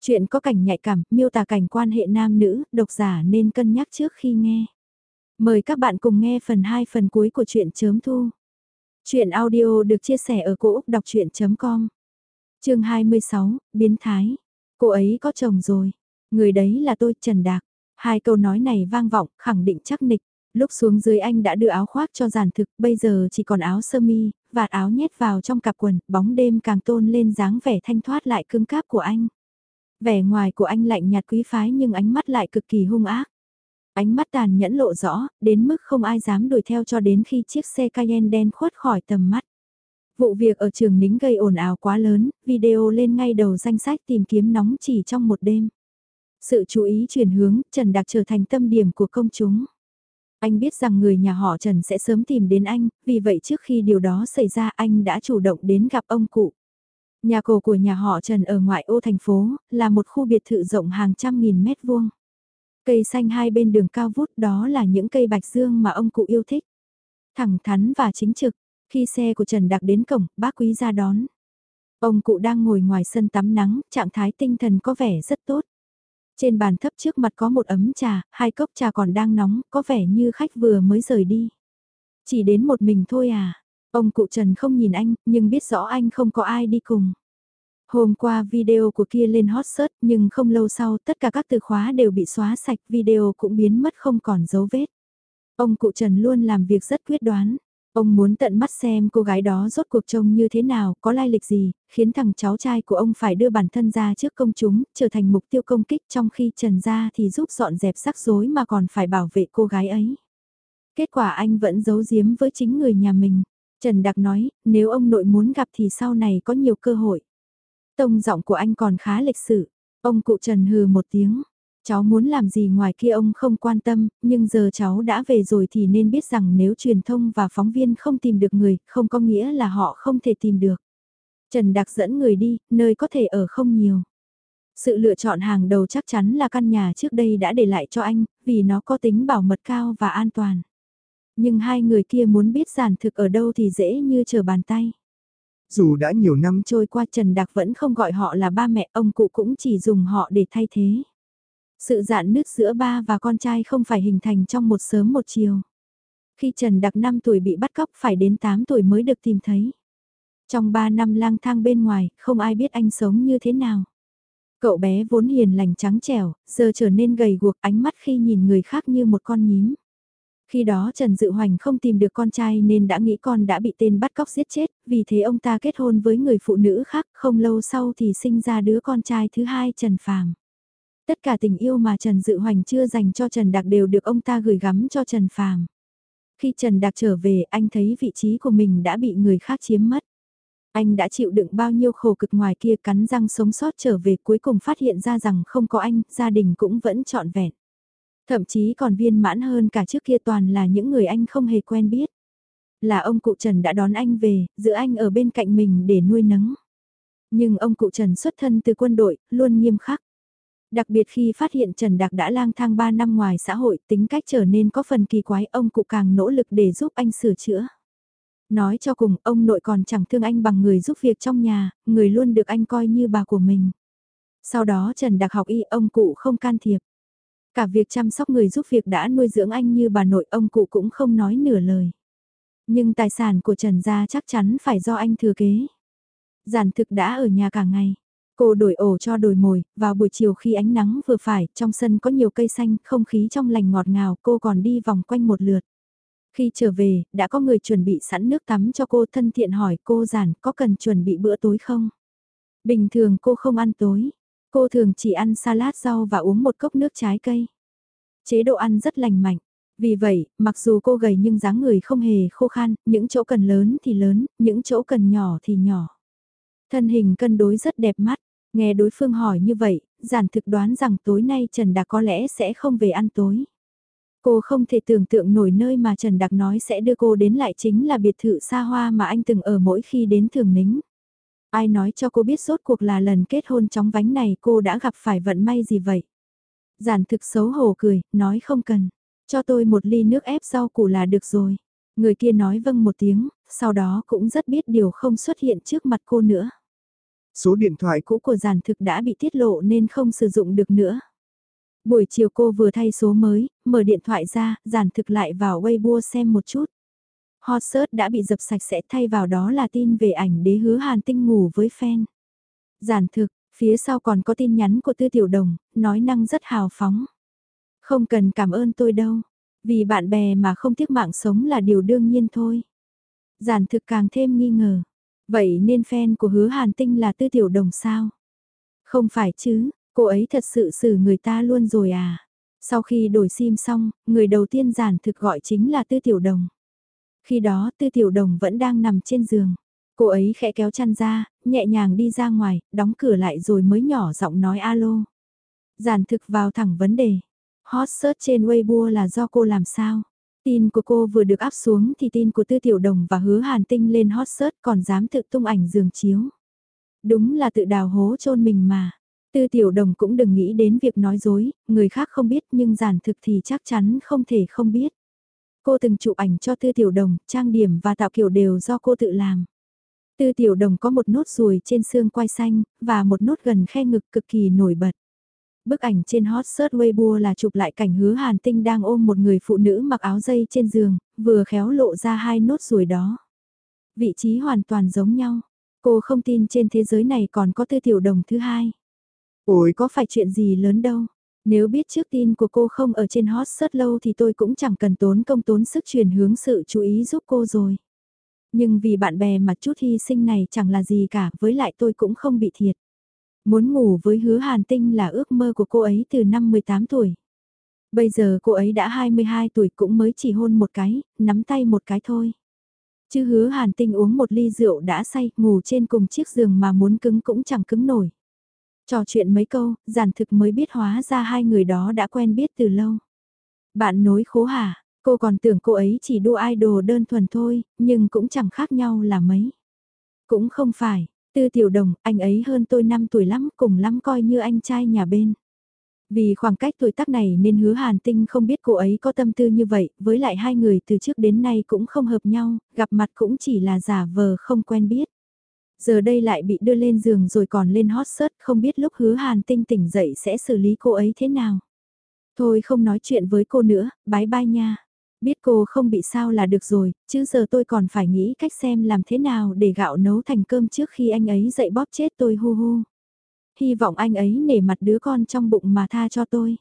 Chuyện có cảnh nhạy cảm, miêu tả cảnh quan hệ nam nữ, độc giả nên cân nhắc trước khi nghe. Mời các bạn cùng nghe phần 2 phần cuối của truyện chớm thu. Chuyện audio được chia sẻ ở cỗ đọc chuyện.com Trường 26, Biến Thái. Cô ấy có chồng rồi. Người đấy là tôi, Trần Đạc. Hai câu nói này vang vọng, khẳng định chắc nịch. Lúc xuống dưới anh đã đưa áo khoác cho giản thực, bây giờ chỉ còn áo sơ mi, vạt áo nhét vào trong cặp quần, bóng đêm càng tôn lên dáng vẻ thanh thoát lại cương cáp của anh. Vẻ ngoài của anh lạnh nhạt quý phái nhưng ánh mắt lại cực kỳ hung ác. Ánh mắt tàn nhẫn lộ rõ, đến mức không ai dám đuổi theo cho đến khi chiếc xe Cayenne đen khuất khỏi tầm mắt. Vụ việc ở trường nính gây ồn ào quá lớn, video lên ngay đầu danh sách tìm kiếm nóng chỉ trong một đêm. Sự chú ý chuyển hướng, Trần Đạc trở thành tâm điểm của công chúng. Anh biết rằng người nhà họ Trần sẽ sớm tìm đến anh, vì vậy trước khi điều đó xảy ra anh đã chủ động đến gặp ông cụ. Nhà cổ của nhà họ Trần ở ngoại ô thành phố, là một khu biệt thự rộng hàng trăm nghìn mét vuông. Cây xanh hai bên đường cao vút đó là những cây bạch dương mà ông cụ yêu thích. Thẳng thắn và chính trực, khi xe của Trần Đạc đến cổng, bác quý ra đón. Ông cụ đang ngồi ngoài sân tắm nắng, trạng thái tinh thần có vẻ rất tốt. Trên bàn thấp trước mặt có một ấm trà, hai cốc trà còn đang nóng, có vẻ như khách vừa mới rời đi. Chỉ đến một mình thôi à? Ông cụ Trần không nhìn anh, nhưng biết rõ anh không có ai đi cùng. Hôm qua video của kia lên hot search nhưng không lâu sau tất cả các từ khóa đều bị xóa sạch video cũng biến mất không còn dấu vết. Ông cụ Trần luôn làm việc rất quyết đoán. Ông muốn tận mắt xem cô gái đó rốt cuộc trông như thế nào, có lai lịch gì, khiến thằng cháu trai của ông phải đưa bản thân ra trước công chúng, trở thành mục tiêu công kích trong khi Trần ra thì giúp dọn dẹp rắc rối mà còn phải bảo vệ cô gái ấy. Kết quả anh vẫn giấu giếm với chính người nhà mình. Trần Đặc nói, nếu ông nội muốn gặp thì sau này có nhiều cơ hội. Tông giọng của anh còn khá lịch sự. Ông cụ Trần hừ một tiếng. Cháu muốn làm gì ngoài kia ông không quan tâm, nhưng giờ cháu đã về rồi thì nên biết rằng nếu truyền thông và phóng viên không tìm được người, không có nghĩa là họ không thể tìm được. Trần Đặc dẫn người đi, nơi có thể ở không nhiều. Sự lựa chọn hàng đầu chắc chắn là căn nhà trước đây đã để lại cho anh, vì nó có tính bảo mật cao và an toàn. Nhưng hai người kia muốn biết giản thực ở đâu thì dễ như chờ bàn tay. Dù đã nhiều năm trôi qua Trần Đạc vẫn không gọi họ là ba mẹ, ông cụ cũng chỉ dùng họ để thay thế. Sự dạn nứt giữa ba và con trai không phải hình thành trong một sớm một chiều. Khi Trần Đặc 5 tuổi bị bắt cóc phải đến 8 tuổi mới được tìm thấy. Trong 3 năm lang thang bên ngoài, không ai biết anh sống như thế nào. Cậu bé vốn hiền lành trắng trẻo, giờ trở nên gầy guộc ánh mắt khi nhìn người khác như một con nhím. Khi đó Trần Dự Hoành không tìm được con trai nên đã nghĩ con đã bị tên bắt cóc giết chết, vì thế ông ta kết hôn với người phụ nữ khác, không lâu sau thì sinh ra đứa con trai thứ hai Trần Phàm. Tất cả tình yêu mà Trần Dự Hoành chưa dành cho Trần Đạc đều được ông ta gửi gắm cho Trần Phàm. Khi Trần Đạc trở về, anh thấy vị trí của mình đã bị người khác chiếm mất. Anh đã chịu đựng bao nhiêu khổ cực ngoài kia cắn răng sống sót trở về cuối cùng phát hiện ra rằng không có anh, gia đình cũng vẫn trọn vẹn. Thậm chí còn viên mãn hơn cả trước kia toàn là những người anh không hề quen biết. Là ông cụ Trần đã đón anh về, giữ anh ở bên cạnh mình để nuôi nấng. Nhưng ông cụ Trần xuất thân từ quân đội, luôn nghiêm khắc. Đặc biệt khi phát hiện Trần Đạc đã lang thang 3 năm ngoài xã hội tính cách trở nên có phần kỳ quái ông cụ càng nỗ lực để giúp anh sửa chữa. Nói cho cùng ông nội còn chẳng thương anh bằng người giúp việc trong nhà, người luôn được anh coi như bà của mình. Sau đó Trần Đạc học y ông cụ không can thiệp. Cả việc chăm sóc người giúp việc đã nuôi dưỡng anh như bà nội ông cụ cũng không nói nửa lời. Nhưng tài sản của Trần Gia chắc chắn phải do anh thừa kế. Giản thực đã ở nhà cả ngày. Cô đổi ổ cho đổi mồi, vào buổi chiều khi ánh nắng vừa phải, trong sân có nhiều cây xanh, không khí trong lành ngọt ngào, cô còn đi vòng quanh một lượt. Khi trở về, đã có người chuẩn bị sẵn nước tắm cho cô thân thiện hỏi cô giản có cần chuẩn bị bữa tối không? Bình thường cô không ăn tối, Cô thường chỉ ăn salad rau và uống một cốc nước trái cây. Chế độ ăn rất lành mạnh. Vì vậy, mặc dù cô gầy nhưng dáng người không hề khô khan, những chỗ cần lớn thì lớn, những chỗ cần nhỏ thì nhỏ. Thân hình cân đối rất đẹp mắt, nghe đối phương hỏi như vậy, giản thực đoán rằng tối nay Trần Đạc có lẽ sẽ không về ăn tối. Cô không thể tưởng tượng nổi nơi mà Trần Đạc nói sẽ đưa cô đến lại chính là biệt thự xa hoa mà anh từng ở mỗi khi đến Thường Nính. Ai nói cho cô biết rốt cuộc là lần kết hôn chóng vánh này cô đã gặp phải vận may gì vậy? Giản thực xấu hổ cười, nói không cần. Cho tôi một ly nước ép rau củ là được rồi. Người kia nói vâng một tiếng, sau đó cũng rất biết điều không xuất hiện trước mặt cô nữa. Số điện thoại cũ của giản thực đã bị tiết lộ nên không sử dụng được nữa. Buổi chiều cô vừa thay số mới, mở điện thoại ra, giản thực lại vào Weibo xem một chút. Hot search đã bị dập sạch sẽ thay vào đó là tin về ảnh đế hứa hàn tinh ngủ với fan. Giản thực, phía sau còn có tin nhắn của Tư Tiểu Đồng, nói năng rất hào phóng. Không cần cảm ơn tôi đâu, vì bạn bè mà không tiếc mạng sống là điều đương nhiên thôi. Giản thực càng thêm nghi ngờ. Vậy nên fan của hứa hàn tinh là Tư Tiểu Đồng sao? Không phải chứ, cô ấy thật sự xử người ta luôn rồi à? Sau khi đổi sim xong, người đầu tiên giản thực gọi chính là Tư Tiểu Đồng. Khi đó Tư Tiểu Đồng vẫn đang nằm trên giường. Cô ấy khẽ kéo chăn ra, nhẹ nhàng đi ra ngoài, đóng cửa lại rồi mới nhỏ giọng nói alo. Giản thực vào thẳng vấn đề. Hot search trên Weibo là do cô làm sao? Tin của cô vừa được áp xuống thì tin của Tư Tiểu Đồng và Hứa Hàn Tinh lên hot search còn dám tự tung ảnh giường chiếu. Đúng là tự đào hố chôn mình mà. Tư Tiểu Đồng cũng đừng nghĩ đến việc nói dối, người khác không biết nhưng giản thực thì chắc chắn không thể không biết. Cô từng chụp ảnh cho Tư Tiểu Đồng, trang điểm và tạo kiểu đều do cô tự làm. Tư Tiểu Đồng có một nốt ruồi trên xương quai xanh, và một nốt gần khe ngực cực kỳ nổi bật. Bức ảnh trên hot search Weibo là chụp lại cảnh hứa hàn tinh đang ôm một người phụ nữ mặc áo dây trên giường, vừa khéo lộ ra hai nốt ruồi đó. Vị trí hoàn toàn giống nhau. Cô không tin trên thế giới này còn có tư tiểu đồng thứ hai. Ôi có phải chuyện gì lớn đâu. Nếu biết trước tin của cô không ở trên hot search lâu thì tôi cũng chẳng cần tốn công tốn sức truyền hướng sự chú ý giúp cô rồi. Nhưng vì bạn bè mà chút hy sinh này chẳng là gì cả, với lại tôi cũng không bị thiệt. Muốn ngủ với hứa hàn tinh là ước mơ của cô ấy từ năm 18 tuổi. Bây giờ cô ấy đã 22 tuổi cũng mới chỉ hôn một cái, nắm tay một cái thôi. Chứ hứa hàn tinh uống một ly rượu đã say, ngủ trên cùng chiếc giường mà muốn cứng cũng chẳng cứng nổi. Trò chuyện mấy câu, giản thực mới biết hóa ra hai người đó đã quen biết từ lâu. Bạn nối khố hả, cô còn tưởng cô ấy chỉ đua idol đơn thuần thôi, nhưng cũng chẳng khác nhau là mấy. Cũng không phải, Tư tiểu đồng, anh ấy hơn tôi 5 tuổi lắm, cùng lắm coi như anh trai nhà bên. Vì khoảng cách tuổi tác này nên hứa hàn tinh không biết cô ấy có tâm tư như vậy, với lại hai người từ trước đến nay cũng không hợp nhau, gặp mặt cũng chỉ là giả vờ không quen biết. Giờ đây lại bị đưa lên giường rồi còn lên hot search không biết lúc hứa hàn tinh tỉnh dậy sẽ xử lý cô ấy thế nào. Thôi không nói chuyện với cô nữa, bái bai nha. Biết cô không bị sao là được rồi, chứ giờ tôi còn phải nghĩ cách xem làm thế nào để gạo nấu thành cơm trước khi anh ấy dậy bóp chết tôi hu hu. Hy vọng anh ấy nể mặt đứa con trong bụng mà tha cho tôi.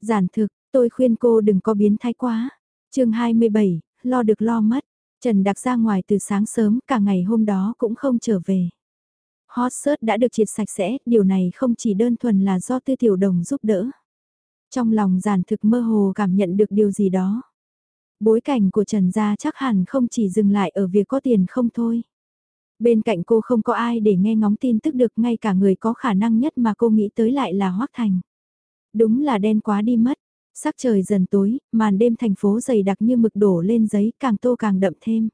Giản thực, tôi khuyên cô đừng có biến thái quá. chương 27, lo được lo mất. Trần Đặc ra ngoài từ sáng sớm, cả ngày hôm đó cũng không trở về. Hot search đã được triệt sạch sẽ, điều này không chỉ đơn thuần là do tư tiểu đồng giúp đỡ. Trong lòng giản thực mơ hồ cảm nhận được điều gì đó. Bối cảnh của Trần Gia chắc hẳn không chỉ dừng lại ở việc có tiền không thôi. Bên cạnh cô không có ai để nghe ngóng tin tức được ngay cả người có khả năng nhất mà cô nghĩ tới lại là Hoác Thành. Đúng là đen quá đi mất. Sắc trời dần tối, màn đêm thành phố dày đặc như mực đổ lên giấy càng tô càng đậm thêm.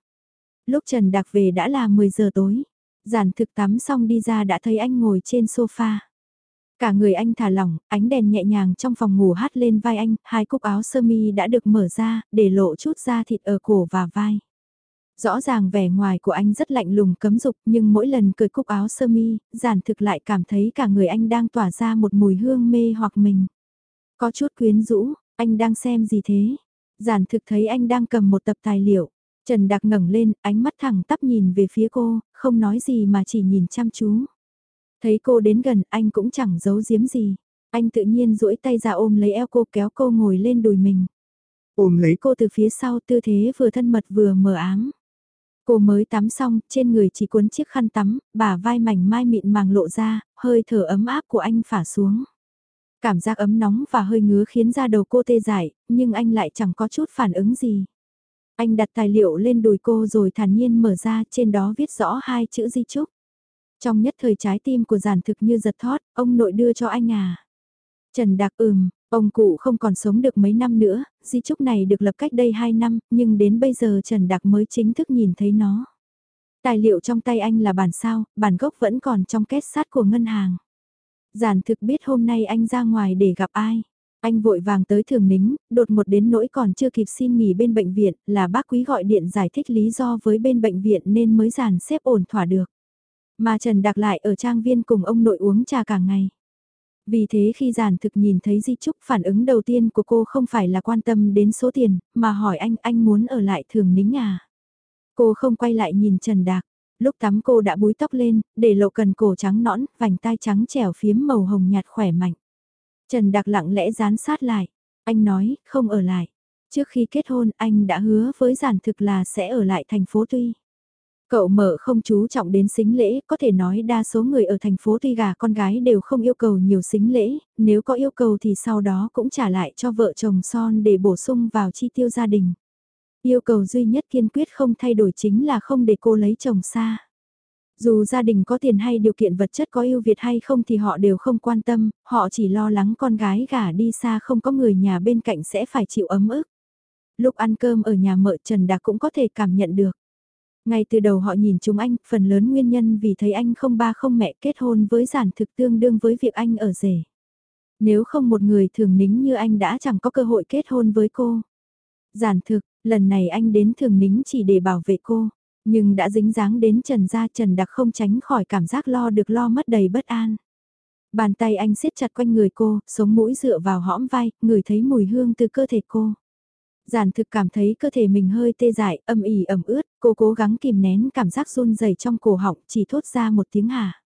Lúc Trần Đặc về đã là 10 giờ tối. Giản thực tắm xong đi ra đã thấy anh ngồi trên sofa. Cả người anh thả lỏng, ánh đèn nhẹ nhàng trong phòng ngủ hát lên vai anh, hai cúc áo sơ mi đã được mở ra, để lộ chút da thịt ở cổ và vai. Rõ ràng vẻ ngoài của anh rất lạnh lùng cấm dục nhưng mỗi lần cởi cúc áo sơ mi, giản thực lại cảm thấy cả người anh đang tỏa ra một mùi hương mê hoặc mình. Có chút quyến rũ, anh đang xem gì thế? Giản thực thấy anh đang cầm một tập tài liệu. Trần Đặc ngẩng lên, ánh mắt thẳng tắp nhìn về phía cô, không nói gì mà chỉ nhìn chăm chú. Thấy cô đến gần anh cũng chẳng giấu giếm gì. Anh tự nhiên duỗi tay ra ôm lấy eo cô kéo cô ngồi lên đùi mình. Ôm lấy cô từ phía sau tư thế vừa thân mật vừa mờ ám. Cô mới tắm xong, trên người chỉ cuốn chiếc khăn tắm, bả vai mảnh mai mịn màng lộ ra, hơi thở ấm áp của anh phả xuống. Cảm giác ấm nóng và hơi ngứa khiến da đầu cô tê dại, nhưng anh lại chẳng có chút phản ứng gì. Anh đặt tài liệu lên đùi cô rồi thản nhiên mở ra trên đó viết rõ hai chữ di chúc. Trong nhất thời trái tim của giản thực như giật thót, ông nội đưa cho anh à. Trần Đạc ừm, ông cụ không còn sống được mấy năm nữa, di chúc này được lập cách đây 2 năm, nhưng đến bây giờ Trần Đạc mới chính thức nhìn thấy nó. Tài liệu trong tay anh là bản sao, bản gốc vẫn còn trong kết sắt của ngân hàng. Giản thực biết hôm nay anh ra ngoài để gặp ai. Anh vội vàng tới thường nính, đột một đến nỗi còn chưa kịp xin nghỉ bên bệnh viện, là bác quý gọi điện giải thích lý do với bên bệnh viện nên mới giàn xếp ổn thỏa được. Mà Trần Đạc lại ở trang viên cùng ông nội uống trà cả ngày. Vì thế khi giản thực nhìn thấy Di Trúc phản ứng đầu tiên của cô không phải là quan tâm đến số tiền, mà hỏi anh anh muốn ở lại thường nính à. Cô không quay lại nhìn Trần Đạc, lúc tắm cô đã búi tóc lên, để lộ cần cổ trắng nõn, vành tai trắng trẻo phiếm màu hồng nhạt khỏe mạnh. Trần Đạc lặng lẽ dán sát lại, anh nói không ở lại. Trước khi kết hôn anh đã hứa với giản thực là sẽ ở lại thành phố Tuy. Cậu mở không chú trọng đến xính lễ, có thể nói đa số người ở thành phố tuy gà con gái đều không yêu cầu nhiều xính lễ, nếu có yêu cầu thì sau đó cũng trả lại cho vợ chồng son để bổ sung vào chi tiêu gia đình. Yêu cầu duy nhất kiên quyết không thay đổi chính là không để cô lấy chồng xa. Dù gia đình có tiền hay điều kiện vật chất có ưu việt hay không thì họ đều không quan tâm, họ chỉ lo lắng con gái gả đi xa không có người nhà bên cạnh sẽ phải chịu ấm ức. Lúc ăn cơm ở nhà mợ Trần Đạc cũng có thể cảm nhận được. Ngay từ đầu họ nhìn chúng anh, phần lớn nguyên nhân vì thấy anh không ba không mẹ kết hôn với giản thực tương đương với việc anh ở rể. Nếu không một người thường nính như anh đã chẳng có cơ hội kết hôn với cô. Giản thực, lần này anh đến thường nính chỉ để bảo vệ cô, nhưng đã dính dáng đến Trần gia Trần đặc không tránh khỏi cảm giác lo được lo mất đầy bất an. Bàn tay anh siết chặt quanh người cô, sống mũi dựa vào hõm vai, người thấy mùi hương từ cơ thể cô. Giản thực cảm thấy cơ thể mình hơi tê dại, âm ỉ ẩm ướt, cô cố gắng kìm nén cảm giác run rẩy trong cổ họng, chỉ thốt ra một tiếng hả.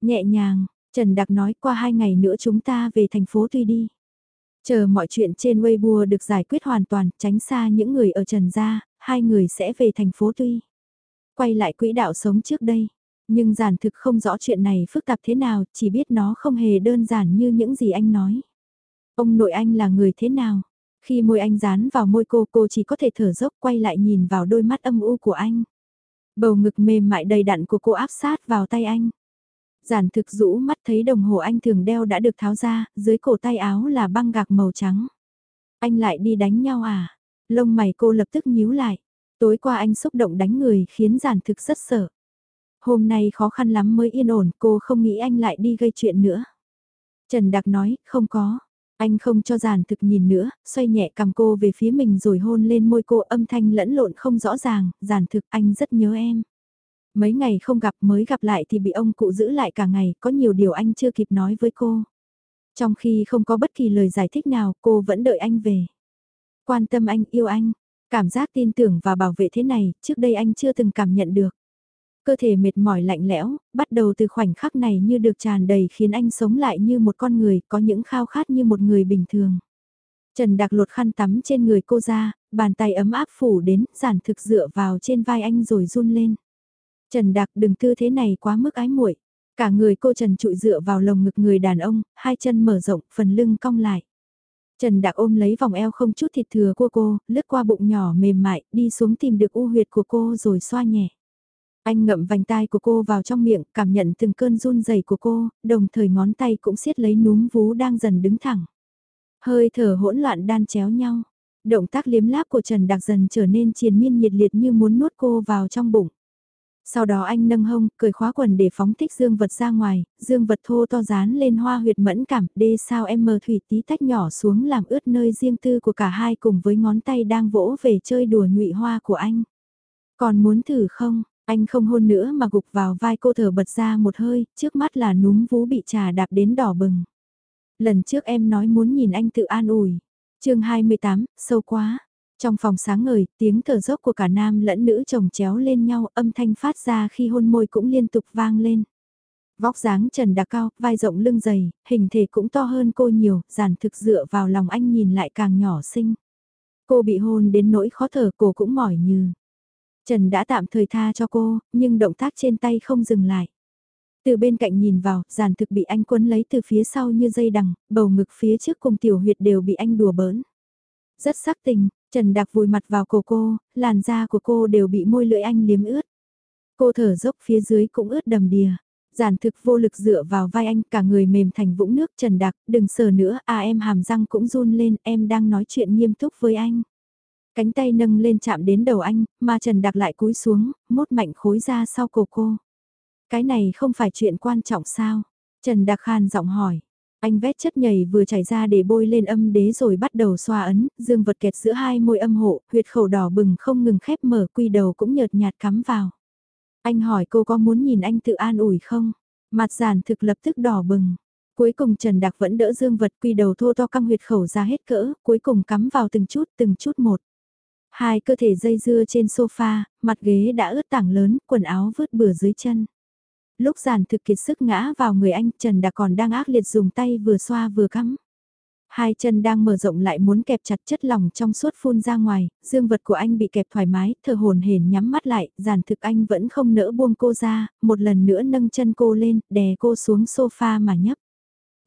Nhẹ nhàng, Trần Đặc nói qua hai ngày nữa chúng ta về thành phố Tuy đi. Chờ mọi chuyện trên Weibo được giải quyết hoàn toàn, tránh xa những người ở Trần Gia, hai người sẽ về thành phố Tuy. Quay lại quỹ đạo sống trước đây. Nhưng giản thực không rõ chuyện này phức tạp thế nào, chỉ biết nó không hề đơn giản như những gì anh nói. Ông nội anh là người thế nào? Khi môi anh dán vào môi cô, cô chỉ có thể thở dốc quay lại nhìn vào đôi mắt âm u của anh. Bầu ngực mềm mại đầy đặn của cô áp sát vào tay anh. Giản thực rũ mắt thấy đồng hồ anh thường đeo đã được tháo ra, dưới cổ tay áo là băng gạc màu trắng. Anh lại đi đánh nhau à? Lông mày cô lập tức nhíu lại. Tối qua anh xúc động đánh người khiến giản thực rất sợ. Hôm nay khó khăn lắm mới yên ổn, cô không nghĩ anh lại đi gây chuyện nữa. Trần Đạc nói, không có. Anh không cho giản thực nhìn nữa, xoay nhẹ cầm cô về phía mình rồi hôn lên môi cô âm thanh lẫn lộn không rõ ràng, giản thực anh rất nhớ em. Mấy ngày không gặp mới gặp lại thì bị ông cụ giữ lại cả ngày, có nhiều điều anh chưa kịp nói với cô. Trong khi không có bất kỳ lời giải thích nào, cô vẫn đợi anh về. Quan tâm anh, yêu anh, cảm giác tin tưởng và bảo vệ thế này, trước đây anh chưa từng cảm nhận được. Cơ thể mệt mỏi lạnh lẽo, bắt đầu từ khoảnh khắc này như được tràn đầy khiến anh sống lại như một con người, có những khao khát như một người bình thường. Trần Đạc lột khăn tắm trên người cô ra, bàn tay ấm áp phủ đến, giản thực dựa vào trên vai anh rồi run lên. Trần Đạc đừng tư thế này quá mức ái muội. Cả người cô Trần trụi dựa vào lồng ngực người đàn ông, hai chân mở rộng, phần lưng cong lại. Trần Đạc ôm lấy vòng eo không chút thịt thừa của cô, lướt qua bụng nhỏ mềm mại, đi xuống tìm được u huyệt của cô rồi xoa nhẹ. Anh ngậm vành tai của cô vào trong miệng, cảm nhận từng cơn run rẩy của cô, đồng thời ngón tay cũng siết lấy núm vú đang dần đứng thẳng. Hơi thở hỗn loạn đan chéo nhau. Động tác liếm láp của Trần Đạc dần trở nên triền miên nhiệt liệt như muốn nuốt cô vào trong bụng. Sau đó anh nâng hông, cởi khóa quần để phóng thích dương vật ra ngoài, dương vật thô to dán lên hoa huyệt mẫn cảm, đê sao em mờ thủy tí tách nhỏ xuống làm ướt nơi riêng tư của cả hai cùng với ngón tay đang vỗ về chơi đùa nhụy hoa của anh. Còn muốn thử không? Anh không hôn nữa mà gục vào vai cô thở bật ra một hơi, trước mắt là núm vú bị trà đạp đến đỏ bừng. Lần trước em nói muốn nhìn anh tự an ủi. chương 28, sâu quá. Trong phòng sáng ngời, tiếng thở dốc của cả nam lẫn nữ chồng chéo lên nhau, âm thanh phát ra khi hôn môi cũng liên tục vang lên. Vóc dáng trần đà cao, vai rộng lưng dày, hình thể cũng to hơn cô nhiều, giản thực dựa vào lòng anh nhìn lại càng nhỏ xinh. Cô bị hôn đến nỗi khó thở cô cũng mỏi như. Trần đã tạm thời tha cho cô, nhưng động tác trên tay không dừng lại. Từ bên cạnh nhìn vào, giản thực bị anh quấn lấy từ phía sau như dây đằng, bầu ngực phía trước cùng tiểu huyệt đều bị anh đùa bỡn. Rất sắc tình, Trần Đạc vùi mặt vào cổ cô, làn da của cô đều bị môi lưỡi anh liếm ướt. Cô thở dốc phía dưới cũng ướt đầm đìa. Giản thực vô lực dựa vào vai anh cả người mềm thành vũng nước Trần Đạc, đừng sờ nữa, à em hàm răng cũng run lên, em đang nói chuyện nghiêm túc với anh. Cánh tay nâng lên chạm đến đầu anh, mà Trần Đạc lại cúi xuống, mốt mạnh khối ra sau cổ cô. Cái này không phải chuyện quan trọng sao? Trần Đạc Khan giọng hỏi. Anh vét chất nhầy vừa chảy ra để bôi lên âm đế rồi bắt đầu xoa ấn, dương vật kẹt giữa hai môi âm hộ, huyệt khẩu đỏ bừng không ngừng khép mở quy đầu cũng nhợt nhạt cắm vào. Anh hỏi cô có muốn nhìn anh tự an ủi không? Mặt giản thực lập tức đỏ bừng. Cuối cùng Trần Đạc vẫn đỡ Dương Vật quy đầu thô to căng huyệt khẩu ra hết cỡ, cuối cùng cắm vào từng chút từng chút một. Hai cơ thể dây dưa trên sofa, mặt ghế đã ướt tảng lớn, quần áo vứt bừa dưới chân. Lúc giản thực kiệt sức ngã vào người anh, Trần Đạc còn đang ác liệt dùng tay vừa xoa vừa cắm. Hai chân đang mở rộng lại muốn kẹp chặt chất lỏng trong suốt phun ra ngoài, dương vật của anh bị kẹp thoải mái, thở hồn hển nhắm mắt lại, giản thực anh vẫn không nỡ buông cô ra, một lần nữa nâng chân cô lên, đè cô xuống sofa mà nhấp.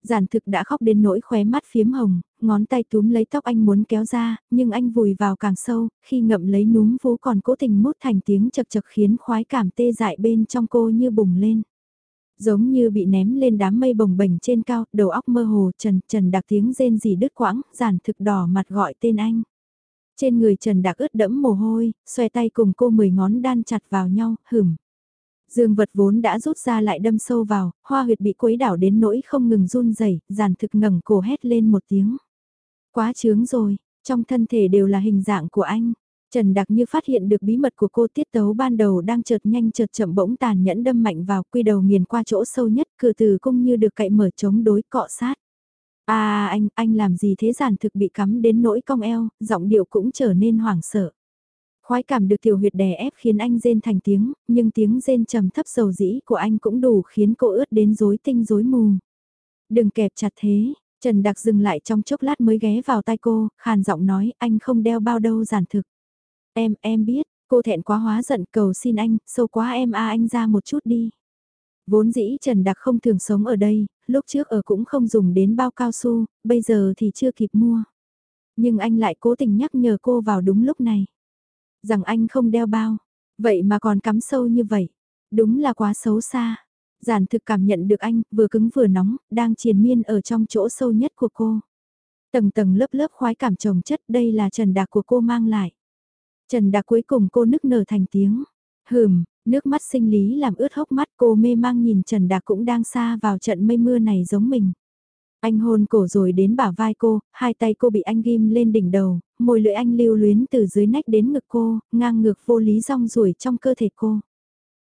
Giản thực đã khóc đến nỗi khóe mắt phiếm hồng, ngón tay túm lấy tóc anh muốn kéo ra, nhưng anh vùi vào càng sâu, khi ngậm lấy núm vú còn cố tình mút thành tiếng chật chật khiến khoái cảm tê dại bên trong cô như bùng lên. Giống như bị ném lên đám mây bồng bềnh trên cao, đầu óc mơ hồ, trần, trần đặc tiếng rên gì đứt quãng, giản thực đỏ mặt gọi tên anh. Trên người Trần đặc ướt đẫm mồ hôi, xoay tay cùng cô mười ngón đan chặt vào nhau, hửm. Dương vật vốn đã rút ra lại đâm sâu vào, hoa huyệt bị quấy đảo đến nỗi không ngừng run rẩy, giản thực ngẩng cổ hét lên một tiếng. Quá chướng rồi, trong thân thể đều là hình dạng của anh. Trần Đặc như phát hiện được bí mật của cô tiết tấu ban đầu đang chợt nhanh chợt chậm bỗng tàn nhẫn đâm mạnh vào quy đầu nghiền qua chỗ sâu nhất cửa từ cung như được cậy mở chống đối cọ sát. À anh, anh làm gì thế giản thực bị cắm đến nỗi cong eo, giọng điệu cũng trở nên hoảng sợ. Khoái cảm được tiểu huyệt đè ép khiến anh rên thành tiếng, nhưng tiếng rên trầm thấp dầu dĩ của anh cũng đủ khiến cô ướt đến rối tinh rối mù. Đừng kẹp chặt thế, Trần Đặc dừng lại trong chốc lát mới ghé vào tai cô, khàn giọng nói anh không đeo bao đâu giản thực. Em, em biết, cô thẹn quá hóa giận cầu xin anh, sâu quá em a anh ra một chút đi. Vốn dĩ Trần Đặc không thường sống ở đây, lúc trước ở cũng không dùng đến bao cao su, bây giờ thì chưa kịp mua. Nhưng anh lại cố tình nhắc nhở cô vào đúng lúc này. Rằng anh không đeo bao, vậy mà còn cắm sâu như vậy. Đúng là quá xấu xa. Giản thực cảm nhận được anh, vừa cứng vừa nóng, đang triền miên ở trong chỗ sâu nhất của cô. Tầng tầng lớp lớp khoái cảm trồng chất đây là trần đạc của cô mang lại. Trần đạc cuối cùng cô nức nở thành tiếng. Hừm, nước mắt sinh lý làm ướt hốc mắt cô mê mang nhìn Trần Đạc cũng đang xa vào trận mây mưa này giống mình. Anh hôn cổ rồi đến bả vai cô, hai tay cô bị anh ghim lên đỉnh đầu, môi lưỡi anh lưu luyến từ dưới nách đến ngực cô, ngang ngược vô lý rong ruổi trong cơ thể cô.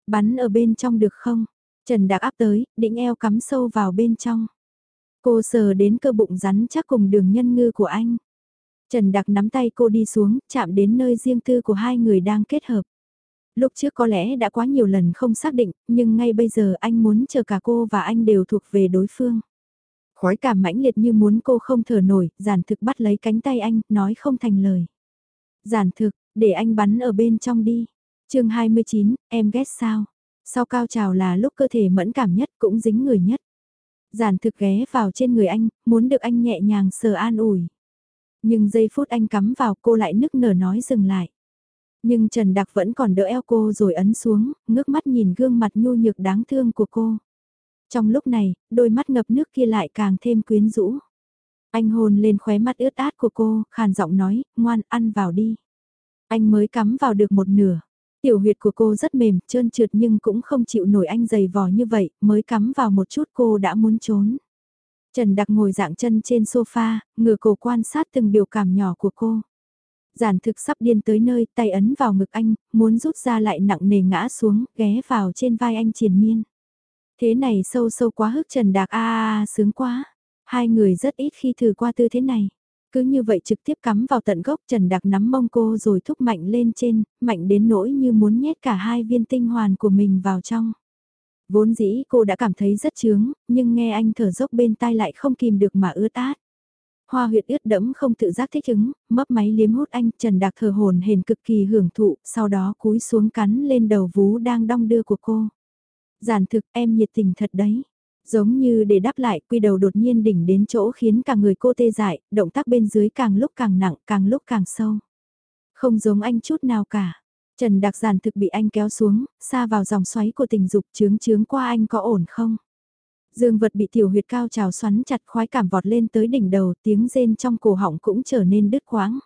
Bắn ở bên trong được không? Trần Đạc áp tới, định eo cắm sâu vào bên trong. Cô sờ đến cơ bụng rắn chắc cùng đường nhân ngư của anh. Trần Đạc nắm tay cô đi xuống, chạm đến nơi riêng tư của hai người đang kết hợp. Lúc trước có lẽ đã quá nhiều lần không xác định, nhưng ngay bây giờ anh muốn chờ cả cô và anh đều thuộc về đối phương. Khói cảm mãnh liệt như muốn cô không thở nổi, giản thực bắt lấy cánh tay anh, nói không thành lời. Giản thực, để anh bắn ở bên trong đi. chương 29, em ghét sao? Sau cao trào là lúc cơ thể mẫn cảm nhất cũng dính người nhất. Giản thực ghé vào trên người anh, muốn được anh nhẹ nhàng sờ an ủi. Nhưng giây phút anh cắm vào cô lại nức nở nói dừng lại. Nhưng Trần Đặc vẫn còn đỡ eo cô rồi ấn xuống, ngước mắt nhìn gương mặt nhu nhược đáng thương của cô. Trong lúc này, đôi mắt ngập nước kia lại càng thêm quyến rũ. Anh hôn lên khóe mắt ướt át của cô, khàn giọng nói, ngoan, ăn vào đi. Anh mới cắm vào được một nửa. Tiểu huyệt của cô rất mềm, trơn trượt nhưng cũng không chịu nổi anh dày vò như vậy, mới cắm vào một chút cô đã muốn trốn. Trần Đặc ngồi dạng chân trên sofa, ngửa cổ quan sát từng biểu cảm nhỏ của cô. Giản thực sắp điên tới nơi, tay ấn vào ngực anh, muốn rút ra lại nặng nề ngã xuống, ghé vào trên vai anh triền miên. Thế này sâu sâu quá hức Trần Đạc a a sướng quá. Hai người rất ít khi thử qua tư thế này. Cứ như vậy trực tiếp cắm vào tận gốc Trần Đạc nắm mông cô rồi thúc mạnh lên trên, mạnh đến nỗi như muốn nhét cả hai viên tinh hoàn của mình vào trong. Vốn dĩ cô đã cảm thấy rất chướng, nhưng nghe anh thở dốc bên tai lại không kìm được mà ướt át. Hoa huyệt ướt đẫm không tự giác thích ứng, mấp máy liếm hút anh, Trần Đạc thở hồn hền cực kỳ hưởng thụ, sau đó cúi xuống cắn lên đầu vú đang đong đưa của cô. Giản thực em nhiệt tình thật đấy. Giống như để đáp lại quy đầu đột nhiên đỉnh đến chỗ khiến cả người cô tê dại, động tác bên dưới càng lúc càng nặng, càng lúc càng sâu. Không giống anh chút nào cả. Trần Đặc giản thực bị anh kéo xuống, xa vào dòng xoáy của tình dục chướng chướng qua anh có ổn không? Dương vật bị tiểu huyệt cao trào xoắn chặt khoái cảm vọt lên tới đỉnh đầu tiếng rên trong cổ họng cũng trở nên đứt quãng.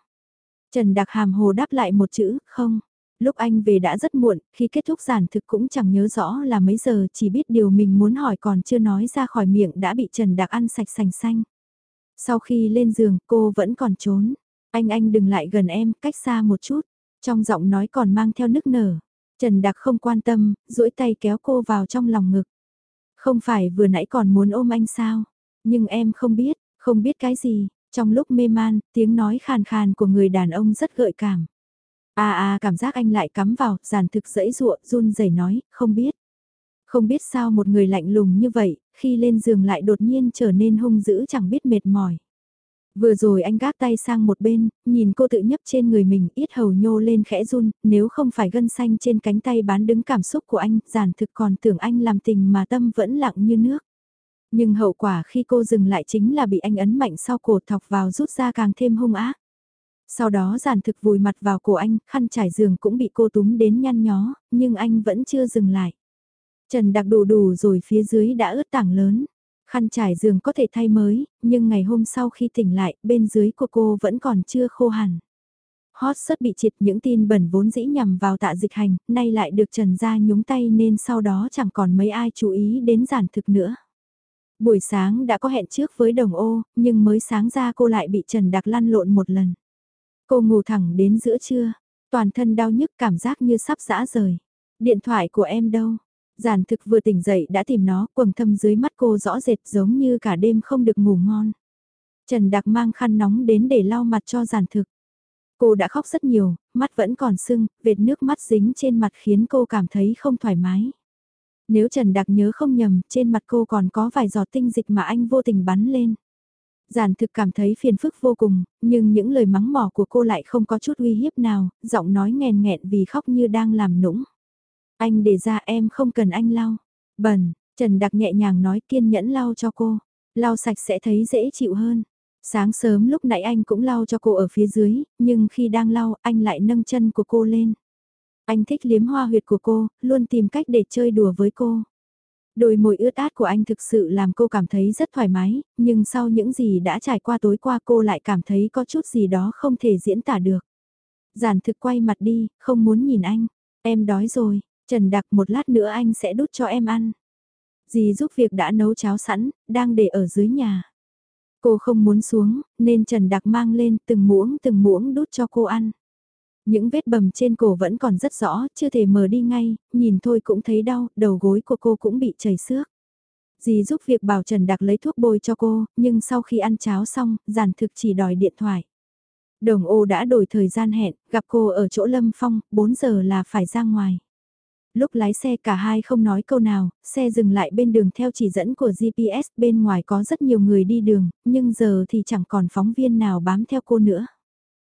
Trần Đặc hàm hồ đáp lại một chữ, không. Lúc anh về đã rất muộn, khi kết thúc giản thực cũng chẳng nhớ rõ là mấy giờ chỉ biết điều mình muốn hỏi còn chưa nói ra khỏi miệng đã bị Trần Đặc ăn sạch sành xanh. Sau khi lên giường cô vẫn còn trốn. Anh anh đừng lại gần em, cách xa một chút. Trong giọng nói còn mang theo nức nở. Trần Đặc không quan tâm, duỗi tay kéo cô vào trong lòng ngực. Không phải vừa nãy còn muốn ôm anh sao? Nhưng em không biết, không biết cái gì. Trong lúc mê man, tiếng nói khàn khàn của người đàn ông rất gợi cảm. À à cảm giác anh lại cắm vào, giàn thực dẫy ruộng, run rẩy nói, không biết. Không biết sao một người lạnh lùng như vậy, khi lên giường lại đột nhiên trở nên hung dữ chẳng biết mệt mỏi. Vừa rồi anh gác tay sang một bên, nhìn cô tự nhấp trên người mình, ít hầu nhô lên khẽ run, nếu không phải gân xanh trên cánh tay bán đứng cảm xúc của anh, giản thực còn tưởng anh làm tình mà tâm vẫn lặng như nước. Nhưng hậu quả khi cô dừng lại chính là bị anh ấn mạnh sau cổ thọc vào rút ra càng thêm hung ác. Sau đó giản thực vùi mặt vào cổ anh, khăn trải giường cũng bị cô túm đến nhăn nhó, nhưng anh vẫn chưa dừng lại. Trần đặc đủ đủ rồi phía dưới đã ướt tảng lớn. Khăn trải giường có thể thay mới, nhưng ngày hôm sau khi tỉnh lại, bên dưới của cô vẫn còn chưa khô hẳn. Hot sớt bị triệt những tin bẩn vốn dĩ nhằm vào tạ dịch hành, nay lại được Trần ra nhúng tay nên sau đó chẳng còn mấy ai chú ý đến giản thực nữa. Buổi sáng đã có hẹn trước với đồng ô, nhưng mới sáng ra cô lại bị Trần Đặc lăn lộn một lần. Cô ngủ thẳng đến giữa trưa, toàn thân đau nhức cảm giác như sắp dã rời. Điện thoại của em đâu? Giản thực vừa tỉnh dậy đã tìm nó, quầng thâm dưới mắt cô rõ rệt giống như cả đêm không được ngủ ngon. Trần Đặc mang khăn nóng đến để lau mặt cho giản thực. Cô đã khóc rất nhiều, mắt vẫn còn sưng, vệt nước mắt dính trên mặt khiến cô cảm thấy không thoải mái. Nếu Trần Đặc nhớ không nhầm, trên mặt cô còn có vài giọt tinh dịch mà anh vô tình bắn lên. Giản thực cảm thấy phiền phức vô cùng, nhưng những lời mắng mỏ của cô lại không có chút uy hiếp nào, giọng nói nghèn nghẹn vì khóc như đang làm nũng. Anh để ra em không cần anh lau. Bẩn, Trần Đặc nhẹ nhàng nói kiên nhẫn lau cho cô. Lau sạch sẽ thấy dễ chịu hơn. Sáng sớm lúc nãy anh cũng lau cho cô ở phía dưới, nhưng khi đang lau anh lại nâng chân của cô lên. Anh thích liếm hoa huyệt của cô, luôn tìm cách để chơi đùa với cô. Đôi môi ướt át của anh thực sự làm cô cảm thấy rất thoải mái, nhưng sau những gì đã trải qua tối qua cô lại cảm thấy có chút gì đó không thể diễn tả được. Giản thực quay mặt đi, không muốn nhìn anh. Em đói rồi, Trần Đặc một lát nữa anh sẽ đút cho em ăn. Dì giúp việc đã nấu cháo sẵn, đang để ở dưới nhà. Cô không muốn xuống, nên Trần Đặc mang lên từng muỗng từng muỗng đút cho cô ăn. Những vết bầm trên cổ vẫn còn rất rõ, chưa thể mở đi ngay, nhìn thôi cũng thấy đau, đầu gối của cô cũng bị chảy xước. Dì giúp việc bảo Trần Đặc lấy thuốc bôi cho cô, nhưng sau khi ăn cháo xong, giản thực chỉ đòi điện thoại. Đồng ô đã đổi thời gian hẹn, gặp cô ở chỗ Lâm Phong, 4 giờ là phải ra ngoài. Lúc lái xe cả hai không nói câu nào, xe dừng lại bên đường theo chỉ dẫn của GPS, bên ngoài có rất nhiều người đi đường, nhưng giờ thì chẳng còn phóng viên nào bám theo cô nữa.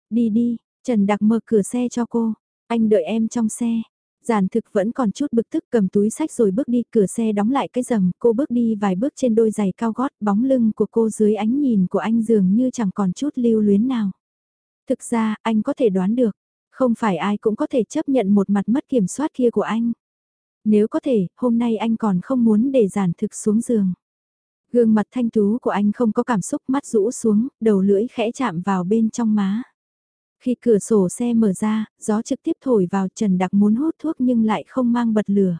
Đi đi, Trần Đặc mở cửa xe cho cô, anh đợi em trong xe. Giản thực vẫn còn chút bực tức cầm túi sách rồi bước đi cửa xe đóng lại cái rầm, cô bước đi vài bước trên đôi giày cao gót, bóng lưng của cô dưới ánh nhìn của anh dường như chẳng còn chút lưu luyến nào. Thực ra, anh có thể đoán được, không phải ai cũng có thể chấp nhận một mặt mất kiểm soát kia của anh. Nếu có thể, hôm nay anh còn không muốn để giản thực xuống giường. Gương mặt thanh tú của anh không có cảm xúc mắt rũ xuống, đầu lưỡi khẽ chạm vào bên trong má. Khi cửa sổ xe mở ra, gió trực tiếp thổi vào Trần Đặc muốn hút thuốc nhưng lại không mang bật lửa.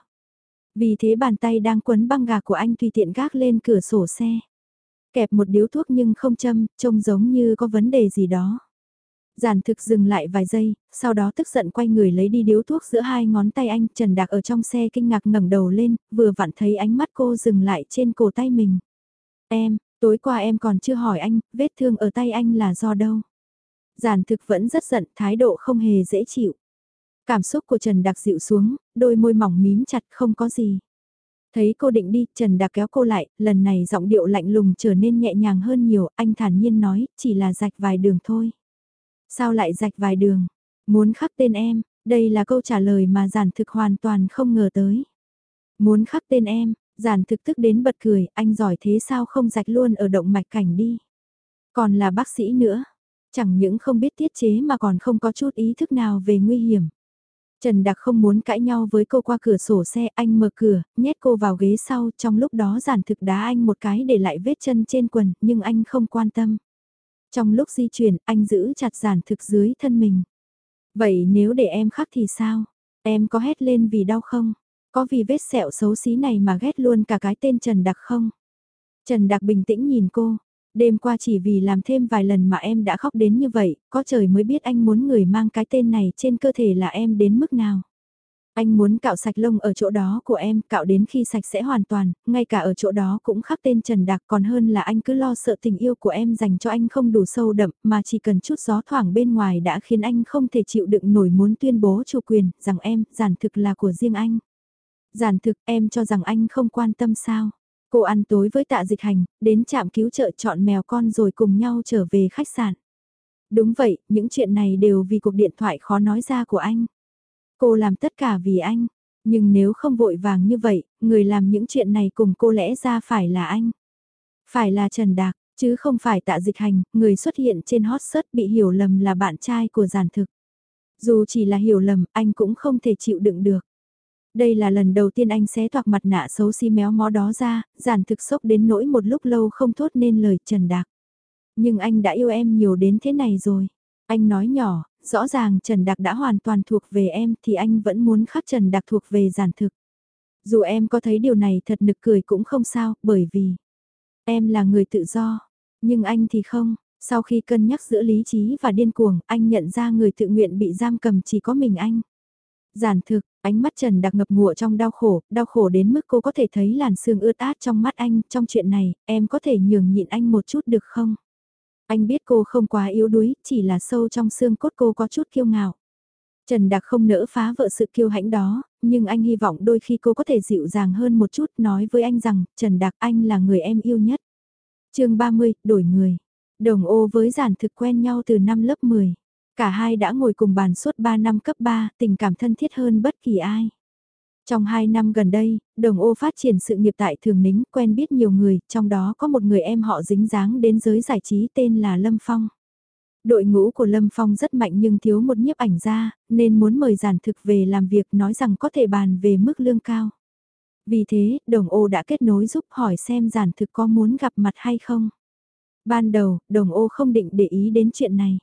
Vì thế bàn tay đang quấn băng gạc của anh tùy tiện gác lên cửa sổ xe. Kẹp một điếu thuốc nhưng không châm, trông giống như có vấn đề gì đó. Giản thực dừng lại vài giây, sau đó tức giận quay người lấy đi điếu thuốc giữa hai ngón tay anh, Trần Đạc ở trong xe kinh ngạc ngẩng đầu lên, vừa vặn thấy ánh mắt cô dừng lại trên cổ tay mình. Em, tối qua em còn chưa hỏi anh, vết thương ở tay anh là do đâu? Giản thực vẫn rất giận, thái độ không hề dễ chịu. Cảm xúc của Trần Đạc dịu xuống, đôi môi mỏng mím chặt không có gì. Thấy cô định đi, Trần Đạc kéo cô lại, lần này giọng điệu lạnh lùng trở nên nhẹ nhàng hơn nhiều, anh thản nhiên nói, chỉ là rạch vài đường thôi. Sao lại rạch vài đường? Muốn khắc tên em, đây là câu trả lời mà giản thực hoàn toàn không ngờ tới. Muốn khắc tên em, giản thực tức đến bật cười, anh giỏi thế sao không rạch luôn ở động mạch cảnh đi. Còn là bác sĩ nữa, chẳng những không biết tiết chế mà còn không có chút ý thức nào về nguy hiểm. Trần Đặc không muốn cãi nhau với cô qua cửa sổ xe, anh mở cửa, nhét cô vào ghế sau, trong lúc đó giản thực đá anh một cái để lại vết chân trên quần, nhưng anh không quan tâm. Trong lúc di chuyển, anh giữ chặt giản thực dưới thân mình. Vậy nếu để em khắc thì sao? Em có hét lên vì đau không? Có vì vết sẹo xấu xí này mà ghét luôn cả cái tên Trần Đặc không? Trần Đặc bình tĩnh nhìn cô. Đêm qua chỉ vì làm thêm vài lần mà em đã khóc đến như vậy, có trời mới biết anh muốn người mang cái tên này trên cơ thể là em đến mức nào. Anh muốn cạo sạch lông ở chỗ đó của em, cạo đến khi sạch sẽ hoàn toàn, ngay cả ở chỗ đó cũng khắc tên Trần Đạc còn hơn là anh cứ lo sợ tình yêu của em dành cho anh không đủ sâu đậm mà chỉ cần chút gió thoảng bên ngoài đã khiến anh không thể chịu đựng nổi muốn tuyên bố chủ quyền rằng em, giản thực là của riêng anh. Giản thực em cho rằng anh không quan tâm sao. Cô ăn tối với tạ dịch hành, đến trạm cứu trợ chọn mèo con rồi cùng nhau trở về khách sạn. Đúng vậy, những chuyện này đều vì cuộc điện thoại khó nói ra của anh. Cô làm tất cả vì anh, nhưng nếu không vội vàng như vậy, người làm những chuyện này cùng cô lẽ ra phải là anh. Phải là Trần Đạc, chứ không phải tạ dịch hành, người xuất hiện trên hot search bị hiểu lầm là bạn trai của giản thực. Dù chỉ là hiểu lầm, anh cũng không thể chịu đựng được. Đây là lần đầu tiên anh xé toạc mặt nạ xấu xí méo mó đó ra, giản thực sốc đến nỗi một lúc lâu không thốt nên lời Trần Đạc. Nhưng anh đã yêu em nhiều đến thế này rồi. Anh nói nhỏ, rõ ràng Trần Đạc đã hoàn toàn thuộc về em thì anh vẫn muốn khắc Trần Đạc thuộc về giản thực. Dù em có thấy điều này thật nực cười cũng không sao, bởi vì em là người tự do, nhưng anh thì không. Sau khi cân nhắc giữa lý trí và điên cuồng, anh nhận ra người tự nguyện bị giam cầm chỉ có mình anh. Giản thực, ánh mắt Trần Đặc ngập ngụa trong đau khổ, đau khổ đến mức cô có thể thấy làn xương ướt át trong mắt anh, trong chuyện này, em có thể nhường nhịn anh một chút được không? Anh biết cô không quá yếu đuối, chỉ là sâu trong xương cốt cô có chút kiêu ngạo. Trần Đặc không nỡ phá vỡ sự kiêu hãnh đó, nhưng anh hy vọng đôi khi cô có thể dịu dàng hơn một chút nói với anh rằng, Trần Đặc anh là người em yêu nhất. chương 30, đổi người. Đồng ô với giản thực quen nhau từ năm lớp 10. Cả hai đã ngồi cùng bàn suốt 3 năm cấp 3, tình cảm thân thiết hơn bất kỳ ai. Trong 2 năm gần đây, đồng ô phát triển sự nghiệp tại Thường Nính, quen biết nhiều người, trong đó có một người em họ dính dáng đến giới giải trí tên là Lâm Phong. Đội ngũ của Lâm Phong rất mạnh nhưng thiếu một nhiếp ảnh gia, nên muốn mời giản thực về làm việc nói rằng có thể bàn về mức lương cao. Vì thế, đồng ô đã kết nối giúp hỏi xem giản thực có muốn gặp mặt hay không. Ban đầu, đồng ô không định để ý đến chuyện này.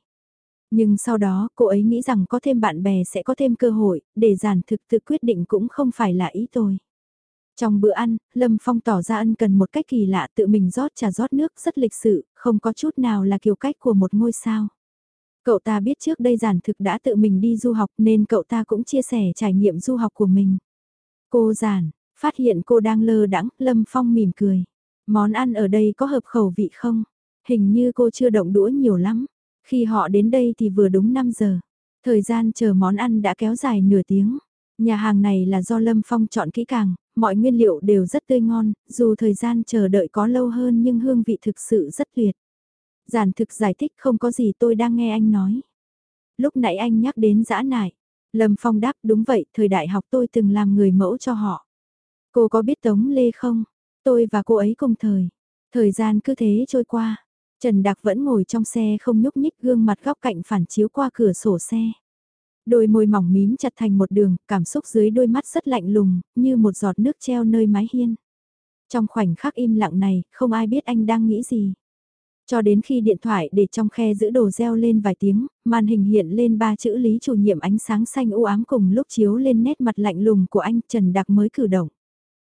Nhưng sau đó cô ấy nghĩ rằng có thêm bạn bè sẽ có thêm cơ hội, để giản thực tự quyết định cũng không phải là ý tôi. Trong bữa ăn, Lâm Phong tỏ ra ân cần một cách kỳ lạ tự mình rót trà rót nước rất lịch sự, không có chút nào là kiểu cách của một ngôi sao. Cậu ta biết trước đây giản thực đã tự mình đi du học nên cậu ta cũng chia sẻ trải nghiệm du học của mình. Cô giản, phát hiện cô đang lơ đắng, Lâm Phong mỉm cười. Món ăn ở đây có hợp khẩu vị không? Hình như cô chưa động đũa nhiều lắm. Khi họ đến đây thì vừa đúng 5 giờ. Thời gian chờ món ăn đã kéo dài nửa tiếng. Nhà hàng này là do Lâm Phong chọn kỹ càng, mọi nguyên liệu đều rất tươi ngon, dù thời gian chờ đợi có lâu hơn nhưng hương vị thực sự rất tuyệt. Giản thực giải thích không có gì tôi đang nghe anh nói. Lúc nãy anh nhắc đến dã nải. Lâm Phong đáp đúng vậy, thời đại học tôi từng làm người mẫu cho họ. Cô có biết Tống Lê không? Tôi và cô ấy cùng thời. Thời gian cứ thế trôi qua. Trần Đạc vẫn ngồi trong xe không nhúc nhích gương mặt góc cạnh phản chiếu qua cửa sổ xe. Đôi môi mỏng mím chặt thành một đường, cảm xúc dưới đôi mắt rất lạnh lùng, như một giọt nước treo nơi mái hiên. Trong khoảnh khắc im lặng này, không ai biết anh đang nghĩ gì. Cho đến khi điện thoại để trong khe giữ đồ reo lên vài tiếng, màn hình hiện lên ba chữ lý chủ nhiệm ánh sáng xanh u ám cùng lúc chiếu lên nét mặt lạnh lùng của anh Trần Đạc mới cử động.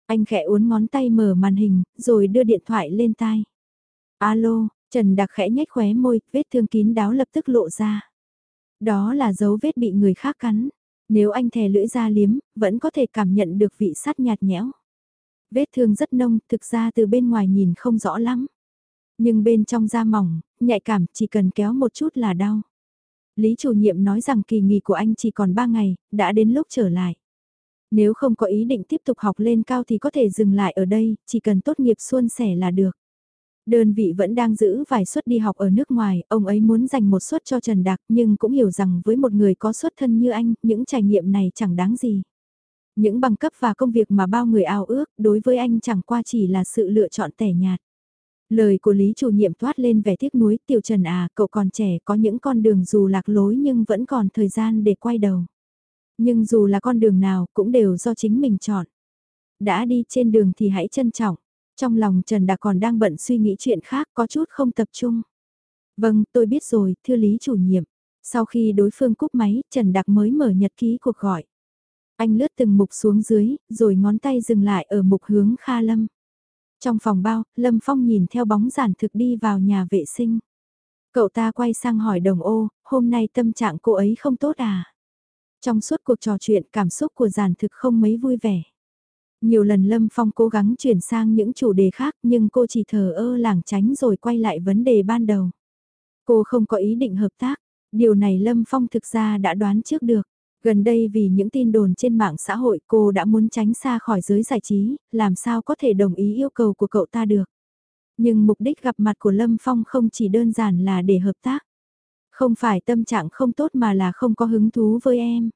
Anh khẽ uốn ngón tay mở màn hình, rồi đưa điện thoại lên tai. Alo, Trần Đặc khẽ nhếch khóe môi, vết thương kín đáo lập tức lộ ra. Đó là dấu vết bị người khác cắn. Nếu anh thè lưỡi ra liếm, vẫn có thể cảm nhận được vị sắt nhạt nhẽo. Vết thương rất nông, thực ra từ bên ngoài nhìn không rõ lắm. Nhưng bên trong da mỏng, nhạy cảm, chỉ cần kéo một chút là đau. Lý chủ nhiệm nói rằng kỳ nghỉ của anh chỉ còn 3 ngày, đã đến lúc trở lại. Nếu không có ý định tiếp tục học lên cao thì có thể dừng lại ở đây, chỉ cần tốt nghiệp xuân sẻ là được. Đơn vị vẫn đang giữ vài suất đi học ở nước ngoài, ông ấy muốn dành một suất cho Trần Đạc nhưng cũng hiểu rằng với một người có xuất thân như anh, những trải nghiệm này chẳng đáng gì. Những bằng cấp và công việc mà bao người ao ước, đối với anh chẳng qua chỉ là sự lựa chọn tẻ nhạt. Lời của Lý chủ nhiệm toát lên vẻ tiếc nuối, tiểu Trần à, cậu còn trẻ có những con đường dù lạc lối nhưng vẫn còn thời gian để quay đầu. Nhưng dù là con đường nào cũng đều do chính mình chọn. Đã đi trên đường thì hãy trân trọng. Trong lòng Trần Đạc còn đang bận suy nghĩ chuyện khác có chút không tập trung. Vâng, tôi biết rồi, thưa Lý chủ nhiệm. Sau khi đối phương cúp máy, Trần Đạc mới mở nhật ký cuộc gọi. Anh lướt từng mục xuống dưới, rồi ngón tay dừng lại ở mục hướng Kha Lâm. Trong phòng bao, Lâm Phong nhìn theo bóng giản thực đi vào nhà vệ sinh. Cậu ta quay sang hỏi đồng ô, hôm nay tâm trạng cô ấy không tốt à? Trong suốt cuộc trò chuyện cảm xúc của giản thực không mấy vui vẻ. Nhiều lần Lâm Phong cố gắng chuyển sang những chủ đề khác nhưng cô chỉ thờ ơ lảng tránh rồi quay lại vấn đề ban đầu. Cô không có ý định hợp tác, điều này Lâm Phong thực ra đã đoán trước được. Gần đây vì những tin đồn trên mạng xã hội cô đã muốn tránh xa khỏi giới giải trí, làm sao có thể đồng ý yêu cầu của cậu ta được. Nhưng mục đích gặp mặt của Lâm Phong không chỉ đơn giản là để hợp tác. Không phải tâm trạng không tốt mà là không có hứng thú với em.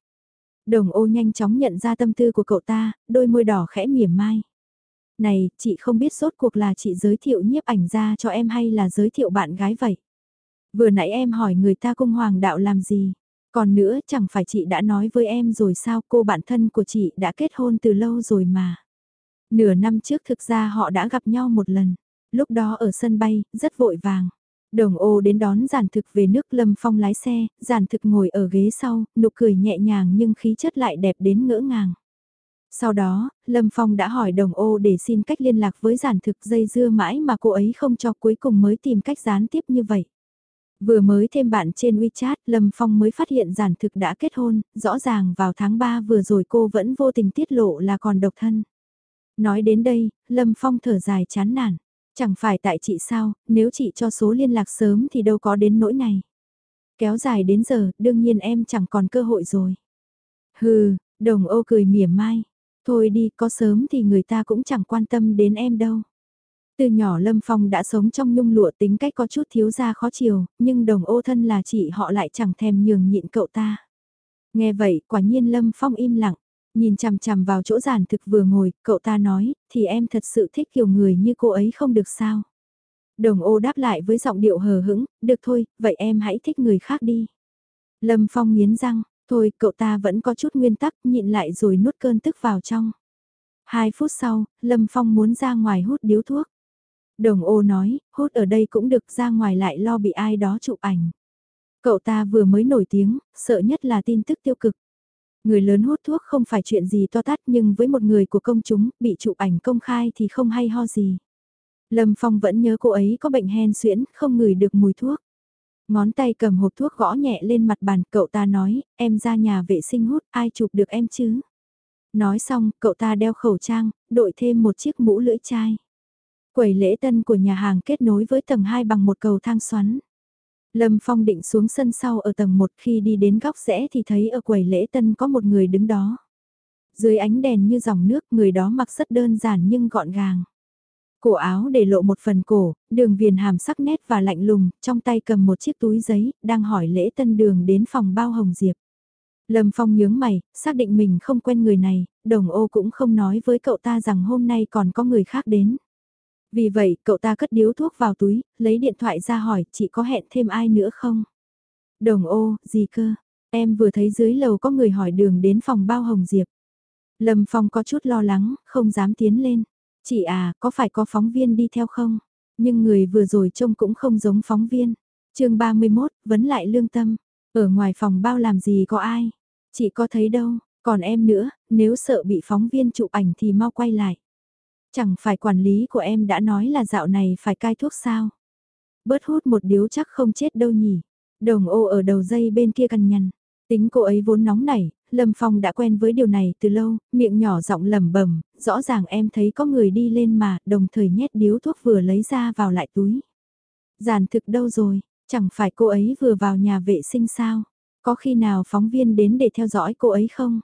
Đồng ô nhanh chóng nhận ra tâm tư của cậu ta, đôi môi đỏ khẽ mỉa mai. Này, chị không biết sốt cuộc là chị giới thiệu nhiếp ảnh ra cho em hay là giới thiệu bạn gái vậy? Vừa nãy em hỏi người ta cung hoàng đạo làm gì? Còn nữa chẳng phải chị đã nói với em rồi sao cô bạn thân của chị đã kết hôn từ lâu rồi mà. Nửa năm trước thực ra họ đã gặp nhau một lần. Lúc đó ở sân bay, rất vội vàng. Đồng ô đến đón giản thực về nước Lâm Phong lái xe, giản thực ngồi ở ghế sau, nụ cười nhẹ nhàng nhưng khí chất lại đẹp đến ngỡ ngàng. Sau đó, Lâm Phong đã hỏi đồng ô để xin cách liên lạc với giản thực dây dưa mãi mà cô ấy không cho cuối cùng mới tìm cách gián tiếp như vậy. Vừa mới thêm bạn trên WeChat, Lâm Phong mới phát hiện giản thực đã kết hôn, rõ ràng vào tháng 3 vừa rồi cô vẫn vô tình tiết lộ là còn độc thân. Nói đến đây, Lâm Phong thở dài chán nản. Chẳng phải tại chị sao, nếu chị cho số liên lạc sớm thì đâu có đến nỗi này. Kéo dài đến giờ, đương nhiên em chẳng còn cơ hội rồi. Hừ, đồng ô cười mỉa mai. Thôi đi, có sớm thì người ta cũng chẳng quan tâm đến em đâu. Từ nhỏ Lâm Phong đã sống trong nhung lụa tính cách có chút thiếu ra khó chiều, nhưng đồng ô thân là chị họ lại chẳng thèm nhường nhịn cậu ta. Nghe vậy, quả nhiên Lâm Phong im lặng, nhìn chằm chằm vào chỗ giản thực vừa ngồi, cậu ta nói, thì em thật sự thích kiểu người như cô ấy không được sao. Đồng ô đáp lại với giọng điệu hờ hững, được thôi, vậy em hãy thích người khác đi. Lâm Phong nghiến răng, thôi cậu ta vẫn có chút nguyên tắc, nhịn lại rồi nuốt cơn tức vào trong. Hai phút sau, Lâm Phong muốn ra ngoài hút điếu thuốc. Đồng ô nói, hút ở đây cũng được ra ngoài lại lo bị ai đó chụp ảnh. Cậu ta vừa mới nổi tiếng, sợ nhất là tin tức tiêu cực. Người lớn hút thuốc không phải chuyện gì to tát nhưng với một người của công chúng, bị chụp ảnh công khai thì không hay ho gì. Lâm Phong vẫn nhớ cô ấy có bệnh hen suyễn, không ngửi được mùi thuốc. Ngón tay cầm hộp thuốc gõ nhẹ lên mặt bàn, cậu ta nói, em ra nhà vệ sinh hút, ai chụp được em chứ? Nói xong, cậu ta đeo khẩu trang, đội thêm một chiếc mũ lưỡi chai. Quầy lễ tân của nhà hàng kết nối với tầng 2 bằng một cầu thang xoắn. Lâm Phong định xuống sân sau ở tầng 1 khi đi đến góc rẽ thì thấy ở quầy lễ tân có một người đứng đó. Dưới ánh đèn như dòng nước người đó mặc rất đơn giản nhưng gọn gàng. Cổ áo để lộ một phần cổ, đường viền hàm sắc nét và lạnh lùng, trong tay cầm một chiếc túi giấy, đang hỏi lễ tân đường đến phòng bao hồng diệp. Lâm Phong nhướng mày, xác định mình không quen người này, đồng ô cũng không nói với cậu ta rằng hôm nay còn có người khác đến. Vì vậy, cậu ta cất điếu thuốc vào túi, lấy điện thoại ra hỏi, chị có hẹn thêm ai nữa không? Đồng ô, gì cơ? Em vừa thấy dưới lầu có người hỏi đường đến phòng bao hồng diệp. Lâm Phong có chút lo lắng, không dám tiến lên. Chị à, có phải có phóng viên đi theo không? Nhưng người vừa rồi trông cũng không giống phóng viên. chương 31, vấn lại lương tâm. Ở ngoài phòng bao làm gì có ai? Chị có thấy đâu, còn em nữa, nếu sợ bị phóng viên chụp ảnh thì mau quay lại. Chẳng phải quản lý của em đã nói là dạo này phải cai thuốc sao? Bớt hút một điếu chắc không chết đâu nhỉ. Đồng ô ở đầu dây bên kia cằn nhằn. Tính cô ấy vốn nóng nảy, Lâm Phong đã quen với điều này từ lâu, miệng nhỏ giọng lẩm bẩm, rõ ràng em thấy có người đi lên mà, đồng thời nhét điếu thuốc vừa lấy ra vào lại túi. Giàn thực đâu rồi, chẳng phải cô ấy vừa vào nhà vệ sinh sao? Có khi nào phóng viên đến để theo dõi cô ấy không?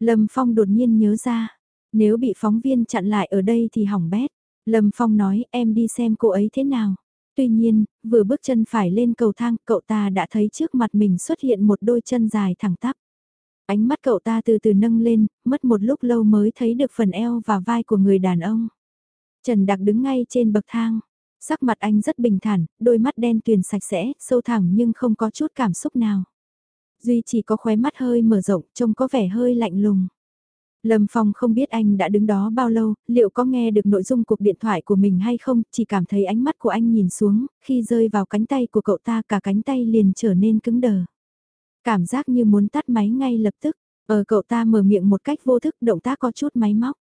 Lâm Phong đột nhiên nhớ ra, nếu bị phóng viên chặn lại ở đây thì hỏng bét. Lâm Phong nói em đi xem cô ấy thế nào. Tuy nhiên, vừa bước chân phải lên cầu thang, cậu ta đã thấy trước mặt mình xuất hiện một đôi chân dài thẳng tắp. Ánh mắt cậu ta từ từ nâng lên, mất một lúc lâu mới thấy được phần eo và vai của người đàn ông. Trần Đặc đứng ngay trên bậc thang. Sắc mặt anh rất bình thản, đôi mắt đen tuyền sạch sẽ, sâu thẳm nhưng không có chút cảm xúc nào. Duy chỉ có khóe mắt hơi mở rộng, trông có vẻ hơi lạnh lùng. Lâm Phong không biết anh đã đứng đó bao lâu, liệu có nghe được nội dung cuộc điện thoại của mình hay không, chỉ cảm thấy ánh mắt của anh nhìn xuống, khi rơi vào cánh tay của cậu ta cả cánh tay liền trở nên cứng đờ. Cảm giác như muốn tắt máy ngay lập tức, ở cậu ta mở miệng một cách vô thức động tác có chút máy móc.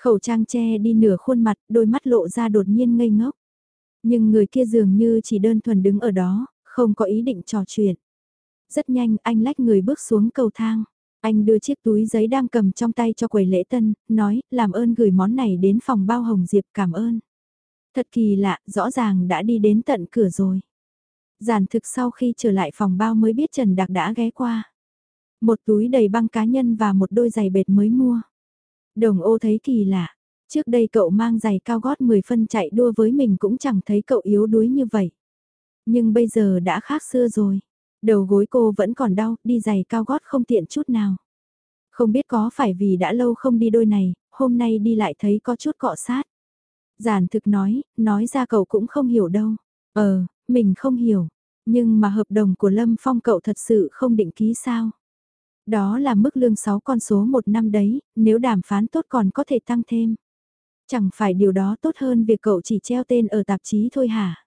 Khẩu trang che đi nửa khuôn mặt, đôi mắt lộ ra đột nhiên ngây ngốc. Nhưng người kia dường như chỉ đơn thuần đứng ở đó, không có ý định trò chuyện. Rất nhanh anh lách người bước xuống cầu thang. Anh đưa chiếc túi giấy đang cầm trong tay cho quầy lễ tân, nói, làm ơn gửi món này đến phòng bao Hồng Diệp cảm ơn. Thật kỳ lạ, rõ ràng đã đi đến tận cửa rồi. Giản thực sau khi trở lại phòng bao mới biết Trần Đạc đã ghé qua. Một túi đầy băng cá nhân và một đôi giày bệt mới mua. Đồng ô thấy kỳ lạ. Trước đây cậu mang giày cao gót 10 phân chạy đua với mình cũng chẳng thấy cậu yếu đuối như vậy. Nhưng bây giờ đã khác xưa rồi. Đầu gối cô vẫn còn đau, đi giày cao gót không tiện chút nào. Không biết có phải vì đã lâu không đi đôi này, hôm nay đi lại thấy có chút cọ sát. Giản thực nói, nói ra cậu cũng không hiểu đâu. Ờ, mình không hiểu. Nhưng mà hợp đồng của Lâm Phong cậu thật sự không định ký sao. Đó là mức lương 6 con số một năm đấy, nếu đàm phán tốt còn có thể tăng thêm. Chẳng phải điều đó tốt hơn việc cậu chỉ treo tên ở tạp chí thôi hả?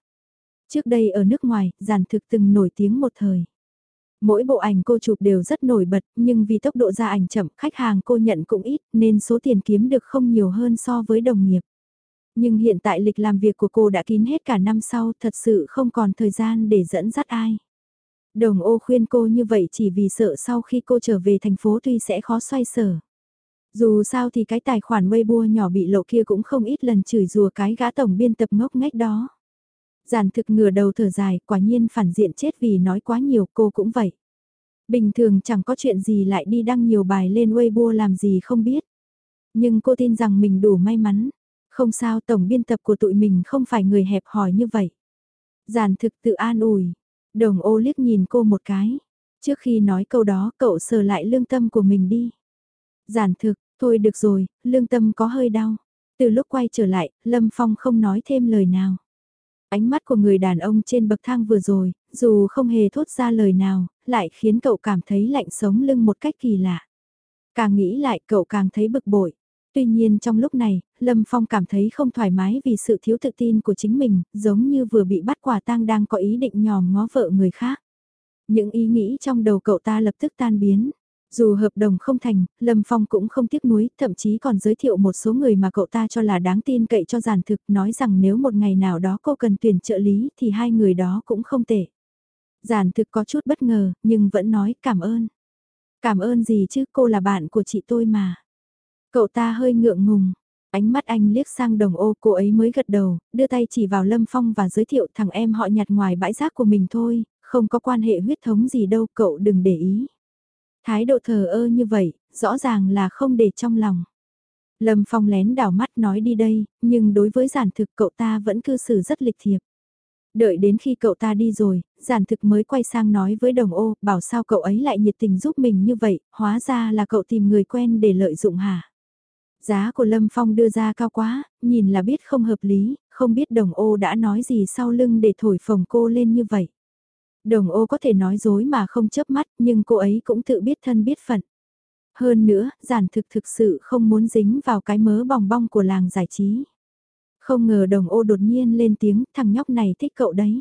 Trước đây ở nước ngoài, giản thực từng nổi tiếng một thời. Mỗi bộ ảnh cô chụp đều rất nổi bật, nhưng vì tốc độ ra ảnh chậm, khách hàng cô nhận cũng ít, nên số tiền kiếm được không nhiều hơn so với đồng nghiệp. Nhưng hiện tại lịch làm việc của cô đã kín hết cả năm sau, thật sự không còn thời gian để dẫn dắt ai. Đồng ô khuyên cô như vậy chỉ vì sợ sau khi cô trở về thành phố tuy sẽ khó xoay sở. Dù sao thì cái tài khoản Weibo nhỏ bị lộ kia cũng không ít lần chửi rùa cái gã tổng biên tập ngốc nghếch đó. Giản thực ngửa đầu thở dài, quả nhiên phản diện chết vì nói quá nhiều cô cũng vậy. Bình thường chẳng có chuyện gì lại đi đăng nhiều bài lên Weibo làm gì không biết. Nhưng cô tin rằng mình đủ may mắn. Không sao tổng biên tập của tụi mình không phải người hẹp hòi như vậy. Giản thực tự an ủi. Đồng ô liếc nhìn cô một cái. Trước khi nói câu đó cậu sờ lại lương tâm của mình đi. Giản thực, thôi được rồi, lương tâm có hơi đau. Từ lúc quay trở lại, Lâm Phong không nói thêm lời nào. Ánh mắt của người đàn ông trên bậc thang vừa rồi, dù không hề thốt ra lời nào, lại khiến cậu cảm thấy lạnh sống lưng một cách kỳ lạ. Càng nghĩ lại cậu càng thấy bực bội. Tuy nhiên trong lúc này, Lâm Phong cảm thấy không thoải mái vì sự thiếu tự tin của chính mình, giống như vừa bị bắt quả tang đang có ý định nhòm ngó vợ người khác. Những ý nghĩ trong đầu cậu ta lập tức tan biến. Dù hợp đồng không thành, Lâm Phong cũng không tiếc nuối, thậm chí còn giới thiệu một số người mà cậu ta cho là đáng tin cậy cho giản thực, nói rằng nếu một ngày nào đó cô cần tuyển trợ lý thì hai người đó cũng không tệ. Giản thực có chút bất ngờ, nhưng vẫn nói cảm ơn. Cảm ơn gì chứ, cô là bạn của chị tôi mà. Cậu ta hơi ngượng ngùng. Ánh mắt anh liếc sang đồng ô cô ấy mới gật đầu, đưa tay chỉ vào Lâm Phong và giới thiệu thằng em họ nhặt ngoài bãi rác của mình thôi, không có quan hệ huyết thống gì đâu, cậu đừng để ý. Thái độ thờ ơ như vậy, rõ ràng là không để trong lòng. Lâm Phong lén đảo mắt nói đi đây, nhưng đối với giản thực cậu ta vẫn cư xử rất lịch thiệp. Đợi đến khi cậu ta đi rồi, giản thực mới quay sang nói với đồng ô, bảo sao cậu ấy lại nhiệt tình giúp mình như vậy, hóa ra là cậu tìm người quen để lợi dụng hả? Giá của Lâm Phong đưa ra cao quá, nhìn là biết không hợp lý, không biết đồng ô đã nói gì sau lưng để thổi phồng cô lên như vậy. Đồng ô có thể nói dối mà không chớp mắt, nhưng cô ấy cũng tự biết thân biết phận. Hơn nữa, giản thực thực sự không muốn dính vào cái mớ bòng bong của làng giải trí. Không ngờ đồng ô đột nhiên lên tiếng, thằng nhóc này thích cậu đấy.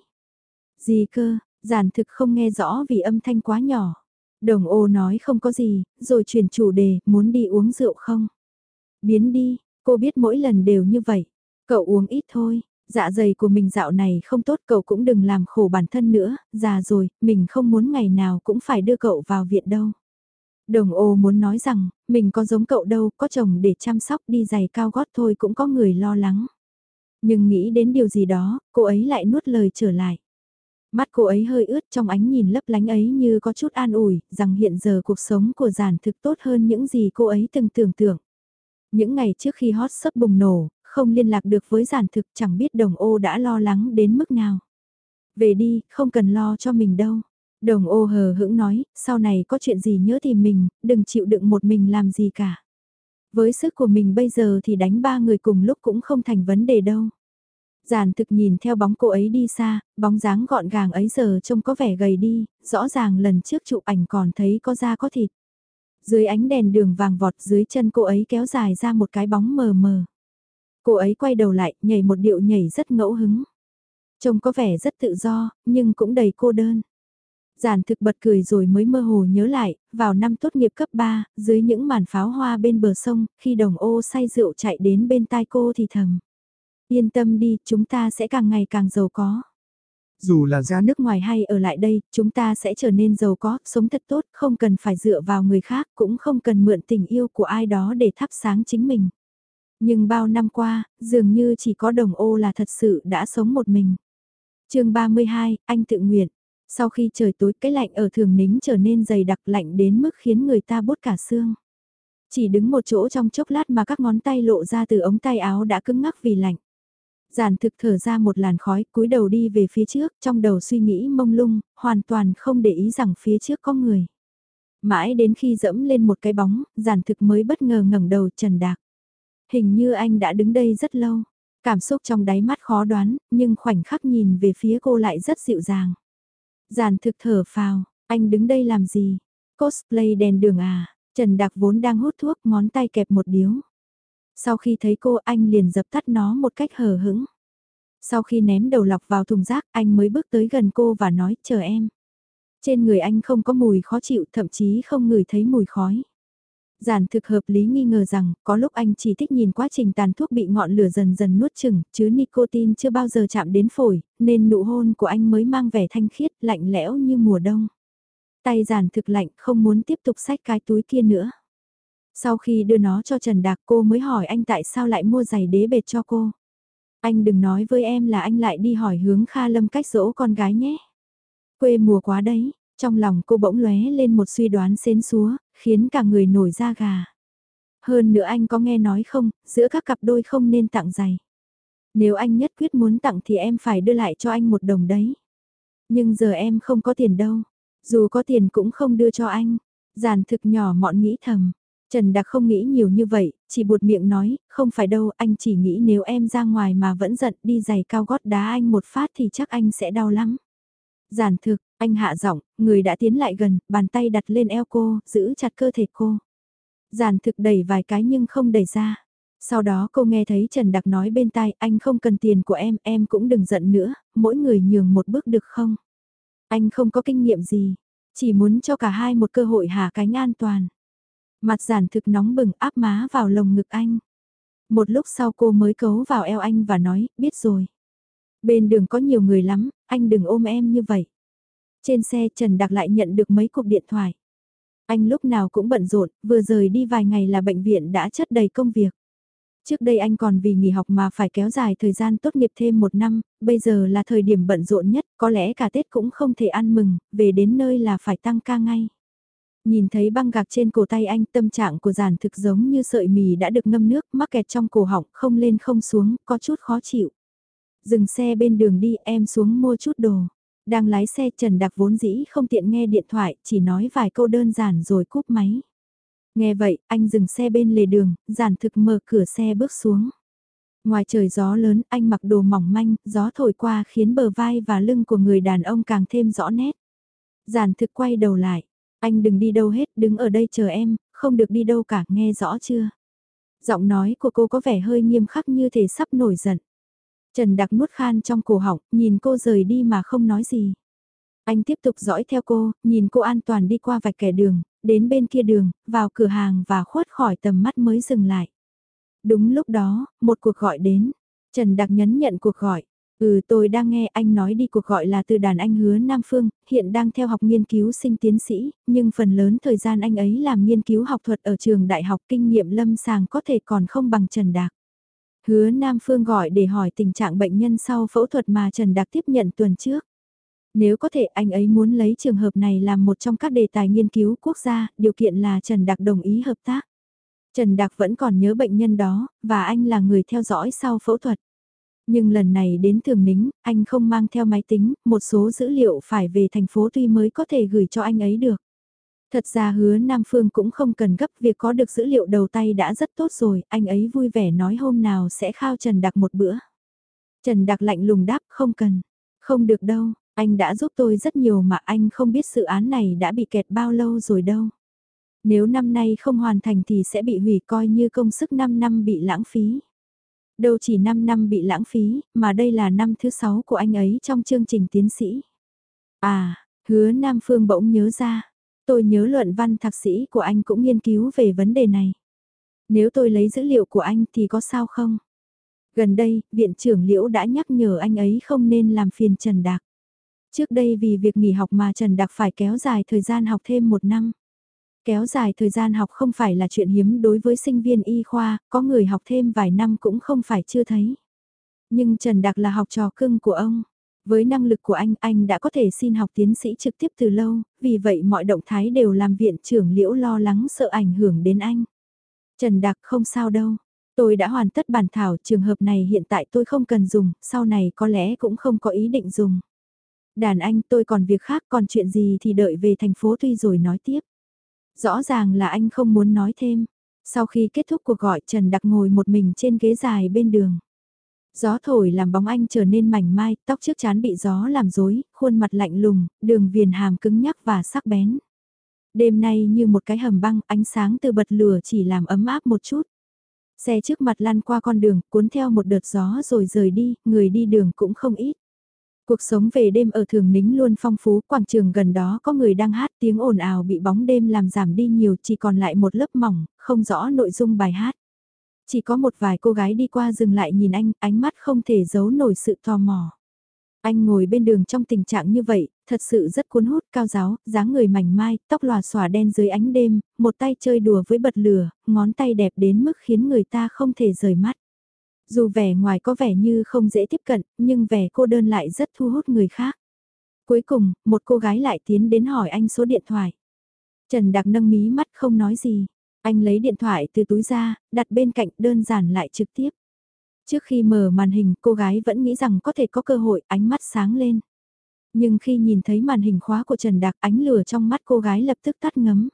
Gì cơ, giản thực không nghe rõ vì âm thanh quá nhỏ. Đồng ô nói không có gì, rồi chuyển chủ đề, muốn đi uống rượu không? Biến đi, cô biết mỗi lần đều như vậy. Cậu uống ít thôi, dạ dày của mình dạo này không tốt cậu cũng đừng làm khổ bản thân nữa, già rồi, mình không muốn ngày nào cũng phải đưa cậu vào viện đâu. Đồng ô muốn nói rằng, mình có giống cậu đâu, có chồng để chăm sóc đi giày cao gót thôi cũng có người lo lắng. Nhưng nghĩ đến điều gì đó, cô ấy lại nuốt lời trở lại. Mắt cô ấy hơi ướt trong ánh nhìn lấp lánh ấy như có chút an ủi, rằng hiện giờ cuộc sống của giản thực tốt hơn những gì cô ấy từng tưởng tượng. Những ngày trước khi hot sấp bùng nổ, không liên lạc được với giản thực chẳng biết đồng ô đã lo lắng đến mức nào. Về đi, không cần lo cho mình đâu. Đồng ô hờ hững nói, sau này có chuyện gì nhớ tìm mình, đừng chịu đựng một mình làm gì cả. Với sức của mình bây giờ thì đánh ba người cùng lúc cũng không thành vấn đề đâu. Giản thực nhìn theo bóng cô ấy đi xa, bóng dáng gọn gàng ấy giờ trông có vẻ gầy đi, rõ ràng lần trước chụp ảnh còn thấy có da có thịt. Dưới ánh đèn đường vàng vọt dưới chân cô ấy kéo dài ra một cái bóng mờ mờ. Cô ấy quay đầu lại, nhảy một điệu nhảy rất ngẫu hứng. Trông có vẻ rất tự do, nhưng cũng đầy cô đơn. Giản thực bật cười rồi mới mơ hồ nhớ lại, vào năm tốt nghiệp cấp 3, dưới những màn pháo hoa bên bờ sông, khi đồng ô say rượu chạy đến bên tai cô thì thầm. Yên tâm đi, chúng ta sẽ càng ngày càng giàu có. Dù là ra nước ngoài hay ở lại đây, chúng ta sẽ trở nên giàu có, sống thật tốt, không cần phải dựa vào người khác, cũng không cần mượn tình yêu của ai đó để thắp sáng chính mình. Nhưng bao năm qua, dường như chỉ có đồng ô là thật sự đã sống một mình. chương 32, anh tự nguyện. Sau khi trời tối cái lạnh ở thường nính trở nên dày đặc lạnh đến mức khiến người ta bốt cả xương. Chỉ đứng một chỗ trong chốc lát mà các ngón tay lộ ra từ ống tay áo đã cứng ngắc vì lạnh. Giản thực thở ra một làn khói, cúi đầu đi về phía trước, trong đầu suy nghĩ mông lung, hoàn toàn không để ý rằng phía trước có người. Mãi đến khi dẫm lên một cái bóng, giản thực mới bất ngờ ngẩng đầu Trần Đạc. Hình như anh đã đứng đây rất lâu. Cảm xúc trong đáy mắt khó đoán, nhưng khoảnh khắc nhìn về phía cô lại rất dịu dàng. Giàn thực thở phào, anh đứng đây làm gì? Cosplay đèn đường à? Trần Đạc vốn đang hút thuốc ngón tay kẹp một điếu. Sau khi thấy cô anh liền dập tắt nó một cách hờ hững. Sau khi ném đầu lọc vào thùng rác anh mới bước tới gần cô và nói chờ em. Trên người anh không có mùi khó chịu thậm chí không ngửi thấy mùi khói. Giản thực hợp lý nghi ngờ rằng, có lúc anh chỉ thích nhìn quá trình tàn thuốc bị ngọn lửa dần dần nuốt chừng, chứ nicotine chưa bao giờ chạm đến phổi, nên nụ hôn của anh mới mang vẻ thanh khiết, lạnh lẽo như mùa đông. Tay giản thực lạnh, không muốn tiếp tục xách cái túi kia nữa. Sau khi đưa nó cho Trần Đạc cô mới hỏi anh tại sao lại mua giày đế bệt cho cô. Anh đừng nói với em là anh lại đi hỏi hướng Kha Lâm cách dỗ con gái nhé. Quê mùa quá đấy, trong lòng cô bỗng lóe lên một suy đoán xến xúa, khiến cả người nổi da gà. Hơn nữa anh có nghe nói không, giữa các cặp đôi không nên tặng giày. Nếu anh nhất quyết muốn tặng thì em phải đưa lại cho anh một đồng đấy. Nhưng giờ em không có tiền đâu. Dù có tiền cũng không đưa cho anh. Giàn thực nhỏ mọn nghĩ thầm. Trần Đặc không nghĩ nhiều như vậy, chỉ buột miệng nói, không phải đâu, anh chỉ nghĩ nếu em ra ngoài mà vẫn giận đi giày cao gót đá anh một phát thì chắc anh sẽ đau lắm. Giản thực, anh hạ giọng, người đã tiến lại gần, bàn tay đặt lên eo cô, giữ chặt cơ thể cô. Giản thực đẩy vài cái nhưng không đẩy ra. Sau đó cô nghe thấy Trần Đặc nói bên tai, anh không cần tiền của em, em cũng đừng giận nữa, mỗi người nhường một bước được không? Anh không có kinh nghiệm gì, chỉ muốn cho cả hai một cơ hội hạ cánh an toàn. Mặt giản thực nóng bừng áp má vào lồng ngực anh. Một lúc sau cô mới cấu vào eo anh và nói, biết rồi. Bên đường có nhiều người lắm, anh đừng ôm em như vậy. Trên xe Trần Đặc lại nhận được mấy cuộc điện thoại. Anh lúc nào cũng bận rộn, vừa rời đi vài ngày là bệnh viện đã chất đầy công việc. Trước đây anh còn vì nghỉ học mà phải kéo dài thời gian tốt nghiệp thêm một năm, bây giờ là thời điểm bận rộn nhất, có lẽ cả Tết cũng không thể ăn mừng, về đến nơi là phải tăng ca ngay. Nhìn thấy băng gạc trên cổ tay anh tâm trạng của giản thực giống như sợi mì đã được ngâm nước mắc kẹt trong cổ họng không lên không xuống, có chút khó chịu. Dừng xe bên đường đi em xuống mua chút đồ. Đang lái xe Trần Đạc vốn dĩ không tiện nghe điện thoại, chỉ nói vài câu đơn giản rồi cúp máy. Nghe vậy, anh dừng xe bên lề đường, giản thực mở cửa xe bước xuống. Ngoài trời gió lớn, anh mặc đồ mỏng manh, gió thổi qua khiến bờ vai và lưng của người đàn ông càng thêm rõ nét. Giản thực quay đầu lại, anh đừng đi đâu hết, đứng ở đây chờ em, không được đi đâu cả, nghe rõ chưa? Giọng nói của cô có vẻ hơi nghiêm khắc như thể sắp nổi giận. Trần Đặc nuốt khan trong cổ họng, nhìn cô rời đi mà không nói gì. Anh tiếp tục dõi theo cô, nhìn cô an toàn đi qua vạch kẻ đường, đến bên kia đường, vào cửa hàng và khuất khỏi tầm mắt mới dừng lại. Đúng lúc đó, một cuộc gọi đến. Trần Đặc nhấn nhận cuộc gọi. Ừ tôi đang nghe anh nói đi cuộc gọi là từ đàn anh hứa Nam Phương, hiện đang theo học nghiên cứu sinh tiến sĩ, nhưng phần lớn thời gian anh ấy làm nghiên cứu học thuật ở trường đại học kinh nghiệm lâm sàng có thể còn không bằng Trần Đạc. Hứa Nam Phương gọi để hỏi tình trạng bệnh nhân sau phẫu thuật mà Trần Đạc tiếp nhận tuần trước. Nếu có thể anh ấy muốn lấy trường hợp này làm một trong các đề tài nghiên cứu quốc gia, điều kiện là Trần Đạc đồng ý hợp tác. Trần Đạc vẫn còn nhớ bệnh nhân đó, và anh là người theo dõi sau phẫu thuật. Nhưng lần này đến Thường Nính, anh không mang theo máy tính, một số dữ liệu phải về thành phố tuy mới có thể gửi cho anh ấy được. Thật ra hứa Nam Phương cũng không cần gấp việc có được dữ liệu đầu tay đã rất tốt rồi, anh ấy vui vẻ nói hôm nào sẽ khao Trần Đặc một bữa. Trần Đặc lạnh lùng đáp không cần, không được đâu, anh đã giúp tôi rất nhiều mà anh không biết sự án này đã bị kẹt bao lâu rồi đâu. Nếu năm nay không hoàn thành thì sẽ bị hủy coi như công sức 5 năm bị lãng phí. Đâu chỉ 5 năm bị lãng phí, mà đây là năm thứ 6 của anh ấy trong chương trình tiến sĩ. À, hứa Nam Phương bỗng nhớ ra. Tôi nhớ luận văn thạc sĩ của anh cũng nghiên cứu về vấn đề này. Nếu tôi lấy dữ liệu của anh thì có sao không? Gần đây, Viện trưởng Liễu đã nhắc nhở anh ấy không nên làm phiền Trần Đạc. Trước đây vì việc nghỉ học mà Trần Đặc phải kéo dài thời gian học thêm một năm. Kéo dài thời gian học không phải là chuyện hiếm đối với sinh viên y khoa, có người học thêm vài năm cũng không phải chưa thấy. Nhưng Trần Đặc là học trò cưng của ông. Với năng lực của anh, anh đã có thể xin học tiến sĩ trực tiếp từ lâu, vì vậy mọi động thái đều làm viện trưởng liễu lo lắng sợ ảnh hưởng đến anh. Trần Đặc không sao đâu. Tôi đã hoàn tất bản thảo, trường hợp này hiện tại tôi không cần dùng, sau này có lẽ cũng không có ý định dùng. Đàn anh tôi còn việc khác còn chuyện gì thì đợi về thành phố Tuy rồi nói tiếp. Rõ ràng là anh không muốn nói thêm. Sau khi kết thúc cuộc gọi Trần Đặc ngồi một mình trên ghế dài bên đường. Gió thổi làm bóng anh trở nên mảnh mai, tóc trước chán bị gió làm rối, khuôn mặt lạnh lùng, đường viền hàm cứng nhắc và sắc bén. Đêm nay như một cái hầm băng, ánh sáng từ bật lửa chỉ làm ấm áp một chút. Xe trước mặt lăn qua con đường, cuốn theo một đợt gió rồi rời đi, người đi đường cũng không ít. Cuộc sống về đêm ở Thường Nính luôn phong phú, quảng trường gần đó có người đang hát tiếng ồn ào bị bóng đêm làm giảm đi nhiều chỉ còn lại một lớp mỏng, không rõ nội dung bài hát. Chỉ có một vài cô gái đi qua dừng lại nhìn anh, ánh mắt không thể giấu nổi sự tò mò. Anh ngồi bên đường trong tình trạng như vậy, thật sự rất cuốn hút, cao giáo, dáng người mảnh mai, tóc lòa xòa đen dưới ánh đêm, một tay chơi đùa với bật lửa, ngón tay đẹp đến mức khiến người ta không thể rời mắt. Dù vẻ ngoài có vẻ như không dễ tiếp cận, nhưng vẻ cô đơn lại rất thu hút người khác. Cuối cùng, một cô gái lại tiến đến hỏi anh số điện thoại. Trần Đặc nâng mí mắt không nói gì. Anh lấy điện thoại từ túi ra, đặt bên cạnh đơn giản lại trực tiếp. Trước khi mở màn hình, cô gái vẫn nghĩ rằng có thể có cơ hội, ánh mắt sáng lên. Nhưng khi nhìn thấy màn hình khóa của Trần Đặc, ánh lửa trong mắt cô gái lập tức tắt ngấm.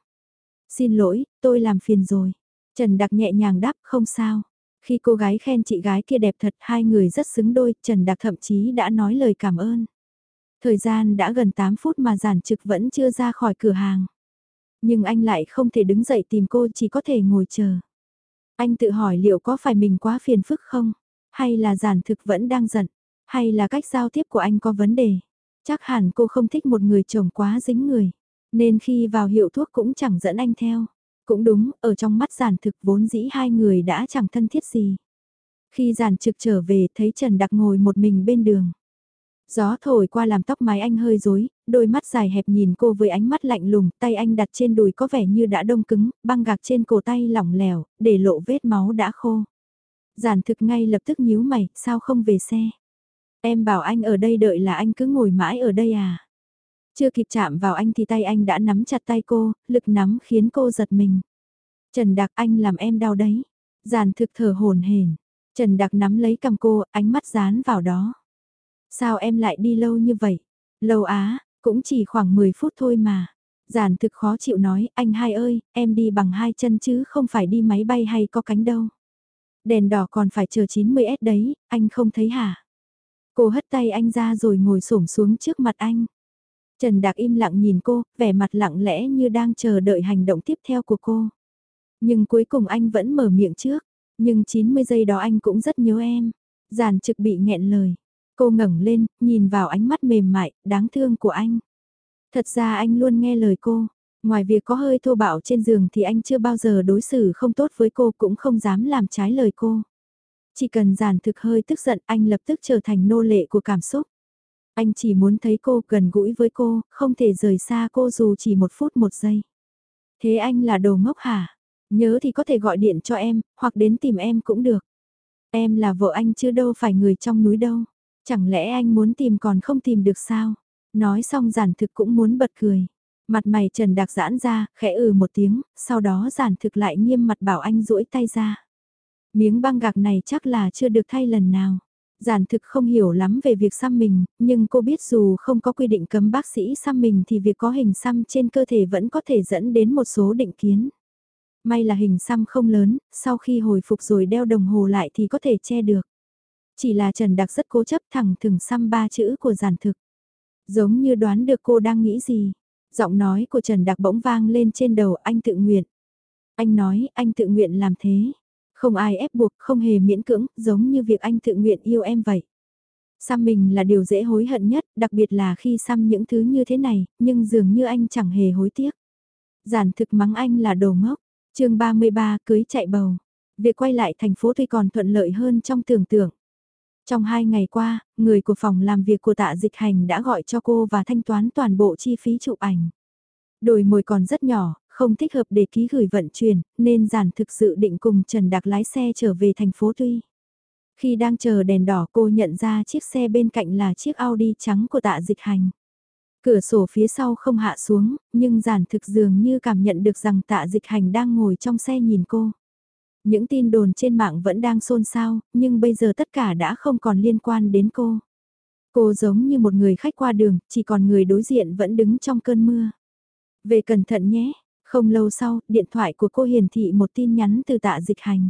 Xin lỗi, tôi làm phiền rồi. Trần Đặc nhẹ nhàng đáp, không sao. Khi cô gái khen chị gái kia đẹp thật, hai người rất xứng đôi, Trần Đặc thậm chí đã nói lời cảm ơn. Thời gian đã gần 8 phút mà giản trực vẫn chưa ra khỏi cửa hàng. Nhưng anh lại không thể đứng dậy tìm cô chỉ có thể ngồi chờ. Anh tự hỏi liệu có phải mình quá phiền phức không? Hay là giản thực vẫn đang giận? Hay là cách giao tiếp của anh có vấn đề? Chắc hẳn cô không thích một người chồng quá dính người. Nên khi vào hiệu thuốc cũng chẳng dẫn anh theo. Cũng đúng, ở trong mắt giản thực vốn dĩ hai người đã chẳng thân thiết gì. Khi giản trực trở về thấy Trần Đặc ngồi một mình bên đường. Gió thổi qua làm tóc mái anh hơi rối, đôi mắt dài hẹp nhìn cô với ánh mắt lạnh lùng, tay anh đặt trên đùi có vẻ như đã đông cứng, băng gạc trên cổ tay lỏng lẻo, để lộ vết máu đã khô. Giản thực ngay lập tức nhíu mày, sao không về xe? Em bảo anh ở đây đợi là anh cứ ngồi mãi ở đây à? Chưa kịp chạm vào anh thì tay anh đã nắm chặt tay cô, lực nắm khiến cô giật mình. Trần Đặc anh làm em đau đấy. Giàn thực thở hồn hển. Trần Đặc nắm lấy cầm cô, ánh mắt dán vào đó. Sao em lại đi lâu như vậy? Lâu á, cũng chỉ khoảng 10 phút thôi mà. Giản thực khó chịu nói, anh hai ơi, em đi bằng hai chân chứ không phải đi máy bay hay có cánh đâu. Đèn đỏ còn phải chờ 90S đấy, anh không thấy hả? Cô hất tay anh ra rồi ngồi xổm xuống trước mặt anh. Trần Đạc im lặng nhìn cô, vẻ mặt lặng lẽ như đang chờ đợi hành động tiếp theo của cô. Nhưng cuối cùng anh vẫn mở miệng trước, nhưng 90 giây đó anh cũng rất nhớ em. Giản trực bị nghẹn lời. Cô ngẩng lên, nhìn vào ánh mắt mềm mại, đáng thương của anh. Thật ra anh luôn nghe lời cô. Ngoài việc có hơi thô bạo trên giường thì anh chưa bao giờ đối xử không tốt với cô cũng không dám làm trái lời cô. Chỉ cần giản thực hơi tức giận anh lập tức trở thành nô lệ của cảm xúc. Anh chỉ muốn thấy cô gần gũi với cô, không thể rời xa cô dù chỉ một phút một giây. Thế anh là đồ ngốc hả? Nhớ thì có thể gọi điện cho em, hoặc đến tìm em cũng được. Em là vợ anh chứ đâu phải người trong núi đâu. Chẳng lẽ anh muốn tìm còn không tìm được sao? Nói xong giản thực cũng muốn bật cười. Mặt mày Trần Đạc giãn ra, khẽ ừ một tiếng, sau đó giản thực lại nghiêm mặt bảo anh duỗi tay ra. Miếng băng gạc này chắc là chưa được thay lần nào. Giản thực không hiểu lắm về việc xăm mình, nhưng cô biết dù không có quy định cấm bác sĩ xăm mình thì việc có hình xăm trên cơ thể vẫn có thể dẫn đến một số định kiến. May là hình xăm không lớn, sau khi hồi phục rồi đeo đồng hồ lại thì có thể che được. Chỉ là Trần Đặc rất cố chấp thẳng thừng xăm ba chữ của giản thực. Giống như đoán được cô đang nghĩ gì. Giọng nói của Trần Đặc bỗng vang lên trên đầu anh tự nguyện. Anh nói anh tự nguyện làm thế. Không ai ép buộc, không hề miễn cưỡng, giống như việc anh tự nguyện yêu em vậy. Xăm mình là điều dễ hối hận nhất, đặc biệt là khi xăm những thứ như thế này, nhưng dường như anh chẳng hề hối tiếc. Giản thực mắng anh là đồ ngốc. chương 33 cưới chạy bầu. Việc quay lại thành phố tuy còn thuận lợi hơn trong tưởng tượng. Trong hai ngày qua, người của phòng làm việc của tạ dịch hành đã gọi cho cô và thanh toán toàn bộ chi phí chụp ảnh. Đồi mồi còn rất nhỏ, không thích hợp để ký gửi vận chuyển, nên giản thực sự định cùng Trần Đạc lái xe trở về thành phố Tuy. Khi đang chờ đèn đỏ cô nhận ra chiếc xe bên cạnh là chiếc Audi trắng của tạ dịch hành. Cửa sổ phía sau không hạ xuống, nhưng giản thực dường như cảm nhận được rằng tạ dịch hành đang ngồi trong xe nhìn cô. Những tin đồn trên mạng vẫn đang xôn xao, nhưng bây giờ tất cả đã không còn liên quan đến cô. Cô giống như một người khách qua đường, chỉ còn người đối diện vẫn đứng trong cơn mưa. Về cẩn thận nhé, không lâu sau, điện thoại của cô hiển thị một tin nhắn từ tạ dịch hành.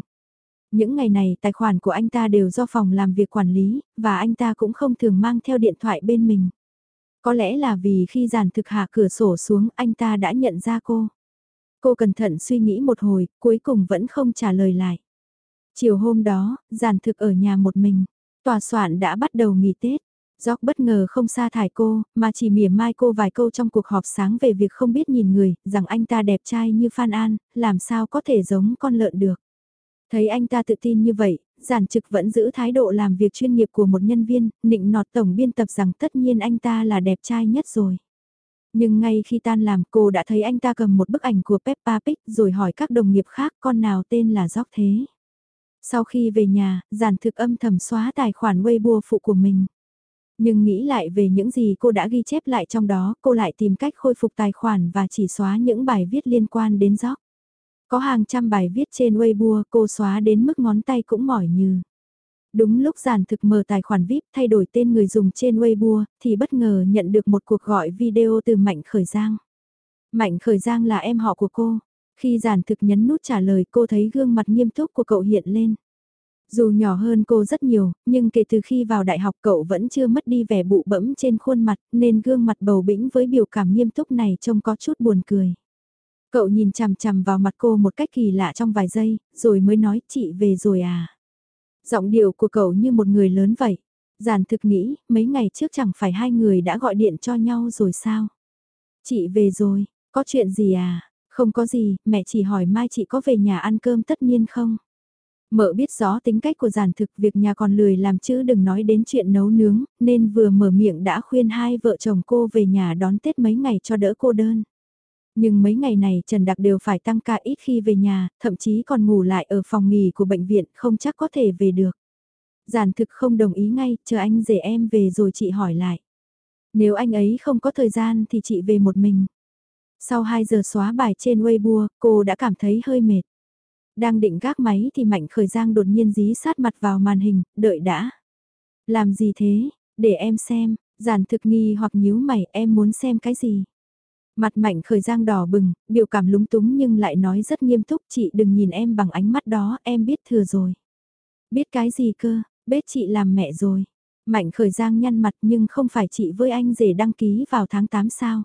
Những ngày này tài khoản của anh ta đều do phòng làm việc quản lý, và anh ta cũng không thường mang theo điện thoại bên mình. Có lẽ là vì khi giàn thực hạ cửa sổ xuống anh ta đã nhận ra cô. Cô cẩn thận suy nghĩ một hồi, cuối cùng vẫn không trả lời lại. Chiều hôm đó, giàn thực ở nhà một mình. Tòa soạn đã bắt đầu nghỉ Tết. Gióc bất ngờ không sa thải cô, mà chỉ mỉa mai cô vài câu trong cuộc họp sáng về việc không biết nhìn người, rằng anh ta đẹp trai như Phan An, làm sao có thể giống con lợn được. Thấy anh ta tự tin như vậy, giản trực vẫn giữ thái độ làm việc chuyên nghiệp của một nhân viên, nịnh nọt tổng biên tập rằng tất nhiên anh ta là đẹp trai nhất rồi. Nhưng ngay khi tan làm cô đã thấy anh ta cầm một bức ảnh của Peppa Pig rồi hỏi các đồng nghiệp khác con nào tên là Gióc thế. Sau khi về nhà, giản thực âm thầm xóa tài khoản Weibo phụ của mình. Nhưng nghĩ lại về những gì cô đã ghi chép lại trong đó, cô lại tìm cách khôi phục tài khoản và chỉ xóa những bài viết liên quan đến Gióc. Có hàng trăm bài viết trên Weibo cô xóa đến mức ngón tay cũng mỏi như. Đúng lúc giản thực mở tài khoản VIP thay đổi tên người dùng trên Weibo thì bất ngờ nhận được một cuộc gọi video từ Mạnh Khởi Giang. Mạnh Khởi Giang là em họ của cô. Khi giản thực nhấn nút trả lời cô thấy gương mặt nghiêm túc của cậu hiện lên. Dù nhỏ hơn cô rất nhiều, nhưng kể từ khi vào đại học cậu vẫn chưa mất đi vẻ bụ bẫm trên khuôn mặt nên gương mặt bầu bĩnh với biểu cảm nghiêm túc này trông có chút buồn cười. Cậu nhìn chằm chằm vào mặt cô một cách kỳ lạ trong vài giây, rồi mới nói chị về rồi à. Giọng điệu của cậu như một người lớn vậy. Giản thực nghĩ, mấy ngày trước chẳng phải hai người đã gọi điện cho nhau rồi sao? Chị về rồi, có chuyện gì à? Không có gì, mẹ chỉ hỏi mai chị có về nhà ăn cơm tất nhiên không? Mợ biết rõ tính cách của giản thực việc nhà còn lười làm chứ đừng nói đến chuyện nấu nướng, nên vừa mở miệng đã khuyên hai vợ chồng cô về nhà đón Tết mấy ngày cho đỡ cô đơn. Nhưng mấy ngày này Trần Đặc đều phải tăng ca ít khi về nhà, thậm chí còn ngủ lại ở phòng nghỉ của bệnh viện, không chắc có thể về được. Giản thực không đồng ý ngay, chờ anh rể em về rồi chị hỏi lại. Nếu anh ấy không có thời gian thì chị về một mình. Sau 2 giờ xóa bài trên Weibo, cô đã cảm thấy hơi mệt. Đang định gác máy thì Mạnh Khởi Giang đột nhiên dí sát mặt vào màn hình, đợi đã. Làm gì thế, để em xem, giản thực nghi hoặc nhíu mày em muốn xem cái gì. Mặt mạnh khởi giang đỏ bừng, biểu cảm lúng túng nhưng lại nói rất nghiêm túc chị đừng nhìn em bằng ánh mắt đó, em biết thừa rồi. Biết cái gì cơ, biết chị làm mẹ rồi. Mạnh khởi giang nhăn mặt nhưng không phải chị với anh rể đăng ký vào tháng 8 sao.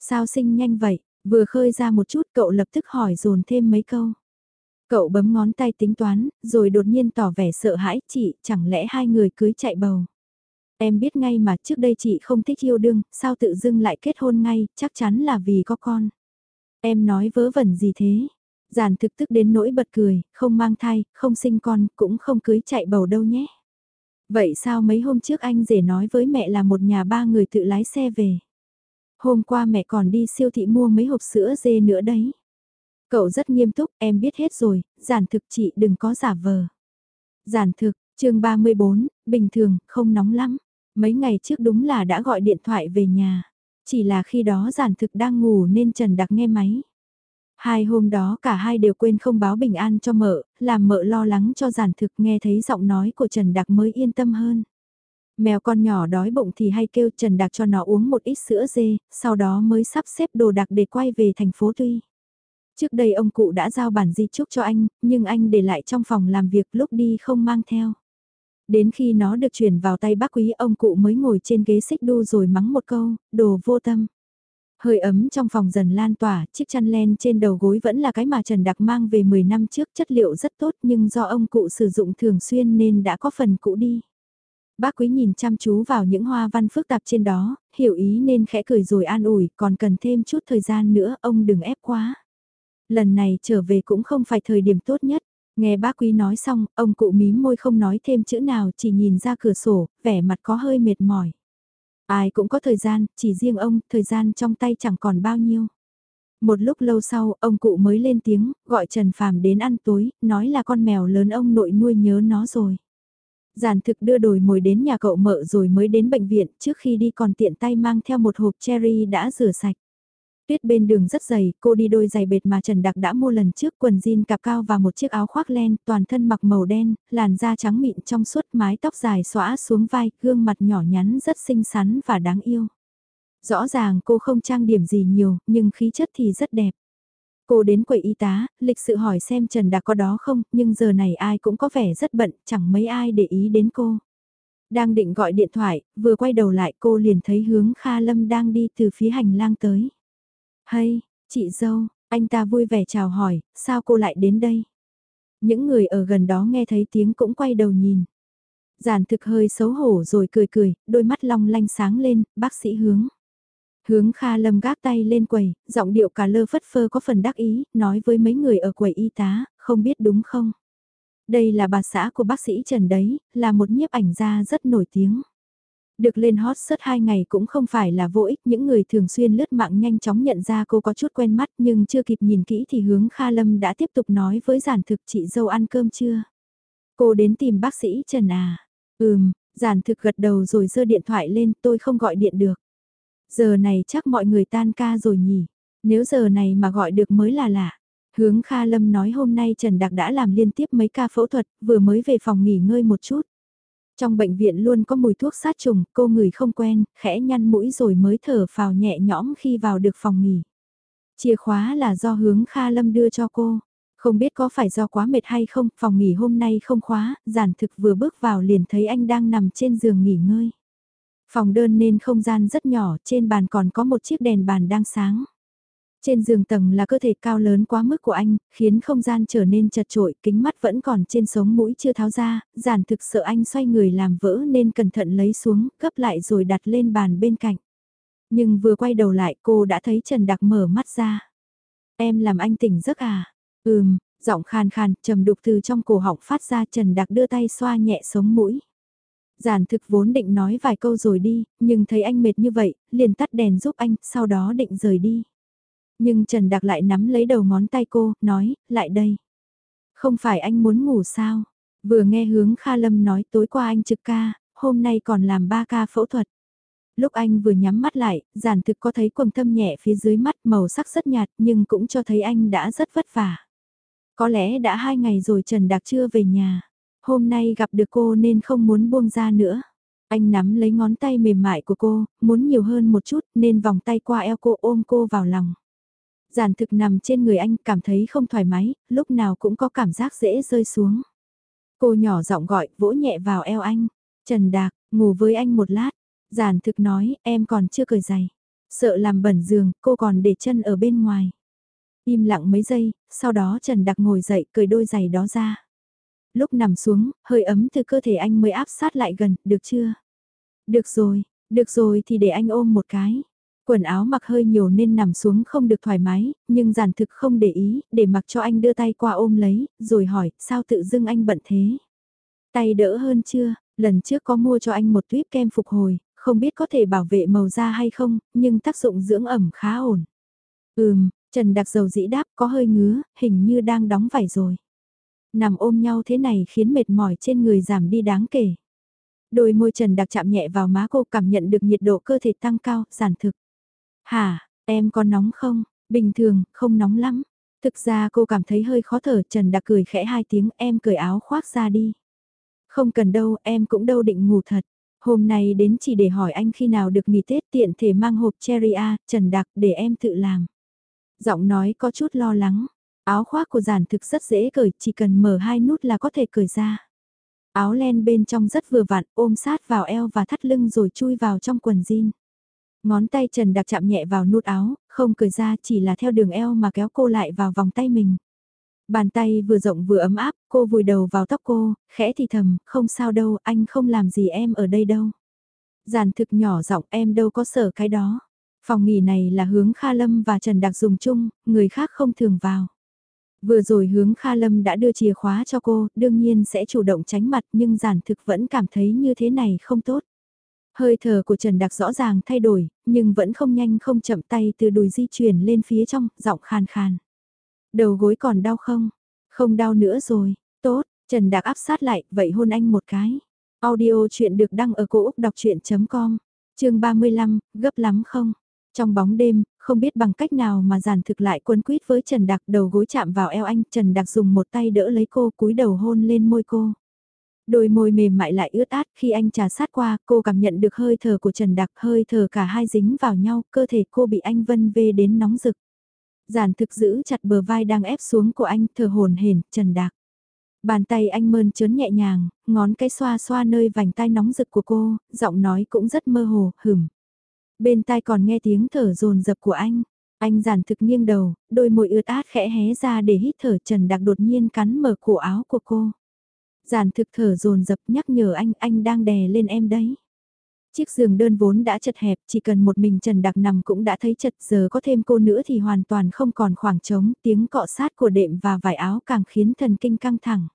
Sao sinh nhanh vậy, vừa khơi ra một chút cậu lập tức hỏi dồn thêm mấy câu. Cậu bấm ngón tay tính toán, rồi đột nhiên tỏ vẻ sợ hãi chị, chẳng lẽ hai người cưới chạy bầu. Em biết ngay mà trước đây chị không thích yêu đương, sao tự dưng lại kết hôn ngay, chắc chắn là vì có con. Em nói vớ vẩn gì thế? Giản thực tức đến nỗi bật cười, không mang thai, không sinh con, cũng không cưới chạy bầu đâu nhé. Vậy sao mấy hôm trước anh rể nói với mẹ là một nhà ba người tự lái xe về? Hôm qua mẹ còn đi siêu thị mua mấy hộp sữa dê nữa đấy. Cậu rất nghiêm túc, em biết hết rồi, giản thực chị đừng có giả vờ. Giản thực, chương 34, bình thường, không nóng lắm. Mấy ngày trước đúng là đã gọi điện thoại về nhà. Chỉ là khi đó giản thực đang ngủ nên Trần Đặc nghe máy. Hai hôm đó cả hai đều quên không báo bình an cho mợ, làm mợ lo lắng cho giản thực nghe thấy giọng nói của Trần Đặc mới yên tâm hơn. Mèo con nhỏ đói bụng thì hay kêu Trần Đặc cho nó uống một ít sữa dê, sau đó mới sắp xếp đồ đặc để quay về thành phố Tuy. Trước đây ông cụ đã giao bản di chúc cho anh, nhưng anh để lại trong phòng làm việc lúc đi không mang theo. Đến khi nó được chuyển vào tay bác quý ông cụ mới ngồi trên ghế xích đu rồi mắng một câu, đồ vô tâm. Hơi ấm trong phòng dần lan tỏa, chiếc chăn len trên đầu gối vẫn là cái mà Trần Đặc mang về 10 năm trước chất liệu rất tốt nhưng do ông cụ sử dụng thường xuyên nên đã có phần cũ đi. Bác quý nhìn chăm chú vào những hoa văn phức tạp trên đó, hiểu ý nên khẽ cười rồi an ủi, còn cần thêm chút thời gian nữa, ông đừng ép quá. Lần này trở về cũng không phải thời điểm tốt nhất, Nghe bác quý nói xong, ông cụ mím môi không nói thêm chữ nào chỉ nhìn ra cửa sổ, vẻ mặt có hơi mệt mỏi. Ai cũng có thời gian, chỉ riêng ông, thời gian trong tay chẳng còn bao nhiêu. Một lúc lâu sau, ông cụ mới lên tiếng, gọi Trần Phàm đến ăn tối, nói là con mèo lớn ông nội nuôi nhớ nó rồi. Giản thực đưa đồi mồi đến nhà cậu mợ rồi mới đến bệnh viện, trước khi đi còn tiện tay mang theo một hộp cherry đã rửa sạch. Tuyết bên đường rất dày, cô đi đôi giày bệt mà Trần Đặc đã mua lần trước quần jean cạp cao và một chiếc áo khoác len, toàn thân mặc màu đen, làn da trắng mịn trong suốt mái tóc dài xõa xuống vai, gương mặt nhỏ nhắn rất xinh xắn và đáng yêu. Rõ ràng cô không trang điểm gì nhiều, nhưng khí chất thì rất đẹp. Cô đến quầy y tá, lịch sự hỏi xem Trần Đặc có đó không, nhưng giờ này ai cũng có vẻ rất bận, chẳng mấy ai để ý đến cô. Đang định gọi điện thoại, vừa quay đầu lại cô liền thấy hướng Kha Lâm đang đi từ phía hành lang tới. Hay, chị dâu, anh ta vui vẻ chào hỏi, sao cô lại đến đây? Những người ở gần đó nghe thấy tiếng cũng quay đầu nhìn. Giản thực hơi xấu hổ rồi cười cười, đôi mắt long lanh sáng lên, bác sĩ hướng. Hướng Kha Lâm gác tay lên quầy, giọng điệu cả lơ phất phơ có phần đắc ý, nói với mấy người ở quầy y tá, không biết đúng không? Đây là bà xã của bác sĩ Trần đấy, là một nhiếp ảnh gia rất nổi tiếng. Được lên hot search hai ngày cũng không phải là vô ích, những người thường xuyên lướt mạng nhanh chóng nhận ra cô có chút quen mắt nhưng chưa kịp nhìn kỹ thì hướng Kha Lâm đã tiếp tục nói với giản thực chị dâu ăn cơm chưa? Cô đến tìm bác sĩ Trần à? Ừm, giản thực gật đầu rồi giơ điện thoại lên tôi không gọi điện được. Giờ này chắc mọi người tan ca rồi nhỉ, nếu giờ này mà gọi được mới là lạ. Hướng Kha Lâm nói hôm nay Trần Đặc đã làm liên tiếp mấy ca phẫu thuật, vừa mới về phòng nghỉ ngơi một chút. Trong bệnh viện luôn có mùi thuốc sát trùng, cô người không quen, khẽ nhăn mũi rồi mới thở phào nhẹ nhõm khi vào được phòng nghỉ. Chìa khóa là do hướng Kha Lâm đưa cho cô. Không biết có phải do quá mệt hay không, phòng nghỉ hôm nay không khóa, giản thực vừa bước vào liền thấy anh đang nằm trên giường nghỉ ngơi. Phòng đơn nên không gian rất nhỏ, trên bàn còn có một chiếc đèn bàn đang sáng. Trên giường tầng là cơ thể cao lớn quá mức của anh, khiến không gian trở nên chật trội, kính mắt vẫn còn trên sống mũi chưa tháo ra, giản thực sợ anh xoay người làm vỡ nên cẩn thận lấy xuống, gấp lại rồi đặt lên bàn bên cạnh. Nhưng vừa quay đầu lại cô đã thấy Trần Đặc mở mắt ra. Em làm anh tỉnh giấc à? Ừm, giọng khan khan, trầm đục từ trong cổ họng phát ra Trần Đặc đưa tay xoa nhẹ sống mũi. Giản thực vốn định nói vài câu rồi đi, nhưng thấy anh mệt như vậy, liền tắt đèn giúp anh, sau đó định rời đi. Nhưng Trần Đặc lại nắm lấy đầu ngón tay cô, nói, lại đây. Không phải anh muốn ngủ sao? Vừa nghe hướng Kha Lâm nói tối qua anh trực ca, hôm nay còn làm ba ca phẫu thuật. Lúc anh vừa nhắm mắt lại, giản thực có thấy quầng thâm nhẹ phía dưới mắt màu sắc rất nhạt nhưng cũng cho thấy anh đã rất vất vả. Có lẽ đã hai ngày rồi Trần Đặc chưa về nhà. Hôm nay gặp được cô nên không muốn buông ra nữa. Anh nắm lấy ngón tay mềm mại của cô, muốn nhiều hơn một chút nên vòng tay qua eo cô ôm cô vào lòng. Giản thực nằm trên người anh cảm thấy không thoải mái, lúc nào cũng có cảm giác dễ rơi xuống. Cô nhỏ giọng gọi, vỗ nhẹ vào eo anh. Trần Đạc, ngủ với anh một lát. Giản thực nói, em còn chưa cởi giày. Sợ làm bẩn giường, cô còn để chân ở bên ngoài. Im lặng mấy giây, sau đó Trần Đạc ngồi dậy cởi đôi giày đó ra. Lúc nằm xuống, hơi ấm từ cơ thể anh mới áp sát lại gần, được chưa? Được rồi, được rồi thì để anh ôm một cái. Quần áo mặc hơi nhiều nên nằm xuống không được thoải mái, nhưng giản thực không để ý, để mặc cho anh đưa tay qua ôm lấy, rồi hỏi, sao tự dưng anh bận thế? Tay đỡ hơn chưa? Lần trước có mua cho anh một tuyếp kem phục hồi, không biết có thể bảo vệ màu da hay không, nhưng tác dụng dưỡng ẩm khá ổn. Ừm, Trần Đặc dầu dĩ đáp có hơi ngứa, hình như đang đóng vải rồi. Nằm ôm nhau thế này khiến mệt mỏi trên người giảm đi đáng kể. Đôi môi Trần Đặc chạm nhẹ vào má cô cảm nhận được nhiệt độ cơ thể tăng cao, giản thực. Hả, em có nóng không? Bình thường, không nóng lắm. Thực ra cô cảm thấy hơi khó thở, Trần Đặc cười khẽ hai tiếng, em cởi áo khoác ra đi. Không cần đâu, em cũng đâu định ngủ thật. Hôm nay đến chỉ để hỏi anh khi nào được nghỉ Tết tiện thể mang hộp cherry A, Trần Đặc để em tự làm. Giọng nói có chút lo lắng. Áo khoác của giản thực rất dễ cởi, chỉ cần mở hai nút là có thể cởi ra. Áo len bên trong rất vừa vặn, ôm sát vào eo và thắt lưng rồi chui vào trong quần jean. Ngón tay Trần Đặc chạm nhẹ vào nút áo, không cười ra chỉ là theo đường eo mà kéo cô lại vào vòng tay mình. Bàn tay vừa rộng vừa ấm áp, cô vùi đầu vào tóc cô, khẽ thì thầm, không sao đâu, anh không làm gì em ở đây đâu. Giản thực nhỏ giọng em đâu có sợ cái đó. Phòng nghỉ này là hướng Kha Lâm và Trần Đặc dùng chung, người khác không thường vào. Vừa rồi hướng Kha Lâm đã đưa chìa khóa cho cô, đương nhiên sẽ chủ động tránh mặt nhưng giản thực vẫn cảm thấy như thế này không tốt. Hơi thở của Trần Đặc rõ ràng thay đổi, nhưng vẫn không nhanh không chậm tay từ đùi di chuyển lên phía trong, giọng khàn khàn. Đầu gối còn đau không? Không đau nữa rồi, tốt, Trần Đặc áp sát lại, vậy hôn anh một cái. Audio chuyện được đăng ở cổ Úc đọc chuyện.com, chương 35, gấp lắm không? Trong bóng đêm, không biết bằng cách nào mà giàn thực lại quân quýt với Trần Đặc đầu gối chạm vào eo anh, Trần Đặc dùng một tay đỡ lấy cô cúi đầu hôn lên môi cô. Đôi môi mềm mại lại ướt át khi anh trà sát qua, cô cảm nhận được hơi thở của Trần Đặc, hơi thở cả hai dính vào nhau, cơ thể cô bị anh vân vê đến nóng rực. Giản thực giữ chặt bờ vai đang ép xuống của anh, thở hồn hển, Trần Đặc. Bàn tay anh mơn trớn nhẹ nhàng, ngón cái xoa xoa nơi vành tai nóng rực của cô, giọng nói cũng rất mơ hồ, hửm. Bên tai còn nghe tiếng thở rồn rập của anh. Anh giản thực nghiêng đầu, đôi môi ướt át khẽ hé ra để hít thở Trần Đặc đột nhiên cắn mở cổ áo của cô. Giản thực thở dồn dập nhắc nhở anh, anh đang đè lên em đấy. Chiếc giường đơn vốn đã chật hẹp, chỉ cần một mình Trần Đặc nằm cũng đã thấy chật giờ có thêm cô nữa thì hoàn toàn không còn khoảng trống, tiếng cọ sát của đệm và vải áo càng khiến thần kinh căng thẳng.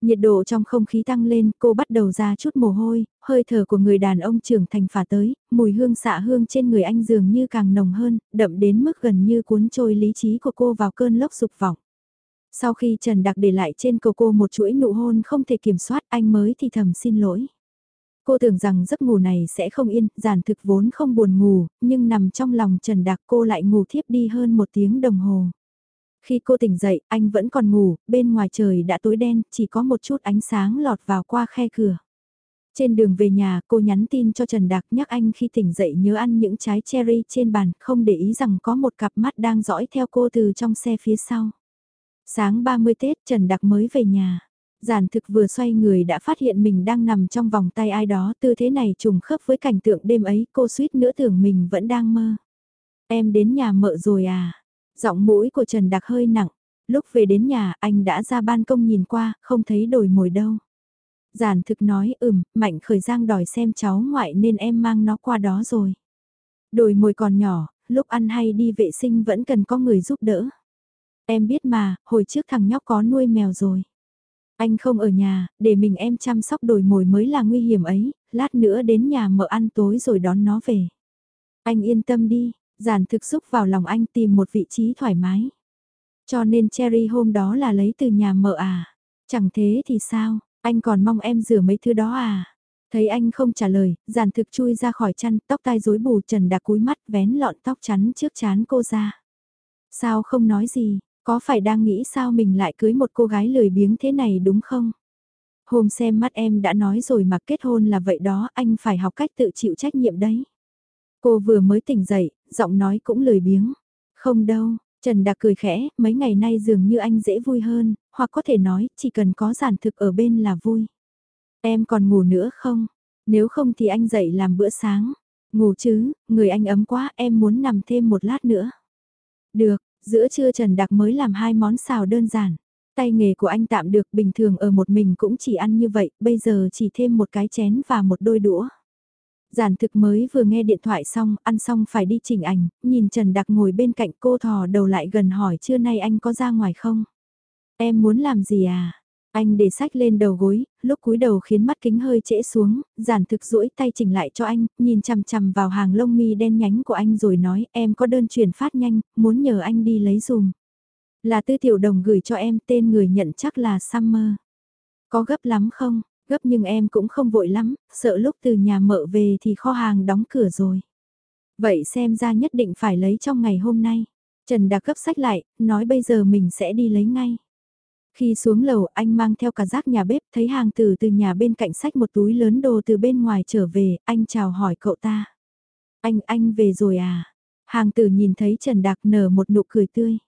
Nhiệt độ trong không khí tăng lên, cô bắt đầu ra chút mồ hôi, hơi thở của người đàn ông trưởng thành phả tới, mùi hương xạ hương trên người anh dường như càng nồng hơn, đậm đến mức gần như cuốn trôi lý trí của cô vào cơn lốc dục vọng. Sau khi Trần Đặc để lại trên cầu cô một chuỗi nụ hôn không thể kiểm soát anh mới thì thầm xin lỗi. Cô tưởng rằng giấc ngủ này sẽ không yên, giản thực vốn không buồn ngủ, nhưng nằm trong lòng Trần Đặc cô lại ngủ thiếp đi hơn một tiếng đồng hồ. Khi cô tỉnh dậy, anh vẫn còn ngủ, bên ngoài trời đã tối đen, chỉ có một chút ánh sáng lọt vào qua khe cửa. Trên đường về nhà, cô nhắn tin cho Trần Đạc nhắc anh khi tỉnh dậy nhớ ăn những trái cherry trên bàn, không để ý rằng có một cặp mắt đang dõi theo cô từ trong xe phía sau. Sáng 30 Tết Trần Đặc mới về nhà. Giản thực vừa xoay người đã phát hiện mình đang nằm trong vòng tay ai đó tư thế này trùng khớp với cảnh tượng đêm ấy cô suýt nữa tưởng mình vẫn đang mơ. Em đến nhà mợ rồi à? Giọng mũi của Trần Đặc hơi nặng. Lúc về đến nhà anh đã ra ban công nhìn qua, không thấy đồi mồi đâu. Giản thực nói ừm, Mạnh khởi giang đòi xem cháu ngoại nên em mang nó qua đó rồi. Đồi mồi còn nhỏ, lúc ăn hay đi vệ sinh vẫn cần có người giúp đỡ. Em biết mà, hồi trước thằng nhóc có nuôi mèo rồi. Anh không ở nhà, để mình em chăm sóc đồi mồi mới là nguy hiểm ấy, lát nữa đến nhà mở ăn tối rồi đón nó về. Anh yên tâm đi, giản thực xúc vào lòng anh tìm một vị trí thoải mái. Cho nên Cherry hôm đó là lấy từ nhà mợ à? Chẳng thế thì sao, anh còn mong em rửa mấy thứ đó à? Thấy anh không trả lời, giản thực chui ra khỏi chăn, tóc tai rối bù trần đặc cúi mắt vén lọn tóc chắn trước chán cô ra. Sao không nói gì, có phải đang nghĩ sao mình lại cưới một cô gái lười biếng thế này đúng không? Hôm xem mắt em đã nói rồi mà kết hôn là vậy đó, anh phải học cách tự chịu trách nhiệm đấy. Cô vừa mới tỉnh dậy, giọng nói cũng lười biếng. Không đâu, Trần Đạc cười khẽ, mấy ngày nay dường như anh dễ vui hơn, hoặc có thể nói, chỉ cần có giản thực ở bên là vui. Em còn ngủ nữa không? Nếu không thì anh dậy làm bữa sáng. Ngủ chứ, người anh ấm quá, em muốn nằm thêm một lát nữa. Được, Giữa trưa Trần Đặc mới làm hai món xào đơn giản. Tay nghề của anh tạm được bình thường ở một mình cũng chỉ ăn như vậy, bây giờ chỉ thêm một cái chén và một đôi đũa. Giản thực mới vừa nghe điện thoại xong, ăn xong phải đi chỉnh ảnh, nhìn Trần Đặc ngồi bên cạnh cô thò đầu lại gần hỏi trưa nay anh có ra ngoài không? Em muốn làm gì à? Anh để sách lên đầu gối, lúc cúi đầu khiến mắt kính hơi trễ xuống, giản thực duỗi tay chỉnh lại cho anh, nhìn chằm chằm vào hàng lông mi đen nhánh của anh rồi nói em có đơn chuyển phát nhanh, muốn nhờ anh đi lấy dùm. Là tư tiểu đồng gửi cho em tên người nhận chắc là Summer. Có gấp lắm không? Gấp nhưng em cũng không vội lắm, sợ lúc từ nhà mợ về thì kho hàng đóng cửa rồi. Vậy xem ra nhất định phải lấy trong ngày hôm nay. Trần Đạc gấp sách lại, nói bây giờ mình sẽ đi lấy ngay. Khi xuống lầu anh mang theo cả rác nhà bếp thấy hàng tử từ nhà bên cạnh sách một túi lớn đồ từ bên ngoài trở về, anh chào hỏi cậu ta. Anh, anh về rồi à? Hàng tử nhìn thấy Trần Đạc nở một nụ cười tươi.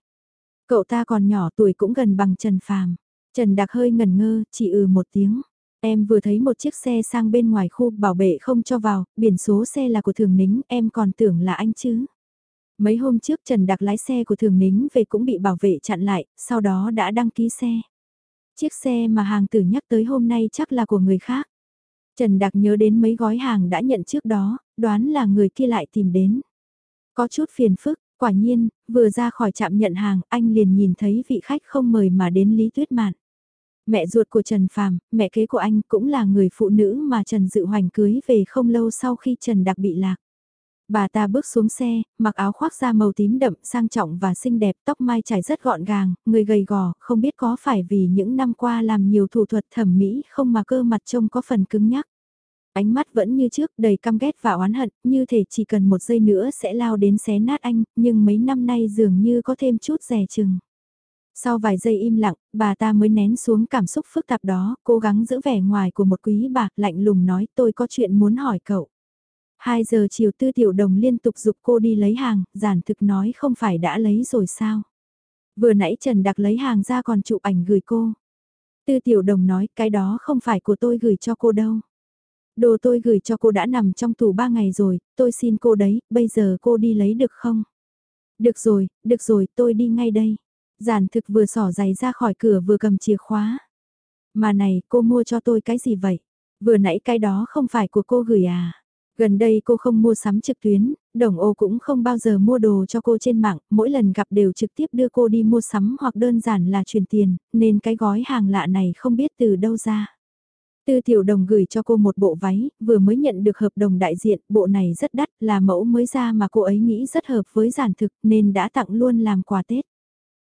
Cậu ta còn nhỏ tuổi cũng gần bằng Trần Phàm. Trần Đạc hơi ngần ngơ, chỉ ừ một tiếng. Em vừa thấy một chiếc xe sang bên ngoài khu bảo vệ không cho vào, biển số xe là của Thường Nính, em còn tưởng là anh chứ. Mấy hôm trước Trần Đặc lái xe của Thường Nính về cũng bị bảo vệ chặn lại, sau đó đã đăng ký xe. Chiếc xe mà hàng tử nhắc tới hôm nay chắc là của người khác. Trần Đặc nhớ đến mấy gói hàng đã nhận trước đó, đoán là người kia lại tìm đến. Có chút phiền phức, Quả nhiên, vừa ra khỏi trạm nhận hàng, anh liền nhìn thấy vị khách không mời mà đến Lý Tuyết Mạn. Mẹ ruột của Trần Phàm, mẹ kế của anh cũng là người phụ nữ mà Trần Dự Hoành cưới về không lâu sau khi Trần Đặc bị lạc. Bà ta bước xuống xe, mặc áo khoác da màu tím đậm sang trọng và xinh đẹp, tóc mai trải rất gọn gàng, người gầy gò, không biết có phải vì những năm qua làm nhiều thủ thuật thẩm mỹ không mà cơ mặt trông có phần cứng nhắc. Ánh mắt vẫn như trước đầy căm ghét và oán hận, như thể chỉ cần một giây nữa sẽ lao đến xé nát anh, nhưng mấy năm nay dường như có thêm chút rẻ chừng. Sau vài giây im lặng, bà ta mới nén xuống cảm xúc phức tạp đó, cố gắng giữ vẻ ngoài của một quý bà, lạnh lùng nói tôi có chuyện muốn hỏi cậu. 2 giờ chiều tư tiểu đồng liên tục dục cô đi lấy hàng, giản thực nói không phải đã lấy rồi sao. Vừa nãy Trần Đặc lấy hàng ra còn chụp ảnh gửi cô. Tư tiểu đồng nói cái đó không phải của tôi gửi cho cô đâu. Đồ tôi gửi cho cô đã nằm trong tủ 3 ngày rồi, tôi xin cô đấy, bây giờ cô đi lấy được không? Được rồi, được rồi, tôi đi ngay đây. Giản thực vừa xỏ giày ra khỏi cửa vừa cầm chìa khóa. Mà này, cô mua cho tôi cái gì vậy? Vừa nãy cái đó không phải của cô gửi à? Gần đây cô không mua sắm trực tuyến, đồng ô cũng không bao giờ mua đồ cho cô trên mạng, mỗi lần gặp đều trực tiếp đưa cô đi mua sắm hoặc đơn giản là chuyển tiền, nên cái gói hàng lạ này không biết từ đâu ra. Tư tiểu đồng gửi cho cô một bộ váy, vừa mới nhận được hợp đồng đại diện, bộ này rất đắt, là mẫu mới ra mà cô ấy nghĩ rất hợp với giản thực nên đã tặng luôn làm quà Tết.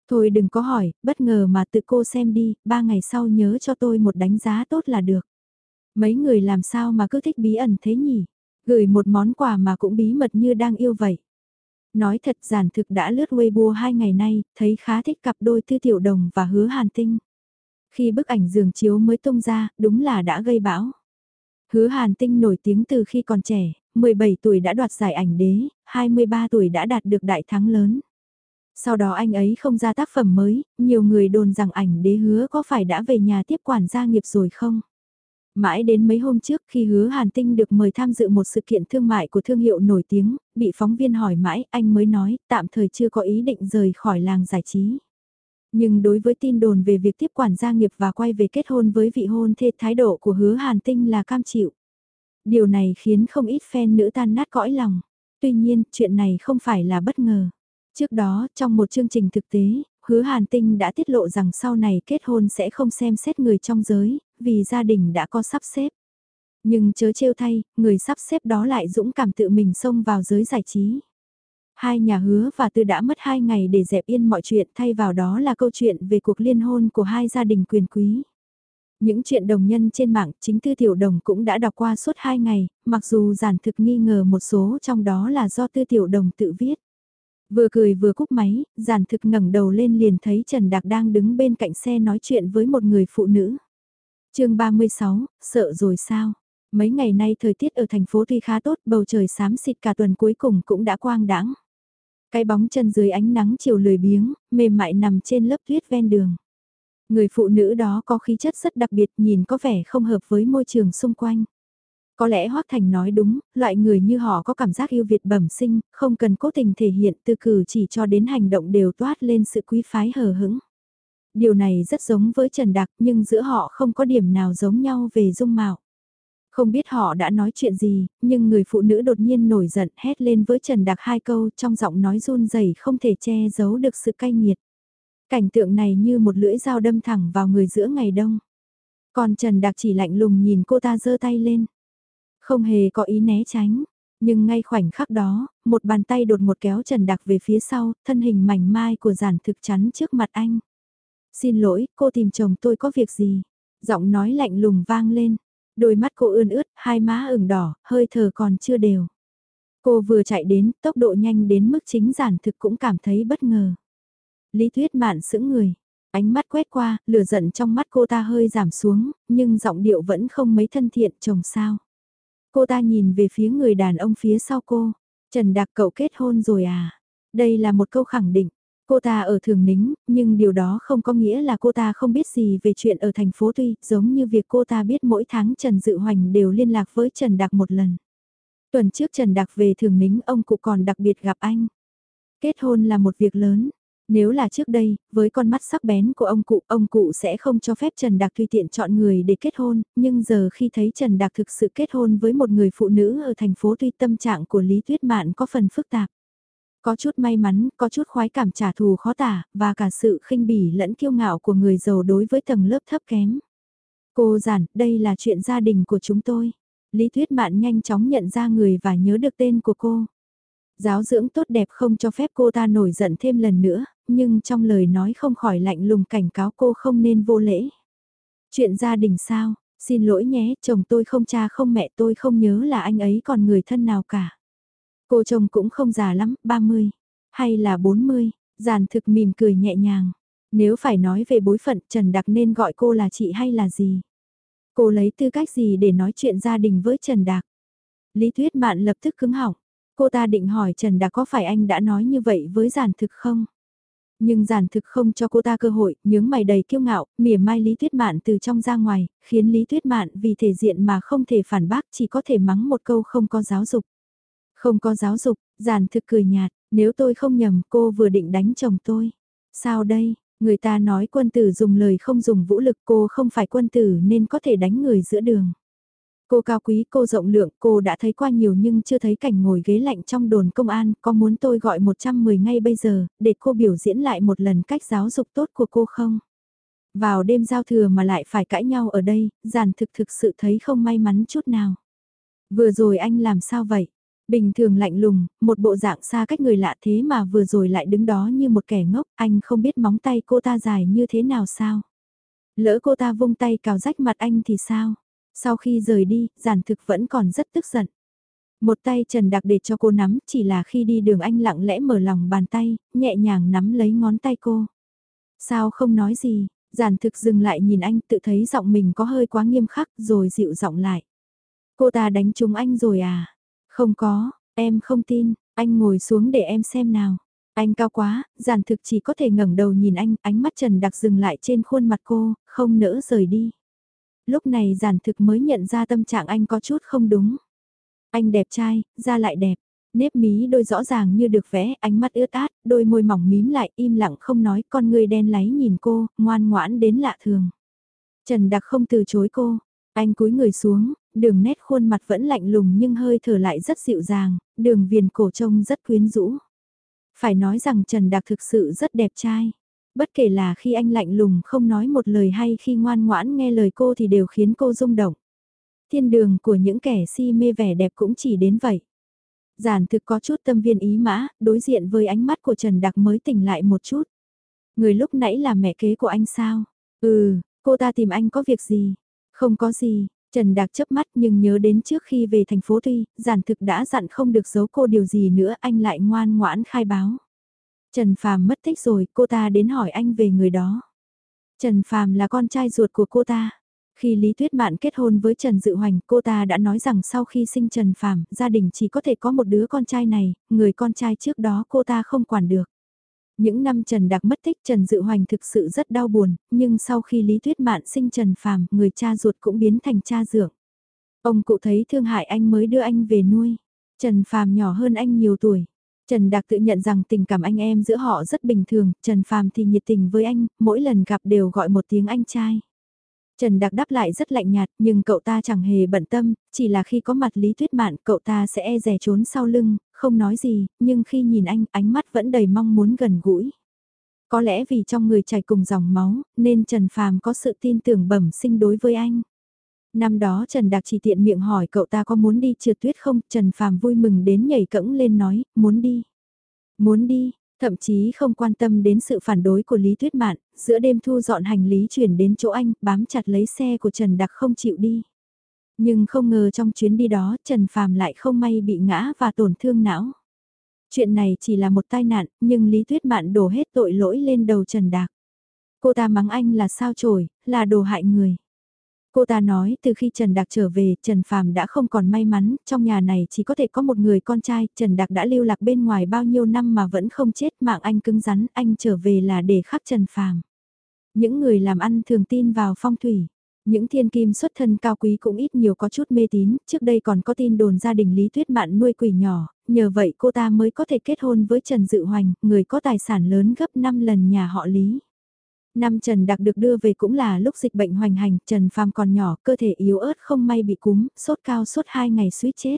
Thôi đừng có hỏi, bất ngờ mà tự cô xem đi, ba ngày sau nhớ cho tôi một đánh giá tốt là được. Mấy người làm sao mà cứ thích bí ẩn thế nhỉ? Gửi một món quà mà cũng bí mật như đang yêu vậy. Nói thật giản thực đã lướt Weibo hai ngày nay, thấy khá thích cặp đôi tư tiểu đồng và hứa hàn tinh. Khi bức ảnh giường chiếu mới tung ra, đúng là đã gây bão. Hứa hàn tinh nổi tiếng từ khi còn trẻ, 17 tuổi đã đoạt giải ảnh đế, 23 tuổi đã đạt được đại thắng lớn. Sau đó anh ấy không ra tác phẩm mới, nhiều người đồn rằng ảnh đế hứa có phải đã về nhà tiếp quản gia nghiệp rồi không? Mãi đến mấy hôm trước khi hứa Hàn Tinh được mời tham dự một sự kiện thương mại của thương hiệu nổi tiếng, bị phóng viên hỏi mãi anh mới nói tạm thời chưa có ý định rời khỏi làng giải trí. Nhưng đối với tin đồn về việc tiếp quản gia nghiệp và quay về kết hôn với vị hôn thê thái độ của hứa Hàn Tinh là cam chịu. Điều này khiến không ít fan nữ tan nát cõi lòng. Tuy nhiên, chuyện này không phải là bất ngờ. Trước đó, trong một chương trình thực tế, hứa Hàn Tinh đã tiết lộ rằng sau này kết hôn sẽ không xem xét người trong giới, vì gia đình đã có sắp xếp. Nhưng chớ trêu thay, người sắp xếp đó lại dũng cảm tự mình xông vào giới giải trí. Hai nhà hứa và tư đã mất hai ngày để dẹp yên mọi chuyện thay vào đó là câu chuyện về cuộc liên hôn của hai gia đình quyền quý. Những chuyện đồng nhân trên mạng chính tư tiểu đồng cũng đã đọc qua suốt hai ngày, mặc dù giản thực nghi ngờ một số trong đó là do tư tiểu đồng tự viết. Vừa cười vừa cúp máy, giản thực ngẩng đầu lên liền thấy Trần Đạc đang đứng bên cạnh xe nói chuyện với một người phụ nữ. chương 36, sợ rồi sao? Mấy ngày nay thời tiết ở thành phố tuy khá tốt, bầu trời xám xịt cả tuần cuối cùng cũng đã quang đãng. Cái bóng chân dưới ánh nắng chiều lười biếng, mềm mại nằm trên lớp tuyết ven đường. Người phụ nữ đó có khí chất rất đặc biệt nhìn có vẻ không hợp với môi trường xung quanh. Có lẽ Hoác Thành nói đúng, loại người như họ có cảm giác yêu Việt bẩm sinh, không cần cố tình thể hiện từ cử chỉ cho đến hành động đều toát lên sự quý phái hờ hững. Điều này rất giống với Trần Đạc nhưng giữa họ không có điểm nào giống nhau về dung mạo. Không biết họ đã nói chuyện gì, nhưng người phụ nữ đột nhiên nổi giận hét lên với Trần Đạc hai câu trong giọng nói run rẩy không thể che giấu được sự cay nghiệt. Cảnh tượng này như một lưỡi dao đâm thẳng vào người giữa ngày đông. Còn Trần Đạc chỉ lạnh lùng nhìn cô ta giơ tay lên. Không hề có ý né tránh. Nhưng ngay khoảnh khắc đó, một bàn tay đột một kéo Trần Đạc về phía sau, thân hình mảnh mai của giản thực chắn trước mặt anh. Xin lỗi, cô tìm chồng tôi có việc gì? Giọng nói lạnh lùng vang lên. Đôi mắt cô ươn ướt, hai má ửng đỏ, hơi thở còn chưa đều. Cô vừa chạy đến, tốc độ nhanh đến mức chính giản thực cũng cảm thấy bất ngờ. Lý thuyết Mạn sững người, ánh mắt quét qua, lửa giận trong mắt cô ta hơi giảm xuống, nhưng giọng điệu vẫn không mấy thân thiện chồng sao. Cô ta nhìn về phía người đàn ông phía sau cô, Trần Đạc cậu kết hôn rồi à? Đây là một câu khẳng định, Cô ta ở Thường Nính, nhưng điều đó không có nghĩa là cô ta không biết gì về chuyện ở thành phố Tuy, giống như việc cô ta biết mỗi tháng Trần Dự Hoành đều liên lạc với Trần Đạc một lần. Tuần trước Trần Đạc về Thường Nính ông cụ còn đặc biệt gặp anh. Kết hôn là một việc lớn. Nếu là trước đây, với con mắt sắc bén của ông cụ, ông cụ sẽ không cho phép Trần Đạc tùy tiện chọn người để kết hôn, nhưng giờ khi thấy Trần Đạc thực sự kết hôn với một người phụ nữ ở thành phố Tuy tâm trạng của Lý Tuyết Mạn có phần phức tạp. Có chút may mắn, có chút khoái cảm trả thù khó tả, và cả sự khinh bỉ lẫn kiêu ngạo của người giàu đối với tầng lớp thấp kém. Cô giản, đây là chuyện gia đình của chúng tôi. Lý Tuyết Mạn nhanh chóng nhận ra người và nhớ được tên của cô. Giáo dưỡng tốt đẹp không cho phép cô ta nổi giận thêm lần nữa, nhưng trong lời nói không khỏi lạnh lùng cảnh cáo cô không nên vô lễ. Chuyện gia đình sao, xin lỗi nhé, chồng tôi không cha không mẹ tôi không nhớ là anh ấy còn người thân nào cả. Cô chồng cũng không già lắm, 30, hay là 40, giàn thực mỉm cười nhẹ nhàng. Nếu phải nói về bối phận Trần Đặc nên gọi cô là chị hay là gì? Cô lấy tư cách gì để nói chuyện gia đình với Trần Đạc? Lý Thuyết Mạn lập tức cứng họng. Cô ta định hỏi Trần Đà có phải anh đã nói như vậy với giản thực không? Nhưng giản thực không cho cô ta cơ hội, nhướng mày đầy kiêu ngạo, mỉa mai Lý Tuyết Mạn từ trong ra ngoài, khiến Lý Tuyết Mạn vì thể diện mà không thể phản bác chỉ có thể mắng một câu không có giáo dục. Không có giáo dục, giản thực cười nhạt, nếu tôi không nhầm cô vừa định đánh chồng tôi. Sao đây, người ta nói quân tử dùng lời không dùng vũ lực cô không phải quân tử nên có thể đánh người giữa đường. Cô cao quý, cô rộng lượng, cô đã thấy qua nhiều nhưng chưa thấy cảnh ngồi ghế lạnh trong đồn công an, có muốn tôi gọi 110 ngay bây giờ, để cô biểu diễn lại một lần cách giáo dục tốt của cô không? Vào đêm giao thừa mà lại phải cãi nhau ở đây, giàn thực thực sự thấy không may mắn chút nào. Vừa rồi anh làm sao vậy? Bình thường lạnh lùng, một bộ dạng xa cách người lạ thế mà vừa rồi lại đứng đó như một kẻ ngốc, anh không biết móng tay cô ta dài như thế nào sao? Lỡ cô ta vung tay cào rách mặt anh thì sao? Sau khi rời đi, giản thực vẫn còn rất tức giận. Một tay Trần Đặc để cho cô nắm, chỉ là khi đi đường anh lặng lẽ mở lòng bàn tay, nhẹ nhàng nắm lấy ngón tay cô. Sao không nói gì, giản thực dừng lại nhìn anh tự thấy giọng mình có hơi quá nghiêm khắc rồi dịu giọng lại. Cô ta đánh trúng anh rồi à? Không có, em không tin, anh ngồi xuống để em xem nào. Anh cao quá, giản thực chỉ có thể ngẩng đầu nhìn anh, ánh mắt Trần Đặc dừng lại trên khuôn mặt cô, không nỡ rời đi lúc này giản thực mới nhận ra tâm trạng anh có chút không đúng. Anh đẹp trai, da lại đẹp, nếp mí đôi rõ ràng như được vẽ, ánh mắt ướt át, đôi môi mỏng mím lại im lặng không nói, con người đen láy nhìn cô, ngoan ngoãn đến lạ thường. Trần Đặc không từ chối cô, anh cúi người xuống, đường nét khuôn mặt vẫn lạnh lùng nhưng hơi thở lại rất dịu dàng, đường viền cổ trông rất quyến rũ. Phải nói rằng Trần Đặc thực sự rất đẹp trai. Bất kể là khi anh lạnh lùng không nói một lời hay khi ngoan ngoãn nghe lời cô thì đều khiến cô rung động. Thiên đường của những kẻ si mê vẻ đẹp cũng chỉ đến vậy. Giản thực có chút tâm viên ý mã, đối diện với ánh mắt của Trần Đặc mới tỉnh lại một chút. Người lúc nãy là mẹ kế của anh sao? Ừ, cô ta tìm anh có việc gì? Không có gì, Trần Đạc chớp mắt nhưng nhớ đến trước khi về thành phố Tuy, giản thực đã dặn không được giấu cô điều gì nữa anh lại ngoan ngoãn khai báo. Trần Phàm mất tích rồi, cô ta đến hỏi anh về người đó. Trần Phàm là con trai ruột của cô ta. Khi Lý Tuyết Mạn kết hôn với Trần Dự Hoành, cô ta đã nói rằng sau khi sinh Trần Phàm, gia đình chỉ có thể có một đứa con trai này, người con trai trước đó cô ta không quản được. Những năm Trần Đặc mất tích Trần Dự Hoành thực sự rất đau buồn, nhưng sau khi Lý Tuyết Mạn sinh Trần Phàm, người cha ruột cũng biến thành cha dưỡng. Ông cụ thấy thương hại anh mới đưa anh về nuôi. Trần Phàm nhỏ hơn anh nhiều tuổi. Trần Đạc tự nhận rằng tình cảm anh em giữa họ rất bình thường, Trần Phàm thì nhiệt tình với anh, mỗi lần gặp đều gọi một tiếng anh trai. Trần Đạc đáp lại rất lạnh nhạt, nhưng cậu ta chẳng hề bận tâm, chỉ là khi có mặt Lý Tuyết Mạn, cậu ta sẽ e rè trốn sau lưng, không nói gì, nhưng khi nhìn anh, ánh mắt vẫn đầy mong muốn gần gũi. Có lẽ vì trong người chảy cùng dòng máu, nên Trần Phàm có sự tin tưởng bẩm sinh đối với anh. Năm đó Trần Đạc chỉ tiện miệng hỏi cậu ta có muốn đi trượt tuyết không, Trần Phàm vui mừng đến nhảy cẫng lên nói, muốn đi. Muốn đi, thậm chí không quan tâm đến sự phản đối của Lý Tuyết Mạn, giữa đêm thu dọn hành lý chuyển đến chỗ anh, bám chặt lấy xe của Trần Đạc không chịu đi. Nhưng không ngờ trong chuyến đi đó Trần Phàm lại không may bị ngã và tổn thương não. Chuyện này chỉ là một tai nạn, nhưng Lý Tuyết Mạn đổ hết tội lỗi lên đầu Trần Đạc. Cô ta mắng anh là sao chổi, là đồ hại người. Cô ta nói từ khi Trần Đạc trở về, Trần Phàm đã không còn may mắn, trong nhà này chỉ có thể có một người con trai, Trần Đạc đã lưu lạc bên ngoài bao nhiêu năm mà vẫn không chết, mạng anh cứng rắn, anh trở về là để khắc Trần Phàm. Những người làm ăn thường tin vào phong thủy. Những thiên kim xuất thân cao quý cũng ít nhiều có chút mê tín, trước đây còn có tin đồn gia đình Lý Tuyết Mạn nuôi quỷ nhỏ, nhờ vậy cô ta mới có thể kết hôn với Trần Dự Hoành, người có tài sản lớn gấp 5 lần nhà họ Lý. Năm Trần Đặc được đưa về cũng là lúc dịch bệnh hoành hành, Trần Phàm còn nhỏ, cơ thể yếu ớt không may bị cúm, sốt cao suốt 2 ngày suýt chết.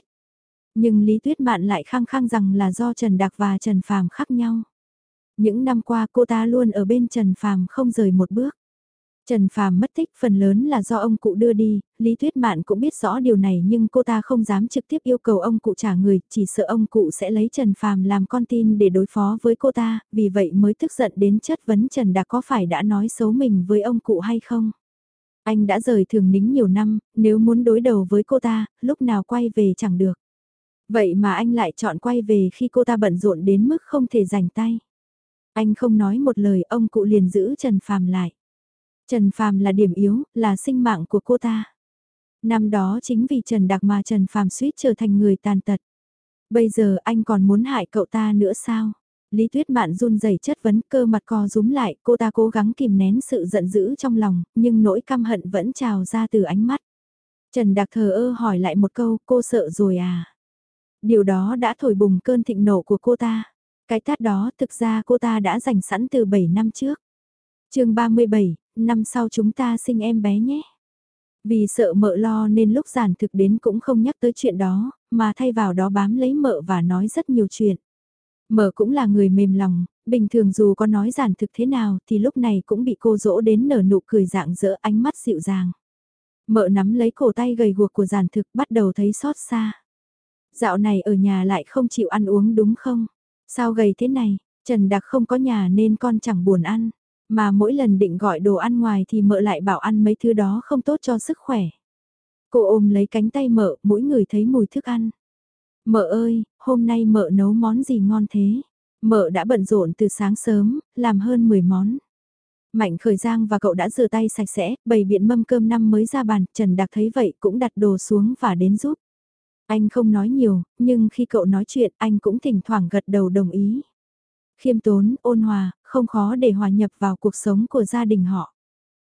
Nhưng Lý Tuyết Mạn lại khăng khăng rằng là do Trần Đặc và Trần Phàm khác nhau. Những năm qua cô ta luôn ở bên Trần Phàm không rời một bước. Trần Phàm mất tích phần lớn là do ông cụ đưa đi, Lý Tuyết Mạn cũng biết rõ điều này nhưng cô ta không dám trực tiếp yêu cầu ông cụ trả người, chỉ sợ ông cụ sẽ lấy Trần Phàm làm con tin để đối phó với cô ta, vì vậy mới tức giận đến chất vấn Trần Đạc có phải đã nói xấu mình với ông cụ hay không. Anh đã rời thường nính nhiều năm, nếu muốn đối đầu với cô ta, lúc nào quay về chẳng được. Vậy mà anh lại chọn quay về khi cô ta bận rộn đến mức không thể rảnh tay. Anh không nói một lời ông cụ liền giữ Trần Phàm lại. Trần Phàm là điểm yếu, là sinh mạng của cô ta. Năm đó chính vì Trần Đạc mà Trần Phàm suýt trở thành người tàn tật. Bây giờ anh còn muốn hại cậu ta nữa sao? Lý Tuyết Mạn run rẩy chất vấn cơ mặt co rúm lại, cô ta cố gắng kìm nén sự giận dữ trong lòng, nhưng nỗi căm hận vẫn trào ra từ ánh mắt. Trần Đạc thờ ơ hỏi lại một câu, cô sợ rồi à? Điều đó đã thổi bùng cơn thịnh nộ của cô ta. Cái tát đó thực ra cô ta đã dành sẵn từ 7 năm trước. chương 37, năm sau chúng ta sinh em bé nhé. Vì sợ mợ lo nên lúc giản thực đến cũng không nhắc tới chuyện đó, mà thay vào đó bám lấy mợ và nói rất nhiều chuyện. Mợ cũng là người mềm lòng, bình thường dù có nói giản thực thế nào thì lúc này cũng bị cô dỗ đến nở nụ cười dạng dỡ ánh mắt dịu dàng. Mợ nắm lấy cổ tay gầy guộc của giản thực bắt đầu thấy xót xa. Dạo này ở nhà lại không chịu ăn uống đúng không? Sao gầy thế này? Trần Đặc không có nhà nên con chẳng buồn ăn. Mà mỗi lần định gọi đồ ăn ngoài thì mợ lại bảo ăn mấy thứ đó không tốt cho sức khỏe. Cô ôm lấy cánh tay mợ, mỗi người thấy mùi thức ăn. Mợ ơi, hôm nay mợ nấu món gì ngon thế? Mợ đã bận rộn từ sáng sớm, làm hơn 10 món. Mạnh khởi giang và cậu đã rửa tay sạch sẽ, bày biện mâm cơm năm mới ra bàn, Trần Đặc thấy vậy cũng đặt đồ xuống và đến giúp. Anh không nói nhiều, nhưng khi cậu nói chuyện anh cũng thỉnh thoảng gật đầu đồng ý. Khiêm tốn, ôn hòa, không khó để hòa nhập vào cuộc sống của gia đình họ.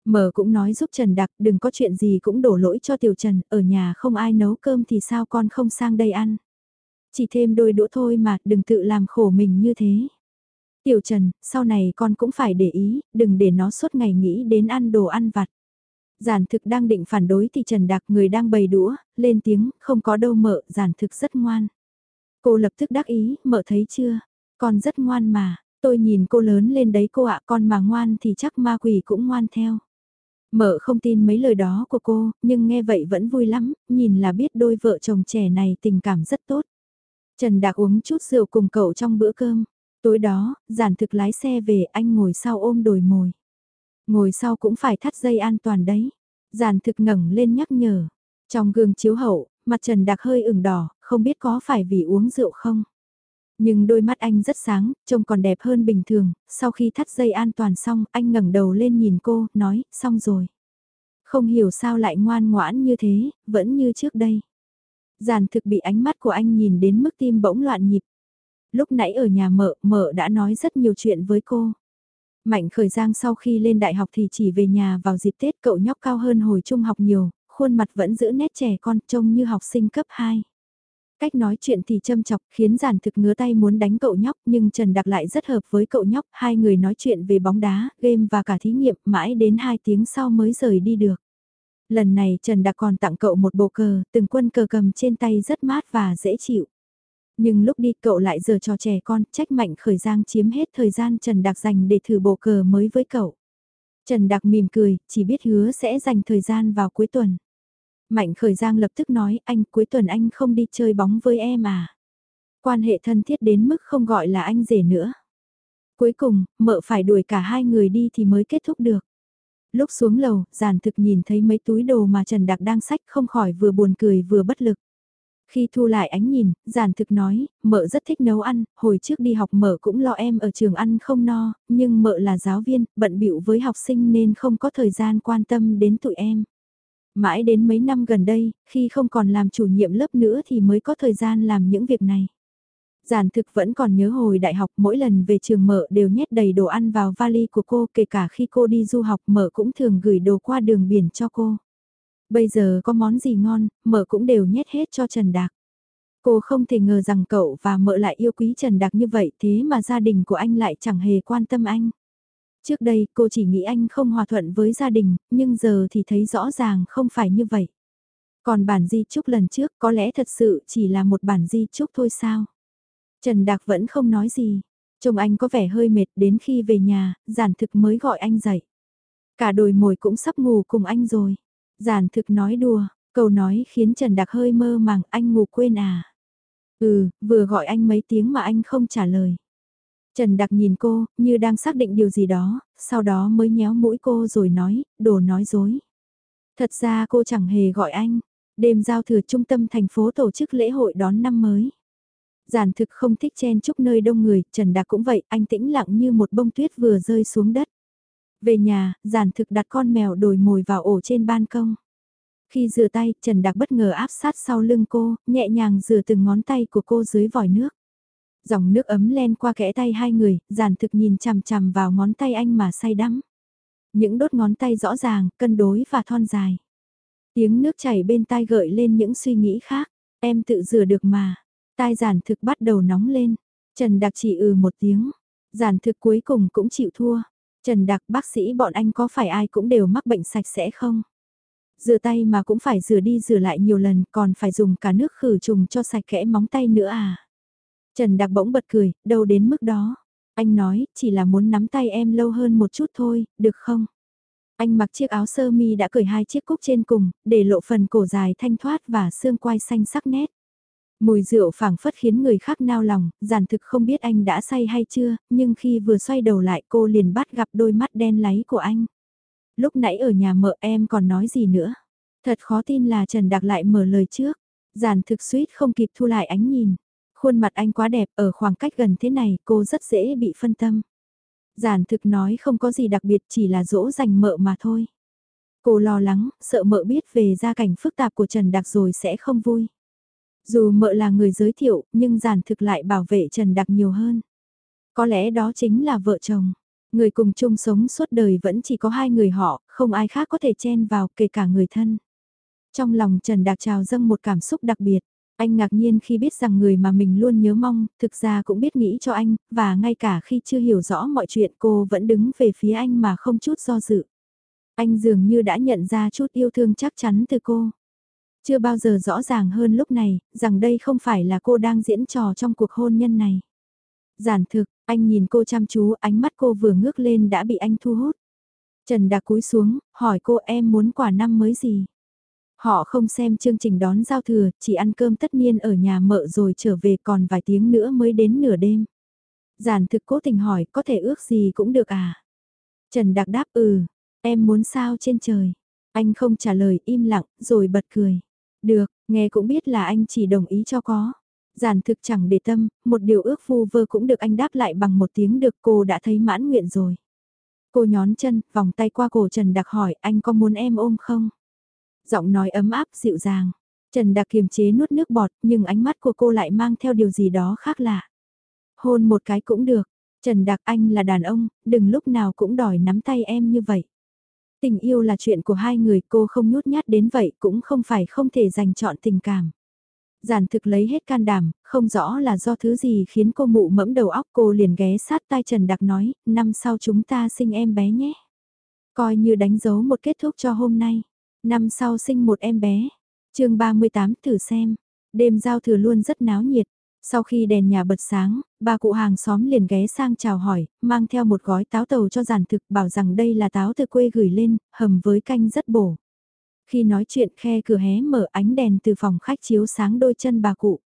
Mở cũng nói giúp Trần Đặc đừng có chuyện gì cũng đổ lỗi cho Tiểu Trần, ở nhà không ai nấu cơm thì sao con không sang đây ăn. Chỉ thêm đôi đũa thôi mà, đừng tự làm khổ mình như thế. Tiểu Trần, sau này con cũng phải để ý, đừng để nó suốt ngày nghĩ đến ăn đồ ăn vặt. Giản thực đang định phản đối thì Trần Đạc người đang bày đũa, lên tiếng, không có đâu mợ, giản thực rất ngoan. Cô lập tức đắc ý, mợ thấy chưa, con rất ngoan mà, tôi nhìn cô lớn lên đấy cô ạ, con mà ngoan thì chắc ma quỷ cũng ngoan theo. Mợ không tin mấy lời đó của cô, nhưng nghe vậy vẫn vui lắm, nhìn là biết đôi vợ chồng trẻ này tình cảm rất tốt. Trần Đạc uống chút rượu cùng cậu trong bữa cơm. Tối đó, giản thực lái xe về anh ngồi sau ôm đồi mồi. Ngồi sau cũng phải thắt dây an toàn đấy. Giản thực ngẩng lên nhắc nhở. Trong gương chiếu hậu, mặt Trần Đạc hơi ửng đỏ, không biết có phải vì uống rượu không. Nhưng đôi mắt anh rất sáng, trông còn đẹp hơn bình thường, sau khi thắt dây an toàn xong, anh ngẩng đầu lên nhìn cô, nói, xong rồi. Không hiểu sao lại ngoan ngoãn như thế, vẫn như trước đây. Giàn thực bị ánh mắt của anh nhìn đến mức tim bỗng loạn nhịp. Lúc nãy ở nhà mợ, mợ đã nói rất nhiều chuyện với cô. Mạnh khởi giang sau khi lên đại học thì chỉ về nhà vào dịp Tết cậu nhóc cao hơn hồi trung học nhiều, khuôn mặt vẫn giữ nét trẻ con trông như học sinh cấp 2. Cách nói chuyện thì châm chọc khiến giản thực ngứa tay muốn đánh cậu nhóc nhưng Trần Đặc lại rất hợp với cậu nhóc, hai người nói chuyện về bóng đá, game và cả thí nghiệm mãi đến 2 tiếng sau mới rời đi được. Lần này Trần Đặc còn tặng cậu một bộ cờ, từng quân cờ cầm trên tay rất mát và dễ chịu. Nhưng lúc đi cậu lại giờ cho trẻ con, trách mạnh khởi giang chiếm hết thời gian Trần Đặc dành để thử bộ cờ mới với cậu. Trần Đặc mỉm cười, chỉ biết hứa sẽ dành thời gian vào cuối tuần. Mạnh khởi giang lập tức nói anh cuối tuần anh không đi chơi bóng với em à. Quan hệ thân thiết đến mức không gọi là anh rể nữa. Cuối cùng, mợ phải đuổi cả hai người đi thì mới kết thúc được. Lúc xuống lầu, giản thực nhìn thấy mấy túi đồ mà Trần Đặc đang sách không khỏi vừa buồn cười vừa bất lực. Khi thu lại ánh nhìn, giản thực nói, mợ rất thích nấu ăn, hồi trước đi học mợ cũng lo em ở trường ăn không no, nhưng mợ là giáo viên, bận bịu với học sinh nên không có thời gian quan tâm đến tụi em. Mãi đến mấy năm gần đây, khi không còn làm chủ nhiệm lớp nữa thì mới có thời gian làm những việc này. Giản thực vẫn còn nhớ hồi đại học mỗi lần về trường mợ đều nhét đầy đồ ăn vào vali của cô kể cả khi cô đi du học mợ cũng thường gửi đồ qua đường biển cho cô. Bây giờ có món gì ngon, mợ cũng đều nhét hết cho Trần Đạc. Cô không thể ngờ rằng cậu và mợ lại yêu quý Trần Đạc như vậy thế mà gia đình của anh lại chẳng hề quan tâm anh. Trước đây cô chỉ nghĩ anh không hòa thuận với gia đình, nhưng giờ thì thấy rõ ràng không phải như vậy. Còn bản di chúc lần trước có lẽ thật sự chỉ là một bản di chúc thôi sao? Trần Đạc vẫn không nói gì. chồng anh có vẻ hơi mệt đến khi về nhà, giản thực mới gọi anh dậy. Cả đồi mồi cũng sắp ngủ cùng anh rồi. Giản thực nói đùa, câu nói khiến Trần Đạc hơi mơ màng anh ngủ quên à. Ừ, vừa gọi anh mấy tiếng mà anh không trả lời. Trần Đặc nhìn cô, như đang xác định điều gì đó, sau đó mới nhéo mũi cô rồi nói, đồ nói dối. Thật ra cô chẳng hề gọi anh. Đêm giao thừa trung tâm thành phố tổ chức lễ hội đón năm mới. Giản thực không thích chen chúc nơi đông người, Trần Đặc cũng vậy, anh tĩnh lặng như một bông tuyết vừa rơi xuống đất. Về nhà, giản thực đặt con mèo đồi mồi vào ổ trên ban công. Khi rửa tay, Trần Đặc bất ngờ áp sát sau lưng cô, nhẹ nhàng rửa từng ngón tay của cô dưới vòi nước. Dòng nước ấm len qua kẽ tay hai người, giản thực nhìn chằm chằm vào ngón tay anh mà say đắm. Những đốt ngón tay rõ ràng, cân đối và thon dài. Tiếng nước chảy bên tai gợi lên những suy nghĩ khác. Em tự rửa được mà. Tai giản thực bắt đầu nóng lên. Trần Đặc chỉ ừ một tiếng. Giản thực cuối cùng cũng chịu thua. Trần Đặc bác sĩ bọn anh có phải ai cũng đều mắc bệnh sạch sẽ không? Rửa tay mà cũng phải rửa đi rửa lại nhiều lần còn phải dùng cả nước khử trùng cho sạch kẽ móng tay nữa à? Trần Đặc bỗng bật cười, đâu đến mức đó. Anh nói, chỉ là muốn nắm tay em lâu hơn một chút thôi, được không? Anh mặc chiếc áo sơ mi đã cởi hai chiếc cúc trên cùng, để lộ phần cổ dài thanh thoát và xương quai xanh sắc nét. Mùi rượu phảng phất khiến người khác nao lòng, giản thực không biết anh đã say hay chưa, nhưng khi vừa xoay đầu lại cô liền bắt gặp đôi mắt đen láy của anh. Lúc nãy ở nhà mợ em còn nói gì nữa. Thật khó tin là Trần Đặc lại mở lời trước. Giản thực suýt không kịp thu lại ánh nhìn. Khuôn mặt anh quá đẹp ở khoảng cách gần thế này cô rất dễ bị phân tâm. Giản thực nói không có gì đặc biệt chỉ là dỗ dành mợ mà thôi. Cô lo lắng, sợ mợ biết về gia cảnh phức tạp của Trần Đặc rồi sẽ không vui. Dù mợ là người giới thiệu, nhưng giản thực lại bảo vệ Trần Đặc nhiều hơn. Có lẽ đó chính là vợ chồng. Người cùng chung sống suốt đời vẫn chỉ có hai người họ, không ai khác có thể chen vào kể cả người thân. Trong lòng Trần Đạc trào dâng một cảm xúc đặc biệt. Anh ngạc nhiên khi biết rằng người mà mình luôn nhớ mong, thực ra cũng biết nghĩ cho anh, và ngay cả khi chưa hiểu rõ mọi chuyện cô vẫn đứng về phía anh mà không chút do dự. Anh dường như đã nhận ra chút yêu thương chắc chắn từ cô. Chưa bao giờ rõ ràng hơn lúc này, rằng đây không phải là cô đang diễn trò trong cuộc hôn nhân này. Giản thực, anh nhìn cô chăm chú, ánh mắt cô vừa ngước lên đã bị anh thu hút. Trần Đạc cúi xuống, hỏi cô em muốn quả năm mới gì? Họ không xem chương trình đón giao thừa, chỉ ăn cơm tất niên ở nhà mợ rồi trở về còn vài tiếng nữa mới đến nửa đêm. Giản thực cố tình hỏi có thể ước gì cũng được à? Trần Đạc đáp ừ, em muốn sao trên trời? Anh không trả lời im lặng rồi bật cười. Được, nghe cũng biết là anh chỉ đồng ý cho có. Giản thực chẳng để tâm, một điều ước phu vơ cũng được anh đáp lại bằng một tiếng được cô đã thấy mãn nguyện rồi. Cô nhón chân, vòng tay qua cổ Trần Đặc hỏi anh có muốn em ôm không? Giọng nói ấm áp dịu dàng. Trần Đặc kiềm chế nuốt nước bọt nhưng ánh mắt của cô lại mang theo điều gì đó khác lạ. Hôn một cái cũng được. Trần Đặc anh là đàn ông, đừng lúc nào cũng đòi nắm tay em như vậy. Tình yêu là chuyện của hai người cô không nhút nhát đến vậy cũng không phải không thể dành chọn tình cảm. Giản thực lấy hết can đảm, không rõ là do thứ gì khiến cô mụ mẫm đầu óc cô liền ghé sát tai Trần Đặc nói, năm sau chúng ta sinh em bé nhé. Coi như đánh dấu một kết thúc cho hôm nay. Năm sau sinh một em bé. chương 38 thử xem. Đêm giao thừa luôn rất náo nhiệt. Sau khi đèn nhà bật sáng, ba cụ hàng xóm liền ghé sang chào hỏi, mang theo một gói táo tàu cho giản thực bảo rằng đây là táo từ quê gửi lên, hầm với canh rất bổ. Khi nói chuyện khe cửa hé mở ánh đèn từ phòng khách chiếu sáng đôi chân bà cụ.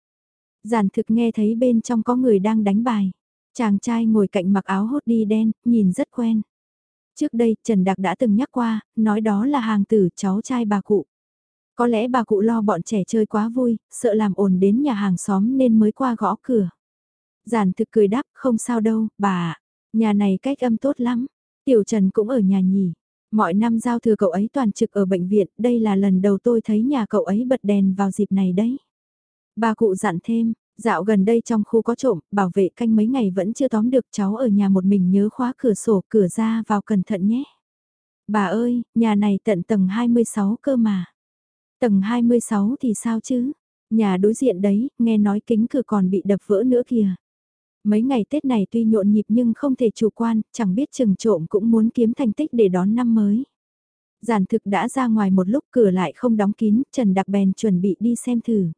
Giản thực nghe thấy bên trong có người đang đánh bài. Chàng trai ngồi cạnh mặc áo hốt đi đen, nhìn rất quen. Trước đây Trần Đạc đã từng nhắc qua, nói đó là hàng tử cháu trai bà cụ. Có lẽ bà cụ lo bọn trẻ chơi quá vui, sợ làm ồn đến nhà hàng xóm nên mới qua gõ cửa. Giản thực cười đáp, không sao đâu, bà nhà này cách âm tốt lắm. Tiểu Trần cũng ở nhà nhỉ. Mọi năm giao thừa cậu ấy toàn trực ở bệnh viện, đây là lần đầu tôi thấy nhà cậu ấy bật đèn vào dịp này đấy. Bà cụ dặn thêm, dạo gần đây trong khu có trộm, bảo vệ canh mấy ngày vẫn chưa tóm được cháu ở nhà một mình nhớ khóa cửa sổ cửa ra vào cẩn thận nhé. Bà ơi, nhà này tận tầng 26 cơ mà. Tầng 26 thì sao chứ? Nhà đối diện đấy, nghe nói kính cửa còn bị đập vỡ nữa kìa. Mấy ngày Tết này tuy nhộn nhịp nhưng không thể chủ quan, chẳng biết chừng trộm cũng muốn kiếm thành tích để đón năm mới. Giản thực đã ra ngoài một lúc cửa lại không đóng kín, Trần Đặc bèn chuẩn bị đi xem thử.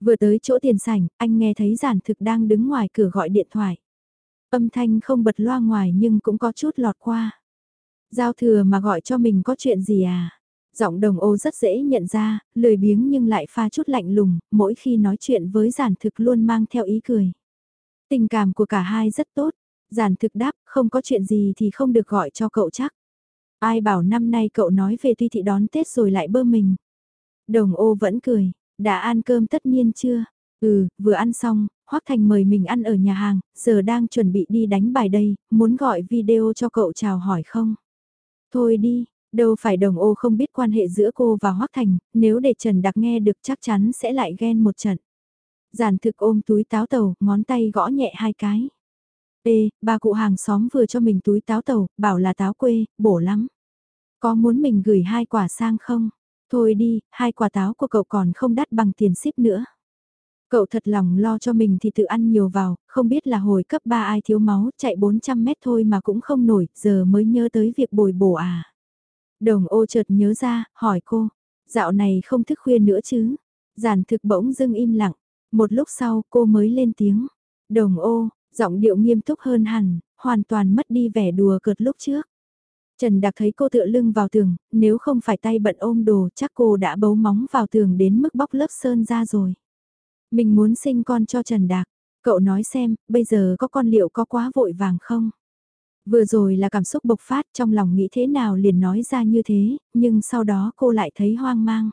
Vừa tới chỗ tiền sảnh, anh nghe thấy giản thực đang đứng ngoài cửa gọi điện thoại. Âm thanh không bật loa ngoài nhưng cũng có chút lọt qua. Giao thừa mà gọi cho mình có chuyện gì à? Giọng đồng ô rất dễ nhận ra, lười biếng nhưng lại pha chút lạnh lùng, mỗi khi nói chuyện với giản thực luôn mang theo ý cười. Tình cảm của cả hai rất tốt, giản thực đáp không có chuyện gì thì không được gọi cho cậu chắc. Ai bảo năm nay cậu nói về tuy thị đón Tết rồi lại bơ mình. Đồng ô vẫn cười, đã ăn cơm tất nhiên chưa? Ừ, vừa ăn xong, Hoắc Thành mời mình ăn ở nhà hàng, giờ đang chuẩn bị đi đánh bài đây, muốn gọi video cho cậu chào hỏi không? Thôi đi, đâu phải đồng ô không biết quan hệ giữa cô và Hoắc Thành, nếu để Trần Đặc nghe được chắc chắn sẽ lại ghen một trận. Giản thực ôm túi táo tàu, ngón tay gõ nhẹ hai cái. Ê, bà cụ hàng xóm vừa cho mình túi táo tàu, bảo là táo quê, bổ lắm. Có muốn mình gửi hai quả sang không? Thôi đi, hai quả táo của cậu còn không đắt bằng tiền ship nữa. Cậu thật lòng lo cho mình thì tự ăn nhiều vào, không biết là hồi cấp 3 ai thiếu máu, chạy 400 mét thôi mà cũng không nổi, giờ mới nhớ tới việc bồi bổ à. Đồng ô chợt nhớ ra, hỏi cô, dạo này không thức khuya nữa chứ? Giản thực bỗng dưng im lặng, một lúc sau cô mới lên tiếng. Đồng ô, giọng điệu nghiêm túc hơn hẳn, hoàn toàn mất đi vẻ đùa cợt lúc trước. Trần Đạc thấy cô tựa lưng vào tường, nếu không phải tay bận ôm đồ chắc cô đã bấu móng vào tường đến mức bóc lớp sơn ra rồi. Mình muốn sinh con cho Trần Đạc, cậu nói xem, bây giờ có con liệu có quá vội vàng không? Vừa rồi là cảm xúc bộc phát trong lòng nghĩ thế nào liền nói ra như thế, nhưng sau đó cô lại thấy hoang mang.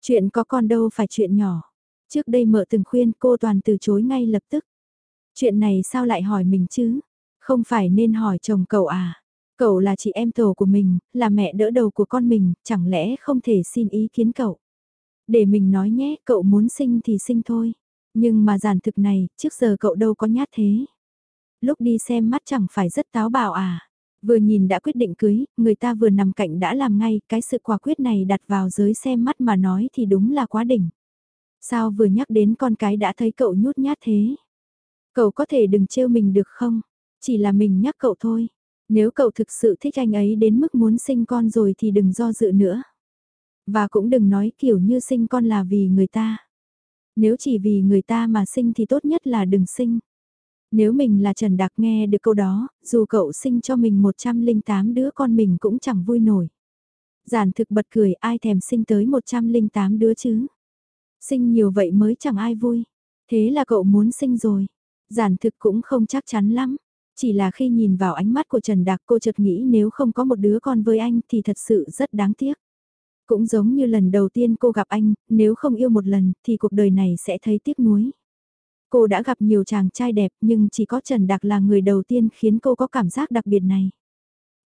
Chuyện có con đâu phải chuyện nhỏ. Trước đây mợ từng khuyên cô toàn từ chối ngay lập tức. Chuyện này sao lại hỏi mình chứ? Không phải nên hỏi chồng cậu à? Cậu là chị em tổ của mình, là mẹ đỡ đầu của con mình, chẳng lẽ không thể xin ý kiến cậu? Để mình nói nhé, cậu muốn sinh thì sinh thôi. Nhưng mà giản thực này, trước giờ cậu đâu có nhát thế. Lúc đi xem mắt chẳng phải rất táo bạo à. Vừa nhìn đã quyết định cưới, người ta vừa nằm cạnh đã làm ngay, cái sự quả quyết này đặt vào giới xem mắt mà nói thì đúng là quá đỉnh. Sao vừa nhắc đến con cái đã thấy cậu nhút nhát thế? Cậu có thể đừng trêu mình được không? Chỉ là mình nhắc cậu thôi. Nếu cậu thực sự thích anh ấy đến mức muốn sinh con rồi thì đừng do dự nữa. Và cũng đừng nói kiểu như sinh con là vì người ta. Nếu chỉ vì người ta mà sinh thì tốt nhất là đừng sinh. Nếu mình là Trần Đạc nghe được câu đó, dù cậu sinh cho mình 108 đứa con mình cũng chẳng vui nổi. Giản thực bật cười ai thèm sinh tới 108 đứa chứ. Sinh nhiều vậy mới chẳng ai vui. Thế là cậu muốn sinh rồi. Giản thực cũng không chắc chắn lắm. Chỉ là khi nhìn vào ánh mắt của Trần Đạc cô chợt nghĩ nếu không có một đứa con với anh thì thật sự rất đáng tiếc. Cũng giống như lần đầu tiên cô gặp anh, nếu không yêu một lần thì cuộc đời này sẽ thấy tiếc nuối. Cô đã gặp nhiều chàng trai đẹp nhưng chỉ có Trần Đạc là người đầu tiên khiến cô có cảm giác đặc biệt này.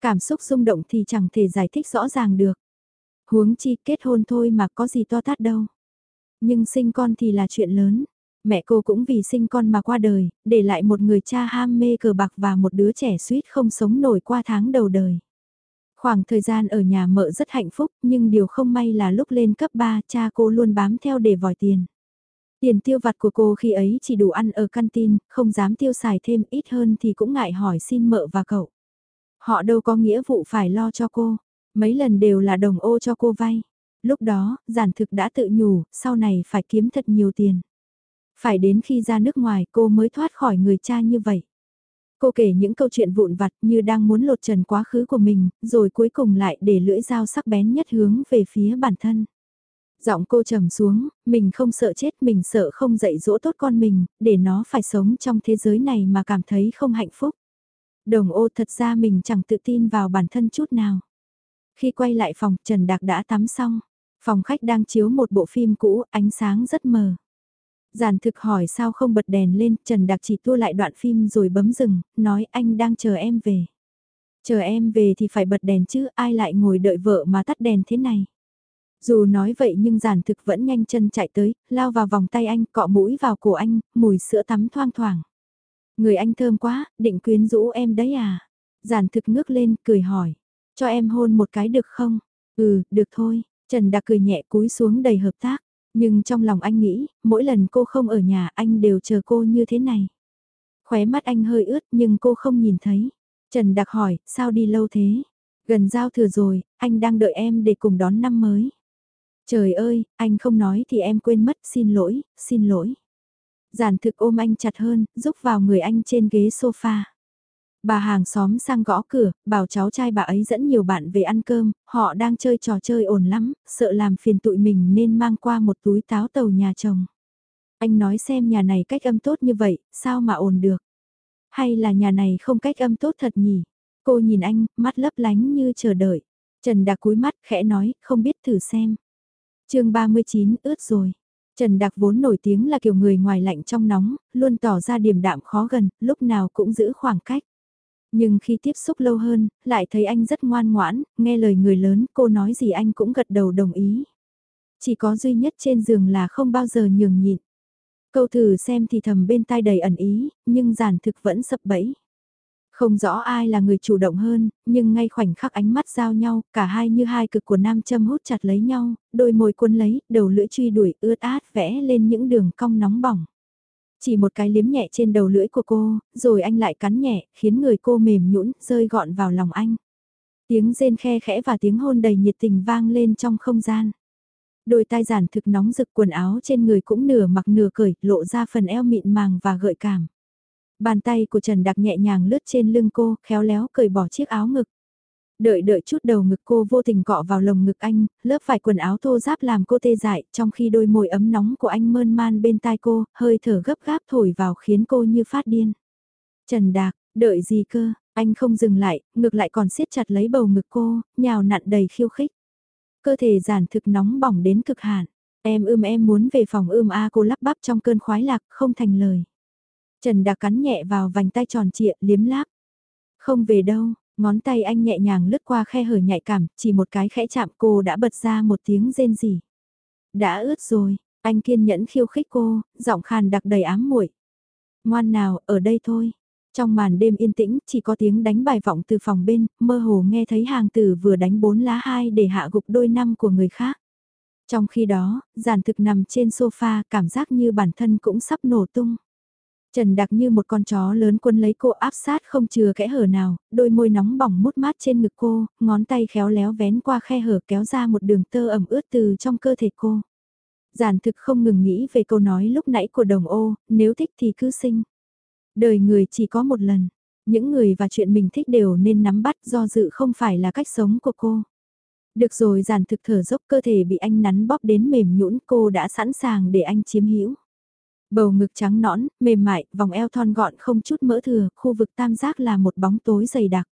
Cảm xúc xung động thì chẳng thể giải thích rõ ràng được. Huống chi kết hôn thôi mà có gì to tát đâu. Nhưng sinh con thì là chuyện lớn. Mẹ cô cũng vì sinh con mà qua đời, để lại một người cha ham mê cờ bạc và một đứa trẻ suýt không sống nổi qua tháng đầu đời. Khoảng thời gian ở nhà mợ rất hạnh phúc, nhưng điều không may là lúc lên cấp 3 cha cô luôn bám theo để vòi tiền. Tiền tiêu vặt của cô khi ấy chỉ đủ ăn ở canteen, không dám tiêu xài thêm ít hơn thì cũng ngại hỏi xin mợ và cậu. Họ đâu có nghĩa vụ phải lo cho cô, mấy lần đều là đồng ô cho cô vay. Lúc đó, giản thực đã tự nhủ, sau này phải kiếm thật nhiều tiền. Phải đến khi ra nước ngoài cô mới thoát khỏi người cha như vậy. Cô kể những câu chuyện vụn vặt như đang muốn lột trần quá khứ của mình, rồi cuối cùng lại để lưỡi dao sắc bén nhất hướng về phía bản thân. Giọng cô trầm xuống, mình không sợ chết, mình sợ không dạy dỗ tốt con mình, để nó phải sống trong thế giới này mà cảm thấy không hạnh phúc. Đồng ô thật ra mình chẳng tự tin vào bản thân chút nào. Khi quay lại phòng, Trần Đạc đã tắm xong. Phòng khách đang chiếu một bộ phim cũ, ánh sáng rất mờ. Giản thực hỏi sao không bật đèn lên, Trần Đạc chỉ tua lại đoạn phim rồi bấm dừng, nói anh đang chờ em về. Chờ em về thì phải bật đèn chứ, ai lại ngồi đợi vợ mà tắt đèn thế này. Dù nói vậy nhưng giản thực vẫn nhanh chân chạy tới, lao vào vòng tay anh, cọ mũi vào cổ anh, mùi sữa tắm thoang thoảng. Người anh thơm quá, định quyến rũ em đấy à? Giản thực ngước lên, cười hỏi. Cho em hôn một cái được không? Ừ, được thôi. Trần Đạc cười nhẹ cúi xuống đầy hợp tác. Nhưng trong lòng anh nghĩ, mỗi lần cô không ở nhà anh đều chờ cô như thế này. Khóe mắt anh hơi ướt nhưng cô không nhìn thấy. Trần Đặc hỏi, sao đi lâu thế? Gần giao thừa rồi, anh đang đợi em để cùng đón năm mới. Trời ơi, anh không nói thì em quên mất, xin lỗi, xin lỗi. Giản thực ôm anh chặt hơn, giúp vào người anh trên ghế sofa. Bà hàng xóm sang gõ cửa, bảo cháu trai bà ấy dẫn nhiều bạn về ăn cơm, họ đang chơi trò chơi ồn lắm, sợ làm phiền tụi mình nên mang qua một túi táo tàu nhà chồng. Anh nói xem nhà này cách âm tốt như vậy, sao mà ồn được? Hay là nhà này không cách âm tốt thật nhỉ? Cô nhìn anh, mắt lấp lánh như chờ đợi. Trần Đạc cúi mắt khẽ nói, không biết thử xem. chương 39 ướt rồi. Trần Đạc vốn nổi tiếng là kiểu người ngoài lạnh trong nóng, luôn tỏ ra điềm đạm khó gần, lúc nào cũng giữ khoảng cách. Nhưng khi tiếp xúc lâu hơn, lại thấy anh rất ngoan ngoãn, nghe lời người lớn, cô nói gì anh cũng gật đầu đồng ý. Chỉ có duy nhất trên giường là không bao giờ nhường nhịn. Câu thử xem thì thầm bên tai đầy ẩn ý, nhưng giản thực vẫn sập bẫy. Không rõ ai là người chủ động hơn, nhưng ngay khoảnh khắc ánh mắt giao nhau, cả hai như hai cực của nam châm hút chặt lấy nhau, đôi môi cuốn lấy, đầu lưỡi truy đuổi ướt át vẽ lên những đường cong nóng bỏng. Chỉ một cái liếm nhẹ trên đầu lưỡi của cô, rồi anh lại cắn nhẹ, khiến người cô mềm nhũn, rơi gọn vào lòng anh. Tiếng rên khe khẽ và tiếng hôn đầy nhiệt tình vang lên trong không gian. Đôi tai giản thực nóng rực quần áo trên người cũng nửa mặc nửa cởi, lộ ra phần eo mịn màng và gợi cảm. Bàn tay của Trần Đặc nhẹ nhàng lướt trên lưng cô, khéo léo cởi bỏ chiếc áo ngực. Đợi đợi chút đầu ngực cô vô tình cọ vào lồng ngực anh, lớp vải quần áo thô ráp làm cô tê dại, trong khi đôi môi ấm nóng của anh mơn man bên tai cô, hơi thở gấp gáp thổi vào khiến cô như phát điên. Trần Đạc, đợi gì cơ, anh không dừng lại, ngực lại còn siết chặt lấy bầu ngực cô, nhào nặn đầy khiêu khích. Cơ thể giản thực nóng bỏng đến cực hạn. Em ưm em muốn về phòng ưm a cô lắp bắp trong cơn khoái lạc, không thành lời. Trần Đạc cắn nhẹ vào vành tay tròn trịa, liếm láp. Không về đâu, ngón tay anh nhẹ nhàng lướt qua khe hở nhạy cảm, chỉ một cái khẽ chạm cô đã bật ra một tiếng rên rỉ. Đã ướt rồi, anh kiên nhẫn khiêu khích cô, giọng khàn đặc đầy ám muội. Ngoan nào, ở đây thôi. Trong màn đêm yên tĩnh, chỉ có tiếng đánh bài vọng từ phòng bên, mơ hồ nghe thấy hàng tử vừa đánh bốn lá hai để hạ gục đôi năm của người khác. Trong khi đó, giản thực nằm trên sofa, cảm giác như bản thân cũng sắp nổ tung. Trần Đặc như một con chó lớn quân lấy cô áp sát không chừa kẽ hở nào, đôi môi nóng bỏng mút mát trên ngực cô, ngón tay khéo léo vén qua khe hở kéo ra một đường tơ ẩm ướt từ trong cơ thể cô. Giản thực không ngừng nghĩ về câu nói lúc nãy của đồng ô, nếu thích thì cứ sinh. Đời người chỉ có một lần, những người và chuyện mình thích đều nên nắm bắt do dự không phải là cách sống của cô. Được rồi giản thực thở dốc cơ thể bị anh nắn bóp đến mềm nhũn cô đã sẵn sàng để anh chiếm hữu. Bầu ngực trắng nõn, mềm mại, vòng eo thon gọn không chút mỡ thừa, khu vực tam giác là một bóng tối dày đặc.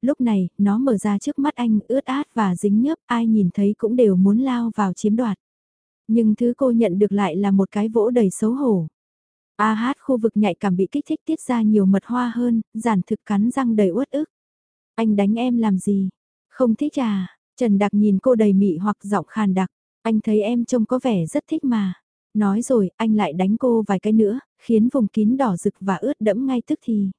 Lúc này, nó mở ra trước mắt anh, ướt át và dính nhớp, ai nhìn thấy cũng đều muốn lao vào chiếm đoạt. Nhưng thứ cô nhận được lại là một cái vỗ đầy xấu hổ. A hát khu vực nhạy cảm bị kích thích tiết ra nhiều mật hoa hơn, giản thực cắn răng đầy uất ức. Anh đánh em làm gì? Không thích à? Trần Đặc nhìn cô đầy mị hoặc giọng khàn đặc. Anh thấy em trông có vẻ rất thích mà. Nói rồi, anh lại đánh cô vài cái nữa, khiến vùng kín đỏ rực và ướt đẫm ngay tức thì.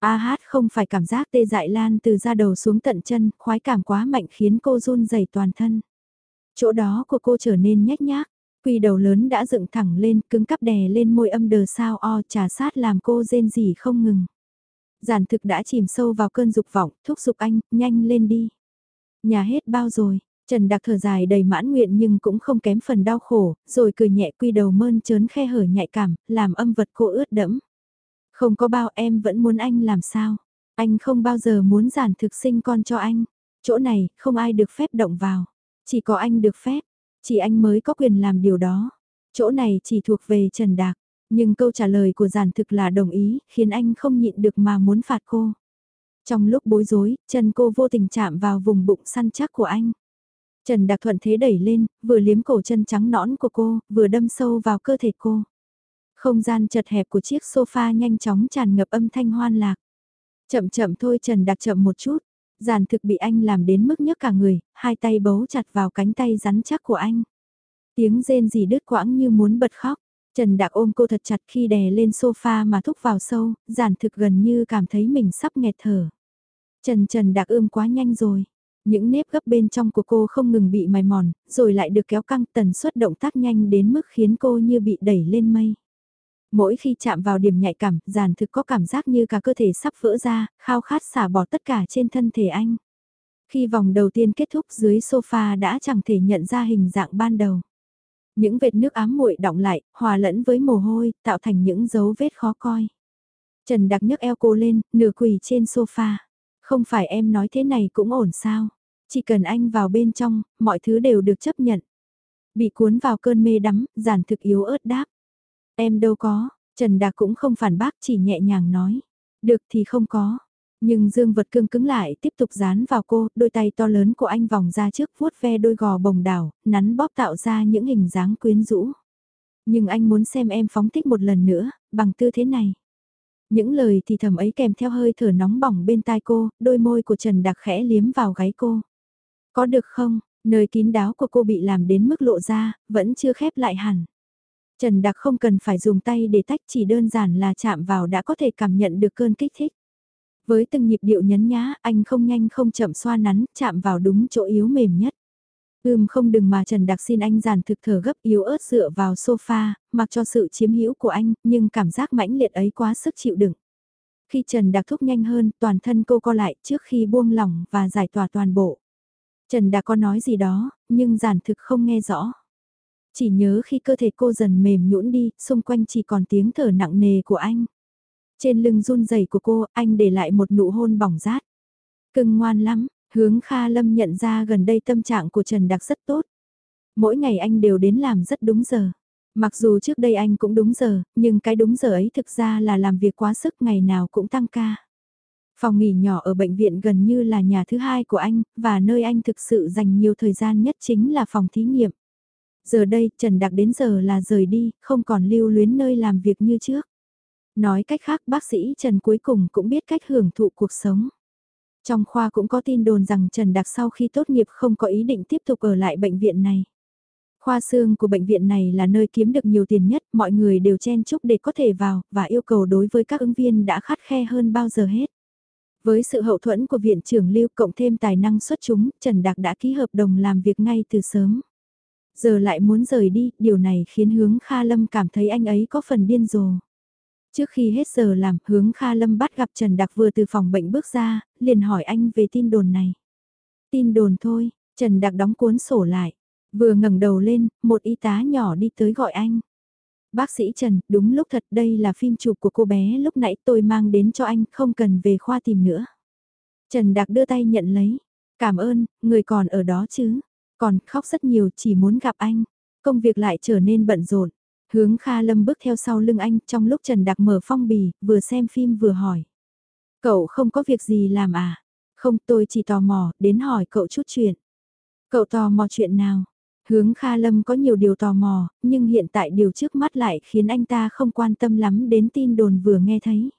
A hát không phải cảm giác tê dại lan từ da đầu xuống tận chân, khoái cảm quá mạnh khiến cô run rẩy toàn thân. Chỗ đó của cô trở nên nhách nhác, quỳ đầu lớn đã dựng thẳng lên, cứng cắp đè lên môi âm đờ sao o trà sát làm cô rên rỉ không ngừng. Giản thực đã chìm sâu vào cơn dục vọng, thúc giục anh, nhanh lên đi. Nhà hết bao rồi, Trần Đặc thở dài đầy mãn nguyện nhưng cũng không kém phần đau khổ, rồi cười nhẹ quy đầu mơn trớn khe hở nhạy cảm, làm âm vật cô ướt đẫm. Không có bao em vẫn muốn anh làm sao. Anh không bao giờ muốn giản thực sinh con cho anh. Chỗ này, không ai được phép động vào. Chỉ có anh được phép. Chỉ anh mới có quyền làm điều đó. Chỗ này chỉ thuộc về Trần Đạc. Nhưng câu trả lời của giản thực là đồng ý, khiến anh không nhịn được mà muốn phạt cô. Trong lúc bối rối, chân cô vô tình chạm vào vùng bụng săn chắc của anh. Trần Đặc Thuận thế đẩy lên, vừa liếm cổ chân trắng nõn của cô, vừa đâm sâu vào cơ thể cô. Không gian chật hẹp của chiếc sofa nhanh chóng tràn ngập âm thanh hoan lạc. Chậm chậm thôi Trần Đặc chậm một chút, giàn thực bị anh làm đến mức nhức cả người, hai tay bấu chặt vào cánh tay rắn chắc của anh. Tiếng rên gì đứt quãng như muốn bật khóc. Trần Đạc ôm cô thật chặt khi đè lên sofa mà thúc vào sâu, giản thực gần như cảm thấy mình sắp nghẹt thở. Trần Trần Đạc ươm quá nhanh rồi. Những nếp gấp bên trong của cô không ngừng bị mài mòn, rồi lại được kéo căng tần suất động tác nhanh đến mức khiến cô như bị đẩy lên mây. Mỗi khi chạm vào điểm nhạy cảm, giàn thực có cảm giác như cả cơ thể sắp vỡ ra, khao khát xả bỏ tất cả trên thân thể anh. Khi vòng đầu tiên kết thúc dưới sofa đã chẳng thể nhận ra hình dạng ban đầu. Những vệt nước ám muội đọng lại, hòa lẫn với mồ hôi, tạo thành những dấu vết khó coi. Trần Đặc nhấc eo cô lên, nửa quỳ trên sofa. Không phải em nói thế này cũng ổn sao. Chỉ cần anh vào bên trong, mọi thứ đều được chấp nhận. Bị cuốn vào cơn mê đắm, giản thực yếu ớt đáp. Em đâu có, Trần Đạc cũng không phản bác chỉ nhẹ nhàng nói. Được thì không có. Nhưng dương vật cương cứng lại tiếp tục dán vào cô, đôi tay to lớn của anh vòng ra trước vuốt ve đôi gò bồng đảo, nắn bóp tạo ra những hình dáng quyến rũ. Nhưng anh muốn xem em phóng thích một lần nữa, bằng tư thế này. Những lời thì thầm ấy kèm theo hơi thở nóng bỏng bên tai cô, đôi môi của Trần Đặc khẽ liếm vào gáy cô. Có được không, nơi kín đáo của cô bị làm đến mức lộ ra, vẫn chưa khép lại hẳn. Trần Đặc không cần phải dùng tay để tách chỉ đơn giản là chạm vào đã có thể cảm nhận được cơn kích thích. Với từng nhịp điệu nhấn nhá, anh không nhanh không chậm xoa nắn, chạm vào đúng chỗ yếu mềm nhất. Ưm không đừng mà Trần Đặc xin anh giản thực thở gấp yếu ớt dựa vào sofa, mặc cho sự chiếm hữu của anh, nhưng cảm giác mãnh liệt ấy quá sức chịu đựng. Khi Trần Đặc thúc nhanh hơn, toàn thân cô co lại trước khi buông lỏng và giải tỏa toàn bộ. Trần Đặc có nói gì đó, nhưng giản thực không nghe rõ. Chỉ nhớ khi cơ thể cô dần mềm nhũn đi, xung quanh chỉ còn tiếng thở nặng nề của anh. Trên lưng run rẩy của cô, anh để lại một nụ hôn bỏng rát. Cưng ngoan lắm, hướng Kha Lâm nhận ra gần đây tâm trạng của Trần Đặc rất tốt. Mỗi ngày anh đều đến làm rất đúng giờ. Mặc dù trước đây anh cũng đúng giờ, nhưng cái đúng giờ ấy thực ra là làm việc quá sức ngày nào cũng tăng ca. Phòng nghỉ nhỏ ở bệnh viện gần như là nhà thứ hai của anh, và nơi anh thực sự dành nhiều thời gian nhất chính là phòng thí nghiệm. Giờ đây, Trần Đặc đến giờ là rời đi, không còn lưu luyến nơi làm việc như trước. Nói cách khác bác sĩ Trần cuối cùng cũng biết cách hưởng thụ cuộc sống. Trong khoa cũng có tin đồn rằng Trần Đặc sau khi tốt nghiệp không có ý định tiếp tục ở lại bệnh viện này. Khoa xương của bệnh viện này là nơi kiếm được nhiều tiền nhất, mọi người đều chen chúc để có thể vào, và yêu cầu đối với các ứng viên đã khắt khe hơn bao giờ hết. Với sự hậu thuẫn của viện trưởng Lưu cộng thêm tài năng xuất chúng, Trần Đặc đã ký hợp đồng làm việc ngay từ sớm. Giờ lại muốn rời đi, điều này khiến hướng Kha Lâm cảm thấy anh ấy có phần điên rồ. Trước khi hết giờ làm, hướng Kha Lâm bắt gặp Trần Đặc vừa từ phòng bệnh bước ra, liền hỏi anh về tin đồn này. Tin đồn thôi, Trần Đặc đóng cuốn sổ lại. Vừa ngẩng đầu lên, một y tá nhỏ đi tới gọi anh. Bác sĩ Trần, đúng lúc thật đây là phim chụp của cô bé lúc nãy tôi mang đến cho anh, không cần về khoa tìm nữa. Trần Đặc đưa tay nhận lấy. Cảm ơn, người còn ở đó chứ. Còn khóc rất nhiều chỉ muốn gặp anh. Công việc lại trở nên bận rộn. Hướng Kha Lâm bước theo sau lưng anh trong lúc Trần Đặc mở phong bì, vừa xem phim vừa hỏi. Cậu không có việc gì làm à? Không tôi chỉ tò mò, đến hỏi cậu chút chuyện. Cậu tò mò chuyện nào? Hướng Kha Lâm có nhiều điều tò mò, nhưng hiện tại điều trước mắt lại khiến anh ta không quan tâm lắm đến tin đồn vừa nghe thấy.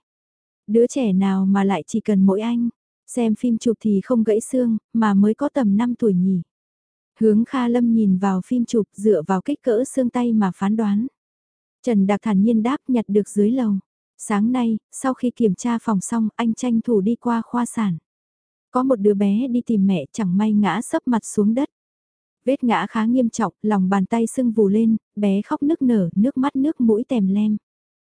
Đứa trẻ nào mà lại chỉ cần mỗi anh, xem phim chụp thì không gãy xương, mà mới có tầm 5 tuổi nhỉ. Hướng Kha Lâm nhìn vào phim chụp dựa vào kích cỡ xương tay mà phán đoán. Trần Đạc thản nhiên đáp nhặt được dưới lầu. Sáng nay, sau khi kiểm tra phòng xong, anh tranh thủ đi qua khoa sản. Có một đứa bé đi tìm mẹ chẳng may ngã sấp mặt xuống đất. Vết ngã khá nghiêm trọng, lòng bàn tay sưng vù lên, bé khóc nức nở, nước mắt nước mũi tèm lem.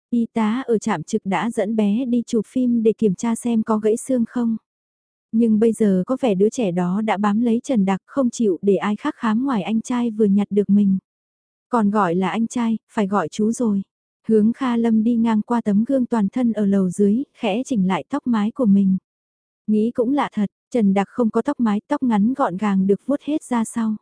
Y tá ở trạm trực đã dẫn bé đi chụp phim để kiểm tra xem có gãy xương không. Nhưng bây giờ có vẻ đứa trẻ đó đã bám lấy Trần Đặc không chịu để ai khác khám ngoài anh trai vừa nhặt được mình. Còn gọi là anh trai, phải gọi chú rồi. Hướng Kha Lâm đi ngang qua tấm gương toàn thân ở lầu dưới, khẽ chỉnh lại tóc mái của mình. Nghĩ cũng lạ thật, Trần Đặc không có tóc mái, tóc ngắn gọn gàng được vuốt hết ra sau.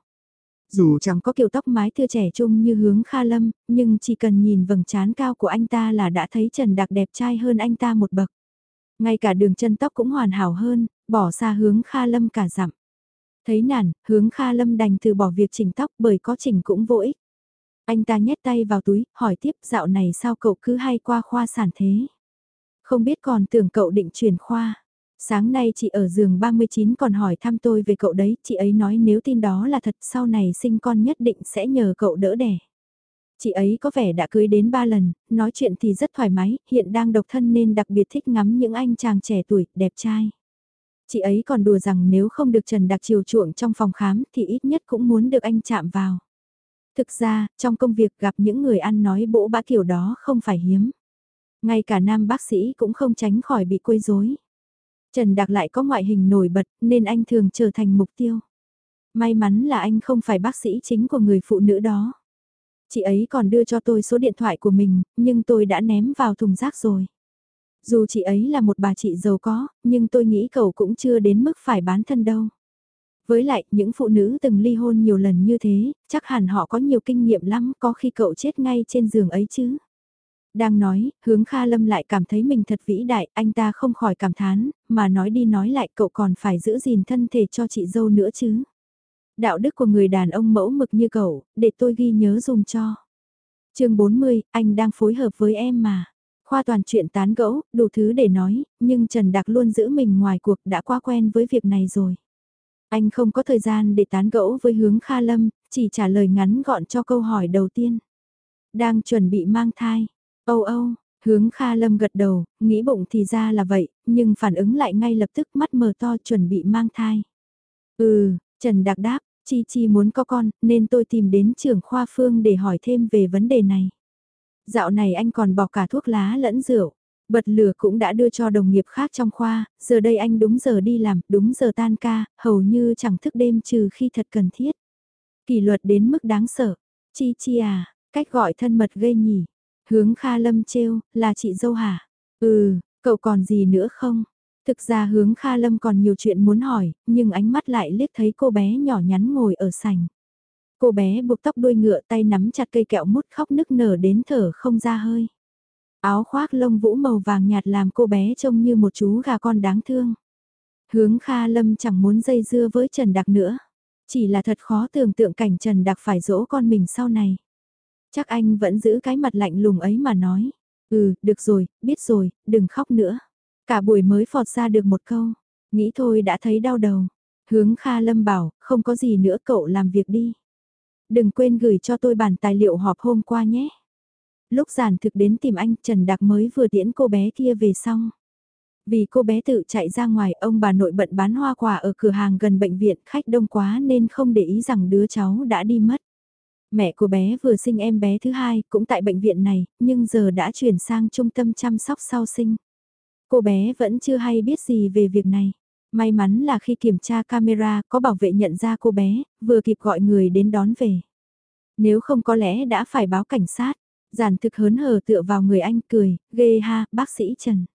Dù chẳng có kiểu tóc mái thưa trẻ trung như hướng Kha Lâm, nhưng chỉ cần nhìn vầng trán cao của anh ta là đã thấy Trần Đặc đẹp trai hơn anh ta một bậc. Ngay cả đường chân tóc cũng hoàn hảo hơn, bỏ xa hướng Kha Lâm cả dặm. Thấy nản, hướng Kha Lâm đành từ bỏ việc chỉnh tóc bởi có chỉnh cũng vô ích. Anh ta nhét tay vào túi, hỏi tiếp dạo này sao cậu cứ hay qua khoa sản thế? Không biết còn tưởng cậu định chuyển khoa. Sáng nay chị ở giường 39 còn hỏi thăm tôi về cậu đấy, chị ấy nói nếu tin đó là thật sau này sinh con nhất định sẽ nhờ cậu đỡ đẻ. Chị ấy có vẻ đã cưới đến 3 lần, nói chuyện thì rất thoải mái, hiện đang độc thân nên đặc biệt thích ngắm những anh chàng trẻ tuổi, đẹp trai. Chị ấy còn đùa rằng nếu không được Trần Đặc chiều chuộng trong phòng khám thì ít nhất cũng muốn được anh chạm vào. Thực ra, trong công việc gặp những người ăn nói bỗ bã kiểu đó không phải hiếm. Ngay cả nam bác sĩ cũng không tránh khỏi bị quấy rối. Trần Đạc lại có ngoại hình nổi bật nên anh thường trở thành mục tiêu. May mắn là anh không phải bác sĩ chính của người phụ nữ đó. Chị ấy còn đưa cho tôi số điện thoại của mình, nhưng tôi đã ném vào thùng rác rồi. Dù chị ấy là một bà chị giàu có, nhưng tôi nghĩ cậu cũng chưa đến mức phải bán thân đâu. Với lại, những phụ nữ từng ly hôn nhiều lần như thế, chắc hẳn họ có nhiều kinh nghiệm lắm, có khi cậu chết ngay trên giường ấy chứ. Đang nói, hướng Kha Lâm lại cảm thấy mình thật vĩ đại, anh ta không khỏi cảm thán, mà nói đi nói lại cậu còn phải giữ gìn thân thể cho chị dâu nữa chứ. Đạo đức của người đàn ông mẫu mực như cậu, để tôi ghi nhớ dùng cho. chương 40, anh đang phối hợp với em mà. Khoa toàn chuyện tán gẫu, đủ thứ để nói, nhưng Trần Đạc luôn giữ mình ngoài cuộc đã quá quen với việc này rồi. Anh không có thời gian để tán gẫu với hướng Kha Lâm, chỉ trả lời ngắn gọn cho câu hỏi đầu tiên. Đang chuẩn bị mang thai. Âu âu, hướng Kha Lâm gật đầu, nghĩ bụng thì ra là vậy, nhưng phản ứng lại ngay lập tức mắt mờ to chuẩn bị mang thai. Ừ, Trần Đạc đáp, Chi Chi muốn có con, nên tôi tìm đến trưởng khoa Phương để hỏi thêm về vấn đề này. Dạo này anh còn bỏ cả thuốc lá lẫn rượu. Bật lửa cũng đã đưa cho đồng nghiệp khác trong khoa, giờ đây anh đúng giờ đi làm, đúng giờ tan ca, hầu như chẳng thức đêm trừ khi thật cần thiết. Kỷ luật đến mức đáng sợ. Chi chi à, cách gọi thân mật gây nhỉ. Hướng Kha Lâm trêu, là chị dâu hả? Ừ, cậu còn gì nữa không? Thực ra hướng Kha Lâm còn nhiều chuyện muốn hỏi, nhưng ánh mắt lại liếc thấy cô bé nhỏ nhắn ngồi ở sảnh. Cô bé buộc tóc đuôi ngựa tay nắm chặt cây kẹo mút khóc nức nở đến thở không ra hơi. Áo khoác lông vũ màu vàng nhạt làm cô bé trông như một chú gà con đáng thương. Hướng Kha Lâm chẳng muốn dây dưa với Trần Đặc nữa. Chỉ là thật khó tưởng tượng cảnh Trần Đặc phải dỗ con mình sau này. Chắc anh vẫn giữ cái mặt lạnh lùng ấy mà nói. Ừ, được rồi, biết rồi, đừng khóc nữa. Cả buổi mới phọt ra được một câu. Nghĩ thôi đã thấy đau đầu. Hướng Kha Lâm bảo, không có gì nữa cậu làm việc đi. Đừng quên gửi cho tôi bản tài liệu họp hôm qua nhé. Lúc giản thực đến tìm anh, Trần Đạc mới vừa tiễn cô bé kia về xong. Vì cô bé tự chạy ra ngoài, ông bà nội bận bán hoa quả ở cửa hàng gần bệnh viện, khách đông quá nên không để ý rằng đứa cháu đã đi mất. Mẹ của bé vừa sinh em bé thứ hai, cũng tại bệnh viện này, nhưng giờ đã chuyển sang trung tâm chăm sóc sau sinh. Cô bé vẫn chưa hay biết gì về việc này. May mắn là khi kiểm tra camera có bảo vệ nhận ra cô bé, vừa kịp gọi người đến đón về. Nếu không có lẽ đã phải báo cảnh sát. Giản thực hớn hở tựa vào người anh cười, ghê ha, bác sĩ Trần.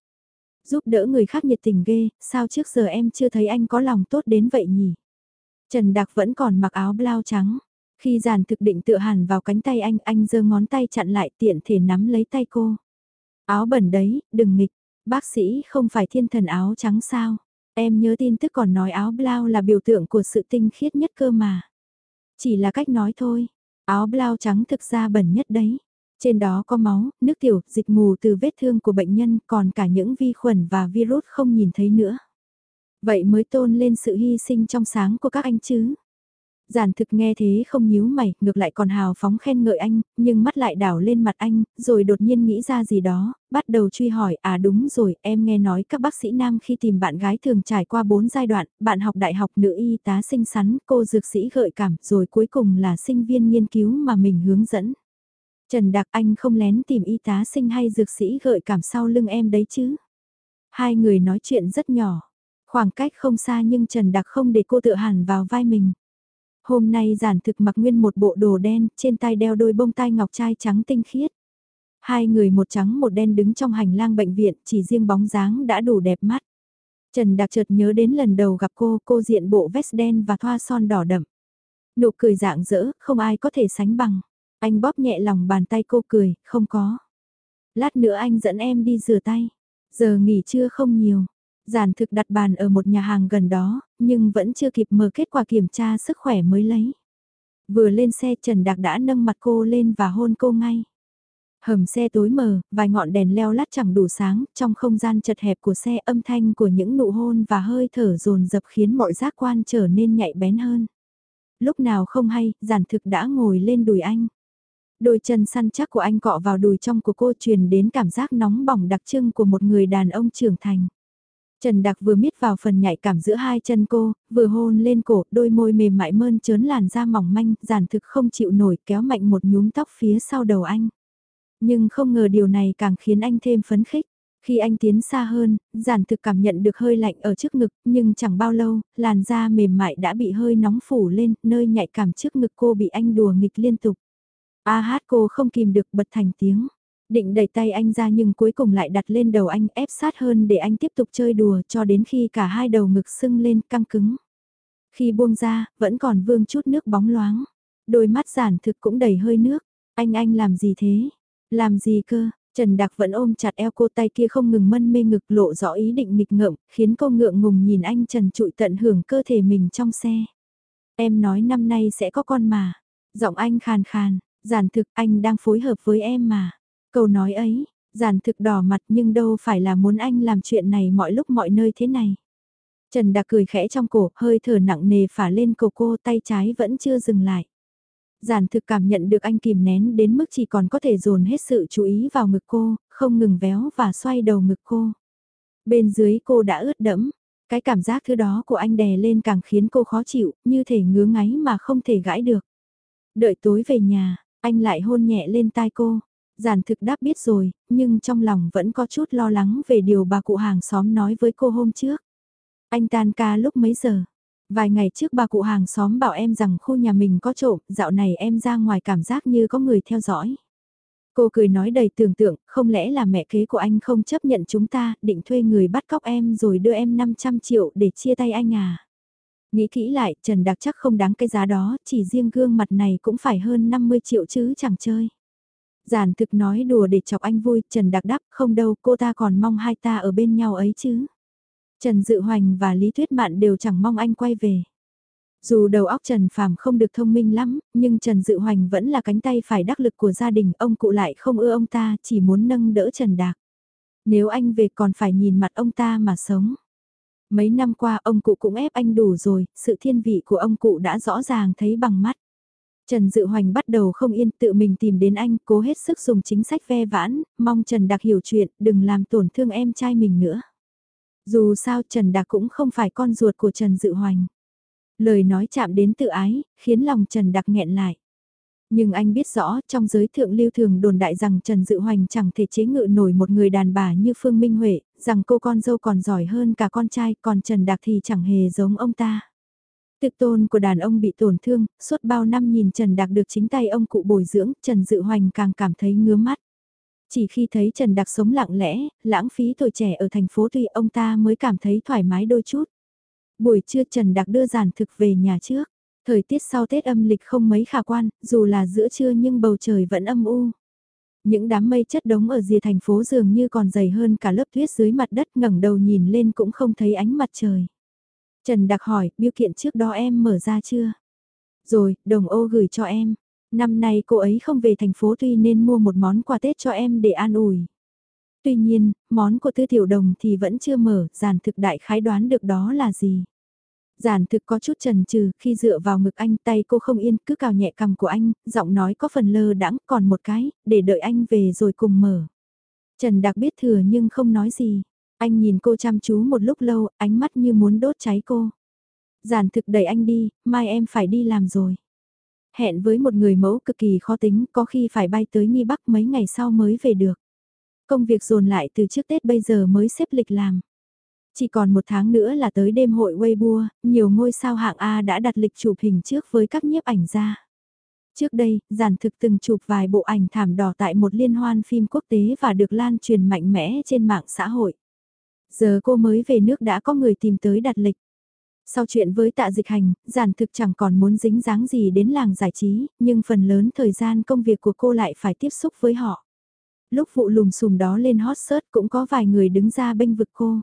Giúp đỡ người khác nhiệt tình ghê, sao trước giờ em chưa thấy anh có lòng tốt đến vậy nhỉ? Trần Đặc vẫn còn mặc áo blau trắng. Khi giản thực định tựa hẳn vào cánh tay anh, anh giơ ngón tay chặn lại tiện thể nắm lấy tay cô. Áo bẩn đấy, đừng nghịch, bác sĩ không phải thiên thần áo trắng sao? Em nhớ tin tức còn nói áo blau là biểu tượng của sự tinh khiết nhất cơ mà. Chỉ là cách nói thôi, áo blau trắng thực ra bẩn nhất đấy. Trên đó có máu, nước tiểu, dịch mù từ vết thương của bệnh nhân còn cả những vi khuẩn và virus không nhìn thấy nữa. Vậy mới tôn lên sự hy sinh trong sáng của các anh chứ. Giản thực nghe thế không nhíu mày, ngược lại còn hào phóng khen ngợi anh, nhưng mắt lại đảo lên mặt anh, rồi đột nhiên nghĩ ra gì đó, bắt đầu truy hỏi, à đúng rồi, em nghe nói các bác sĩ nam khi tìm bạn gái thường trải qua 4 giai đoạn, bạn học đại học nữ y tá xinh xắn, cô dược sĩ gợi cảm, rồi cuối cùng là sinh viên nghiên cứu mà mình hướng dẫn. Trần Đạc Anh không lén tìm y tá sinh hay dược sĩ gợi cảm sau lưng em đấy chứ. Hai người nói chuyện rất nhỏ, khoảng cách không xa nhưng Trần Đạc không để cô tự hẳn vào vai mình. Hôm nay giản thực mặc nguyên một bộ đồ đen, trên tay đeo đôi bông tai ngọc trai trắng tinh khiết. Hai người một trắng một đen đứng trong hành lang bệnh viện, chỉ riêng bóng dáng đã đủ đẹp mắt. Trần Đạc chợt nhớ đến lần đầu gặp cô, cô diện bộ vest đen và thoa son đỏ đậm. Nụ cười dạng dỡ, không ai có thể sánh bằng. Anh bóp nhẹ lòng bàn tay cô cười, không có. Lát nữa anh dẫn em đi rửa tay. Giờ nghỉ trưa không nhiều. Giản thực đặt bàn ở một nhà hàng gần đó, nhưng vẫn chưa kịp mở kết quả kiểm tra sức khỏe mới lấy. Vừa lên xe Trần Đạc đã nâng mặt cô lên và hôn cô ngay. Hầm xe tối mờ, vài ngọn đèn leo lát chẳng đủ sáng, trong không gian chật hẹp của xe âm thanh của những nụ hôn và hơi thở dồn dập khiến mọi giác quan trở nên nhạy bén hơn. Lúc nào không hay, giản thực đã ngồi lên đùi anh. Đôi chân săn chắc của anh cọ vào đùi trong của cô truyền đến cảm giác nóng bỏng đặc trưng của một người đàn ông trưởng thành. Trần Đặc vừa miết vào phần nhạy cảm giữa hai chân cô, vừa hôn lên cổ, đôi môi mềm mại mơn trớn làn da mỏng manh, giản thực không chịu nổi kéo mạnh một nhúm tóc phía sau đầu anh. Nhưng không ngờ điều này càng khiến anh thêm phấn khích. Khi anh tiến xa hơn, giản thực cảm nhận được hơi lạnh ở trước ngực, nhưng chẳng bao lâu, làn da mềm mại đã bị hơi nóng phủ lên, nơi nhạy cảm trước ngực cô bị anh đùa nghịch liên tục. A hát cô không kìm được bật thành tiếng. Định đẩy tay anh ra nhưng cuối cùng lại đặt lên đầu anh ép sát hơn để anh tiếp tục chơi đùa cho đến khi cả hai đầu ngực sưng lên căng cứng. Khi buông ra, vẫn còn vương chút nước bóng loáng. Đôi mắt giản thực cũng đầy hơi nước. Anh anh làm gì thế? Làm gì cơ? Trần Đạc vẫn ôm chặt eo cô tay kia không ngừng mân mê ngực lộ rõ ý định nghịch ngợm, khiến cô ngượng ngùng nhìn anh Trần trụi tận hưởng cơ thể mình trong xe. Em nói năm nay sẽ có con mà. Giọng anh khàn khàn, giản thực anh đang phối hợp với em mà. Câu nói ấy, giản thực đỏ mặt nhưng đâu phải là muốn anh làm chuyện này mọi lúc mọi nơi thế này. Trần Đạc cười khẽ trong cổ, hơi thở nặng nề phả lên cổ cô tay trái vẫn chưa dừng lại. Giản thực cảm nhận được anh kìm nén đến mức chỉ còn có thể dồn hết sự chú ý vào ngực cô, không ngừng véo và xoay đầu ngực cô. Bên dưới cô đã ướt đẫm, cái cảm giác thứ đó của anh đè lên càng khiến cô khó chịu, như thể ngứa ngáy mà không thể gãi được. Đợi tối về nhà, anh lại hôn nhẹ lên tai cô. Giản thực đáp biết rồi, nhưng trong lòng vẫn có chút lo lắng về điều bà cụ hàng xóm nói với cô hôm trước. Anh tan ca lúc mấy giờ? Vài ngày trước bà cụ hàng xóm bảo em rằng khu nhà mình có trộm, dạo này em ra ngoài cảm giác như có người theo dõi. Cô cười nói đầy tưởng tượng, không lẽ là mẹ kế của anh không chấp nhận chúng ta, định thuê người bắt cóc em rồi đưa em 500 triệu để chia tay anh à? Nghĩ kỹ lại, Trần Đặc chắc không đáng cái giá đó, chỉ riêng gương mặt này cũng phải hơn 50 triệu chứ chẳng chơi. Giản thực nói đùa để chọc anh vui, Trần Đặc đáp, không đâu, cô ta còn mong hai ta ở bên nhau ấy chứ. Trần Dự Hoành và Lý Thuyết Mạn đều chẳng mong anh quay về. Dù đầu óc Trần Phàm không được thông minh lắm, nhưng Trần Dự Hoành vẫn là cánh tay phải đắc lực của gia đình, ông cụ lại không ưa ông ta, chỉ muốn nâng đỡ Trần Đạc. Nếu anh về còn phải nhìn mặt ông ta mà sống. Mấy năm qua ông cụ cũng ép anh đủ rồi, sự thiên vị của ông cụ đã rõ ràng thấy bằng mắt. Trần Dự Hoành bắt đầu không yên tự mình tìm đến anh, cố hết sức dùng chính sách ve vãn, mong Trần Đạc hiểu chuyện, đừng làm tổn thương em trai mình nữa. Dù sao Trần Đạc cũng không phải con ruột của Trần Dự Hoành. Lời nói chạm đến tự ái, khiến lòng Trần Đạc nghẹn lại. Nhưng anh biết rõ trong giới thượng lưu thường đồn đại rằng Trần Dự Hoành chẳng thể chế ngự nổi một người đàn bà như Phương Minh Huệ, rằng cô con dâu còn giỏi hơn cả con trai, còn Trần Đạc thì chẳng hề giống ông ta. Tự tôn của đàn ông bị tổn thương, suốt bao năm nhìn Trần Đạc được chính tay ông cụ bồi dưỡng, Trần Dự Hoành càng cảm thấy ngứa mắt. Chỉ khi thấy Trần Đặc sống lặng lẽ, lãng phí tuổi trẻ ở thành phố tuy ông ta mới cảm thấy thoải mái đôi chút. Buổi trưa Trần Đặc đưa giản thực về nhà trước. Thời tiết sau Tết âm lịch không mấy khả quan, dù là giữa trưa nhưng bầu trời vẫn âm u. Những đám mây chất đống ở rìa thành phố dường như còn dày hơn cả lớp tuyết dưới mặt đất ngẩng đầu nhìn lên cũng không thấy ánh mặt trời. Trần Đặc hỏi, biêu kiện trước đó em mở ra chưa? Rồi, đồng ô gửi cho em. Năm nay cô ấy không về thành phố tuy nên mua một món quà Tết cho em để an ủi. Tuy nhiên, món của Tư Tiểu Đồng thì vẫn chưa mở, giản thực đại khái đoán được đó là gì. Giản thực có chút trần trừ khi dựa vào ngực anh tay cô không yên cứ cào nhẹ cằm của anh, giọng nói có phần lơ đãng còn một cái, để đợi anh về rồi cùng mở. Trần đặc biết thừa nhưng không nói gì. Anh nhìn cô chăm chú một lúc lâu, ánh mắt như muốn đốt cháy cô. Giản thực đẩy anh đi, mai em phải đi làm rồi. Hẹn với một người mẫu cực kỳ khó tính, có khi phải bay tới Nghi Bắc mấy ngày sau mới về được. Công việc dồn lại từ trước Tết bây giờ mới xếp lịch làm. Chỉ còn một tháng nữa là tới đêm hội Weibo, nhiều ngôi sao hạng A đã đặt lịch chụp hình trước với các nhiếp ảnh gia. Trước đây, giản thực từng chụp vài bộ ảnh thảm đỏ tại một liên hoan phim quốc tế và được lan truyền mạnh mẽ trên mạng xã hội. Giờ cô mới về nước đã có người tìm tới đặt lịch. Sau chuyện với tạ dịch hành, giản thực chẳng còn muốn dính dáng gì đến làng giải trí, nhưng phần lớn thời gian công việc của cô lại phải tiếp xúc với họ. Lúc vụ lùm xùm đó lên hot search cũng có vài người đứng ra bênh vực cô.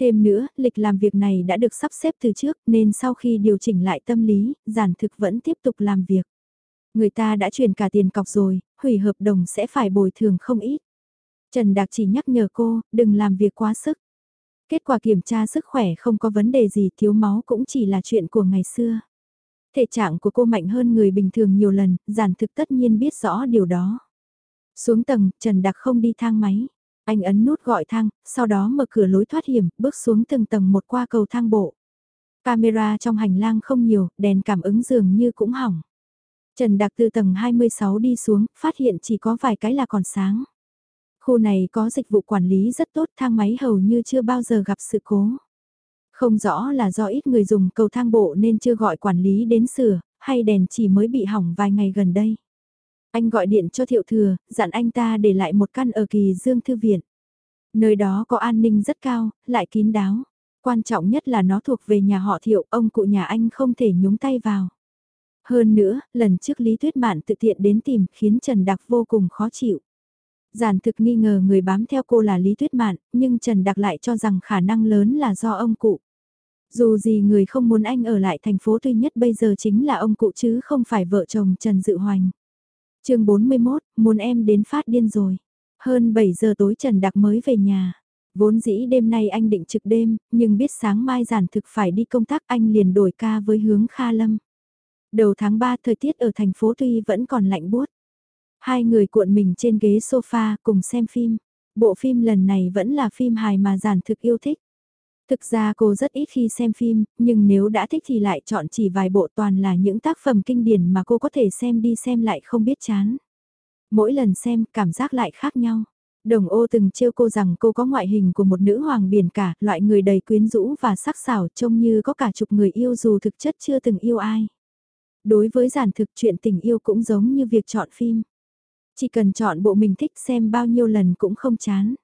Thêm nữa, lịch làm việc này đã được sắp xếp từ trước nên sau khi điều chỉnh lại tâm lý, giản thực vẫn tiếp tục làm việc. Người ta đã chuyển cả tiền cọc rồi, hủy hợp đồng sẽ phải bồi thường không ít. Trần Đạc chỉ nhắc nhở cô, đừng làm việc quá sức. Kết quả kiểm tra sức khỏe không có vấn đề gì thiếu máu cũng chỉ là chuyện của ngày xưa. Thể trạng của cô mạnh hơn người bình thường nhiều lần, giản thực tất nhiên biết rõ điều đó. Xuống tầng, Trần Đạc không đi thang máy. Anh ấn nút gọi thang, sau đó mở cửa lối thoát hiểm, bước xuống từng tầng một qua cầu thang bộ. Camera trong hành lang không nhiều, đèn cảm ứng dường như cũng hỏng. Trần Đặc từ tầng 26 đi xuống, phát hiện chỉ có vài cái là còn sáng. Khu này có dịch vụ quản lý rất tốt thang máy hầu như chưa bao giờ gặp sự cố. Không rõ là do ít người dùng cầu thang bộ nên chưa gọi quản lý đến sửa, hay đèn chỉ mới bị hỏng vài ngày gần đây. Anh gọi điện cho thiệu thừa, dặn anh ta để lại một căn ở kỳ dương thư viện. Nơi đó có an ninh rất cao, lại kín đáo. Quan trọng nhất là nó thuộc về nhà họ thiệu, ông cụ nhà anh không thể nhúng tay vào. Hơn nữa, lần trước Lý Tuyết Mạn tự tiện đến tìm khiến Trần Đặc vô cùng khó chịu. Giản thực nghi ngờ người bám theo cô là Lý Tuyết Mạn, nhưng Trần Đặc lại cho rằng khả năng lớn là do ông cụ. Dù gì người không muốn anh ở lại thành phố tuy nhất bây giờ chính là ông cụ chứ không phải vợ chồng Trần Dự Hoành chương 41, muốn em đến phát điên rồi. Hơn 7 giờ tối Trần Đặc mới về nhà. Vốn dĩ đêm nay anh định trực đêm, nhưng biết sáng mai giản thực phải đi công tác anh liền đổi ca với hướng Kha Lâm. Đầu tháng 3 thời tiết ở thành phố tuy vẫn còn lạnh buốt. Hai người cuộn mình trên ghế sofa cùng xem phim. Bộ phim lần này vẫn là phim hài mà giản thực yêu thích. Thực ra cô rất ít khi xem phim, nhưng nếu đã thích thì lại chọn chỉ vài bộ toàn là những tác phẩm kinh điển mà cô có thể xem đi xem lại không biết chán. Mỗi lần xem cảm giác lại khác nhau. Đồng ô từng trêu cô rằng cô có ngoại hình của một nữ hoàng biển cả, loại người đầy quyến rũ và sắc sảo trông như có cả chục người yêu dù thực chất chưa từng yêu ai. Đối với giản thực chuyện tình yêu cũng giống như việc chọn phim. Chỉ cần chọn bộ mình thích xem bao nhiêu lần cũng không chán.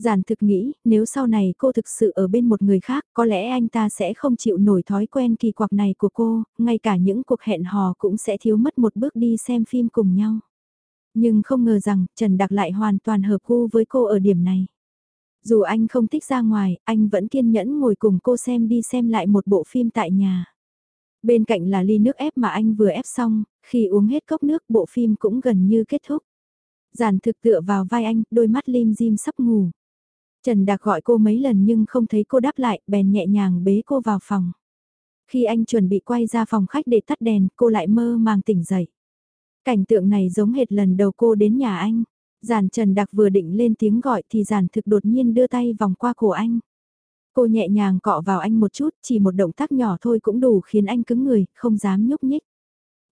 Giản thực nghĩ, nếu sau này cô thực sự ở bên một người khác, có lẽ anh ta sẽ không chịu nổi thói quen kỳ quặc này của cô, ngay cả những cuộc hẹn hò cũng sẽ thiếu mất một bước đi xem phim cùng nhau. Nhưng không ngờ rằng, Trần Đặc lại hoàn toàn hợp cô với cô ở điểm này. Dù anh không thích ra ngoài, anh vẫn kiên nhẫn ngồi cùng cô xem đi xem lại một bộ phim tại nhà. Bên cạnh là ly nước ép mà anh vừa ép xong, khi uống hết cốc nước bộ phim cũng gần như kết thúc. Giản thực tựa vào vai anh, đôi mắt lim dim sắp ngủ. Trần Đạc gọi cô mấy lần nhưng không thấy cô đáp lại, bèn nhẹ nhàng bế cô vào phòng. Khi anh chuẩn bị quay ra phòng khách để tắt đèn, cô lại mơ màng tỉnh dậy. Cảnh tượng này giống hệt lần đầu cô đến nhà anh. Giản Trần Đạc vừa định lên tiếng gọi thì giản thực đột nhiên đưa tay vòng qua cổ anh. Cô nhẹ nhàng cọ vào anh một chút, chỉ một động tác nhỏ thôi cũng đủ khiến anh cứng người, không dám nhúc nhích.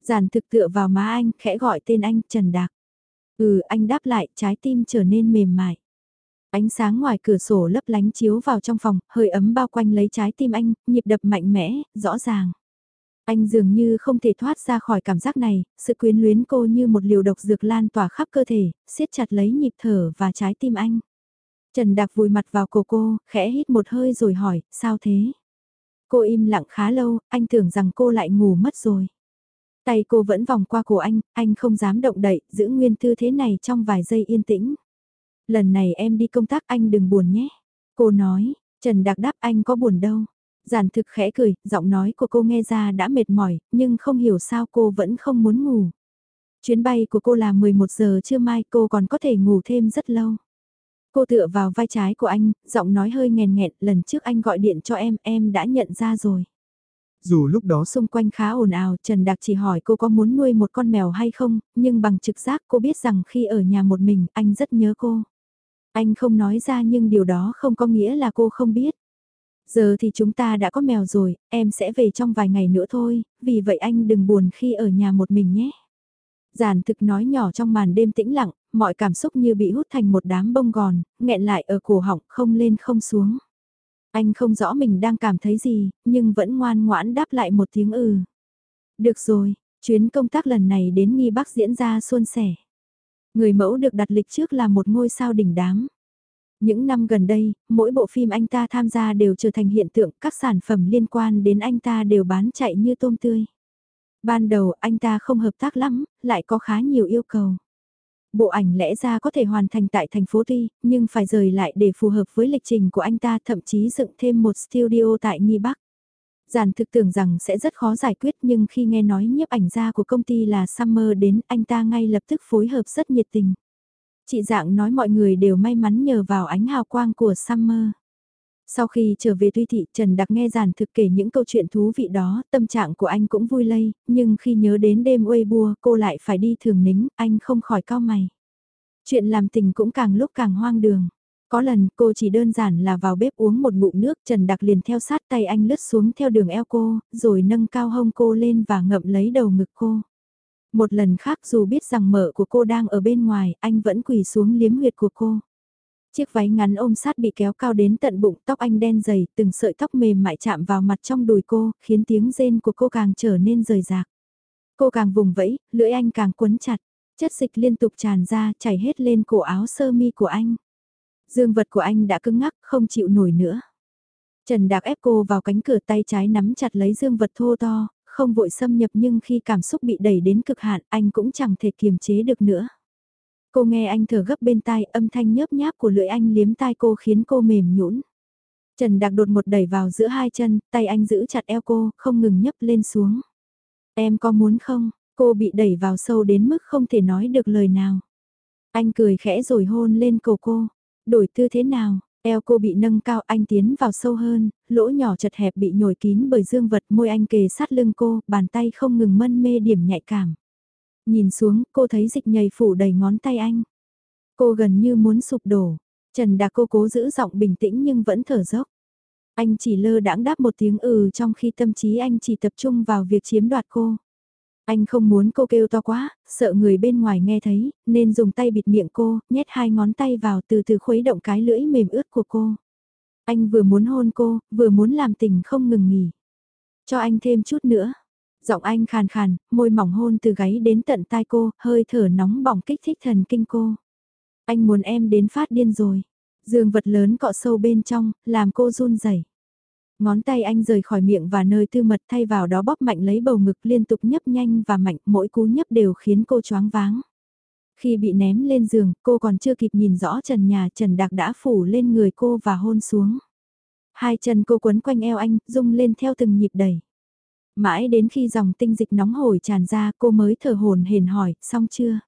Giản thực tựa vào má anh, khẽ gọi tên anh, Trần Đạc. Ừ, anh đáp lại, trái tim trở nên mềm mại. Ánh sáng ngoài cửa sổ lấp lánh chiếu vào trong phòng, hơi ấm bao quanh lấy trái tim anh, nhịp đập mạnh mẽ, rõ ràng. Anh dường như không thể thoát ra khỏi cảm giác này, sự quyến luyến cô như một liều độc dược lan tỏa khắp cơ thể, siết chặt lấy nhịp thở và trái tim anh. Trần Đạc vùi mặt vào cổ cô, khẽ hít một hơi rồi hỏi, sao thế? Cô im lặng khá lâu, anh tưởng rằng cô lại ngủ mất rồi. Tay cô vẫn vòng qua cổ anh, anh không dám động đậy, giữ nguyên tư thế này trong vài giây yên tĩnh. Lần này em đi công tác anh đừng buồn nhé. Cô nói, Trần Đạc đáp anh có buồn đâu. Giản thực khẽ cười, giọng nói của cô nghe ra đã mệt mỏi, nhưng không hiểu sao cô vẫn không muốn ngủ. Chuyến bay của cô là 11 giờ trưa mai cô còn có thể ngủ thêm rất lâu. Cô tựa vào vai trái của anh, giọng nói hơi nghèn nghẹn, lần trước anh gọi điện cho em, em đã nhận ra rồi. Dù lúc đó xung quanh khá ồn ào, Trần Đạc chỉ hỏi cô có muốn nuôi một con mèo hay không, nhưng bằng trực giác cô biết rằng khi ở nhà một mình, anh rất nhớ cô. Anh không nói ra nhưng điều đó không có nghĩa là cô không biết. Giờ thì chúng ta đã có mèo rồi, em sẽ về trong vài ngày nữa thôi, vì vậy anh đừng buồn khi ở nhà một mình nhé. Giản thực nói nhỏ trong màn đêm tĩnh lặng, mọi cảm xúc như bị hút thành một đám bông gòn, nghẹn lại ở cổ họng không lên không xuống. Anh không rõ mình đang cảm thấy gì, nhưng vẫn ngoan ngoãn đáp lại một tiếng ừ. Được rồi, chuyến công tác lần này đến nghi bắc diễn ra suôn sẻ. Người mẫu được đặt lịch trước là một ngôi sao đỉnh đám. Những năm gần đây, mỗi bộ phim anh ta tham gia đều trở thành hiện tượng, các sản phẩm liên quan đến anh ta đều bán chạy như tôm tươi. Ban đầu anh ta không hợp tác lắm, lại có khá nhiều yêu cầu. Bộ ảnh lẽ ra có thể hoàn thành tại thành phố Tuy, nhưng phải rời lại để phù hợp với lịch trình của anh ta thậm chí dựng thêm một studio tại Nghi Bắc. Giản thực tưởng rằng sẽ rất khó giải quyết nhưng khi nghe nói nhiếp ảnh gia của công ty là Summer đến anh ta ngay lập tức phối hợp rất nhiệt tình. Chị dạng nói mọi người đều may mắn nhờ vào ánh hào quang của Summer. Sau khi trở về Tuy Thị, Trần Đặc nghe giản thực kể những câu chuyện thú vị đó, tâm trạng của anh cũng vui lây, nhưng khi nhớ đến đêm Weibo cô lại phải đi thường nính, anh không khỏi cao mày. Chuyện làm tình cũng càng lúc càng hoang đường. Có lần cô chỉ đơn giản là vào bếp uống một ngụm nước Trần Đặc liền theo sát tay anh lướt xuống theo đường eo cô, rồi nâng cao hông cô lên và ngậm lấy đầu ngực cô. Một lần khác dù biết rằng mợ của cô đang ở bên ngoài, anh vẫn quỳ xuống liếm huyệt của cô. Chiếc váy ngắn ôm sát bị kéo cao đến tận bụng, tóc anh đen dày, từng sợi tóc mềm mại chạm vào mặt trong đùi cô, khiến tiếng rên của cô càng trở nên rời rạc. Cô càng vùng vẫy, lưỡi anh càng quấn chặt, chất dịch liên tục tràn ra, chảy hết lên cổ áo sơ mi của anh. Dương vật của anh đã cứng ngắc, không chịu nổi nữa. Trần Đạc ép cô vào cánh cửa tay trái nắm chặt lấy dương vật thô to, không vội xâm nhập nhưng khi cảm xúc bị đẩy đến cực hạn anh cũng chẳng thể kiềm chế được nữa. Cô nghe anh thở gấp bên tai âm thanh nhớp nháp của lưỡi anh liếm tai cô khiến cô mềm nhũn. Trần Đạc đột một đẩy vào giữa hai chân, tay anh giữ chặt eo cô, không ngừng nhấp lên xuống. Em có muốn không? Cô bị đẩy vào sâu đến mức không thể nói được lời nào. Anh cười khẽ rồi hôn lên cổ cô. Đổi tư thế nào? Eo cô bị nâng cao anh tiến vào sâu hơn, lỗ nhỏ chật hẹp bị nhồi kín bởi dương vật môi anh kề sát lưng cô, bàn tay không ngừng mân mê điểm nhạy cảm. Nhìn xuống, cô thấy dịch nhầy phủ đầy ngón tay anh. Cô gần như muốn sụp đổ. Trần Đạc cô cố giữ giọng bình tĩnh nhưng vẫn thở dốc. Anh chỉ lơ đãng đáp một tiếng ừ trong khi tâm trí anh chỉ tập trung vào việc chiếm đoạt cô. Anh không muốn cô kêu to quá, sợ người bên ngoài nghe thấy, nên dùng tay bịt miệng cô, nhét hai ngón tay vào từ từ khuấy động cái lưỡi mềm ướt của cô. Anh vừa muốn hôn cô, vừa muốn làm tình không ngừng nghỉ. Cho anh thêm chút nữa. Giọng anh khàn khàn, môi mỏng hôn từ gáy đến tận tai cô, hơi thở nóng bỏng kích thích thần kinh cô. Anh muốn em đến phát điên rồi. Dương vật lớn cọ sâu bên trong, làm cô run rẩy. Ngón tay anh rời khỏi miệng và nơi tư mật thay vào đó bóp mạnh lấy bầu ngực liên tục nhấp nhanh và mạnh, mỗi cú nhấp đều khiến cô choáng váng. Khi bị ném lên giường, cô còn chưa kịp nhìn rõ trần nhà trần đạc đã phủ lên người cô và hôn xuống. Hai chân cô quấn quanh eo anh, rung lên theo từng nhịp đẩy. Mãi đến khi dòng tinh dịch nóng hổi tràn ra cô mới thở hồn hển hỏi, xong chưa?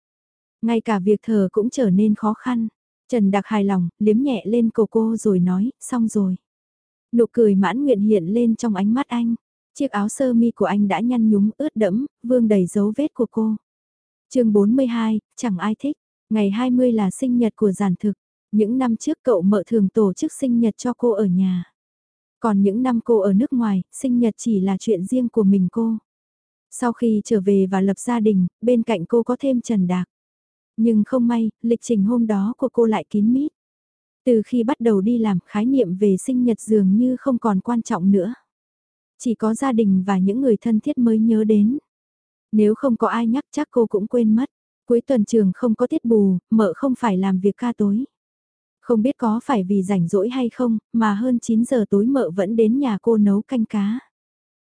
Ngay cả việc thở cũng trở nên khó khăn. Trần Đặc hài lòng, liếm nhẹ lên cổ cô rồi nói, xong rồi. Nụ cười mãn nguyện hiện lên trong ánh mắt anh. Chiếc áo sơ mi của anh đã nhăn nhúm ướt đẫm, vương đầy dấu vết của cô. chương 42, chẳng ai thích. Ngày 20 là sinh nhật của giản thực. Những năm trước cậu mợ thường tổ chức sinh nhật cho cô ở nhà. Còn những năm cô ở nước ngoài, sinh nhật chỉ là chuyện riêng của mình cô. Sau khi trở về và lập gia đình, bên cạnh cô có thêm Trần Đạc. Nhưng không may, lịch trình hôm đó của cô lại kín mít. Từ khi bắt đầu đi làm, khái niệm về sinh nhật dường như không còn quan trọng nữa. Chỉ có gia đình và những người thân thiết mới nhớ đến. Nếu không có ai nhắc chắc cô cũng quên mất. Cuối tuần trường không có tiết bù, mợ không phải làm việc ca tối. Không biết có phải vì rảnh rỗi hay không, mà hơn 9 giờ tối mợ vẫn đến nhà cô nấu canh cá.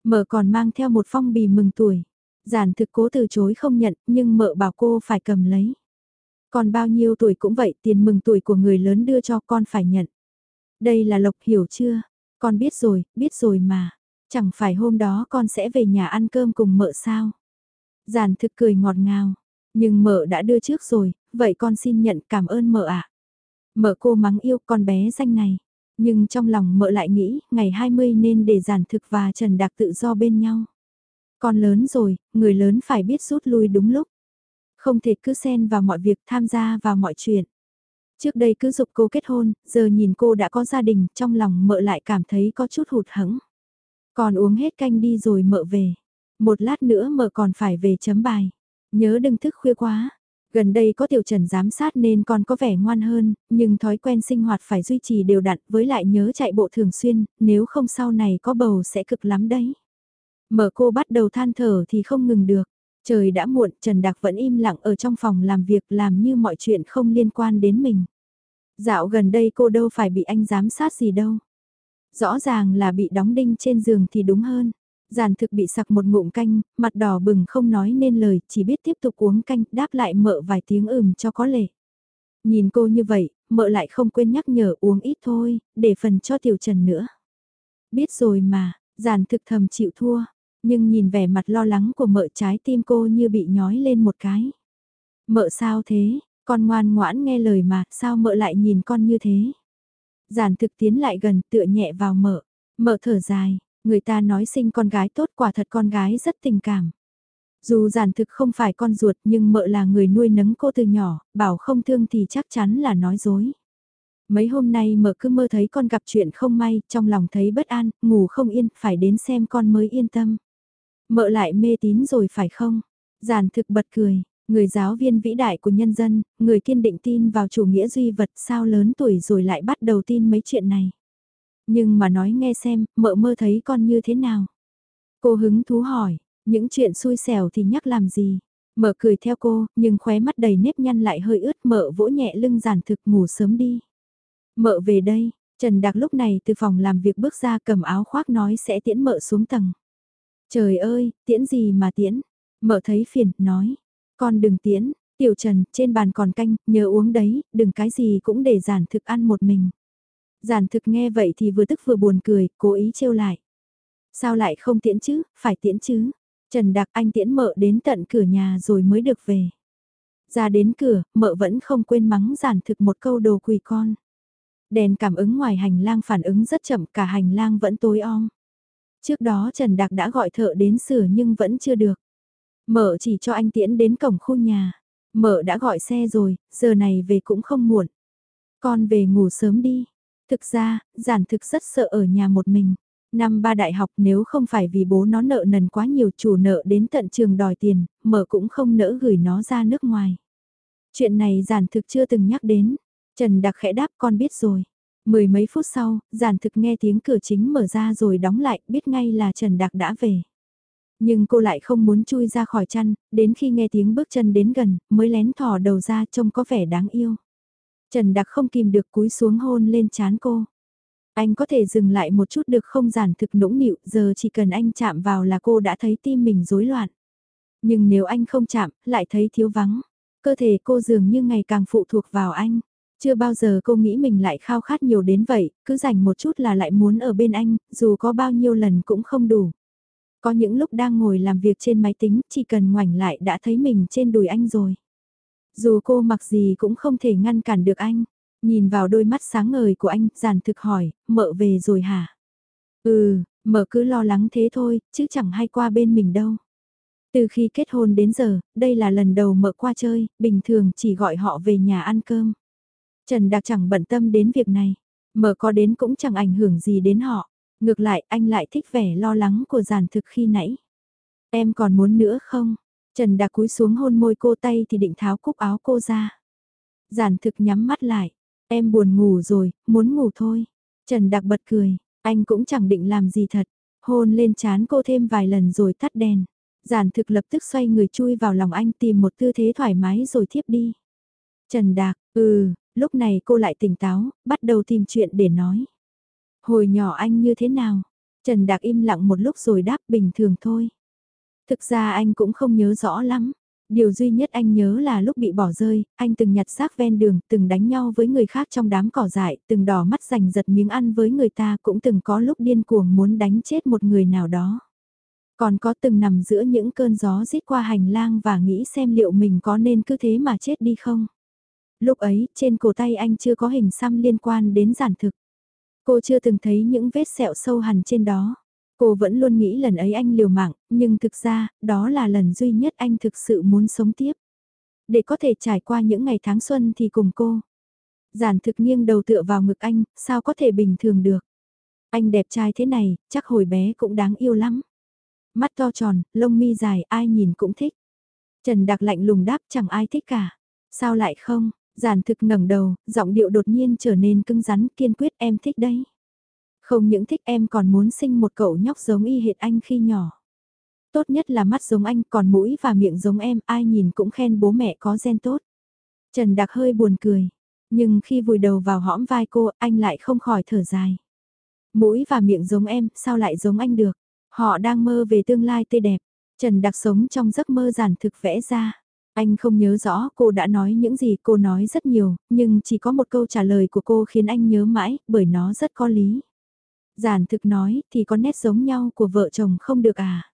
Mợ còn mang theo một phong bì mừng tuổi. Giản thực cố từ chối không nhận, nhưng mợ bảo cô phải cầm lấy. Còn bao nhiêu tuổi cũng vậy, tiền mừng tuổi của người lớn đưa cho con phải nhận. Đây là Lộc hiểu chưa? Con biết rồi, biết rồi mà. Chẳng phải hôm đó con sẽ về nhà ăn cơm cùng mợ sao? Giản thực cười ngọt ngào. Nhưng mợ đã đưa trước rồi, vậy con xin nhận cảm ơn mợ ạ. Mợ cô mắng yêu con bé danh này. Nhưng trong lòng mợ lại nghĩ, ngày 20 nên để giản thực và Trần Đạc tự do bên nhau. Con lớn rồi, người lớn phải biết rút lui đúng lúc. Không thể cứ xen vào mọi việc tham gia vào mọi chuyện. Trước đây cứ dục cô kết hôn, giờ nhìn cô đã có gia đình, trong lòng mợ lại cảm thấy có chút hụt hẫng. Còn uống hết canh đi rồi mợ về. Một lát nữa mợ còn phải về chấm bài. Nhớ đừng thức khuya quá. Gần đây có tiểu trần giám sát nên con có vẻ ngoan hơn, nhưng thói quen sinh hoạt phải duy trì đều đặn với lại nhớ chạy bộ thường xuyên, nếu không sau này có bầu sẽ cực lắm đấy. Mở cô bắt đầu than thở thì không ngừng được. Trời đã muộn, Trần Đạc vẫn im lặng ở trong phòng làm việc làm như mọi chuyện không liên quan đến mình. Dạo gần đây cô đâu phải bị anh giám sát gì đâu. Rõ ràng là bị đóng đinh trên giường thì đúng hơn. Giản thực bị sặc một ngụm canh, mặt đỏ bừng không nói nên lời, chỉ biết tiếp tục uống canh, đáp lại mợ vài tiếng ừm cho có lệ. Nhìn cô như vậy, mợ lại không quên nhắc nhở uống ít thôi, để phần cho tiểu trần nữa. Biết rồi mà, giản thực thầm chịu thua, nhưng nhìn vẻ mặt lo lắng của mợ trái tim cô như bị nhói lên một cái. Mợ sao thế, con ngoan ngoãn nghe lời mà, sao mợ lại nhìn con như thế? Giản thực tiến lại gần tựa nhẹ vào mợ, mợ thở dài, người ta nói sinh con gái tốt quả thật con gái rất tình cảm. Dù giản thực không phải con ruột nhưng mợ là người nuôi nấng cô từ nhỏ, bảo không thương thì chắc chắn là nói dối. Mấy hôm nay mợ cứ mơ thấy con gặp chuyện không may, trong lòng thấy bất an, ngủ không yên, phải đến xem con mới yên tâm. Mợ lại mê tín rồi phải không? Giản thực bật cười, người giáo viên vĩ đại của nhân dân, người kiên định tin vào chủ nghĩa duy vật sao lớn tuổi rồi lại bắt đầu tin mấy chuyện này. Nhưng mà nói nghe xem, mợ mơ thấy con như thế nào? Cô hứng thú hỏi, những chuyện xui xẻo thì nhắc làm gì? Mợ cười theo cô, nhưng khóe mắt đầy nếp nhăn lại hơi ướt mợ vỗ nhẹ lưng giản thực ngủ sớm đi. Mợ về đây, Trần Đặc lúc này từ phòng làm việc bước ra cầm áo khoác nói sẽ tiễn mợ xuống tầng. Trời ơi, tiễn gì mà tiễn? Mợ thấy phiền, nói. Con đừng tiễn, tiểu trần, trên bàn còn canh, nhớ uống đấy, đừng cái gì cũng để giản thực ăn một mình. Giản thực nghe vậy thì vừa tức vừa buồn cười, cố ý trêu lại. Sao lại không tiễn chứ, phải tiễn chứ. Trần Đặc anh tiễn mợ đến tận cửa nhà rồi mới được về. Ra đến cửa, mợ vẫn không quên mắng giản thực một câu đồ quỳ con. Đèn cảm ứng ngoài hành lang phản ứng rất chậm cả hành lang vẫn tối om. Trước đó Trần Đạc đã gọi thợ đến sửa nhưng vẫn chưa được. Mợ chỉ cho anh tiễn đến cổng khu nhà. Mợ đã gọi xe rồi, giờ này về cũng không muộn. Con về ngủ sớm đi. Thực ra, giản thực rất sợ ở nhà một mình. Năm ba đại học nếu không phải vì bố nó nợ nần quá nhiều chủ nợ đến tận trường đòi tiền, mợ cũng không nỡ gửi nó ra nước ngoài. Chuyện này giản thực chưa từng nhắc đến. Trần Đặc khẽ đáp con biết rồi. Mười mấy phút sau, giản thực nghe tiếng cửa chính mở ra rồi đóng lại, biết ngay là Trần Đặc đã về. Nhưng cô lại không muốn chui ra khỏi chăn, đến khi nghe tiếng bước chân đến gần, mới lén thò đầu ra trông có vẻ đáng yêu. Trần Đặc không kìm được cúi xuống hôn lên chán cô. Anh có thể dừng lại một chút được không giản thực nũng nịu, giờ chỉ cần anh chạm vào là cô đã thấy tim mình rối loạn. Nhưng nếu anh không chạm, lại thấy thiếu vắng. Cơ thể cô dường như ngày càng phụ thuộc vào anh. Chưa bao giờ cô nghĩ mình lại khao khát nhiều đến vậy, cứ dành một chút là lại muốn ở bên anh, dù có bao nhiêu lần cũng không đủ. Có những lúc đang ngồi làm việc trên máy tính, chỉ cần ngoảnh lại đã thấy mình trên đùi anh rồi. Dù cô mặc gì cũng không thể ngăn cản được anh. Nhìn vào đôi mắt sáng ngời của anh, giản thực hỏi, mợ về rồi hả? Ừ, mợ cứ lo lắng thế thôi, chứ chẳng hay qua bên mình đâu. Từ khi kết hôn đến giờ, đây là lần đầu mợ qua chơi, bình thường chỉ gọi họ về nhà ăn cơm. Trần Đạc chẳng bận tâm đến việc này, mở có đến cũng chẳng ảnh hưởng gì đến họ. Ngược lại anh lại thích vẻ lo lắng của giản thực khi nãy. Em còn muốn nữa không? Trần Đạc cúi xuống hôn môi cô tay thì định tháo cúc áo cô ra. Giản thực nhắm mắt lại. Em buồn ngủ rồi, muốn ngủ thôi. Trần Đạc bật cười, anh cũng chẳng định làm gì thật. Hôn lên chán cô thêm vài lần rồi tắt đèn. Giản thực lập tức xoay người chui vào lòng anh tìm một tư thế thoải mái rồi thiếp đi. Trần Đạc, ừ, lúc này cô lại tỉnh táo, bắt đầu tìm chuyện để nói. Hồi nhỏ anh như thế nào? Trần Đạc im lặng một lúc rồi đáp bình thường thôi. Thực ra anh cũng không nhớ rõ lắm. Điều duy nhất anh nhớ là lúc bị bỏ rơi, anh từng nhặt xác ven đường, từng đánh nhau với người khác trong đám cỏ dại, từng đỏ mắt giành giật miếng ăn với người ta, cũng từng có lúc điên cuồng muốn đánh chết một người nào đó. Còn có từng nằm giữa những cơn gió rít qua hành lang và nghĩ xem liệu mình có nên cứ thế mà chết đi không. Lúc ấy, trên cổ tay anh chưa có hình xăm liên quan đến giản thực. Cô chưa từng thấy những vết sẹo sâu hẳn trên đó. Cô vẫn luôn nghĩ lần ấy anh liều mạng, nhưng thực ra, đó là lần duy nhất anh thực sự muốn sống tiếp. Để có thể trải qua những ngày tháng xuân thì cùng cô. Giản thực nghiêng đầu tựa vào ngực anh, sao có thể bình thường được. Anh đẹp trai thế này, chắc hồi bé cũng đáng yêu lắm. Mắt to tròn, lông mi dài, ai nhìn cũng thích. Trần Đặc lạnh lùng đáp chẳng ai thích cả. Sao lại không? Giản thực ngẩng đầu, giọng điệu đột nhiên trở nên cứng rắn kiên quyết em thích đấy. Không những thích em còn muốn sinh một cậu nhóc giống y hệt anh khi nhỏ. Tốt nhất là mắt giống anh còn mũi và miệng giống em ai nhìn cũng khen bố mẹ có gen tốt. Trần Đặc hơi buồn cười. Nhưng khi vùi đầu vào hõm vai cô anh lại không khỏi thở dài. Mũi và miệng giống em sao lại giống anh được. Họ đang mơ về tương lai tươi đẹp. Trần Đặc sống trong giấc mơ giản thực vẽ ra. Anh không nhớ rõ cô đã nói những gì cô nói rất nhiều, nhưng chỉ có một câu trả lời của cô khiến anh nhớ mãi, bởi nó rất có lý. Giản thực nói thì có nét giống nhau của vợ chồng không được à?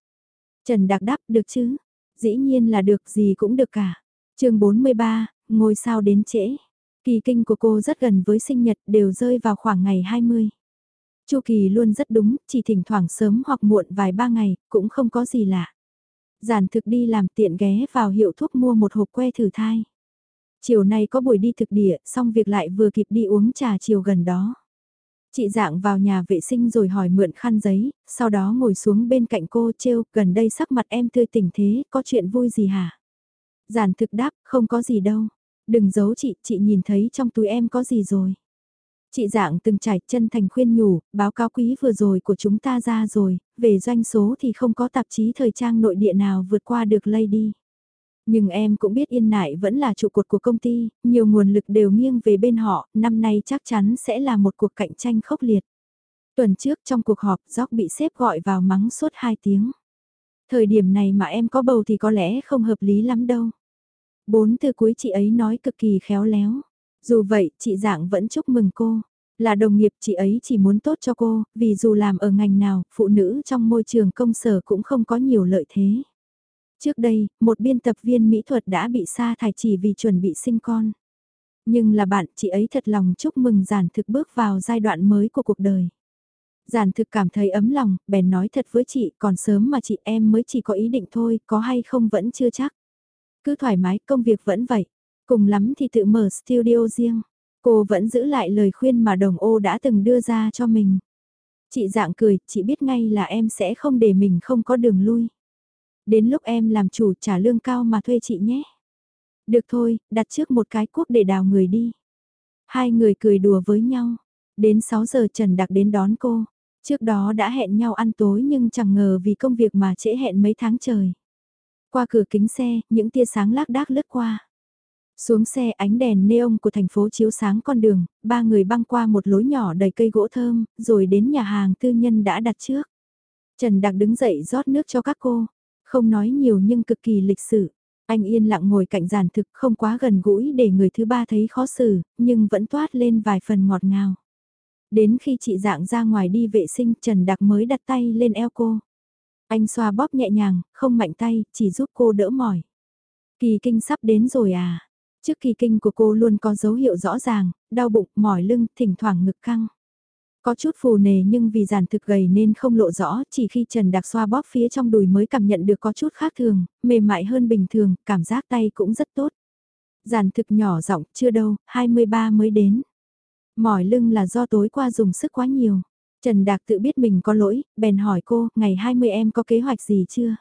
Trần Đạc đáp được chứ? Dĩ nhiên là được gì cũng được cả. chương 43, ngôi sao đến trễ. Kỳ kinh của cô rất gần với sinh nhật đều rơi vào khoảng ngày 20. Chu kỳ luôn rất đúng, chỉ thỉnh thoảng sớm hoặc muộn vài ba ngày, cũng không có gì lạ. Giản thực đi làm tiện ghé vào hiệu thuốc mua một hộp que thử thai. Chiều nay có buổi đi thực địa, xong việc lại vừa kịp đi uống trà chiều gần đó. Chị dạng vào nhà vệ sinh rồi hỏi mượn khăn giấy, sau đó ngồi xuống bên cạnh cô trêu, gần đây sắc mặt em tươi tỉnh thế, có chuyện vui gì hả? Giản thực đáp, không có gì đâu. Đừng giấu chị, chị nhìn thấy trong túi em có gì rồi. Chị dạng từng trải chân thành khuyên nhủ, báo cáo quý vừa rồi của chúng ta ra rồi, về doanh số thì không có tạp chí thời trang nội địa nào vượt qua được Lady. Nhưng em cũng biết Yên Nại vẫn là trụ cột của công ty, nhiều nguồn lực đều nghiêng về bên họ, năm nay chắc chắn sẽ là một cuộc cạnh tranh khốc liệt. Tuần trước trong cuộc họp, Jock bị xếp gọi vào mắng suốt 2 tiếng. Thời điểm này mà em có bầu thì có lẽ không hợp lý lắm đâu. Bốn từ cuối chị ấy nói cực kỳ khéo léo. Dù vậy, chị dạng vẫn chúc mừng cô. Là đồng nghiệp chị ấy chỉ muốn tốt cho cô, vì dù làm ở ngành nào, phụ nữ trong môi trường công sở cũng không có nhiều lợi thế. Trước đây, một biên tập viên mỹ thuật đã bị sa thải chỉ vì chuẩn bị sinh con. Nhưng là bạn, chị ấy thật lòng chúc mừng giản thực bước vào giai đoạn mới của cuộc đời. Giản thực cảm thấy ấm lòng, bèn nói thật với chị, còn sớm mà chị em mới chỉ có ý định thôi, có hay không vẫn chưa chắc. Cứ thoải mái, công việc vẫn vậy. Cùng lắm thì tự mở studio riêng. Cô vẫn giữ lại lời khuyên mà đồng ô đã từng đưa ra cho mình. Chị dạng cười, chị biết ngay là em sẽ không để mình không có đường lui. Đến lúc em làm chủ trả lương cao mà thuê chị nhé. Được thôi, đặt trước một cái cuốc để đào người đi. Hai người cười đùa với nhau. Đến 6 giờ Trần Đặc đến đón cô. Trước đó đã hẹn nhau ăn tối nhưng chẳng ngờ vì công việc mà trễ hẹn mấy tháng trời. Qua cửa kính xe, những tia sáng lác đác lướt qua. Xuống xe ánh đèn neon của thành phố chiếu sáng con đường, ba người băng qua một lối nhỏ đầy cây gỗ thơm, rồi đến nhà hàng tư nhân đã đặt trước. Trần Đặc đứng dậy rót nước cho các cô, không nói nhiều nhưng cực kỳ lịch sự. Anh yên lặng ngồi cạnh giàn thực không quá gần gũi để người thứ ba thấy khó xử, nhưng vẫn toát lên vài phần ngọt ngào. Đến khi chị dạng ra ngoài đi vệ sinh Trần Đặc mới đặt tay lên eo cô. Anh xoa bóp nhẹ nhàng, không mạnh tay, chỉ giúp cô đỡ mỏi. Kỳ kinh sắp đến rồi à? Trước kỳ kinh của cô luôn có dấu hiệu rõ ràng, đau bụng, mỏi lưng, thỉnh thoảng ngực căng. Có chút phù nề nhưng vì giản thực gầy nên không lộ rõ, chỉ khi Trần Đạc xoa bóp phía trong đùi mới cảm nhận được có chút khác thường, mềm mại hơn bình thường, cảm giác tay cũng rất tốt. Giản thực nhỏ giọng, chưa đâu, 23 mới đến. Mỏi lưng là do tối qua dùng sức quá nhiều. Trần Đạc tự biết mình có lỗi, bèn hỏi cô, ngày 20 em có kế hoạch gì chưa?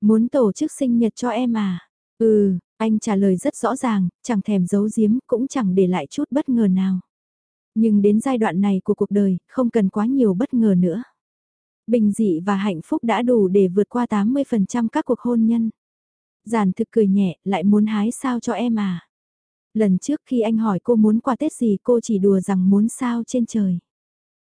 Muốn tổ chức sinh nhật cho em à? Ừ, anh trả lời rất rõ ràng, chẳng thèm giấu giếm, cũng chẳng để lại chút bất ngờ nào. Nhưng đến giai đoạn này của cuộc đời, không cần quá nhiều bất ngờ nữa. Bình dị và hạnh phúc đã đủ để vượt qua 80% các cuộc hôn nhân. Giản thực cười nhẹ, lại muốn hái sao cho em à. Lần trước khi anh hỏi cô muốn quà Tết gì cô chỉ đùa rằng muốn sao trên trời.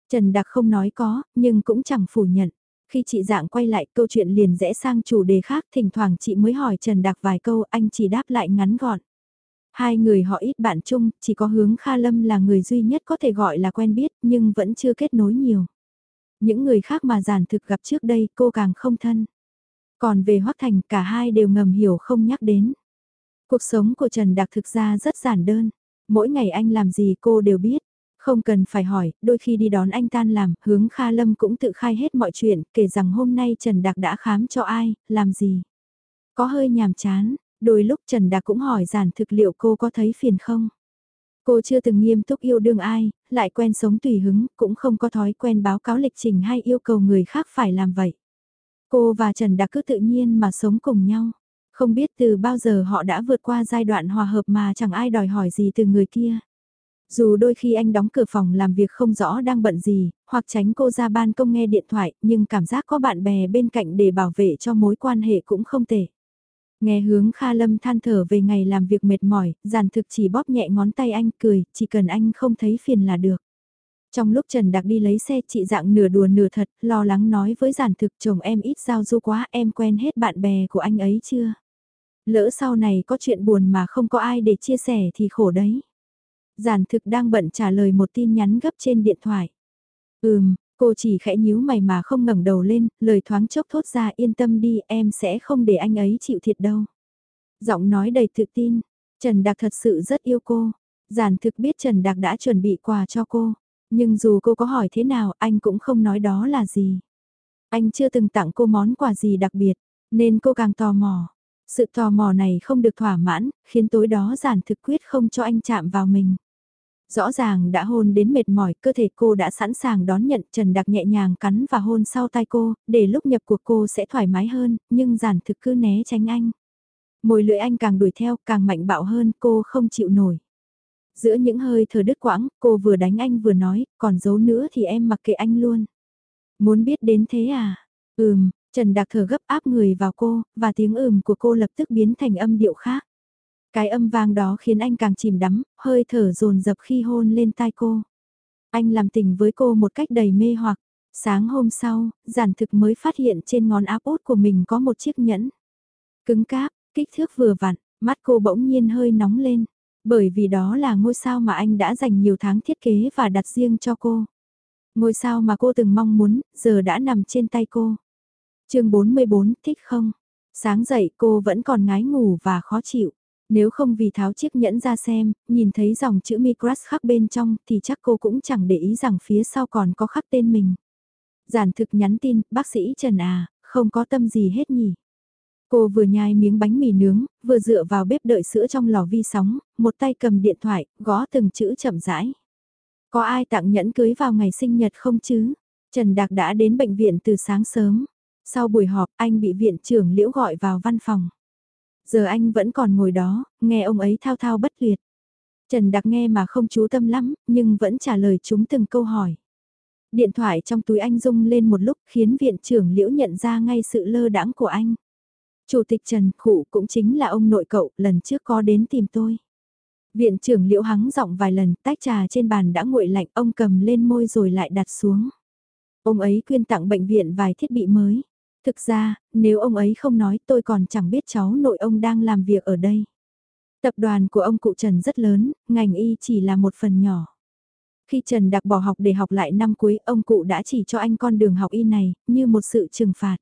Trần Đặc không nói có, nhưng cũng chẳng phủ nhận. Khi chị dạng quay lại câu chuyện liền rẽ sang chủ đề khác thỉnh thoảng chị mới hỏi Trần Đặc vài câu anh chỉ đáp lại ngắn gọn. Hai người họ ít bạn chung, chỉ có hướng Kha Lâm là người duy nhất có thể gọi là quen biết nhưng vẫn chưa kết nối nhiều. Những người khác mà giản thực gặp trước đây cô càng không thân. Còn về Hoắc Thành cả hai đều ngầm hiểu không nhắc đến. Cuộc sống của Trần Đặc thực ra rất giản đơn. Mỗi ngày anh làm gì cô đều biết. Không cần phải hỏi, đôi khi đi đón anh tan làm, hướng Kha Lâm cũng tự khai hết mọi chuyện, kể rằng hôm nay Trần Đặc đã khám cho ai, làm gì. Có hơi nhàm chán, đôi lúc Trần Đạc cũng hỏi giản thực liệu cô có thấy phiền không? Cô chưa từng nghiêm túc yêu đương ai, lại quen sống tùy hứng, cũng không có thói quen báo cáo lịch trình hay yêu cầu người khác phải làm vậy. Cô và Trần Đạc cứ tự nhiên mà sống cùng nhau. Không biết từ bao giờ họ đã vượt qua giai đoạn hòa hợp mà chẳng ai đòi hỏi gì từ người kia. Dù đôi khi anh đóng cửa phòng làm việc không rõ đang bận gì, hoặc tránh cô ra ban công nghe điện thoại, nhưng cảm giác có bạn bè bên cạnh để bảo vệ cho mối quan hệ cũng không tệ. Nghe hướng Kha Lâm than thở về ngày làm việc mệt mỏi, giản thực chỉ bóp nhẹ ngón tay anh cười, chỉ cần anh không thấy phiền là được. Trong lúc Trần Đặc đi lấy xe chị dạng nửa đùa nửa thật, lo lắng nói với giản thực chồng em ít giao du quá em quen hết bạn bè của anh ấy chưa? Lỡ sau này có chuyện buồn mà không có ai để chia sẻ thì khổ đấy. Giản thực đang bận trả lời một tin nhắn gấp trên điện thoại. Ừm, Cô chỉ khẽ nhíu mày mà không ngẩng đầu lên, lời thoáng chốc thốt ra yên tâm đi em sẽ không để anh ấy chịu thiệt đâu. Giọng nói đầy tự tin, Trần Đạc thật sự rất yêu cô. Giản thực biết Trần Đạc đã chuẩn bị quà cho cô, nhưng dù cô có hỏi thế nào anh cũng không nói đó là gì. Anh chưa từng tặng cô món quà gì đặc biệt, nên cô càng tò mò. Sự tò mò này không được thỏa mãn, khiến tối đó giản thực quyết không cho anh chạm vào mình. Rõ ràng đã hôn đến mệt mỏi, cơ thể cô đã sẵn sàng đón nhận Trần Đặc nhẹ nhàng cắn và hôn sau tay cô, để lúc nhập cuộc cô sẽ thoải mái hơn, nhưng giản thực cứ né tránh anh. Môi lưỡi anh càng đuổi theo, càng mạnh bạo hơn, cô không chịu nổi. Giữa những hơi thở đứt quãng, cô vừa đánh anh vừa nói, còn giấu nữa thì em mặc kệ anh luôn. Muốn biết đến thế à? Ừm, Trần Đạc thở gấp áp người vào cô, và tiếng ừm của cô lập tức biến thành âm điệu khác. Cái âm vang đó khiến anh càng chìm đắm, hơi thở dồn dập khi hôn lên tai cô. Anh làm tình với cô một cách đầy mê hoặc. Sáng hôm sau, giản thực mới phát hiện trên ngón áp út của mình có một chiếc nhẫn. Cứng cáp, kích thước vừa vặn, mắt cô bỗng nhiên hơi nóng lên. Bởi vì đó là ngôi sao mà anh đã dành nhiều tháng thiết kế và đặt riêng cho cô. Ngôi sao mà cô từng mong muốn, giờ đã nằm trên tay cô chương 44, thích không? Sáng dậy cô vẫn còn ngái ngủ và khó chịu. Nếu không vì tháo chiếc nhẫn ra xem, nhìn thấy dòng chữ Micras khắc bên trong thì chắc cô cũng chẳng để ý rằng phía sau còn có khắc tên mình. Giản thực nhắn tin, bác sĩ Trần à, không có tâm gì hết nhỉ. Cô vừa nhai miếng bánh mì nướng, vừa dựa vào bếp đợi sữa trong lò vi sóng, một tay cầm điện thoại, gõ từng chữ chậm rãi. Có ai tặng nhẫn cưới vào ngày sinh nhật không chứ? Trần Đạc đã đến bệnh viện từ sáng sớm. Sau buổi họp, anh bị viện trưởng Liễu gọi vào văn phòng. Giờ anh vẫn còn ngồi đó, nghe ông ấy thao thao bất tuyệt. Trần Đặc nghe mà không chú tâm lắm, nhưng vẫn trả lời chúng từng câu hỏi. Điện thoại trong túi anh rung lên một lúc khiến viện trưởng Liễu nhận ra ngay sự lơ đãng của anh. Chủ tịch Trần Khụ cũng chính là ông nội cậu, lần trước có đến tìm tôi. Viện trưởng Liễu hắng giọng vài lần, tách trà trên bàn đã nguội lạnh, ông cầm lên môi rồi lại đặt xuống. Ông ấy quyên tặng bệnh viện vài thiết bị mới. Thực ra, nếu ông ấy không nói tôi còn chẳng biết cháu nội ông đang làm việc ở đây. Tập đoàn của ông cụ Trần rất lớn, ngành y chỉ là một phần nhỏ. Khi Trần Đặc bỏ học để học lại năm cuối, ông cụ đã chỉ cho anh con đường học y này, như một sự trừng phạt.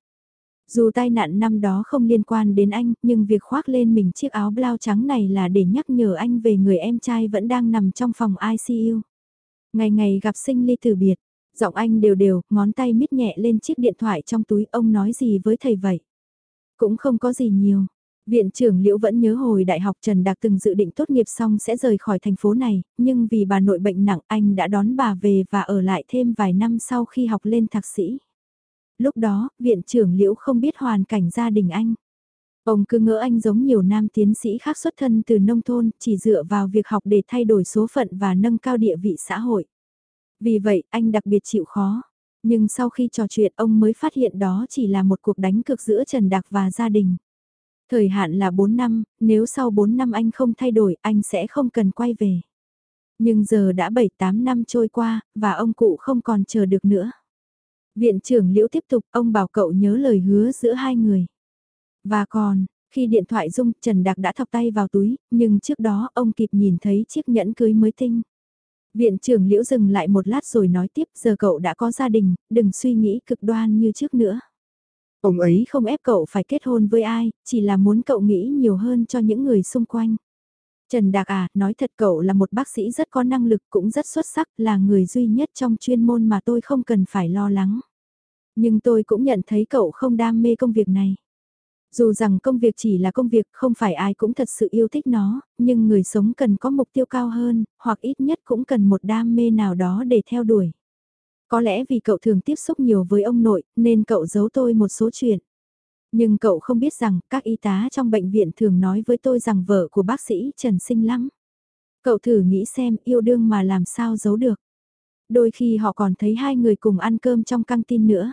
Dù tai nạn năm đó không liên quan đến anh, nhưng việc khoác lên mình chiếc áo blau trắng này là để nhắc nhở anh về người em trai vẫn đang nằm trong phòng ICU. Ngày ngày gặp sinh ly từ biệt, Giọng anh đều đều, ngón tay miết nhẹ lên chiếc điện thoại trong túi ông nói gì với thầy vậy. Cũng không có gì nhiều. Viện trưởng Liễu vẫn nhớ hồi đại học Trần Đạc từng dự định tốt nghiệp xong sẽ rời khỏi thành phố này, nhưng vì bà nội bệnh nặng anh đã đón bà về và ở lại thêm vài năm sau khi học lên thạc sĩ. Lúc đó, viện trưởng Liễu không biết hoàn cảnh gia đình anh. Ông cứ ngỡ anh giống nhiều nam tiến sĩ khác xuất thân từ nông thôn, chỉ dựa vào việc học để thay đổi số phận và nâng cao địa vị xã hội. Vì vậy, anh đặc biệt chịu khó. Nhưng sau khi trò chuyện ông mới phát hiện đó chỉ là một cuộc đánh cược giữa Trần Đạc và gia đình. Thời hạn là 4 năm, nếu sau 4 năm anh không thay đổi anh sẽ không cần quay về. Nhưng giờ đã 7-8 năm trôi qua, và ông cụ không còn chờ được nữa. Viện trưởng Liễu tiếp tục, ông bảo cậu nhớ lời hứa giữa hai người. Và còn, khi điện thoại rung, Trần Đạc đã thọc tay vào túi, nhưng trước đó ông kịp nhìn thấy chiếc nhẫn cưới mới tinh. Viện trưởng Liễu dừng lại một lát rồi nói tiếp giờ cậu đã có gia đình, đừng suy nghĩ cực đoan như trước nữa. Ông ấy không ép cậu phải kết hôn với ai, chỉ là muốn cậu nghĩ nhiều hơn cho những người xung quanh. Trần Đạc à, nói thật cậu là một bác sĩ rất có năng lực cũng rất xuất sắc, là người duy nhất trong chuyên môn mà tôi không cần phải lo lắng. Nhưng tôi cũng nhận thấy cậu không đam mê công việc này. Dù rằng công việc chỉ là công việc không phải ai cũng thật sự yêu thích nó, nhưng người sống cần có mục tiêu cao hơn, hoặc ít nhất cũng cần một đam mê nào đó để theo đuổi. Có lẽ vì cậu thường tiếp xúc nhiều với ông nội, nên cậu giấu tôi một số chuyện. Nhưng cậu không biết rằng, các y tá trong bệnh viện thường nói với tôi rằng vợ của bác sĩ Trần Sinh lắm. Cậu thử nghĩ xem yêu đương mà làm sao giấu được. Đôi khi họ còn thấy hai người cùng ăn cơm trong căng tin nữa.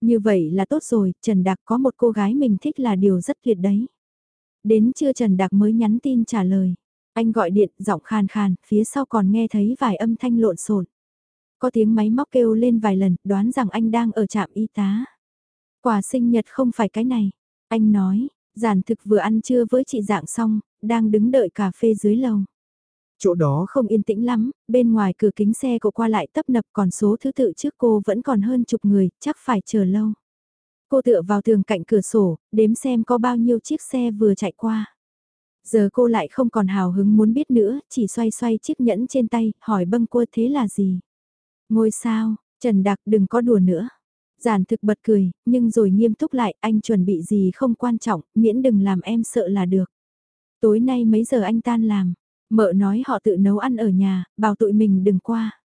Như vậy là tốt rồi, Trần Đạc có một cô gái mình thích là điều rất tuyệt đấy. Đến trưa Trần Đạc mới nhắn tin trả lời. Anh gọi điện, giọng khàn khàn, phía sau còn nghe thấy vài âm thanh lộn xộn. Có tiếng máy móc kêu lên vài lần, đoán rằng anh đang ở trạm y tá. Quà sinh nhật không phải cái này. Anh nói, giản thực vừa ăn trưa với chị dạng xong, đang đứng đợi cà phê dưới lầu. Chỗ đó không yên tĩnh lắm, bên ngoài cửa kính xe cậu qua lại tấp nập còn số thứ tự trước cô vẫn còn hơn chục người, chắc phải chờ lâu. Cô tựa vào tường cạnh cửa sổ, đếm xem có bao nhiêu chiếc xe vừa chạy qua. Giờ cô lại không còn hào hứng muốn biết nữa, chỉ xoay xoay chiếc nhẫn trên tay, hỏi bâng quơ thế là gì. Ngôi sao, Trần Đặc đừng có đùa nữa. Giản thực bật cười, nhưng rồi nghiêm túc lại, anh chuẩn bị gì không quan trọng, miễn đừng làm em sợ là được. Tối nay mấy giờ anh tan làm? Mợ nói họ tự nấu ăn ở nhà, bảo tụi mình đừng qua.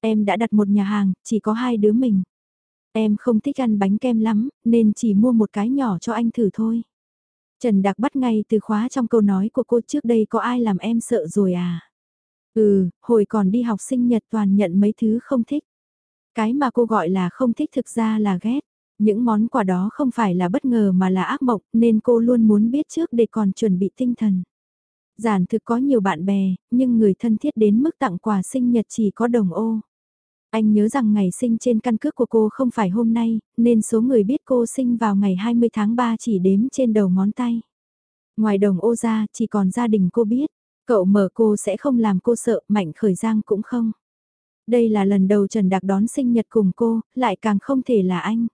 Em đã đặt một nhà hàng, chỉ có hai đứa mình. Em không thích ăn bánh kem lắm, nên chỉ mua một cái nhỏ cho anh thử thôi. Trần Đạc bắt ngay từ khóa trong câu nói của cô trước đây có ai làm em sợ rồi à? Ừ, hồi còn đi học sinh nhật toàn nhận mấy thứ không thích. Cái mà cô gọi là không thích thực ra là ghét. Những món quà đó không phải là bất ngờ mà là ác mộng nên cô luôn muốn biết trước để còn chuẩn bị tinh thần. Giản thực có nhiều bạn bè, nhưng người thân thiết đến mức tặng quà sinh nhật chỉ có đồng ô. Anh nhớ rằng ngày sinh trên căn cước của cô không phải hôm nay, nên số người biết cô sinh vào ngày 20 tháng 3 chỉ đếm trên đầu ngón tay. Ngoài đồng ô ra, chỉ còn gia đình cô biết. Cậu mở cô sẽ không làm cô sợ, Mạnh Khởi Giang cũng không. Đây là lần đầu Trần Đạc đón sinh nhật cùng cô, lại càng không thể là anh.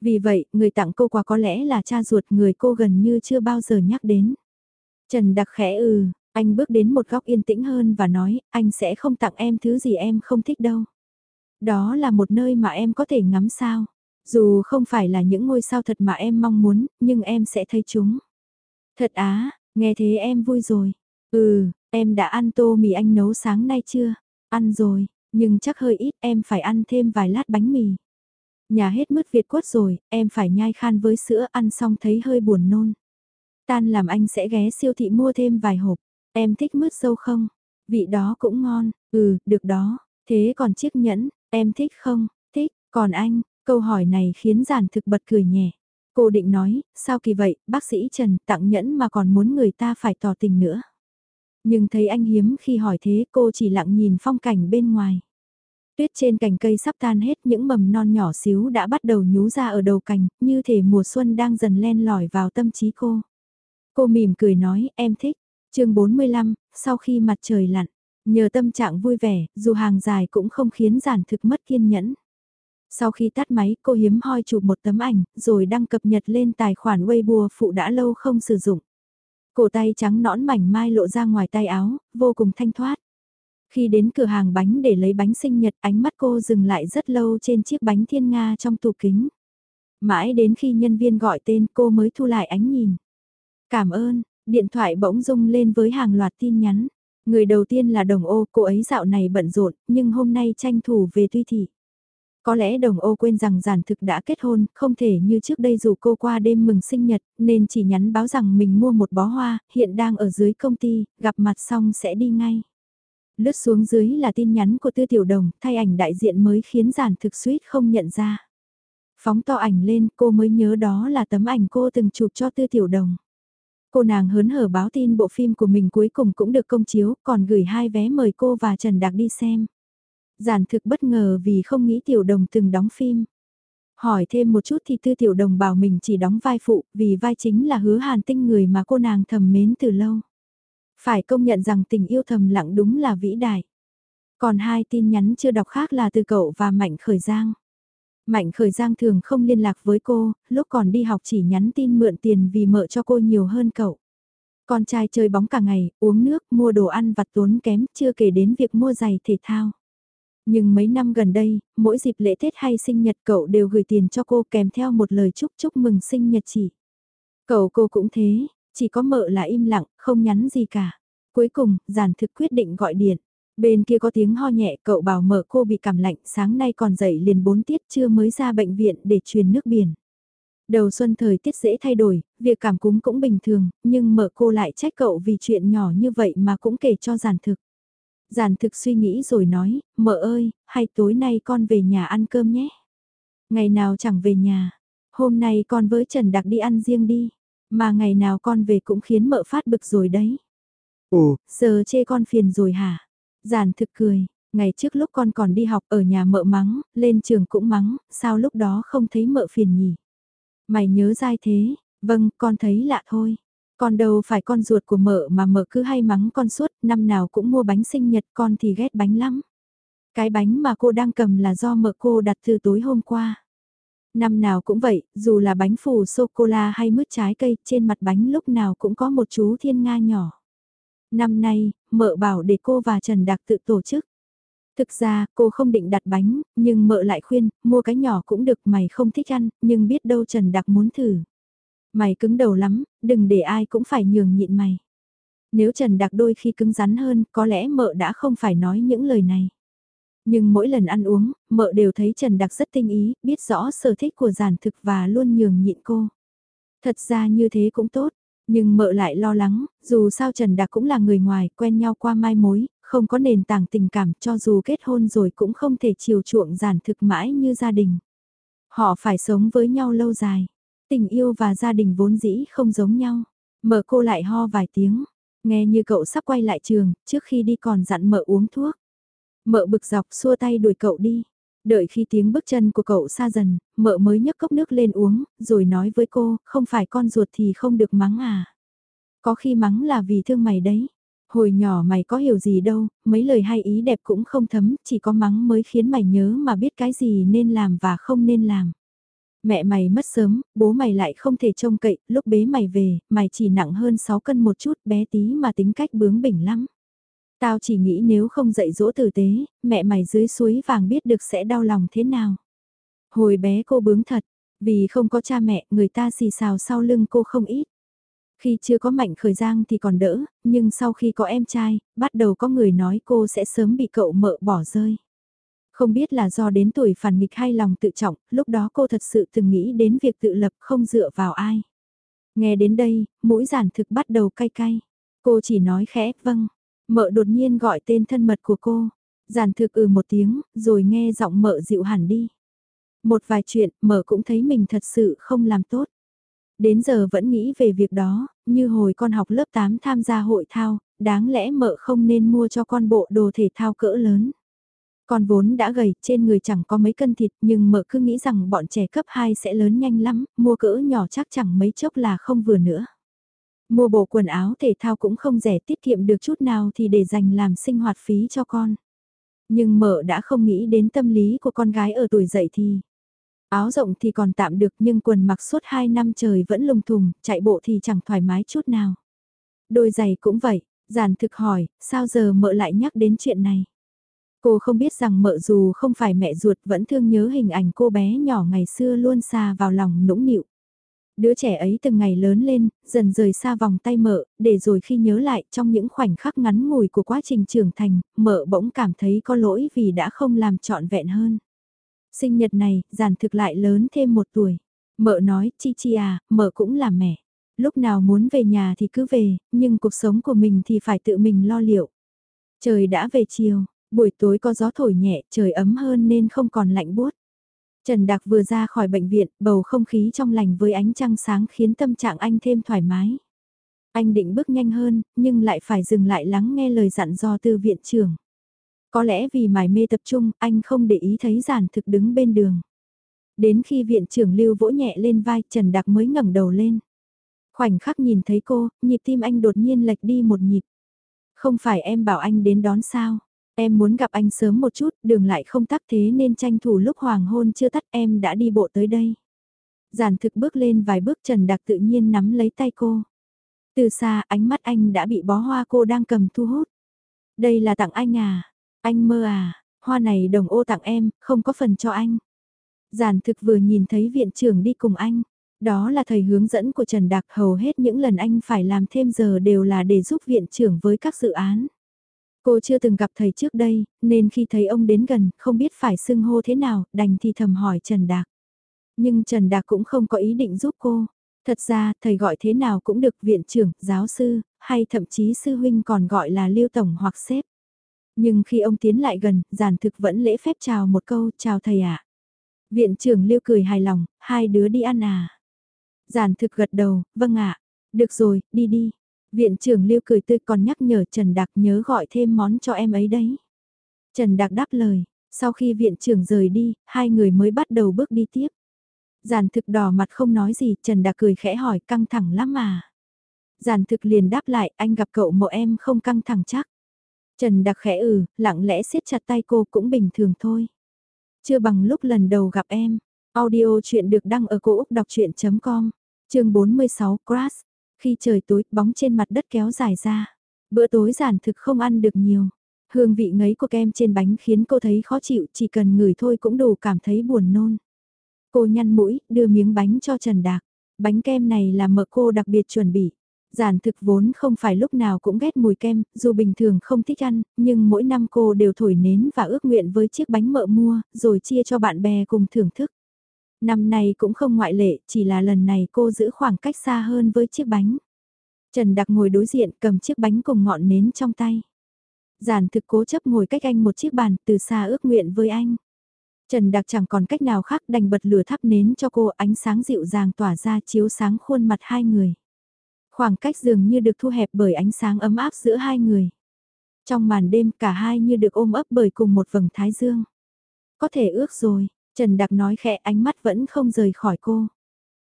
Vì vậy, người tặng cô quà có lẽ là cha ruột người cô gần như chưa bao giờ nhắc đến. Trần Đặc khẽ ừ, anh bước đến một góc yên tĩnh hơn và nói, anh sẽ không tặng em thứ gì em không thích đâu. Đó là một nơi mà em có thể ngắm sao. Dù không phải là những ngôi sao thật mà em mong muốn, nhưng em sẽ thấy chúng. Thật á, nghe thế em vui rồi. Ừ, em đã ăn tô mì anh nấu sáng nay chưa? Ăn rồi, nhưng chắc hơi ít em phải ăn thêm vài lát bánh mì. Nhà hết mứt Việt quất rồi, em phải nhai khan với sữa ăn xong thấy hơi buồn nôn. Tan làm anh sẽ ghé siêu thị mua thêm vài hộp. Em thích mứt sâu không? Vị đó cũng ngon, ừ, được đó. Thế còn chiếc nhẫn, em thích không? Thích, còn anh, câu hỏi này khiến giản thực bật cười nhẹ. Cô định nói, sao kỳ vậy, bác sĩ Trần tặng nhẫn mà còn muốn người ta phải tỏ tình nữa. Nhưng thấy anh hiếm khi hỏi thế cô chỉ lặng nhìn phong cảnh bên ngoài. Tuyết trên cành cây sắp tan hết những mầm non nhỏ xíu đã bắt đầu nhú ra ở đầu cành, như thể mùa xuân đang dần len lỏi vào tâm trí cô. Cô mỉm cười nói, em thích. chương 45, sau khi mặt trời lặn, nhờ tâm trạng vui vẻ, dù hàng dài cũng không khiến giản thực mất kiên nhẫn. Sau khi tắt máy, cô hiếm hoi chụp một tấm ảnh, rồi đăng cập nhật lên tài khoản Weibo phụ đã lâu không sử dụng. Cổ tay trắng nõn mảnh mai lộ ra ngoài tay áo, vô cùng thanh thoát. Khi đến cửa hàng bánh để lấy bánh sinh nhật, ánh mắt cô dừng lại rất lâu trên chiếc bánh thiên nga trong tủ kính. Mãi đến khi nhân viên gọi tên cô mới thu lại ánh nhìn. Cảm ơn, điện thoại bỗng rung lên với hàng loạt tin nhắn. Người đầu tiên là đồng ô, cô ấy dạo này bận rộn, nhưng hôm nay tranh thủ về tuy thị. Có lẽ đồng ô quên rằng giản thực đã kết hôn, không thể như trước đây dù cô qua đêm mừng sinh nhật, nên chỉ nhắn báo rằng mình mua một bó hoa, hiện đang ở dưới công ty, gặp mặt xong sẽ đi ngay. Lướt xuống dưới là tin nhắn của Tư Tiểu Đồng, thay ảnh đại diện mới khiến giản thực suýt không nhận ra. Phóng to ảnh lên cô mới nhớ đó là tấm ảnh cô từng chụp cho Tư Tiểu Đồng. Cô nàng hớn hở báo tin bộ phim của mình cuối cùng cũng được công chiếu, còn gửi hai vé mời cô và Trần Đạc đi xem. Giản thực bất ngờ vì không nghĩ Tiểu Đồng từng đóng phim. Hỏi thêm một chút thì Tư Tiểu Đồng bảo mình chỉ đóng vai phụ, vì vai chính là hứa hàn tinh người mà cô nàng thầm mến từ lâu. Phải công nhận rằng tình yêu thầm lặng đúng là vĩ đại. Còn hai tin nhắn chưa đọc khác là từ cậu và Mạnh Khởi Giang. Mạnh Khởi Giang thường không liên lạc với cô, lúc còn đi học chỉ nhắn tin mượn tiền vì mợ cho cô nhiều hơn cậu. Con trai chơi bóng cả ngày, uống nước, mua đồ ăn vặt tốn kém, chưa kể đến việc mua giày thể thao. Nhưng mấy năm gần đây, mỗi dịp lễ Tết hay sinh nhật cậu đều gửi tiền cho cô kèm theo một lời chúc chúc mừng sinh nhật chị. Cậu cô cũng thế, chỉ có mợ là im lặng, không nhắn gì cả. Cuối cùng, giản thực quyết định gọi điện. Bên kia có tiếng ho nhẹ, cậu bảo mợ cô bị cảm lạnh, sáng nay còn dậy liền 4 tiết chưa mới ra bệnh viện để truyền nước biển. Đầu xuân thời tiết dễ thay đổi, việc cảm cúm cũng bình thường, nhưng mợ cô lại trách cậu vì chuyện nhỏ như vậy mà cũng kể cho giản thực. Giản thực suy nghĩ rồi nói, mợ ơi, hay tối nay con về nhà ăn cơm nhé. Ngày nào chẳng về nhà, hôm nay con với Trần Đặc đi ăn riêng đi. Mà ngày nào con về cũng khiến mợ phát bực rồi đấy. Ồ, giờ chê con phiền rồi hả? Giản thực cười, ngày trước lúc con còn đi học ở nhà mợ mắng, lên trường cũng mắng, sao lúc đó không thấy mợ phiền nhỉ? Mày nhớ dai thế, vâng, con thấy lạ thôi. Con đâu phải con ruột của mợ mà mợ cứ hay mắng con suốt, năm nào cũng mua bánh sinh nhật con thì ghét bánh lắm. Cái bánh mà cô đang cầm là do mợ cô đặt từ tối hôm qua. Năm nào cũng vậy, dù là bánh phủ sô-cô-la hay mứt trái cây, trên mặt bánh lúc nào cũng có một chú thiên nga nhỏ. Năm nay, mợ bảo để cô và Trần Đạc tự tổ chức. Thực ra, cô không định đặt bánh, nhưng mợ lại khuyên, mua cái nhỏ cũng được mày không thích ăn, nhưng biết đâu Trần Đạc muốn thử. Mày cứng đầu lắm, đừng để ai cũng phải nhường nhịn mày. Nếu Trần Đạc đôi khi cứng rắn hơn, có lẽ mợ đã không phải nói những lời này. Nhưng mỗi lần ăn uống, mợ đều thấy Trần Đạc rất tinh ý, biết rõ sở thích của giản thực và luôn nhường nhịn cô. Thật ra như thế cũng tốt, nhưng mợ lại lo lắng, dù sao Trần Đạc cũng là người ngoài, quen nhau qua mai mối, không có nền tảng tình cảm cho dù kết hôn rồi cũng không thể chiều chuộng giản thực mãi như gia đình. Họ phải sống với nhau lâu dài. Tình yêu và gia đình vốn dĩ không giống nhau. Mợ cô lại ho vài tiếng. Nghe như cậu sắp quay lại trường, trước khi đi còn dặn mợ uống thuốc. Mợ bực dọc xua tay đuổi cậu đi. Đợi khi tiếng bước chân của cậu xa dần, mợ mới nhấc cốc nước lên uống, rồi nói với cô, không phải con ruột thì không được mắng à. Có khi mắng là vì thương mày đấy. Hồi nhỏ mày có hiểu gì đâu, mấy lời hay ý đẹp cũng không thấm, chỉ có mắng mới khiến mày nhớ mà biết cái gì nên làm và không nên làm. Mẹ mày mất sớm, bố mày lại không thể trông cậy, lúc bế mày về, mày chỉ nặng hơn 6 cân một chút bé tí mà tính cách bướng bỉnh lắm. Tao chỉ nghĩ nếu không dạy dỗ tử tế, mẹ mày dưới suối vàng biết được sẽ đau lòng thế nào. Hồi bé cô bướng thật, vì không có cha mẹ người ta xì xào sau lưng cô không ít. Khi chưa có mạnh khởi giang thì còn đỡ, nhưng sau khi có em trai, bắt đầu có người nói cô sẽ sớm bị cậu mợ bỏ rơi. Không biết là do đến tuổi phản nghịch hay lòng tự trọng, lúc đó cô thật sự từng nghĩ đến việc tự lập không dựa vào ai. Nghe đến đây, mũi giản thực bắt đầu cay cay. Cô chỉ nói khẽ, vâng. Mợ đột nhiên gọi tên thân mật của cô. Giản thực ừ một tiếng, rồi nghe giọng mợ dịu hẳn đi. Một vài chuyện, mợ cũng thấy mình thật sự không làm tốt. Đến giờ vẫn nghĩ về việc đó, như hồi con học lớp 8 tham gia hội thao, đáng lẽ mợ không nên mua cho con bộ đồ thể thao cỡ lớn. Con vốn đã gầy, trên người chẳng có mấy cân thịt nhưng mợ cứ nghĩ rằng bọn trẻ cấp 2 sẽ lớn nhanh lắm, mua cỡ nhỏ chắc chẳng mấy chốc là không vừa nữa. Mua bộ quần áo thể thao cũng không rẻ tiết kiệm được chút nào thì để dành làm sinh hoạt phí cho con. Nhưng mợ đã không nghĩ đến tâm lý của con gái ở tuổi dậy thì. Áo rộng thì còn tạm được nhưng quần mặc suốt 2 năm trời vẫn lùng thùng, chạy bộ thì chẳng thoải mái chút nào. Đôi giày cũng vậy, giản thực hỏi, sao giờ mợ lại nhắc đến chuyện này? Cô không biết rằng mợ dù không phải mẹ ruột vẫn thương nhớ hình ảnh cô bé nhỏ ngày xưa luôn xa vào lòng nũng nịu. Đứa trẻ ấy từng ngày lớn lên, dần rời xa vòng tay mợ, để rồi khi nhớ lại trong những khoảnh khắc ngắn ngủi của quá trình trưởng thành, mợ bỗng cảm thấy có lỗi vì đã không làm trọn vẹn hơn. Sinh nhật này, giản thực lại lớn thêm một tuổi. Mợ nói, chi chi à, mợ cũng là mẹ. Lúc nào muốn về nhà thì cứ về, nhưng cuộc sống của mình thì phải tự mình lo liệu. Trời đã về chiều, buổi tối có gió thổi nhẹ, trời ấm hơn nên không còn lạnh buốt. Trần Đạc vừa ra khỏi bệnh viện, bầu không khí trong lành với ánh trăng sáng khiến tâm trạng anh thêm thoải mái. Anh định bước nhanh hơn, nhưng lại phải dừng lại lắng nghe lời dặn dò từ viện trưởng. Có lẽ vì mải mê tập trung, anh không để ý thấy giản thực đứng bên đường. Đến khi viện trưởng lưu vỗ nhẹ lên vai, Trần Đạc mới ngẩng đầu lên. Khoảnh khắc nhìn thấy cô, nhịp tim anh đột nhiên lệch đi một nhịp. Không phải em bảo anh đến đón sao? Em muốn gặp anh sớm một chút, đường lại không tắc thế nên tranh thủ lúc hoàng hôn chưa tắt em đã đi bộ tới đây. Giản thực bước lên vài bước Trần Đạc tự nhiên nắm lấy tay cô. Từ xa ánh mắt anh đã bị bó hoa cô đang cầm thu hút. Đây là tặng anh à? Anh mơ à? Hoa này đồng ô tặng em, không có phần cho anh. Giản thực vừa nhìn thấy viện trưởng đi cùng anh. Đó là thầy hướng dẫn của Trần Đạc hầu hết những lần anh phải làm thêm giờ đều là để giúp viện trưởng với các dự án. Cô chưa từng gặp thầy trước đây, nên khi thấy ông đến gần, không biết phải xưng hô thế nào, đành thì thầm hỏi Trần Đạc. Nhưng Trần Đạc cũng không có ý định giúp cô. Thật ra, thầy gọi thế nào cũng được viện trưởng, giáo sư, hay thậm chí sư huynh còn gọi là lưu tổng hoặc sếp. Nhưng khi ông tiến lại gần, giản thực vẫn lễ phép chào một câu, chào thầy ạ. Viện trưởng lưu cười hài lòng, hai đứa đi ăn à. Giản thực gật đầu, vâng ạ. Được rồi, đi đi. Viện trưởng Lưu cười tươi còn nhắc nhở Trần Đạc nhớ gọi thêm món cho em ấy đấy. Trần Đạc đáp lời, sau khi viện trưởng rời đi, hai người mới bắt đầu bước đi tiếp. Giản thực đỏ mặt không nói gì, Trần Đạc cười khẽ hỏi căng thẳng lắm mà. Giản thực liền đáp lại, anh gặp cậu mộ em không căng thẳng chắc. Trần Đạc khẽ ừ, lặng lẽ siết chặt tay cô cũng bình thường thôi. Chưa bằng lúc lần đầu gặp em. Audio chuyện được đăng ở cổ Úc đọc chuyện.com, chương 46 Crash. Khi trời tối, bóng trên mặt đất kéo dài ra. Bữa tối giản thực không ăn được nhiều. Hương vị ngấy của kem trên bánh khiến cô thấy khó chịu, chỉ cần ngửi thôi cũng đủ cảm thấy buồn nôn. Cô nhăn mũi, đưa miếng bánh cho Trần Đạc. Bánh kem này là mợ cô đặc biệt chuẩn bị. Giản thực vốn không phải lúc nào cũng ghét mùi kem, dù bình thường không thích ăn, nhưng mỗi năm cô đều thổi nến và ước nguyện với chiếc bánh mợ mua, rồi chia cho bạn bè cùng thưởng thức. Năm nay cũng không ngoại lệ, chỉ là lần này cô giữ khoảng cách xa hơn với chiếc bánh. Trần Đặc ngồi đối diện cầm chiếc bánh cùng ngọn nến trong tay. Giản thực cố chấp ngồi cách anh một chiếc bàn từ xa ước nguyện với anh. Trần Đặc chẳng còn cách nào khác đành bật lửa thắp nến cho cô ánh sáng dịu dàng tỏa ra chiếu sáng khuôn mặt hai người. Khoảng cách dường như được thu hẹp bởi ánh sáng ấm áp giữa hai người. Trong màn đêm cả hai như được ôm ấp bởi cùng một vầng thái dương. Có thể ước rồi, Trần Đặc nói khẽ ánh mắt vẫn không rời khỏi cô.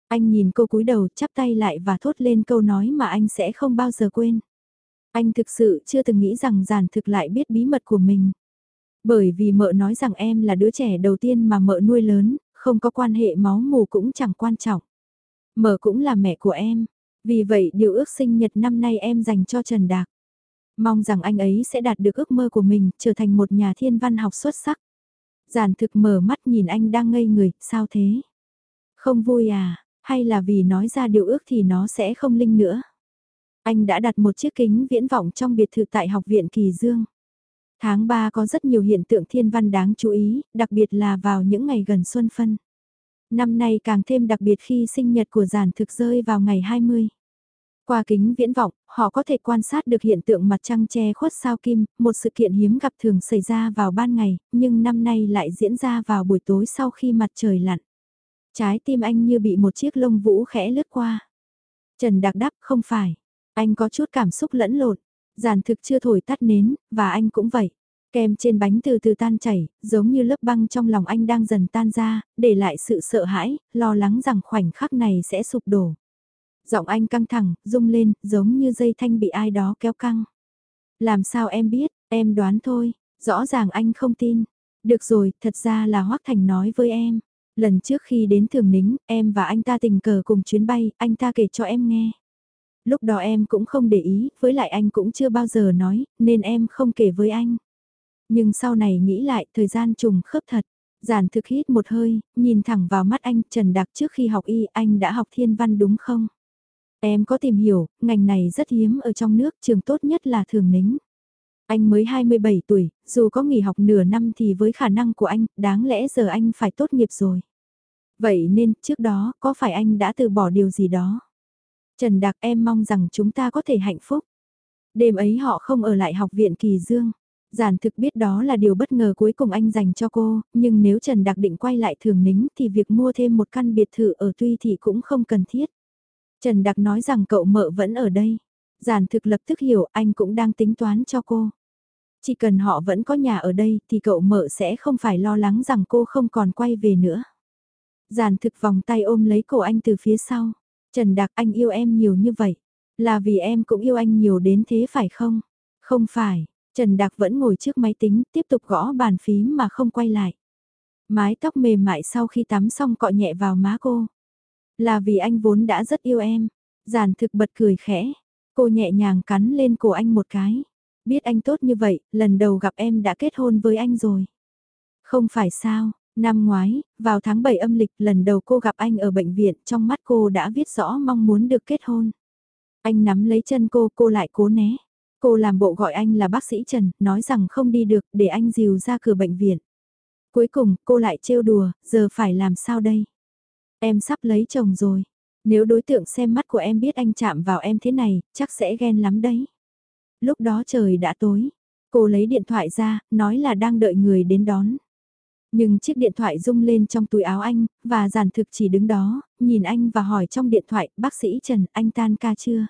Anh nhìn cô cúi đầu chắp tay lại và thốt lên câu nói mà anh sẽ không bao giờ quên. Anh thực sự chưa từng nghĩ rằng giản thực lại biết bí mật của mình. Bởi vì mợ nói rằng em là đứa trẻ đầu tiên mà mợ nuôi lớn, không có quan hệ máu mù cũng chẳng quan trọng. Mợ cũng là mẹ của em, vì vậy điều ước sinh nhật năm nay em dành cho Trần Đạc. Mong rằng anh ấy sẽ đạt được ước mơ của mình, trở thành một nhà thiên văn học xuất sắc. Giản thực mở mắt nhìn anh đang ngây người, sao thế? Không vui à, hay là vì nói ra điều ước thì nó sẽ không linh nữa? Anh đã đặt một chiếc kính viễn vọng trong biệt thự tại Học viện Kỳ Dương. Tháng 3 có rất nhiều hiện tượng thiên văn đáng chú ý, đặc biệt là vào những ngày gần xuân phân. Năm nay càng thêm đặc biệt khi sinh nhật của giản thực rơi vào ngày 20. Qua kính viễn vọng, họ có thể quan sát được hiện tượng mặt trăng che khuất sao kim, một sự kiện hiếm gặp thường xảy ra vào ban ngày, nhưng năm nay lại diễn ra vào buổi tối sau khi mặt trời lặn. Trái tim anh như bị một chiếc lông vũ khẽ lướt qua. Trần Đặc đáp không phải, anh có chút cảm xúc lẫn lộn, Giàn thực chưa thổi tắt nến, và anh cũng vậy. Kem trên bánh từ từ tan chảy, giống như lớp băng trong lòng anh đang dần tan ra, để lại sự sợ hãi, lo lắng rằng khoảnh khắc này sẽ sụp đổ. Giọng anh căng thẳng, rung lên, giống như dây thanh bị ai đó kéo căng. Làm sao em biết, em đoán thôi, rõ ràng anh không tin. Được rồi, thật ra là Hoác Thành nói với em. Lần trước khi đến Thường Nính, em và anh ta tình cờ cùng chuyến bay, anh ta kể cho em nghe. Lúc đó em cũng không để ý, với lại anh cũng chưa bao giờ nói, nên em không kể với anh. Nhưng sau này nghĩ lại, thời gian trùng khớp thật. Giản thực hít một hơi, nhìn thẳng vào mắt anh, Trần Đặc trước khi học y, anh đã học thiên văn đúng không? Em có tìm hiểu, ngành này rất hiếm ở trong nước, trường tốt nhất là thường nính. Anh mới 27 tuổi, dù có nghỉ học nửa năm thì với khả năng của anh, đáng lẽ giờ anh phải tốt nghiệp rồi. Vậy nên, trước đó, có phải anh đã từ bỏ điều gì đó? Trần Đạc em mong rằng chúng ta có thể hạnh phúc. Đêm ấy họ không ở lại học viện Kỳ Dương. Giản thực biết đó là điều bất ngờ cuối cùng anh dành cho cô, nhưng nếu Trần Đạc định quay lại thường nính thì việc mua thêm một căn biệt thự ở Tuy thì cũng không cần thiết. Trần Đặc nói rằng cậu mợ vẫn ở đây. Giản thực lập tức hiểu anh cũng đang tính toán cho cô. Chỉ cần họ vẫn có nhà ở đây thì cậu mợ sẽ không phải lo lắng rằng cô không còn quay về nữa. Giản thực vòng tay ôm lấy cổ anh từ phía sau. Trần Đặc anh yêu em nhiều như vậy. Là vì em cũng yêu anh nhiều đến thế phải không? Không phải, Trần Đạc vẫn ngồi trước máy tính tiếp tục gõ bàn phím mà không quay lại. Mái tóc mềm mại sau khi tắm xong cọ nhẹ vào má cô. Là vì anh vốn đã rất yêu em. Giản thực bật cười khẽ. Cô nhẹ nhàng cắn lên cổ anh một cái. Biết anh tốt như vậy, lần đầu gặp em đã kết hôn với anh rồi. Không phải sao, năm ngoái, vào tháng 7 âm lịch lần đầu cô gặp anh ở bệnh viện trong mắt cô đã viết rõ mong muốn được kết hôn. Anh nắm lấy chân cô, cô lại cố né. Cô làm bộ gọi anh là bác sĩ Trần, nói rằng không đi được để anh dìu ra cửa bệnh viện. Cuối cùng, cô lại trêu đùa, giờ phải làm sao đây? Em sắp lấy chồng rồi. Nếu đối tượng xem mắt của em biết anh chạm vào em thế này, chắc sẽ ghen lắm đấy. Lúc đó trời đã tối. Cô lấy điện thoại ra, nói là đang đợi người đến đón. Nhưng chiếc điện thoại rung lên trong túi áo anh, và giản thực chỉ đứng đó, nhìn anh và hỏi trong điện thoại, bác sĩ Trần, anh tan ca chưa?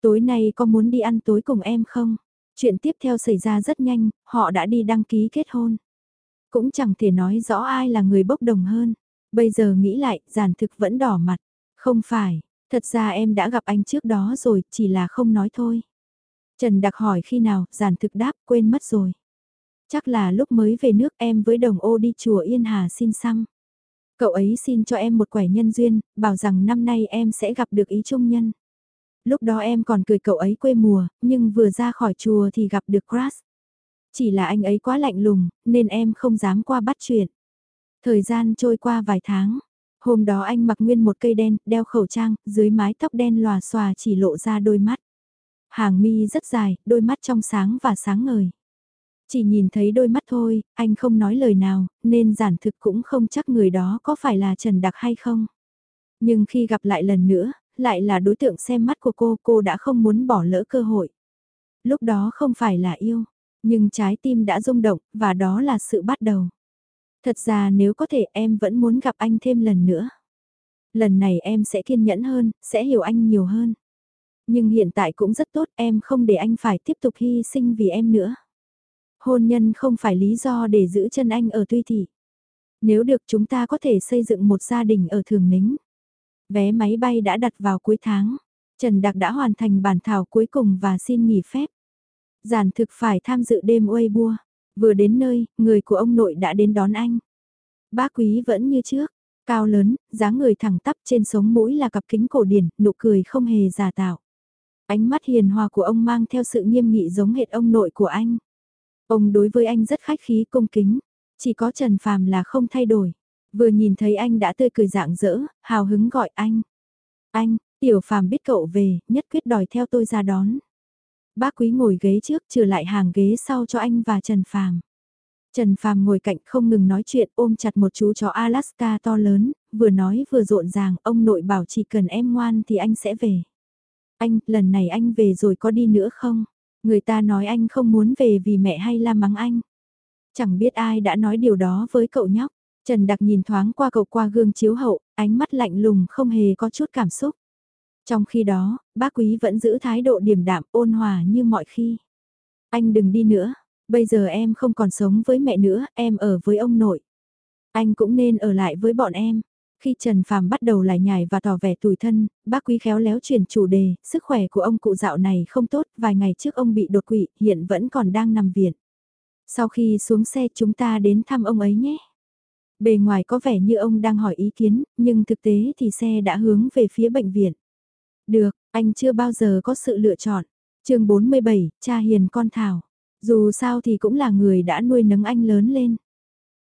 Tối nay có muốn đi ăn tối cùng em không? Chuyện tiếp theo xảy ra rất nhanh, họ đã đi đăng ký kết hôn. Cũng chẳng thể nói rõ ai là người bốc đồng hơn. Bây giờ nghĩ lại, giản thực vẫn đỏ mặt. Không phải, thật ra em đã gặp anh trước đó rồi, chỉ là không nói thôi. Trần Đặc hỏi khi nào, giản thực đáp, quên mất rồi. Chắc là lúc mới về nước em với đồng ô đi chùa Yên Hà xin xăm. Cậu ấy xin cho em một quẻ nhân duyên, bảo rằng năm nay em sẽ gặp được ý trung nhân lúc đó em còn cười cậu ấy quê mùa, nhưng vừa ra khỏi chùa thì gặp được Crash. Chỉ là anh ấy quá lạnh lùng, nên em không dám qua bắt chuyện. Thời gian trôi qua vài tháng, Hôm đó anh mặc nguyên một cây đen, đeo khẩu trang, dưới mái tóc đen lòa xòa chỉ lộ ra đôi mắt. Hàng mi rất dài, đôi mắt trong sáng và sáng ngời. Chỉ nhìn thấy đôi mắt thôi, anh không nói lời nào, nên giản thực cũng không chắc người đó có phải là Trần Đặc hay không. Nhưng khi gặp lại lần nữa, lại là đối tượng xem mắt của cô, cô đã không muốn bỏ lỡ cơ hội. Lúc đó không phải là yêu, nhưng trái tim đã rung động, và đó là sự bắt đầu. Thật ra nếu có thể em vẫn muốn gặp anh thêm lần nữa. Lần này em sẽ kiên nhẫn hơn, sẽ hiểu anh nhiều hơn. Nhưng hiện tại cũng rất tốt, em không để anh phải tiếp tục hy sinh vì em nữa. Hôn nhân không phải lý do để giữ chân anh ở Tuy Thị. Nếu được chúng ta có thể xây dựng một gia đình ở Thường Nính. Vé máy bay đã đặt vào cuối tháng. Trần Đặc đã hoàn thành bản thảo cuối cùng và xin nghỉ phép. Giản thực phải tham dự đêm Weibo. Vừa đến nơi, người của ông nội đã đến đón anh. Bác quý vẫn như trước, cao lớn, dáng người thẳng tắp trên sống mũi là cặp kính cổ điển, nụ cười không hề giả tạo. Ánh mắt hiền hòa của ông mang theo sự nghiêm nghị giống hệt ông nội của anh. Ông đối với anh rất khách khí cung kính, chỉ có Trần Phàm là không thay đổi. Vừa nhìn thấy anh đã tươi cười dạng dỡ, hào hứng gọi anh. Anh, tiểu phàm biết cậu về, nhất quyết đòi theo tôi ra đón. Bác quý ngồi ghế trước trừ lại hàng ghế sau cho anh và Trần Phàm. Trần Phàm ngồi cạnh không ngừng nói chuyện ôm chặt một chú chó Alaska to lớn, vừa nói vừa rộn ràng, ông nội bảo chỉ cần em ngoan thì anh sẽ về. Anh, lần này anh về rồi có đi nữa không? Người ta nói anh không muốn về vì mẹ hay la mắng anh. Chẳng biết ai đã nói điều đó với cậu nhóc. Trần Đặc nhìn thoáng qua cậu qua gương chiếu hậu, ánh mắt lạnh lùng không hề có chút cảm xúc. Trong khi đó, bác quý vẫn giữ thái độ điềm đạm ôn hòa như mọi khi. Anh đừng đi nữa, bây giờ em không còn sống với mẹ nữa, em ở với ông nội. Anh cũng nên ở lại với bọn em. Khi Trần Phàm bắt đầu lại nhảy và tỏ vẻ tủi thân, bác quý khéo léo chuyển chủ đề, sức khỏe của ông cụ dạo này không tốt, vài ngày trước ông bị đột quỵ, hiện vẫn còn đang nằm viện. Sau khi xuống xe chúng ta đến thăm ông ấy nhé. Bề ngoài có vẻ như ông đang hỏi ý kiến, nhưng thực tế thì xe đã hướng về phía bệnh viện. Được, anh chưa bao giờ có sự lựa chọn. chương 47, cha hiền con Thảo. Dù sao thì cũng là người đã nuôi nấng anh lớn lên.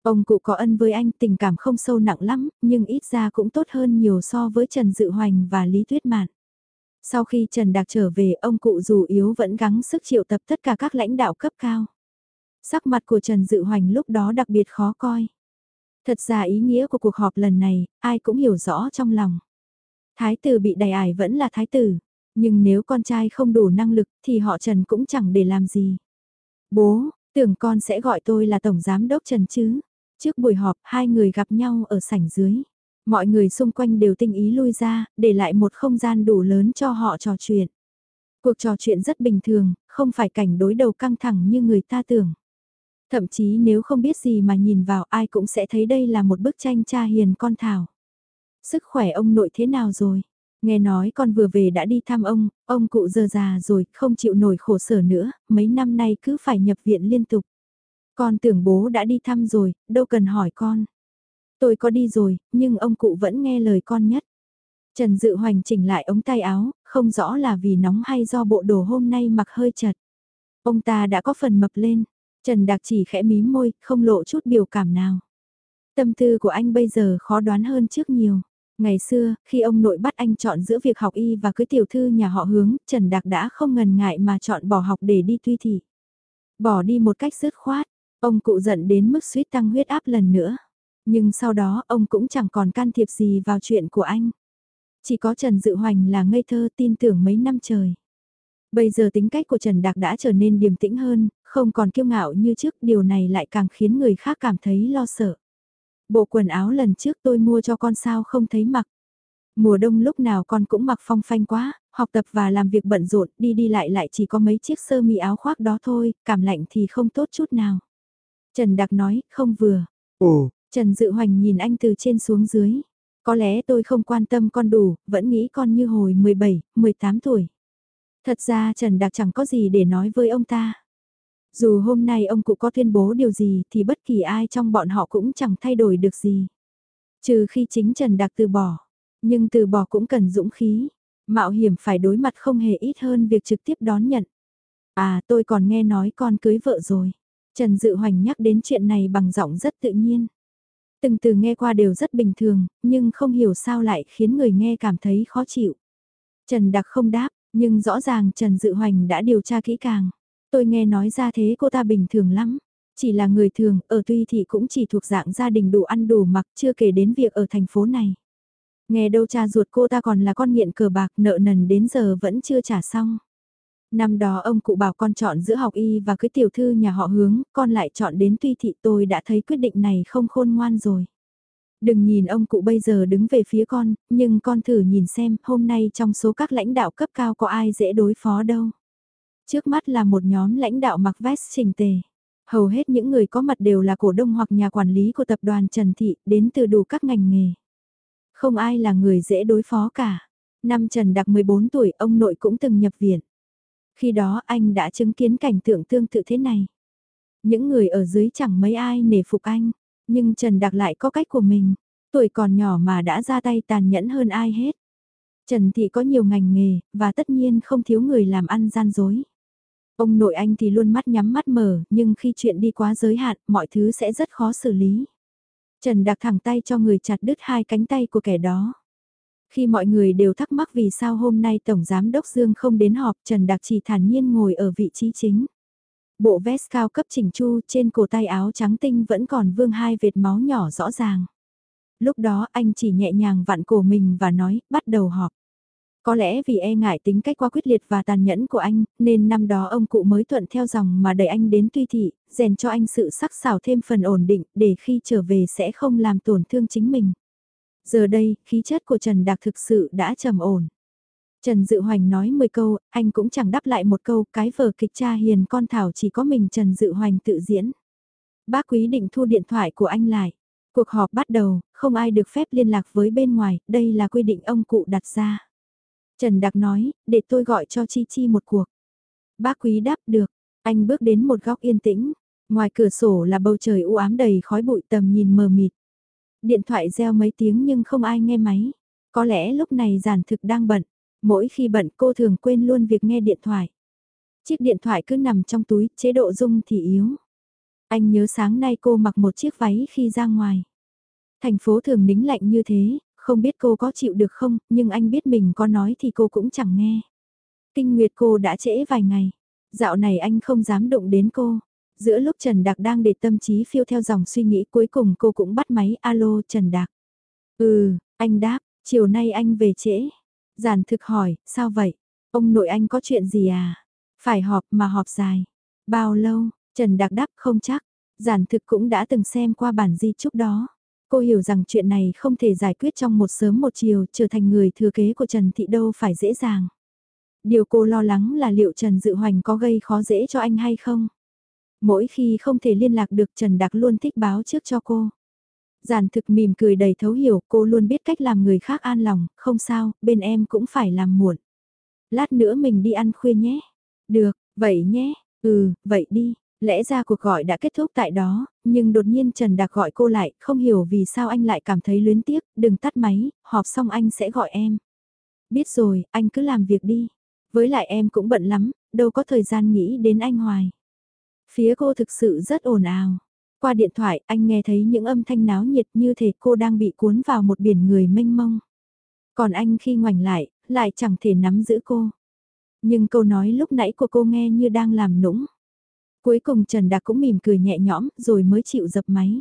Ông cụ có ân với anh tình cảm không sâu nặng lắm, nhưng ít ra cũng tốt hơn nhiều so với Trần Dự Hoành và Lý Tuyết Mạn. Sau khi Trần Đạc trở về, ông cụ dù yếu vẫn gắng sức triệu tập tất cả các lãnh đạo cấp cao. Sắc mặt của Trần Dự Hoành lúc đó đặc biệt khó coi. Thật ra ý nghĩa của cuộc họp lần này, ai cũng hiểu rõ trong lòng. Thái tử bị đày ải vẫn là thái tử, nhưng nếu con trai không đủ năng lực thì họ Trần cũng chẳng để làm gì. Bố, tưởng con sẽ gọi tôi là Tổng Giám Đốc Trần chứ. Trước buổi họp, hai người gặp nhau ở sảnh dưới. Mọi người xung quanh đều tinh ý lui ra, để lại một không gian đủ lớn cho họ trò chuyện. Cuộc trò chuyện rất bình thường, không phải cảnh đối đầu căng thẳng như người ta tưởng. Thậm chí nếu không biết gì mà nhìn vào ai cũng sẽ thấy đây là một bức tranh cha hiền con thảo. Sức khỏe ông nội thế nào rồi? Nghe nói con vừa về đã đi thăm ông, ông cụ giờ già rồi, không chịu nổi khổ sở nữa, mấy năm nay cứ phải nhập viện liên tục. Con tưởng bố đã đi thăm rồi, đâu cần hỏi con. Tôi có đi rồi, nhưng ông cụ vẫn nghe lời con nhất. Trần Dự Hoành chỉnh lại ống tay áo, không rõ là vì nóng hay do bộ đồ hôm nay mặc hơi chật. Ông ta đã có phần mập lên, Trần Đạc chỉ khẽ mím môi, không lộ chút biểu cảm nào. Tâm tư của anh bây giờ khó đoán hơn trước nhiều. Ngày xưa, khi ông nội bắt anh chọn giữa việc học y và cưới tiểu thư nhà họ hướng, Trần Đạc đã không ngần ngại mà chọn bỏ học để đi tuy thị. Bỏ đi một cách dứt khoát, ông cụ giận đến mức suýt tăng huyết áp lần nữa. Nhưng sau đó ông cũng chẳng còn can thiệp gì vào chuyện của anh. Chỉ có Trần Dự Hoành là ngây thơ tin tưởng mấy năm trời. Bây giờ tính cách của Trần Đạc đã trở nên điềm tĩnh hơn, không còn kiêu ngạo như trước, điều này lại càng khiến người khác cảm thấy lo sợ. Bộ quần áo lần trước tôi mua cho con sao không thấy mặc. Mùa đông lúc nào con cũng mặc phong phanh quá, học tập và làm việc bận rộn, đi đi lại lại chỉ có mấy chiếc sơ mi áo khoác đó thôi, cảm lạnh thì không tốt chút nào. Trần Đặc nói, không vừa. Ồ, Trần Dự Hoành nhìn anh từ trên xuống dưới. Có lẽ tôi không quan tâm con đủ, vẫn nghĩ con như hồi 17, 18 tuổi. Thật ra Trần Đặc chẳng có gì để nói với ông ta. Dù hôm nay ông cụ có tuyên bố điều gì thì bất kỳ ai trong bọn họ cũng chẳng thay đổi được gì. Trừ khi chính Trần Đạc từ bỏ. Nhưng từ bỏ cũng cần dũng khí. Mạo hiểm phải đối mặt không hề ít hơn việc trực tiếp đón nhận. À tôi còn nghe nói con cưới vợ rồi. Trần Dự Hoành nhắc đến chuyện này bằng giọng rất tự nhiên. Từng từ nghe qua đều rất bình thường, nhưng không hiểu sao lại khiến người nghe cảm thấy khó chịu. Trần Đặc không đáp, nhưng rõ ràng Trần Dự Hoành đã điều tra kỹ càng. Tôi nghe nói ra thế cô ta bình thường lắm. Chỉ là người thường, ở tuy thì cũng chỉ thuộc dạng gia đình đủ ăn đủ mặc chưa kể đến việc ở thành phố này. Nghe đâu cha ruột cô ta còn là con nghiện cờ bạc nợ nần đến giờ vẫn chưa trả xong. Năm đó ông cụ bảo con chọn giữa học y và cưới tiểu thư nhà họ hướng, con lại chọn đến tuy thị tôi đã thấy quyết định này không khôn ngoan rồi. Đừng nhìn ông cụ bây giờ đứng về phía con, nhưng con thử nhìn xem hôm nay trong số các lãnh đạo cấp cao có ai dễ đối phó đâu. Trước mắt là một nhóm lãnh đạo mặc vest trình tề. Hầu hết những người có mặt đều là cổ đông hoặc nhà quản lý của tập đoàn Trần Thị, đến từ đủ các ngành nghề. Không ai là người dễ đối phó cả. Năm Trần Đặc 14 tuổi, ông nội cũng từng nhập viện. Khi đó anh đã chứng kiến cảnh tượng tương tự thế này. Những người ở dưới chẳng mấy ai nể phục anh, nhưng Trần Đặc lại có cách của mình. Tuổi còn nhỏ mà đã ra tay tàn nhẫn hơn ai hết. Trần Thị có nhiều ngành nghề, và tất nhiên không thiếu người làm ăn gian dối. Ông nội anh thì luôn mắt nhắm mắt mở, nhưng khi chuyện đi quá giới hạn, mọi thứ sẽ rất khó xử lý. Trần Đặc thẳng tay cho người chặt đứt hai cánh tay của kẻ đó. Khi mọi người đều thắc mắc vì sao hôm nay Tổng Giám Đốc Dương không đến họp, Trần Đặc chỉ thản nhiên ngồi ở vị trí chính. Bộ vest cao cấp chỉnh chu trên cổ tay áo trắng tinh vẫn còn vương hai vệt máu nhỏ rõ ràng. Lúc đó anh chỉ nhẹ nhàng vặn cổ mình và nói, bắt đầu họp. Có lẽ vì e ngại tính cách quá quyết liệt và tàn nhẫn của anh, nên năm đó ông cụ mới thuận theo dòng mà đẩy anh đến tuy thị, rèn cho anh sự sắc sảo thêm phần ổn định để khi trở về sẽ không làm tổn thương chính mình. Giờ đây, khí chất của Trần Đạc thực sự đã trầm ổn. Trần Dự Hoành nói 10 câu, anh cũng chẳng đáp lại một câu, cái vở kịch cha hiền con Thảo chỉ có mình Trần Dự Hoành tự diễn. Bác quý định thu điện thoại của anh lại. Cuộc họp bắt đầu, không ai được phép liên lạc với bên ngoài, đây là quy định ông cụ đặt ra. Trần Đặc nói, để tôi gọi cho Chi Chi một cuộc. Bác quý đáp được, anh bước đến một góc yên tĩnh, ngoài cửa sổ là bầu trời u ám đầy khói bụi tầm nhìn mờ mịt. Điện thoại reo mấy tiếng nhưng không ai nghe máy. Có lẽ lúc này giản thực đang bận. Mỗi khi bận cô thường quên luôn việc nghe điện thoại. Chiếc điện thoại cứ nằm trong túi, chế độ rung thì yếu. Anh nhớ sáng nay cô mặc một chiếc váy khi ra ngoài. Thành phố thường nính lạnh như thế, không biết cô có chịu được không, nhưng anh biết mình có nói thì cô cũng chẳng nghe. Kinh Nguyệt cô đã trễ vài ngày. Dạo này anh không dám động đến cô. Giữa lúc Trần Đạc đang để tâm trí phiêu theo dòng suy nghĩ cuối cùng cô cũng bắt máy alo Trần Đạc. Ừ, anh đáp, chiều nay anh về trễ. Giản thực hỏi, sao vậy? Ông nội anh có chuyện gì à? Phải họp mà họp dài. Bao lâu? Trần Đạc đáp không chắc. Giản thực cũng đã từng xem qua bản di chúc đó. Cô hiểu rằng chuyện này không thể giải quyết trong một sớm một chiều trở thành người thừa kế của Trần Thị đâu phải dễ dàng. Điều cô lo lắng là liệu Trần Dự Hoành có gây khó dễ cho anh hay không? Mỗi khi không thể liên lạc được Trần Đặc luôn thích báo trước cho cô. Giản thực mỉm cười đầy thấu hiểu cô luôn biết cách làm người khác an lòng, không sao, bên em cũng phải làm muộn. Lát nữa mình đi ăn khuya nhé. Được, vậy nhé, ừ, vậy đi. Lẽ ra cuộc gọi đã kết thúc tại đó, nhưng đột nhiên Trần Đạc gọi cô lại, không hiểu vì sao anh lại cảm thấy luyến tiếc, đừng tắt máy, họp xong anh sẽ gọi em. Biết rồi, anh cứ làm việc đi. Với lại em cũng bận lắm, đâu có thời gian nghĩ đến anh hoài. Phía cô thực sự rất ồn ào. Qua điện thoại anh nghe thấy những âm thanh náo nhiệt như thể cô đang bị cuốn vào một biển người mênh mông. Còn anh khi ngoảnh lại, lại chẳng thể nắm giữ cô. Nhưng câu nói lúc nãy của cô nghe như đang làm nũng. Cuối cùng Trần Đạc cũng mỉm cười nhẹ nhõm rồi mới chịu dập máy.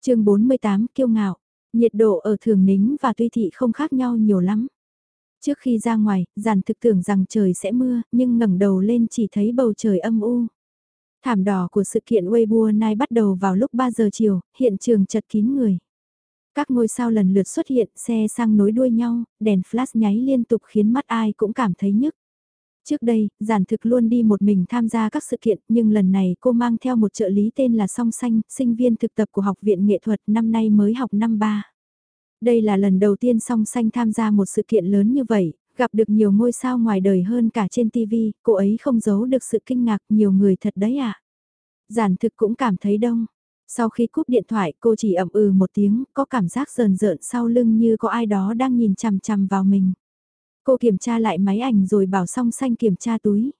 chương 48 kiêu ngạo, nhiệt độ ở Thường Nính và Tuy Thị không khác nhau nhiều lắm. Trước khi ra ngoài, giản thực tưởng rằng trời sẽ mưa, nhưng ngẩng đầu lên chỉ thấy bầu trời âm u. Thảm đỏ của sự kiện Weibo Night bắt đầu vào lúc 3 giờ chiều, hiện trường chật kín người. Các ngôi sao lần lượt xuất hiện, xe sang nối đuôi nhau, đèn flash nháy liên tục khiến mắt ai cũng cảm thấy nhức. Trước đây, giản thực luôn đi một mình tham gia các sự kiện, nhưng lần này cô mang theo một trợ lý tên là Song Xanh, sinh viên thực tập của Học viện Nghệ thuật năm nay mới học năm 3. Đây là lần đầu tiên Song Xanh tham gia một sự kiện lớn như vậy, gặp được nhiều ngôi sao ngoài đời hơn cả trên TV, cô ấy không giấu được sự kinh ngạc nhiều người thật đấy ạ. À. Giản thực cũng cảm thấy đông. Sau khi cúp điện thoại cô chỉ ậm ừ một tiếng, có cảm giác rờn rợn sau lưng như có ai đó đang nhìn chằm chằm vào mình. Cô kiểm tra lại máy ảnh rồi bảo song xanh kiểm tra túi.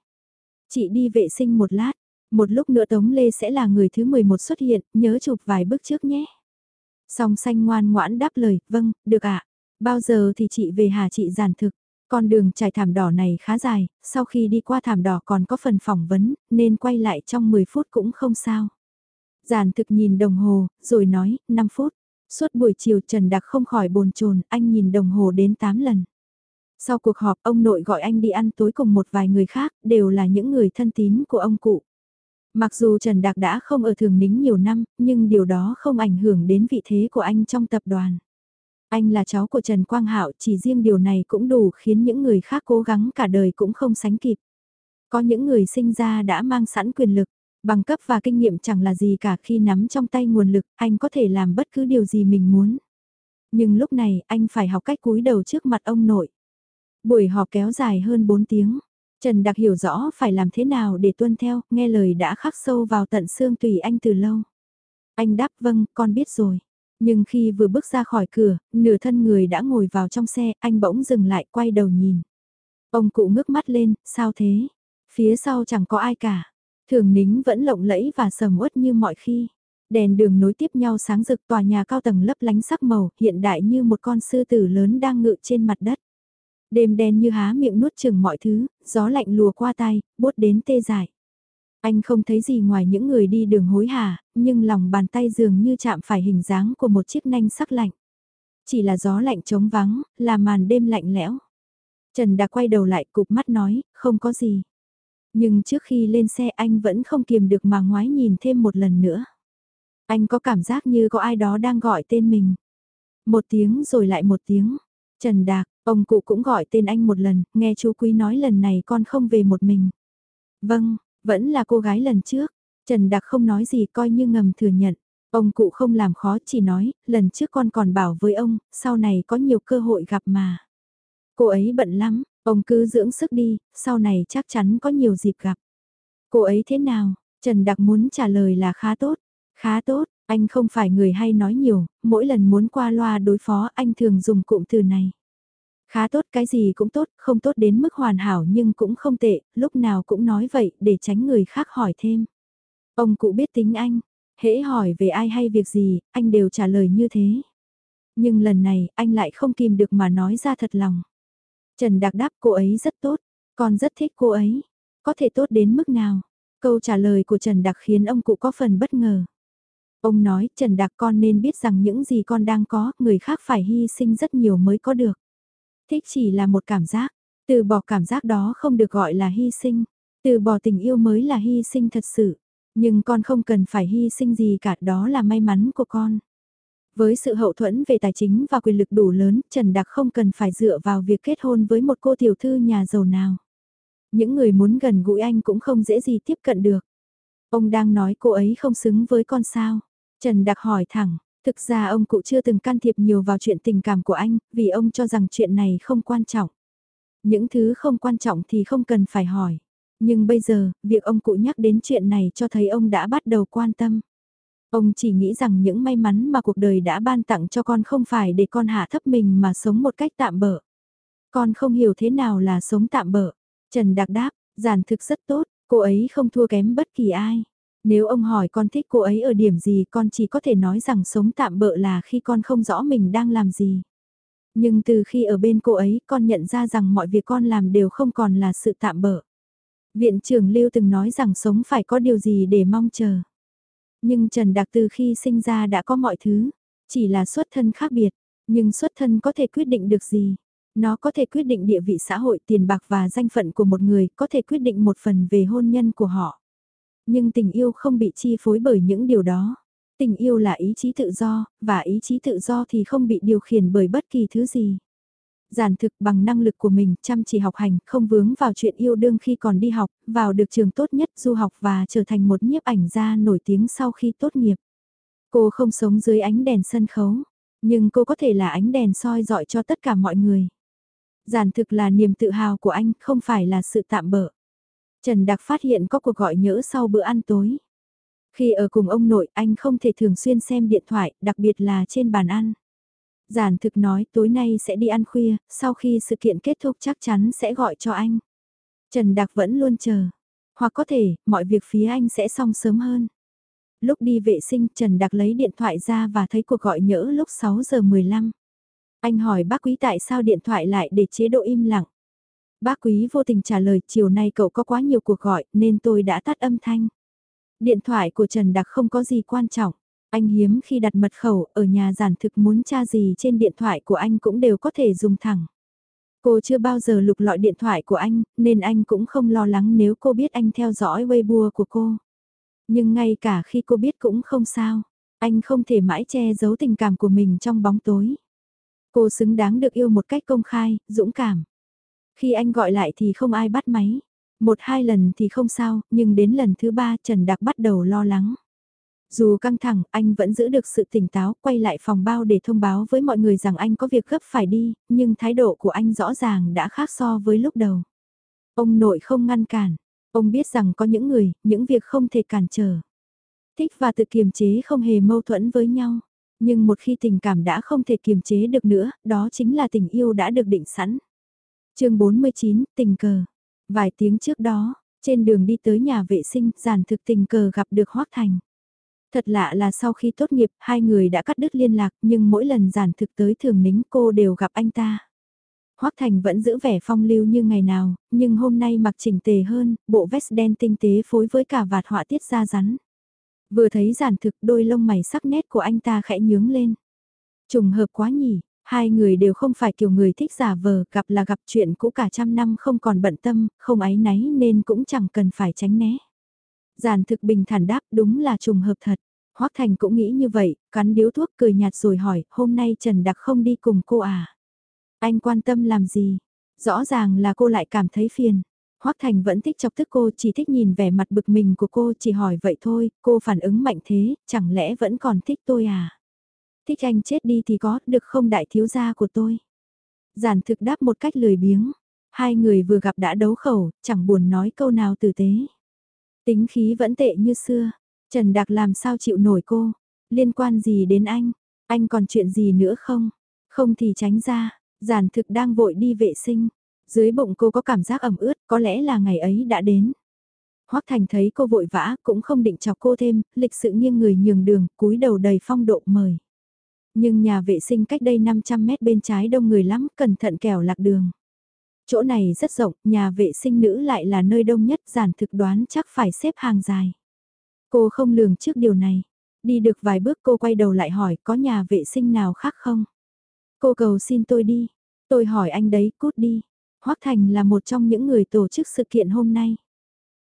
Chị đi vệ sinh một lát, một lúc nữa Tống Lê sẽ là người thứ 11 xuất hiện, nhớ chụp vài bức trước nhé. Song xanh ngoan ngoãn đáp lời, vâng, được ạ. Bao giờ thì chị về hà chị giản thực. Con đường trải thảm đỏ này khá dài, sau khi đi qua thảm đỏ còn có phần phỏng vấn, nên quay lại trong 10 phút cũng không sao. Giản thực nhìn đồng hồ, rồi nói, 5 phút. Suốt buổi chiều Trần Đặc không khỏi bồn chồn anh nhìn đồng hồ đến 8 lần. Sau cuộc họp ông nội gọi anh đi ăn tối cùng một vài người khác, đều là những người thân tín của ông cụ. Mặc dù Trần Đạc đã không ở Thường Nính nhiều năm, nhưng điều đó không ảnh hưởng đến vị thế của anh trong tập đoàn. Anh là cháu của Trần Quang Hạo, chỉ riêng điều này cũng đủ khiến những người khác cố gắng cả đời cũng không sánh kịp. Có những người sinh ra đã mang sẵn quyền lực, bằng cấp và kinh nghiệm chẳng là gì cả khi nắm trong tay nguồn lực, anh có thể làm bất cứ điều gì mình muốn. Nhưng lúc này anh phải học cách cúi đầu trước mặt ông nội. Buổi họp kéo dài hơn 4 tiếng. Trần Đặc hiểu rõ phải làm thế nào để tuân theo, nghe lời đã khắc sâu vào tận xương tùy anh từ lâu. Anh đáp vâng, con biết rồi. Nhưng khi vừa bước ra khỏi cửa, nửa thân người đã ngồi vào trong xe, anh bỗng dừng lại quay đầu nhìn. Ông cụ ngước mắt lên, sao thế? Phía sau chẳng có ai cả. Thường nính vẫn lộng lẫy và sầm uất như mọi khi. Đèn đường nối tiếp nhau sáng rực tòa nhà cao tầng lấp lánh sắc màu, hiện đại như một con sư tử lớn đang ngự trên mặt đất. Đêm đen như há miệng nuốt chừng mọi thứ, gió lạnh lùa qua tay, bốt đến tê dại. Anh không thấy gì ngoài những người đi đường hối hả, nhưng lòng bàn tay dường như chạm phải hình dáng của một chiếc nanh sắc lạnh. Chỉ là gió lạnh trống vắng, là màn đêm lạnh lẽo. Trần đã quay đầu lại cục mắt nói, không có gì. Nhưng trước khi lên xe anh vẫn không kiềm được mà ngoái nhìn thêm một lần nữa. Anh có cảm giác như có ai đó đang gọi tên mình. Một tiếng rồi lại một tiếng. Trần Đạc, ông cụ cũng gọi tên anh một lần, nghe chú Quý nói lần này con không về một mình. Vâng, vẫn là cô gái lần trước. Trần đặc không nói gì coi như ngầm thừa nhận. Ông cụ không làm khó chỉ nói, lần trước con còn bảo với ông, sau này có nhiều cơ hội gặp mà. Cô ấy bận lắm, ông cứ dưỡng sức đi, sau này chắc chắn có nhiều dịp gặp. Cô ấy thế nào? Trần Đặc muốn trả lời là khá tốt. Khá tốt, anh không phải người hay nói nhiều, mỗi lần muốn qua loa đối phó anh thường dùng cụm từ này. Khá tốt cái gì cũng tốt, không tốt đến mức hoàn hảo nhưng cũng không tệ, lúc nào cũng nói vậy để tránh người khác hỏi thêm. Ông cụ biết tính anh, hễ hỏi về ai hay việc gì, anh đều trả lời như thế. Nhưng lần này anh lại không kìm được mà nói ra thật lòng. Trần Đạc đáp cô ấy rất tốt, con rất thích cô ấy. Có thể tốt đến mức nào? Câu trả lời của Trần Đạc khiến ông cụ có phần bất ngờ. Ông nói Trần Đạc con nên biết rằng những gì con đang có, người khác phải hy sinh rất nhiều mới có được. Thích chỉ là một cảm giác, từ bỏ cảm giác đó không được gọi là hy sinh, từ bỏ tình yêu mới là hy sinh thật sự. Nhưng con không cần phải hy sinh gì cả đó là may mắn của con. Với sự hậu thuẫn về tài chính và quyền lực đủ lớn, Trần Đặc không cần phải dựa vào việc kết hôn với một cô tiểu thư nhà giàu nào. Những người muốn gần gũi anh cũng không dễ gì tiếp cận được. Ông đang nói cô ấy không xứng với con sao. Trần Đặc hỏi thẳng, thực ra ông cụ chưa từng can thiệp nhiều vào chuyện tình cảm của anh, vì ông cho rằng chuyện này không quan trọng. Những thứ không quan trọng thì không cần phải hỏi. Nhưng bây giờ, việc ông cụ nhắc đến chuyện này cho thấy ông đã bắt đầu quan tâm. Ông chỉ nghĩ rằng những may mắn mà cuộc đời đã ban tặng cho con không phải để con hạ thấp mình mà sống một cách tạm bỡ. Con không hiểu thế nào là sống tạm bỡ. Trần Đạc đáp, giản thực rất tốt, cô ấy không thua kém bất kỳ ai. Nếu ông hỏi con thích cô ấy ở điểm gì con chỉ có thể nói rằng sống tạm bỡ là khi con không rõ mình đang làm gì. Nhưng từ khi ở bên cô ấy con nhận ra rằng mọi việc con làm đều không còn là sự tạm bỡ. Viện trưởng Lưu từng nói rằng sống phải có điều gì để mong chờ. Nhưng Trần Đạc từ khi sinh ra đã có mọi thứ, chỉ là xuất thân khác biệt, nhưng xuất thân có thể quyết định được gì. Nó có thể quyết định địa vị xã hội tiền bạc và danh phận của một người, có thể quyết định một phần về hôn nhân của họ. Nhưng tình yêu không bị chi phối bởi những điều đó. Tình yêu là ý chí tự do, và ý chí tự do thì không bị điều khiển bởi bất kỳ thứ gì. Giản thực bằng năng lực của mình, chăm chỉ học hành, không vướng vào chuyện yêu đương khi còn đi học, vào được trường tốt nhất du học và trở thành một nhiếp ảnh gia nổi tiếng sau khi tốt nghiệp. Cô không sống dưới ánh đèn sân khấu, nhưng cô có thể là ánh đèn soi dọi cho tất cả mọi người. Giản thực là niềm tự hào của anh, không phải là sự tạm bỡ. Trần Đặc phát hiện có cuộc gọi nhỡ sau bữa ăn tối. Khi ở cùng ông nội, anh không thể thường xuyên xem điện thoại, đặc biệt là trên bàn ăn. Giản thực nói tối nay sẽ đi ăn khuya, sau khi sự kiện kết thúc chắc chắn sẽ gọi cho anh. Trần Đặc vẫn luôn chờ. Hoặc có thể, mọi việc phía anh sẽ xong sớm hơn. Lúc đi vệ sinh Trần Đặc lấy điện thoại ra và thấy cuộc gọi nhỡ lúc 6 giờ 15. Anh hỏi bác quý tại sao điện thoại lại để chế độ im lặng. Bác quý vô tình trả lời chiều nay cậu có quá nhiều cuộc gọi nên tôi đã tắt âm thanh. Điện thoại của Trần Đặc không có gì quan trọng. Anh hiếm khi đặt mật khẩu ở nhà giản thực muốn tra gì trên điện thoại của anh cũng đều có thể dùng thẳng. Cô chưa bao giờ lục lọi điện thoại của anh, nên anh cũng không lo lắng nếu cô biết anh theo dõi Weibo của cô. Nhưng ngay cả khi cô biết cũng không sao, anh không thể mãi che giấu tình cảm của mình trong bóng tối. Cô xứng đáng được yêu một cách công khai, dũng cảm. Khi anh gọi lại thì không ai bắt máy. Một hai lần thì không sao, nhưng đến lần thứ ba Trần Đặc bắt đầu lo lắng. Dù căng thẳng, anh vẫn giữ được sự tỉnh táo, quay lại phòng bao để thông báo với mọi người rằng anh có việc gấp phải đi, nhưng thái độ của anh rõ ràng đã khác so với lúc đầu. Ông nội không ngăn cản, ông biết rằng có những người, những việc không thể cản trở. Thích và tự kiềm chế không hề mâu thuẫn với nhau. Nhưng một khi tình cảm đã không thể kiềm chế được nữa, đó chính là tình yêu đã được định sẵn chương 49, tình cờ. Vài tiếng trước đó, trên đường đi tới nhà vệ sinh, giản thực tình cờ gặp được Hoác Thành. Thật lạ là sau khi tốt nghiệp, hai người đã cắt đứt liên lạc, nhưng mỗi lần giản thực tới thường nính cô đều gặp anh ta. Hoác Thành vẫn giữ vẻ phong lưu như ngày nào, nhưng hôm nay mặc chỉnh tề hơn, bộ vest đen tinh tế phối với cả vạt họa tiết da rắn. Vừa thấy giản thực đôi lông mày sắc nét của anh ta khẽ nhướng lên. Trùng hợp quá nhỉ, hai người đều không phải kiểu người thích giả vờ, gặp là gặp chuyện cũ cả trăm năm không còn bận tâm, không áy náy nên cũng chẳng cần phải tránh né. Giản thực bình thản đáp đúng là trùng hợp thật. Hoác Thành cũng nghĩ như vậy, cắn điếu thuốc cười nhạt rồi hỏi, hôm nay Trần Đặc không đi cùng cô à? Anh quan tâm làm gì? Rõ ràng là cô lại cảm thấy phiền. Hoác Thành vẫn thích chọc tức cô, chỉ thích nhìn vẻ mặt bực mình của cô, chỉ hỏi vậy thôi, cô phản ứng mạnh thế, chẳng lẽ vẫn còn thích tôi à? Thích anh chết đi thì có, được không đại thiếu gia của tôi? Giản thực đáp một cách lười biếng. Hai người vừa gặp đã đấu khẩu, chẳng buồn nói câu nào tử tế. Tính khí vẫn tệ như xưa. Trần Đạc làm sao chịu nổi cô? Liên quan gì đến anh? Anh còn chuyện gì nữa không? Không thì tránh ra. Giản thực đang vội đi vệ sinh. Dưới bụng cô có cảm giác ẩm ướt, có lẽ là ngày ấy đã đến. Hoắc Thành thấy cô vội vã, cũng không định chọc cô thêm, lịch sự nghiêng người nhường đường, cúi đầu đầy phong độ mời. Nhưng nhà vệ sinh cách đây 500 mét bên trái đông người lắm, cẩn thận kẻo lạc đường. Chỗ này rất rộng, nhà vệ sinh nữ lại là nơi đông nhất, giản thực đoán chắc phải xếp hàng dài. Cô không lường trước điều này. Đi được vài bước cô quay đầu lại hỏi có nhà vệ sinh nào khác không? Cô cầu xin tôi đi. Tôi hỏi anh đấy, cút đi. Hoác Thành là một trong những người tổ chức sự kiện hôm nay.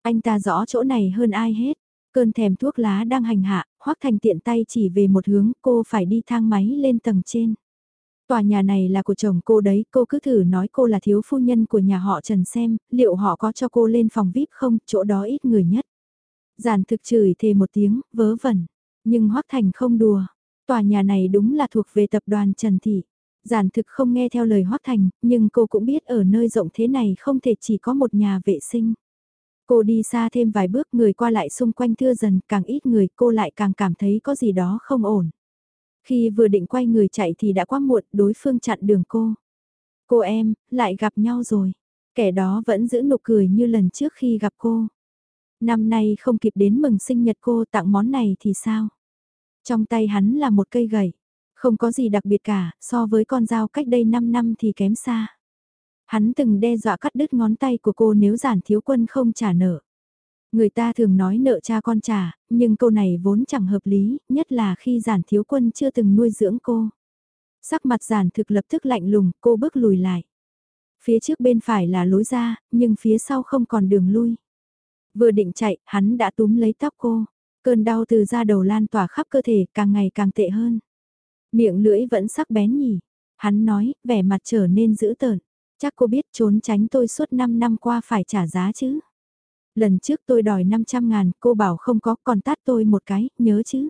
Anh ta rõ chỗ này hơn ai hết. Cơn thèm thuốc lá đang hành hạ, Hoác Thành tiện tay chỉ về một hướng cô phải đi thang máy lên tầng trên. Tòa nhà này là của chồng cô đấy, cô cứ thử nói cô là thiếu phu nhân của nhà họ Trần xem, liệu họ có cho cô lên phòng VIP không, chỗ đó ít người nhất. Giản thực chửi thề một tiếng, vớ vẩn. Nhưng Hoác Thành không đùa. Tòa nhà này đúng là thuộc về tập đoàn Trần Thị. Giản thực không nghe theo lời Hoác Thành, nhưng cô cũng biết ở nơi rộng thế này không thể chỉ có một nhà vệ sinh. Cô đi xa thêm vài bước người qua lại xung quanh thưa dần, càng ít người cô lại càng cảm thấy có gì đó không ổn. Khi vừa định quay người chạy thì đã quá muộn, đối phương chặn đường cô. Cô em, lại gặp nhau rồi. Kẻ đó vẫn giữ nụ cười như lần trước khi gặp cô. Năm nay không kịp đến mừng sinh nhật cô tặng món này thì sao? Trong tay hắn là một cây gậy. Không có gì đặc biệt cả, so với con dao cách đây 5 năm thì kém xa. Hắn từng đe dọa cắt đứt ngón tay của cô nếu giản thiếu quân không trả nợ. Người ta thường nói nợ cha con trả, nhưng câu này vốn chẳng hợp lý, nhất là khi giản thiếu quân chưa từng nuôi dưỡng cô. Sắc mặt giản thực lập tức lạnh lùng, cô bước lùi lại. Phía trước bên phải là lối ra, nhưng phía sau không còn đường lui. Vừa định chạy, hắn đã túm lấy tóc cô. Cơn đau từ da đầu lan tỏa khắp cơ thể càng ngày càng tệ hơn. Miệng lưỡi vẫn sắc bén nhỉ. Hắn nói, vẻ mặt trở nên dữ tợn. Chắc cô biết trốn tránh tôi suốt 5 năm qua phải trả giá chứ. Lần trước tôi đòi 500 ngàn, cô bảo không có, còn tát tôi một cái, nhớ chứ.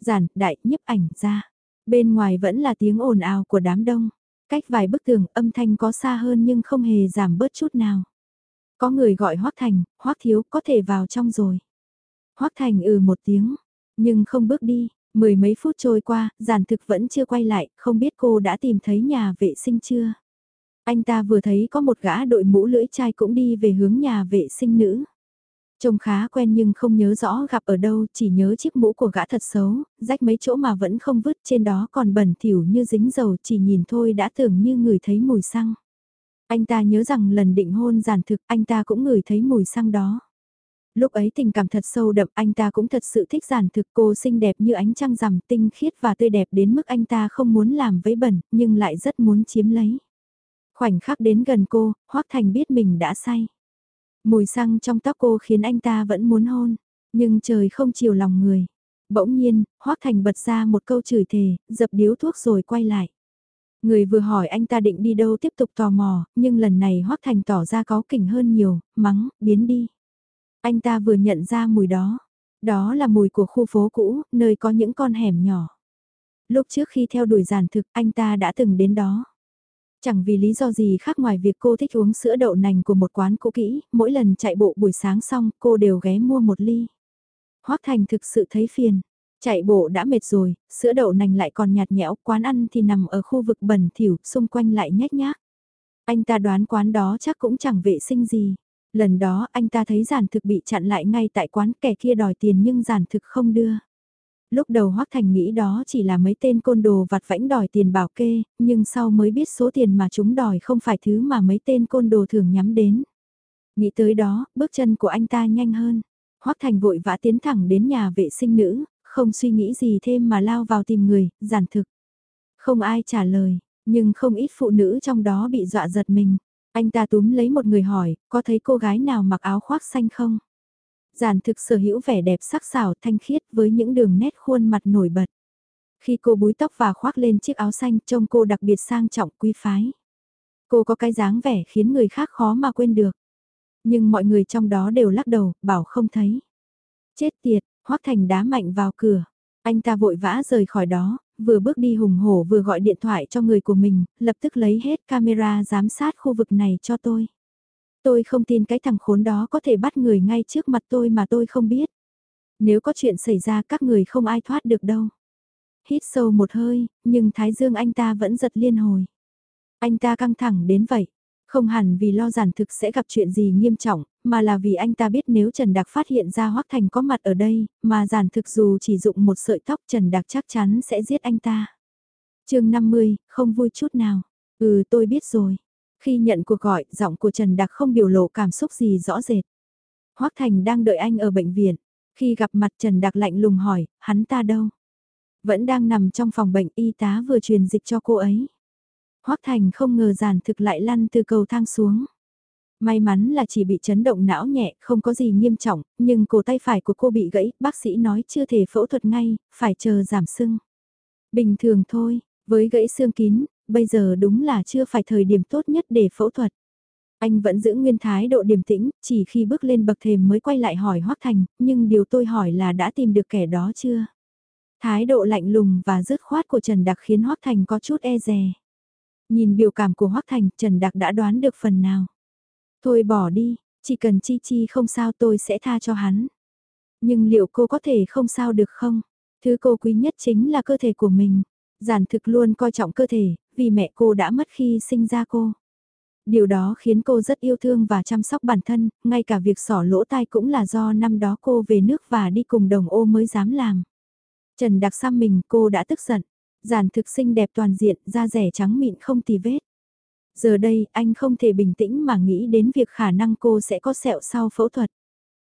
Giản, đại, nhấp ảnh ra. Bên ngoài vẫn là tiếng ồn ào của đám đông. Cách vài bức tường âm thanh có xa hơn nhưng không hề giảm bớt chút nào. Có người gọi Hoác Thành, Hoác Thiếu có thể vào trong rồi. Hoác Thành ừ một tiếng, nhưng không bước đi. Mười mấy phút trôi qua, giản thực vẫn chưa quay lại, không biết cô đã tìm thấy nhà vệ sinh chưa. Anh ta vừa thấy có một gã đội mũ lưỡi chai cũng đi về hướng nhà vệ sinh nữ. Trông khá quen nhưng không nhớ rõ gặp ở đâu, chỉ nhớ chiếc mũ của gã thật xấu, rách mấy chỗ mà vẫn không vứt trên đó còn bẩn thỉu như dính dầu chỉ nhìn thôi đã tưởng như người thấy mùi xăng. Anh ta nhớ rằng lần định hôn giản thực anh ta cũng ngửi thấy mùi xăng đó. Lúc ấy tình cảm thật sâu đậm anh ta cũng thật sự thích giản thực cô xinh đẹp như ánh trăng rằm tinh khiết và tươi đẹp đến mức anh ta không muốn làm với bẩn nhưng lại rất muốn chiếm lấy. Khoảnh khắc đến gần cô, Hoác Thành biết mình đã say. Mùi xăng trong tóc cô khiến anh ta vẫn muốn hôn, nhưng trời không chiều lòng người. Bỗng nhiên, Hoác Thành bật ra một câu chửi thề, dập điếu thuốc rồi quay lại. Người vừa hỏi anh ta định đi đâu tiếp tục tò mò, nhưng lần này Hoác Thành tỏ ra có kỉnh hơn nhiều, mắng, biến đi. Anh ta vừa nhận ra mùi đó. Đó là mùi của khu phố cũ, nơi có những con hẻm nhỏ. Lúc trước khi theo đuổi giản thực, anh ta đã từng đến đó. Chẳng vì lý do gì khác ngoài việc cô thích uống sữa đậu nành của một quán cũ kỹ, mỗi lần chạy bộ buổi sáng xong cô đều ghé mua một ly. Hoác Thành thực sự thấy phiền. Chạy bộ đã mệt rồi, sữa đậu nành lại còn nhạt nhẽo, quán ăn thì nằm ở khu vực bẩn thỉu, xung quanh lại nhét nhác. Anh ta đoán quán đó chắc cũng chẳng vệ sinh gì. Lần đó anh ta thấy giản thực bị chặn lại ngay tại quán kẻ kia đòi tiền nhưng giản thực không đưa. Lúc đầu Hoác Thành nghĩ đó chỉ là mấy tên côn đồ vặt vãnh đòi tiền bảo kê, nhưng sau mới biết số tiền mà chúng đòi không phải thứ mà mấy tên côn đồ thường nhắm đến. Nghĩ tới đó, bước chân của anh ta nhanh hơn. Hoác Thành vội vã tiến thẳng đến nhà vệ sinh nữ, không suy nghĩ gì thêm mà lao vào tìm người, giản thực. Không ai trả lời, nhưng không ít phụ nữ trong đó bị dọa giật mình. Anh ta túm lấy một người hỏi, có thấy cô gái nào mặc áo khoác xanh không? Giản thực sở hữu vẻ đẹp sắc sảo thanh khiết với những đường nét khuôn mặt nổi bật. Khi cô búi tóc và khoác lên chiếc áo xanh trông cô đặc biệt sang trọng quý phái. Cô có cái dáng vẻ khiến người khác khó mà quên được. Nhưng mọi người trong đó đều lắc đầu, bảo không thấy. Chết tiệt, Hoác Thành đá mạnh vào cửa. Anh ta vội vã rời khỏi đó, vừa bước đi hùng hổ vừa gọi điện thoại cho người của mình, lập tức lấy hết camera giám sát khu vực này cho tôi. Tôi không tin cái thằng khốn đó có thể bắt người ngay trước mặt tôi mà tôi không biết. Nếu có chuyện xảy ra các người không ai thoát được đâu. Hít sâu một hơi, nhưng Thái Dương anh ta vẫn giật liên hồi. Anh ta căng thẳng đến vậy. Không hẳn vì lo giản thực sẽ gặp chuyện gì nghiêm trọng, mà là vì anh ta biết nếu Trần Đạc phát hiện ra Hoắc Thành có mặt ở đây, mà giản thực dù chỉ dụng một sợi tóc Trần Đạc chắc chắn sẽ giết anh ta. chương 50, không vui chút nào. Ừ tôi biết rồi. Khi nhận cuộc gọi, giọng của Trần Đạc không biểu lộ cảm xúc gì rõ rệt. Hoắc Thành đang đợi anh ở bệnh viện. Khi gặp mặt Trần Đạc lạnh lùng hỏi, hắn ta đâu? Vẫn đang nằm trong phòng bệnh y tá vừa truyền dịch cho cô ấy. Hoắc Thành không ngờ giản thực lại lăn từ cầu thang xuống. May mắn là chỉ bị chấn động não nhẹ, không có gì nghiêm trọng, nhưng cổ tay phải của cô bị gãy, bác sĩ nói chưa thể phẫu thuật ngay, phải chờ giảm sưng. Bình thường thôi, với gãy xương kín, bây giờ đúng là chưa phải thời điểm tốt nhất để phẫu thuật. Anh vẫn giữ nguyên thái độ điềm tĩnh, chỉ khi bước lên bậc thềm mới quay lại hỏi Hoắc Thành, nhưng điều tôi hỏi là đã tìm được kẻ đó chưa? Thái độ lạnh lùng và dứt khoát của Trần Đặc khiến Hoắc Thành có chút e dè. Nhìn biểu cảm của Hoắc Thành, Trần Đặc đã đoán được phần nào. Thôi bỏ đi, chỉ cần Chi Chi không sao tôi sẽ tha cho hắn. Nhưng liệu cô có thể không sao được không? Thứ cô quý nhất chính là cơ thể của mình. Giản thực luôn coi trọng cơ thể, vì mẹ cô đã mất khi sinh ra cô. Điều đó khiến cô rất yêu thương và chăm sóc bản thân, ngay cả việc sỏ lỗ tai cũng là do năm đó cô về nước và đi cùng đồng ô mới dám làm. Trần đặc xăm mình cô đã tức giận, giản thực xinh đẹp toàn diện, da rẻ trắng mịn không tì vết. Giờ đây anh không thể bình tĩnh mà nghĩ đến việc khả năng cô sẽ có sẹo sau phẫu thuật.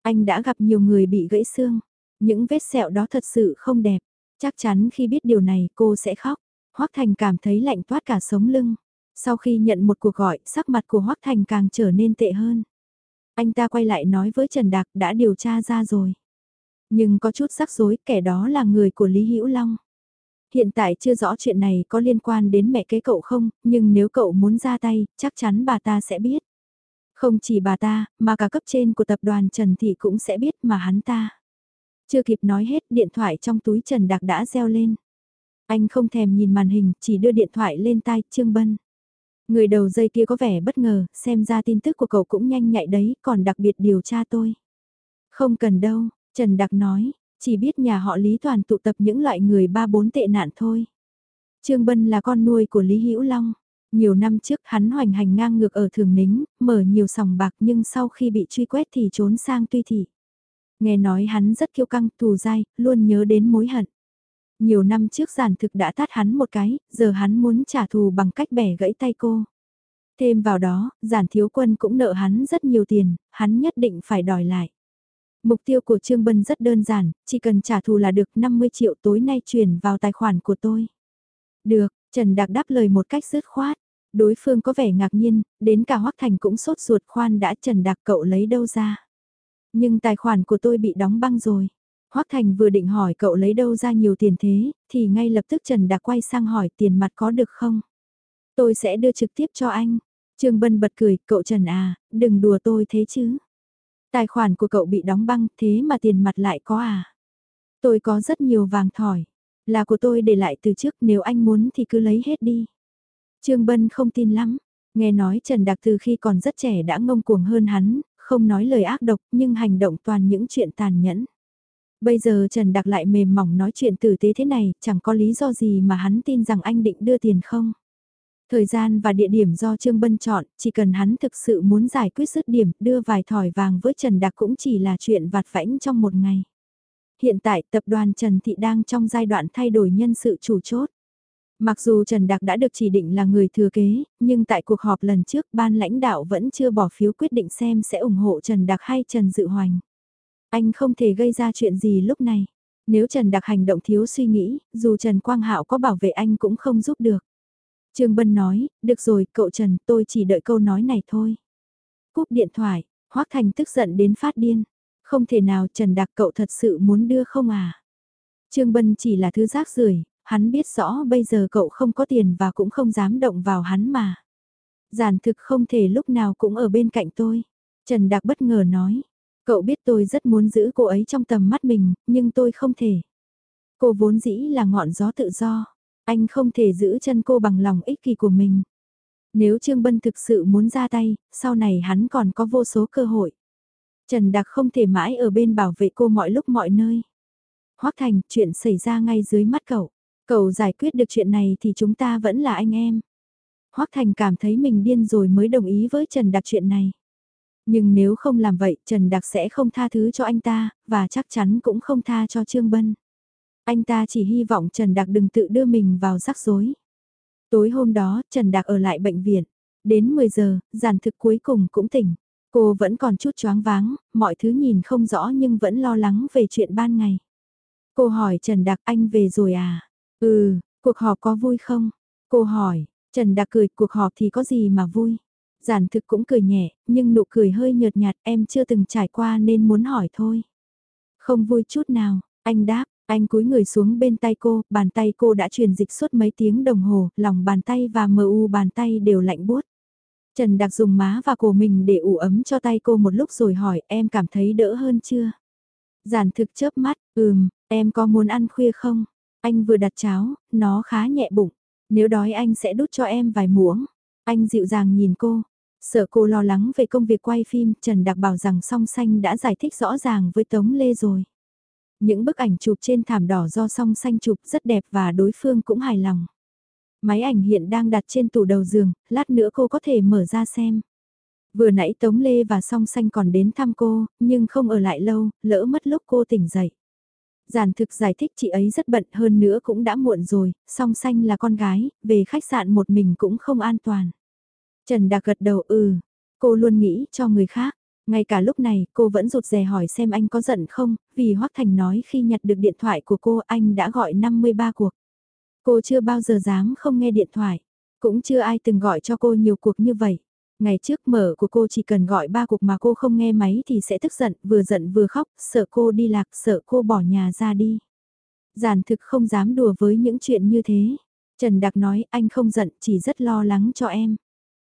Anh đã gặp nhiều người bị gãy xương, những vết sẹo đó thật sự không đẹp. Chắc chắn khi biết điều này cô sẽ khóc. Hoác Thành cảm thấy lạnh toát cả sống lưng. Sau khi nhận một cuộc gọi, sắc mặt của Hoác Thành càng trở nên tệ hơn. Anh ta quay lại nói với Trần Đạc đã điều tra ra rồi. Nhưng có chút rắc rối, kẻ đó là người của Lý Hữu Long. Hiện tại chưa rõ chuyện này có liên quan đến mẹ kế cậu không, nhưng nếu cậu muốn ra tay, chắc chắn bà ta sẽ biết. Không chỉ bà ta, mà cả cấp trên của tập đoàn Trần Thị cũng sẽ biết mà hắn ta. Chưa kịp nói hết điện thoại trong túi Trần Đạc đã reo lên. Anh không thèm nhìn màn hình, chỉ đưa điện thoại lên tai Trương Bân. Người đầu dây kia có vẻ bất ngờ, xem ra tin tức của cậu cũng nhanh nhạy đấy, còn đặc biệt điều tra tôi. Không cần đâu, Trần Đặc nói, chỉ biết nhà họ Lý toàn tụ tập những loại người ba bốn tệ nạn thôi. Trương Bân là con nuôi của Lý Hữu Long. Nhiều năm trước hắn hoành hành ngang ngược ở Thường Nính, mở nhiều sòng bạc nhưng sau khi bị truy quét thì trốn sang Tuy Thị. Nghe nói hắn rất kiêu căng, thù dai, luôn nhớ đến mối hận. Nhiều năm trước giản thực đã tát hắn một cái, giờ hắn muốn trả thù bằng cách bẻ gãy tay cô. Thêm vào đó, giản thiếu quân cũng nợ hắn rất nhiều tiền, hắn nhất định phải đòi lại. Mục tiêu của Trương Bân rất đơn giản, chỉ cần trả thù là được 50 triệu tối nay chuyển vào tài khoản của tôi. Được, Trần Đạc đáp lời một cách dứt khoát. Đối phương có vẻ ngạc nhiên, đến cả Hoắc Thành cũng sốt ruột khoan đã Trần Đạc cậu lấy đâu ra. Nhưng tài khoản của tôi bị đóng băng rồi. Hoắc Thành vừa định hỏi cậu lấy đâu ra nhiều tiền thế, thì ngay lập tức Trần Đạc quay sang hỏi tiền mặt có được không? Tôi sẽ đưa trực tiếp cho anh. Trương Bân bật cười, cậu Trần à, đừng đùa tôi thế chứ. Tài khoản của cậu bị đóng băng, thế mà tiền mặt lại có à? Tôi có rất nhiều vàng thỏi. Là của tôi để lại từ trước, nếu anh muốn thì cứ lấy hết đi. Trương Bân không tin lắm. Nghe nói Trần Đạc từ khi còn rất trẻ đã ngông cuồng hơn hắn, không nói lời ác độc nhưng hành động toàn những chuyện tàn nhẫn. Bây giờ Trần đặc lại mềm mỏng nói chuyện tử tế thế này, chẳng có lý do gì mà hắn tin rằng anh định đưa tiền không. Thời gian và địa điểm do Trương Bân chọn, chỉ cần hắn thực sự muốn giải quyết dứt điểm, đưa vài thỏi vàng với Trần đặc cũng chỉ là chuyện vặt vãnh trong một ngày. Hiện tại tập đoàn Trần Thị đang trong giai đoạn thay đổi nhân sự chủ chốt. Mặc dù Trần Đạc đã được chỉ định là người thừa kế, nhưng tại cuộc họp lần trước ban lãnh đạo vẫn chưa bỏ phiếu quyết định xem sẽ ủng hộ Trần Đạc hay Trần Dự Hoành. Anh không thể gây ra chuyện gì lúc này. Nếu Trần Đạc hành động thiếu suy nghĩ, dù Trần Quang Hạo có bảo vệ anh cũng không giúp được. Trương Bân nói, được rồi, cậu Trần, tôi chỉ đợi câu nói này thôi. Cúp điện thoại, Hoác Thành tức giận đến phát điên. Không thể nào Trần Đạc cậu thật sự muốn đưa không à? Trương Bân chỉ là thứ rác rưởi hắn biết rõ bây giờ cậu không có tiền và cũng không dám động vào hắn mà. Giản thực không thể lúc nào cũng ở bên cạnh tôi. Trần Đạc bất ngờ nói, cậu biết tôi rất muốn giữ cô ấy trong tầm mắt mình, nhưng tôi không thể. Cô vốn dĩ là ngọn gió tự do, anh không thể giữ chân cô bằng lòng ích kỷ của mình. Nếu Trương Bân thực sự muốn ra tay, sau này hắn còn có vô số cơ hội. Trần Đạc không thể mãi ở bên bảo vệ cô mọi lúc mọi nơi. Hoác Thành, chuyện xảy ra ngay dưới mắt cậu. Cậu giải quyết được chuyện này thì chúng ta vẫn là anh em. Hoắc Thành cảm thấy mình điên rồi mới đồng ý với Trần Đặc chuyện này. Nhưng nếu không làm vậy, Trần Đặc sẽ không tha thứ cho anh ta, và chắc chắn cũng không tha cho Trương Bân. Anh ta chỉ hy vọng Trần Đặc đừng tự đưa mình vào rắc rối. Tối hôm đó, Trần Đặc ở lại bệnh viện. Đến 10 giờ, giàn thực cuối cùng cũng tỉnh. Cô vẫn còn chút choáng váng, mọi thứ nhìn không rõ nhưng vẫn lo lắng về chuyện ban ngày. Cô hỏi Trần Đặc anh về rồi à? Ừ, cuộc họp có vui không? Cô hỏi, Trần Đạc cười, cuộc họp thì có gì mà vui? Giản thực cũng cười nhẹ, nhưng nụ cười hơi nhợt nhạt em chưa từng trải qua nên muốn hỏi thôi. Không vui chút nào, anh đáp, anh cúi người xuống bên tay cô, bàn tay cô đã truyền dịch suốt mấy tiếng đồng hồ, lòng bàn tay và mờ u bàn tay đều lạnh buốt. Trần Đạc dùng má và cổ mình để ủ ấm cho tay cô một lúc rồi hỏi em cảm thấy đỡ hơn chưa? Giản thực chớp mắt, ừm, em có muốn ăn khuya không? Anh vừa đặt cháo, nó khá nhẹ bụng. Nếu đói anh sẽ đút cho em vài muỗng. Anh dịu dàng nhìn cô. Sợ cô lo lắng về công việc quay phim, Trần Đặc bảo rằng song xanh đã giải thích rõ ràng với Tống Lê rồi. Những bức ảnh chụp trên thảm đỏ do song xanh chụp rất đẹp và đối phương cũng hài lòng. Máy ảnh hiện đang đặt trên tủ đầu giường, lát nữa cô có thể mở ra xem. Vừa nãy Tống Lê và song xanh còn đến thăm cô, nhưng không ở lại lâu, lỡ mất lúc cô tỉnh dậy. Giản thực giải thích chị ấy rất bận hơn nữa cũng đã muộn rồi, song xanh là con gái, về khách sạn một mình cũng không an toàn. Trần Đạc gật đầu ừ, cô luôn nghĩ cho người khác. Ngay cả lúc này cô vẫn rụt rè hỏi xem anh có giận không, vì Hoắc Thành nói khi nhặt được điện thoại của cô anh đã gọi 53 cuộc. Cô chưa bao giờ dám không nghe điện thoại, cũng chưa ai từng gọi cho cô nhiều cuộc như vậy. Ngày trước mở của cô chỉ cần gọi ba cuộc mà cô không nghe máy thì sẽ tức giận, vừa giận vừa khóc, sợ cô đi lạc, sợ cô bỏ nhà ra đi. Giản thực không dám đùa với những chuyện như thế. Trần Đặc nói anh không giận, chỉ rất lo lắng cho em.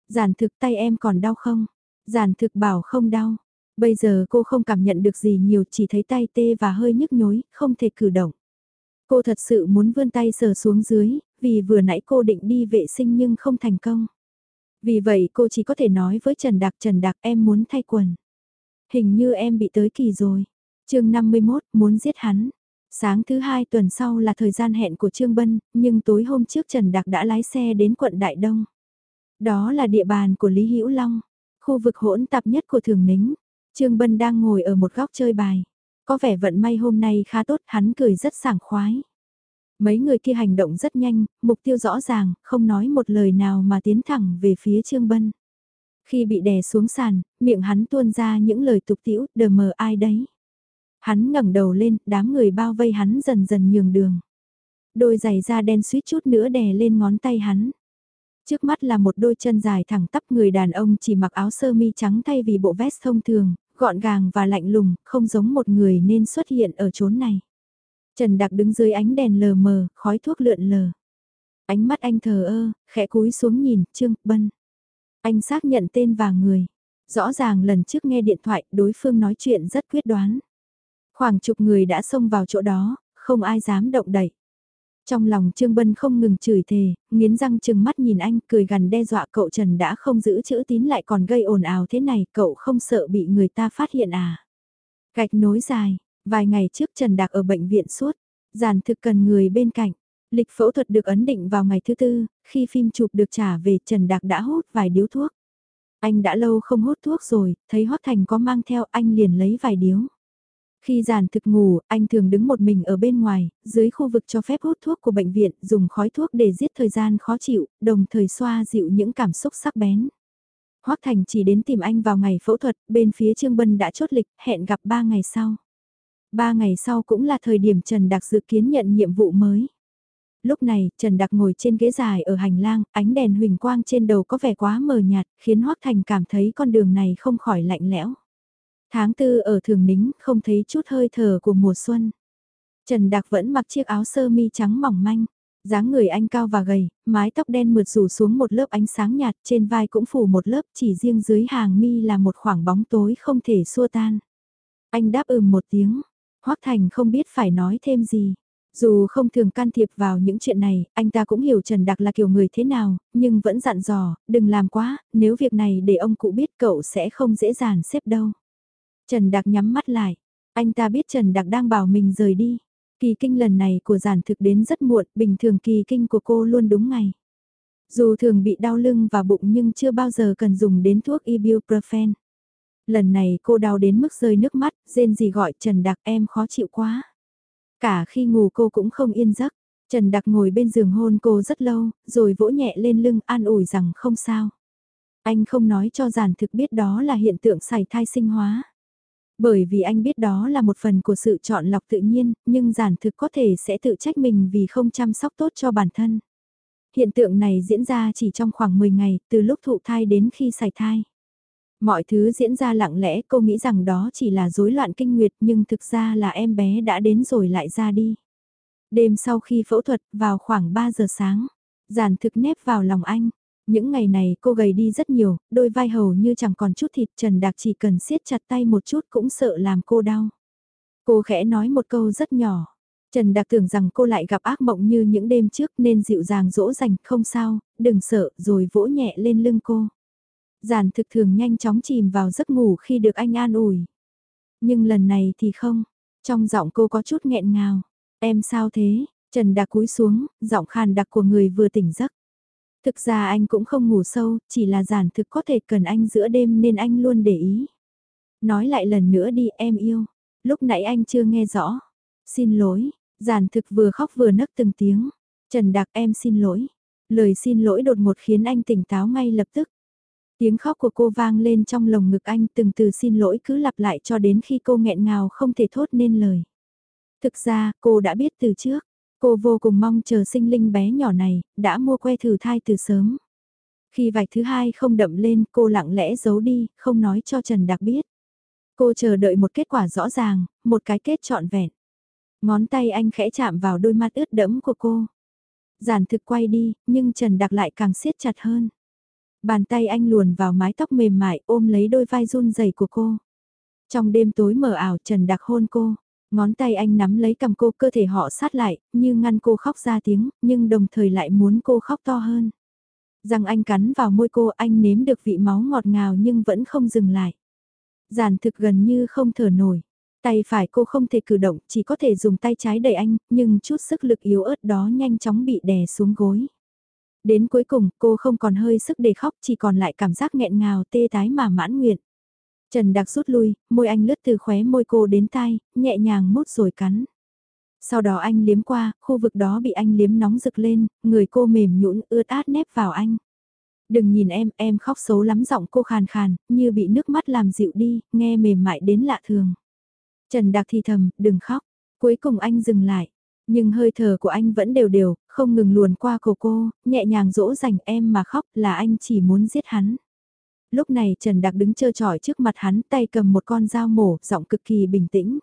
Giản thực tay em còn đau không? Giản thực bảo không đau. Bây giờ cô không cảm nhận được gì nhiều chỉ thấy tay tê và hơi nhức nhối, không thể cử động. Cô thật sự muốn vươn tay sờ xuống dưới, vì vừa nãy cô định đi vệ sinh nhưng không thành công. Vì vậy cô chỉ có thể nói với Trần Đạc Trần Đạc em muốn thay quần. Hình như em bị tới kỳ rồi. chương 51 muốn giết hắn. Sáng thứ hai tuần sau là thời gian hẹn của Trương Bân, nhưng tối hôm trước Trần Đạc đã lái xe đến quận Đại Đông. Đó là địa bàn của Lý Hữu Long, khu vực hỗn tạp nhất của Thường Nính. Trương Bân đang ngồi ở một góc chơi bài. Có vẻ vận may hôm nay khá tốt, hắn cười rất sảng khoái. Mấy người kia hành động rất nhanh, mục tiêu rõ ràng, không nói một lời nào mà tiến thẳng về phía Trương Bân. Khi bị đè xuống sàn, miệng hắn tuôn ra những lời tục tiễu, đờ mờ ai đấy. Hắn ngẩng đầu lên, đám người bao vây hắn dần dần nhường đường. Đôi giày da đen suýt chút nữa đè lên ngón tay hắn. Trước mắt là một đôi chân dài thẳng tắp người đàn ông chỉ mặc áo sơ mi trắng thay vì bộ vest thông thường, gọn gàng và lạnh lùng, không giống một người nên xuất hiện ở chốn này. Trần Đặc đứng dưới ánh đèn lờ mờ, khói thuốc lượn lờ. Ánh mắt anh thờ ơ, khẽ cúi xuống nhìn, Trương, Bân. Anh xác nhận tên và người. Rõ ràng lần trước nghe điện thoại, đối phương nói chuyện rất quyết đoán. Khoảng chục người đã xông vào chỗ đó, không ai dám động đậy. Trong lòng Trương Bân không ngừng chửi thề, nghiến răng trừng mắt nhìn anh, cười gần đe dọa cậu Trần đã không giữ chữ tín lại còn gây ồn ào thế này, cậu không sợ bị người ta phát hiện à. Gạch nối dài, vài ngày trước Trần Đạc ở bệnh viện suốt, giàn thực cần người bên cạnh. Lịch phẫu thuật được ấn định vào ngày thứ tư, khi phim chụp được trả về Trần Đạc đã hút vài điếu thuốc. Anh đã lâu không hút thuốc rồi, thấy Hoác Thành có mang theo anh liền lấy vài điếu. Khi giàn thực ngủ, anh thường đứng một mình ở bên ngoài, dưới khu vực cho phép hút thuốc của bệnh viện, dùng khói thuốc để giết thời gian khó chịu, đồng thời xoa dịu những cảm xúc sắc bén. Hoác Thành chỉ đến tìm anh vào ngày phẫu thuật, bên phía Trương Bân đã chốt lịch, hẹn gặp 3 ngày sau ba ngày sau cũng là thời điểm Trần Đặc dự kiến nhận nhiệm vụ mới. Lúc này, Trần Đặc ngồi trên ghế dài ở hành lang, ánh đèn huỳnh quang trên đầu có vẻ quá mờ nhạt, khiến Hoác Thành cảm thấy con đường này không khỏi lạnh lẽo. Tháng tư ở Thường Nính không thấy chút hơi thở của mùa xuân. Trần Đạc vẫn mặc chiếc áo sơ mi trắng mỏng manh. dáng người anh cao và gầy, mái tóc đen mượt rủ xuống một lớp ánh sáng nhạt, trên vai cũng phủ một lớp, chỉ riêng dưới hàng mi là một khoảng bóng tối không thể xua tan. Anh đáp ừm một tiếng, Hoắc Thành không biết phải nói thêm gì. Dù không thường can thiệp vào những chuyện này, anh ta cũng hiểu Trần Đạc là kiểu người thế nào, nhưng vẫn dặn dò, đừng làm quá, nếu việc này để ông cụ biết cậu sẽ không dễ dàng xếp đâu. Trần Đạc nhắm mắt lại. Anh ta biết Trần Đạc đang bảo mình rời đi. Kỳ kinh lần này của giản thực đến rất muộn, bình thường kỳ kinh của cô luôn đúng ngày. Dù thường bị đau lưng và bụng nhưng chưa bao giờ cần dùng đến thuốc ibuprofen. Lần này cô đau đến mức rơi nước mắt, rên gì gọi Trần Đạc em khó chịu quá. Cả khi ngủ cô cũng không yên giấc. Trần Đạc ngồi bên giường hôn cô rất lâu, rồi vỗ nhẹ lên lưng an ủi rằng không sao. Anh không nói cho giản thực biết đó là hiện tượng sảy thai sinh hóa. Bởi vì anh biết đó là một phần của sự chọn lọc tự nhiên, nhưng giản thực có thể sẽ tự trách mình vì không chăm sóc tốt cho bản thân. Hiện tượng này diễn ra chỉ trong khoảng 10 ngày, từ lúc thụ thai đến khi sảy thai. Mọi thứ diễn ra lặng lẽ cô nghĩ rằng đó chỉ là rối loạn kinh nguyệt nhưng thực ra là em bé đã đến rồi lại ra đi. Đêm sau khi phẫu thuật vào khoảng 3 giờ sáng, giản thực nép vào lòng anh, những ngày này cô gầy đi rất nhiều, đôi vai hầu như chẳng còn chút thịt Trần Đạc chỉ cần siết chặt tay một chút cũng sợ làm cô đau. Cô khẽ nói một câu rất nhỏ. Trần Đạc tưởng rằng cô lại gặp ác mộng như những đêm trước nên dịu dàng dỗ dành không sao, đừng sợ rồi vỗ nhẹ lên lưng cô. Giản thực thường nhanh chóng chìm vào giấc ngủ khi được anh an ủi. Nhưng lần này thì không, trong giọng cô có chút nghẹn ngào. Em sao thế? Trần Đạc cúi xuống, giọng khàn đặc của người vừa tỉnh giấc. Thực ra anh cũng không ngủ sâu, chỉ là giản thực có thể cần anh giữa đêm nên anh luôn để ý. Nói lại lần nữa đi em yêu. Lúc nãy anh chưa nghe rõ. Xin lỗi, giản thực vừa khóc vừa nấc từng tiếng. Trần Đạc em xin lỗi. Lời xin lỗi đột ngột khiến anh tỉnh táo ngay lập tức. Tiếng khóc của cô vang lên trong lồng ngực anh từng từ xin lỗi cứ lặp lại cho đến khi cô nghẹn ngào không thể thốt nên lời. Thực ra, cô đã biết từ trước. Cô vô cùng mong chờ sinh linh bé nhỏ này, đã mua que thử thai từ sớm. Khi vạch thứ hai không đậm lên, cô lặng lẽ giấu đi, không nói cho Trần Đặc biết. Cô chờ đợi một kết quả rõ ràng, một cái kết trọn vẹn. Ngón tay anh khẽ chạm vào đôi mắt ướt đẫm của cô. Giản thực quay đi, nhưng Trần Đặc lại càng siết chặt hơn. Bàn tay anh luồn vào mái tóc mềm mại ôm lấy đôi vai run rẩy của cô. Trong đêm tối mờ ảo Trần Đặc hôn cô. Ngón tay anh nắm lấy cầm cô cơ thể họ sát lại, như ngăn cô khóc ra tiếng, nhưng đồng thời lại muốn cô khóc to hơn. Rằng anh cắn vào môi cô anh nếm được vị máu ngọt ngào nhưng vẫn không dừng lại. Giản thực gần như không thở nổi. Tay phải cô không thể cử động, chỉ có thể dùng tay trái đẩy anh, nhưng chút sức lực yếu ớt đó nhanh chóng bị đè xuống gối. Đến cuối cùng, cô không còn hơi sức để khóc, chỉ còn lại cảm giác nghẹn ngào tê tái mà mãn nguyện. Trần Đặc rút lui, môi anh lướt từ khóe môi cô đến tai, nhẹ nhàng mút rồi cắn. Sau đó anh liếm qua, khu vực đó bị anh liếm nóng rực lên, người cô mềm nhũn ướt át nép vào anh. Đừng nhìn em, em khóc xấu lắm giọng cô khàn khàn, như bị nước mắt làm dịu đi, nghe mềm mại đến lạ thường. Trần Đạc thì thầm, đừng khóc. Cuối cùng anh dừng lại. Nhưng hơi thở của anh vẫn đều đều, không ngừng luồn qua cổ cô, nhẹ nhàng dỗ dành em mà khóc là anh chỉ muốn giết hắn. Lúc này Trần Đạc đứng trơ trọi trước mặt hắn tay cầm một con dao mổ, giọng cực kỳ bình tĩnh.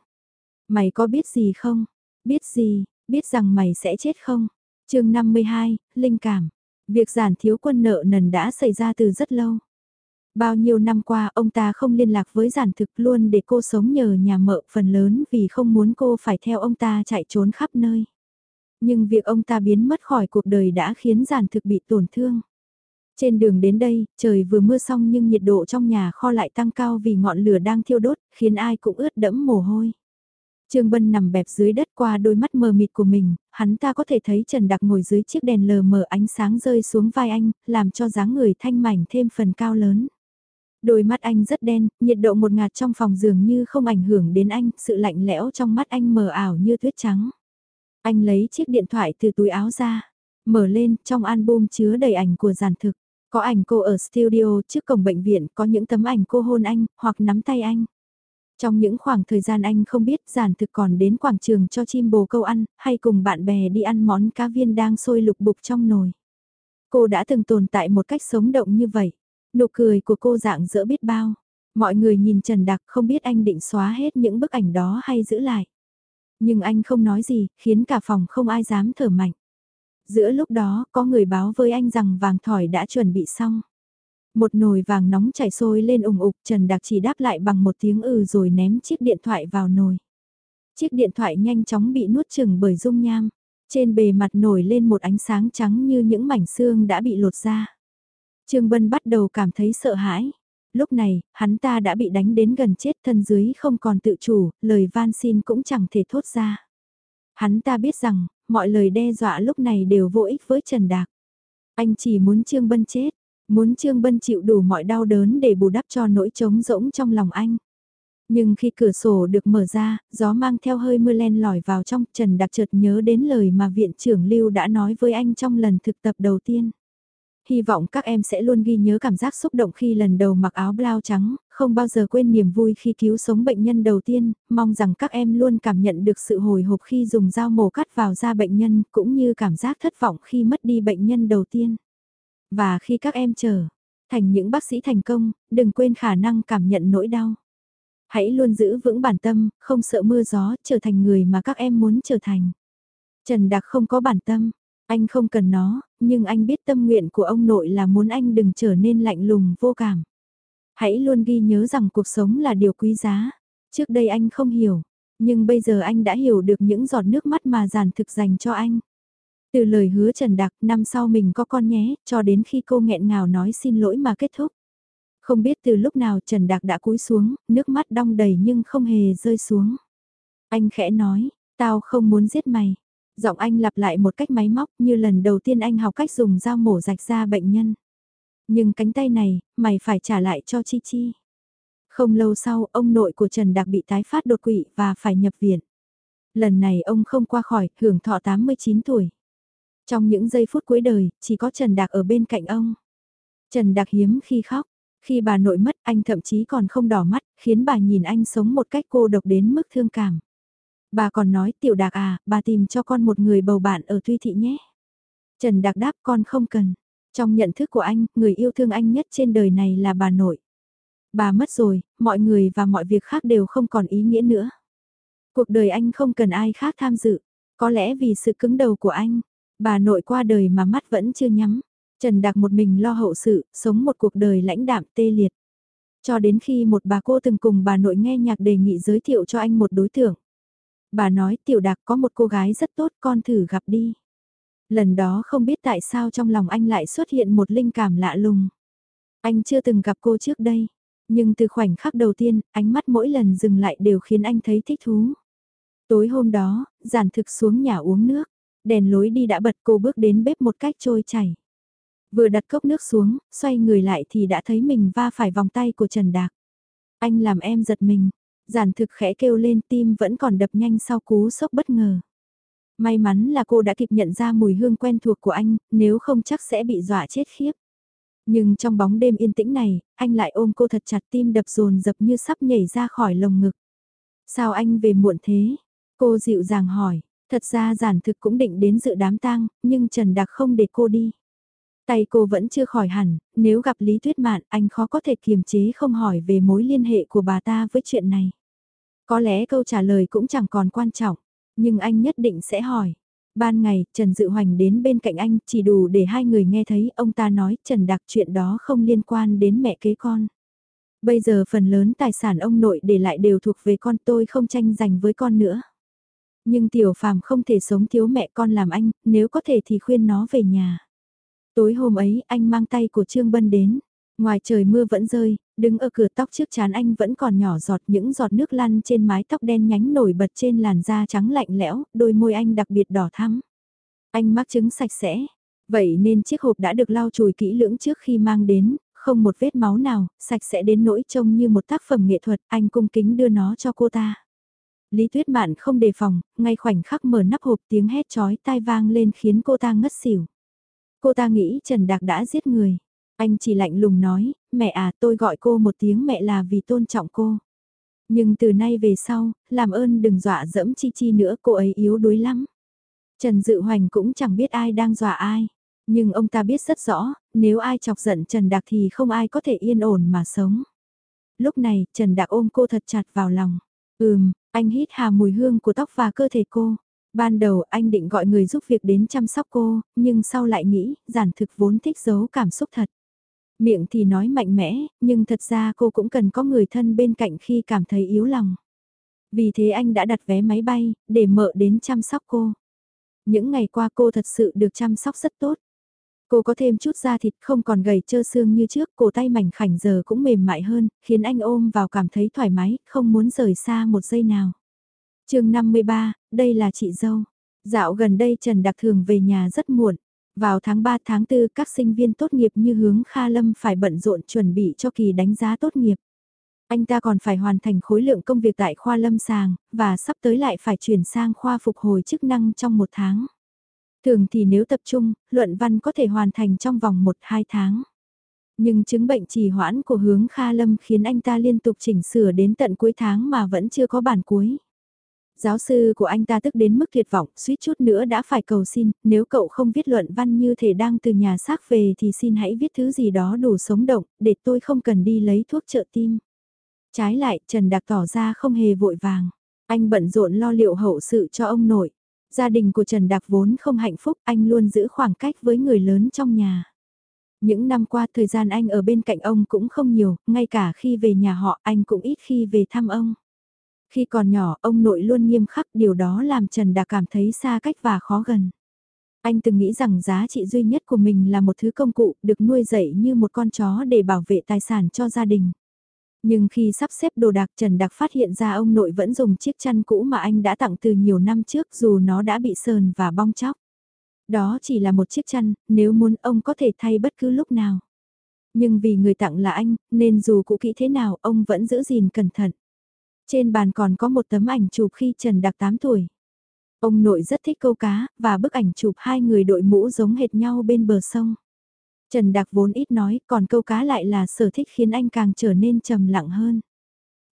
Mày có biết gì không? Biết gì, biết rằng mày sẽ chết không? chương 52, Linh cảm. Việc giản thiếu quân nợ nần đã xảy ra từ rất lâu. Bao nhiêu năm qua ông ta không liên lạc với giản thực luôn để cô sống nhờ nhà mợ phần lớn vì không muốn cô phải theo ông ta chạy trốn khắp nơi. Nhưng việc ông ta biến mất khỏi cuộc đời đã khiến giản thực bị tổn thương. Trên đường đến đây, trời vừa mưa xong nhưng nhiệt độ trong nhà kho lại tăng cao vì ngọn lửa đang thiêu đốt, khiến ai cũng ướt đẫm mồ hôi. Trương Bân nằm bẹp dưới đất qua đôi mắt mờ mịt của mình, hắn ta có thể thấy Trần Đặc ngồi dưới chiếc đèn lờ mờ ánh sáng rơi xuống vai anh, làm cho dáng người thanh mảnh thêm phần cao lớn. Đôi mắt anh rất đen, nhiệt độ một ngạt trong phòng dường như không ảnh hưởng đến anh, sự lạnh lẽo trong mắt anh mờ ảo như tuyết trắng. Anh lấy chiếc điện thoại từ túi áo ra, mở lên, trong album chứa đầy ảnh của giàn thực. Có ảnh cô ở studio trước cổng bệnh viện, có những tấm ảnh cô hôn anh, hoặc nắm tay anh. Trong những khoảng thời gian anh không biết giản thực còn đến quảng trường cho chim bồ câu ăn, hay cùng bạn bè đi ăn món cá viên đang sôi lục bục trong nồi. Cô đã từng tồn tại một cách sống động như vậy. Nụ cười của cô dạng dỡ biết bao. Mọi người nhìn Trần Đặc không biết anh định xóa hết những bức ảnh đó hay giữ lại. Nhưng anh không nói gì, khiến cả phòng không ai dám thở mạnh. Giữa lúc đó, có người báo với anh rằng vàng thỏi đã chuẩn bị xong. Một nồi vàng nóng chảy sôi lên ủng ục, Trần Đặc chỉ đáp lại bằng một tiếng ừ rồi ném chiếc điện thoại vào nồi. Chiếc điện thoại nhanh chóng bị nuốt chừng bởi dung nham. Trên bề mặt nổi lên một ánh sáng trắng như những mảnh xương đã bị lột ra. Trương Bân bắt đầu cảm thấy sợ hãi. Lúc này, hắn ta đã bị đánh đến gần chết thân dưới không còn tự chủ, lời van xin cũng chẳng thể thốt ra. Hắn ta biết rằng, mọi lời đe dọa lúc này đều vô ích với Trần Đạc. Anh chỉ muốn Trương Bân chết, muốn Trương Bân chịu đủ mọi đau đớn để bù đắp cho nỗi trống rỗng trong lòng anh. Nhưng khi cửa sổ được mở ra, gió mang theo hơi mưa len lỏi vào trong, Trần Đặc chợt nhớ đến lời mà viện trưởng Lưu đã nói với anh trong lần thực tập đầu tiên hy vọng các em sẽ luôn ghi nhớ cảm giác xúc động khi lần đầu mặc áo blau trắng, không bao giờ quên niềm vui khi cứu sống bệnh nhân đầu tiên, mong rằng các em luôn cảm nhận được sự hồi hộp khi dùng dao mổ cắt vào da bệnh nhân, cũng như cảm giác thất vọng khi mất đi bệnh nhân đầu tiên. Và khi các em chờ, thành những bác sĩ thành công, đừng quên khả năng cảm nhận nỗi đau. Hãy luôn giữ vững bản tâm, không sợ mưa gió, trở thành người mà các em muốn trở thành. Trần Đạc không có bản tâm, anh không cần nó, nhưng anh biết tâm nguyện của ông nội là muốn anh đừng trở nên lạnh lùng vô cảm. Hãy luôn ghi nhớ rằng cuộc sống là điều quý giá. Trước đây anh không hiểu, nhưng bây giờ anh đã hiểu được những giọt nước mắt mà giản thực dành cho anh. Từ lời hứa Trần Đặc năm sau mình có con nhé, cho đến khi cô nghẹn ngào nói xin lỗi mà kết thúc. Không biết từ lúc nào Trần Đạc đã cúi xuống, nước mắt đong đầy nhưng không hề rơi xuống. Anh khẽ nói, tao không muốn giết mày, Giọng anh lặp lại một cách máy móc như lần đầu tiên anh học cách dùng dao mổ rạch ra bệnh nhân. Nhưng cánh tay này, mày phải trả lại cho Chi Chi. Không lâu sau, ông nội của Trần Đặc bị tái phát đột quỵ và phải nhập viện. Lần này ông không qua khỏi, hưởng thọ 89 tuổi. Trong những giây phút cuối đời, chỉ có Trần Đạc ở bên cạnh ông. Trần Đạc hiếm khi khóc, khi bà nội mất anh thậm chí còn không đỏ mắt, khiến bà nhìn anh sống một cách cô độc đến mức thương cảm. Bà còn nói tiểu đạc à, bà tìm cho con một người bầu bạn ở Tuy Thị nhé. Trần Đạc đáp con không cần. Trong nhận thức của anh, người yêu thương anh nhất trên đời này là bà nội. Bà mất rồi, mọi người và mọi việc khác đều không còn ý nghĩa nữa. Cuộc đời anh không cần ai khác tham dự. Có lẽ vì sự cứng đầu của anh, bà nội qua đời mà mắt vẫn chưa nhắm. Trần Đạc một mình lo hậu sự, sống một cuộc đời lãnh đạm tê liệt. Cho đến khi một bà cô từng cùng bà nội nghe nhạc đề nghị giới thiệu cho anh một đối tượng bà nói tiểu đạc có một cô gái rất tốt con thử gặp đi. Lần đó không biết tại sao trong lòng anh lại xuất hiện một linh cảm lạ lùng. Anh chưa từng gặp cô trước đây, nhưng từ khoảnh khắc đầu tiên, ánh mắt mỗi lần dừng lại đều khiến anh thấy thích thú. Tối hôm đó, giản thực xuống nhà uống nước, đèn lối đi đã bật cô bước đến bếp một cách trôi chảy. Vừa đặt cốc nước xuống, xoay người lại thì đã thấy mình va phải vòng tay của Trần Đạc. Anh làm em giật mình, giản thực khẽ kêu lên tim vẫn còn đập nhanh sau cú sốc bất ngờ. May mắn là cô đã kịp nhận ra mùi hương quen thuộc của anh, nếu không chắc sẽ bị dọa chết khiếp. Nhưng trong bóng đêm yên tĩnh này, anh lại ôm cô thật chặt tim đập dồn dập như sắp nhảy ra khỏi lồng ngực. Sao anh về muộn thế? Cô dịu dàng hỏi, thật ra giản thực cũng định đến dự đám tang, nhưng Trần Đặc không để cô đi. Tay cô vẫn chưa khỏi hẳn, nếu gặp Lý Tuyết Mạn anh khó có thể kiềm chế không hỏi về mối liên hệ của bà ta với chuyện này. Có lẽ câu trả lời cũng chẳng còn quan trọng, nhưng anh nhất định sẽ hỏi. Ban ngày, Trần Dự Hoành đến bên cạnh anh chỉ đủ để hai người nghe thấy ông ta nói Trần Đặc chuyện đó không liên quan đến mẹ kế con. Bây giờ phần lớn tài sản ông nội để lại đều thuộc về con tôi không tranh giành với con nữa. Nhưng tiểu phàm không thể sống thiếu mẹ con làm anh, nếu có thể thì khuyên nó về nhà. Tối hôm ấy anh mang tay của Trương Bân đến. Ngoài trời mưa vẫn rơi, đứng ở cửa tóc trước chán anh vẫn còn nhỏ giọt những giọt nước lăn trên mái tóc đen nhánh nổi bật trên làn da trắng lạnh lẽo, đôi môi anh đặc biệt đỏ thắm. Anh mắc trứng sạch sẽ, vậy nên chiếc hộp đã được lau chùi kỹ lưỡng trước khi mang đến, không một vết máu nào, sạch sẽ đến nỗi trông như một tác phẩm nghệ thuật, anh cung kính đưa nó cho cô ta. Lý Tuyết Mạn không đề phòng, ngay khoảnh khắc mở nắp hộp tiếng hét chói tai vang lên khiến cô ta ngất xỉu. Cô ta nghĩ Trần Đạc đã giết người. Anh chỉ lạnh lùng nói, mẹ à tôi gọi cô một tiếng mẹ là vì tôn trọng cô. Nhưng từ nay về sau, làm ơn đừng dọa dẫm chi chi nữa cô ấy yếu đuối lắm. Trần Dự Hoành cũng chẳng biết ai đang dọa ai. Nhưng ông ta biết rất rõ, nếu ai chọc giận Trần Đạc thì không ai có thể yên ổn mà sống. Lúc này, Trần Đạc ôm cô thật chặt vào lòng. Ừm, anh hít hà mùi hương của tóc và cơ thể cô. Ban đầu anh định gọi người giúp việc đến chăm sóc cô, nhưng sau lại nghĩ, giản thực vốn thích giấu cảm xúc thật. Miệng thì nói mạnh mẽ, nhưng thật ra cô cũng cần có người thân bên cạnh khi cảm thấy yếu lòng. Vì thế anh đã đặt vé máy bay, để mợ đến chăm sóc cô. Những ngày qua cô thật sự được chăm sóc rất tốt. Cô có thêm chút da thịt không còn gầy trơ xương như trước, cổ tay mảnh khảnh giờ cũng mềm mại hơn, khiến anh ôm vào cảm thấy thoải mái, không muốn rời xa một giây nào chương 53, đây là chị dâu. Dạo gần đây Trần Đặc Thường về nhà rất muộn. Vào tháng 3 tháng 4 các sinh viên tốt nghiệp như hướng Kha Lâm phải bận rộn chuẩn bị cho kỳ đánh giá tốt nghiệp. Anh ta còn phải hoàn thành khối lượng công việc tại khoa lâm sàng, và sắp tới lại phải chuyển sang khoa phục hồi chức năng trong một tháng. Thường thì nếu tập trung, luận văn có thể hoàn thành trong vòng 1-2 tháng. Nhưng chứng bệnh trì hoãn của hướng Kha Lâm khiến anh ta liên tục chỉnh sửa đến tận cuối tháng mà vẫn chưa có bản cuối. Giáo sư của anh ta tức đến mức tuyệt vọng, suýt chút nữa đã phải cầu xin, nếu cậu không viết luận văn như thể đang từ nhà xác về thì xin hãy viết thứ gì đó đủ sống động, để tôi không cần đi lấy thuốc trợ tim. Trái lại, Trần Đạc tỏ ra không hề vội vàng. Anh bận rộn lo liệu hậu sự cho ông nội. Gia đình của Trần Đạc vốn không hạnh phúc, anh luôn giữ khoảng cách với người lớn trong nhà. Những năm qua thời gian anh ở bên cạnh ông cũng không nhiều, ngay cả khi về nhà họ anh cũng ít khi về thăm ông. Khi còn nhỏ, ông nội luôn nghiêm khắc điều đó làm Trần Đạc cảm thấy xa cách và khó gần. Anh từng nghĩ rằng giá trị duy nhất của mình là một thứ công cụ được nuôi dạy như một con chó để bảo vệ tài sản cho gia đình. Nhưng khi sắp xếp đồ đạc Trần Đặc phát hiện ra ông nội vẫn dùng chiếc chăn cũ mà anh đã tặng từ nhiều năm trước dù nó đã bị sờn và bong chóc. Đó chỉ là một chiếc chăn, nếu muốn ông có thể thay bất cứ lúc nào. Nhưng vì người tặng là anh, nên dù cũ kỹ thế nào ông vẫn giữ gìn cẩn thận. Trên bàn còn có một tấm ảnh chụp khi Trần Đặc 8 tuổi. Ông nội rất thích câu cá, và bức ảnh chụp hai người đội mũ giống hệt nhau bên bờ sông. Trần Đặc vốn ít nói, còn câu cá lại là sở thích khiến anh càng trở nên trầm lặng hơn.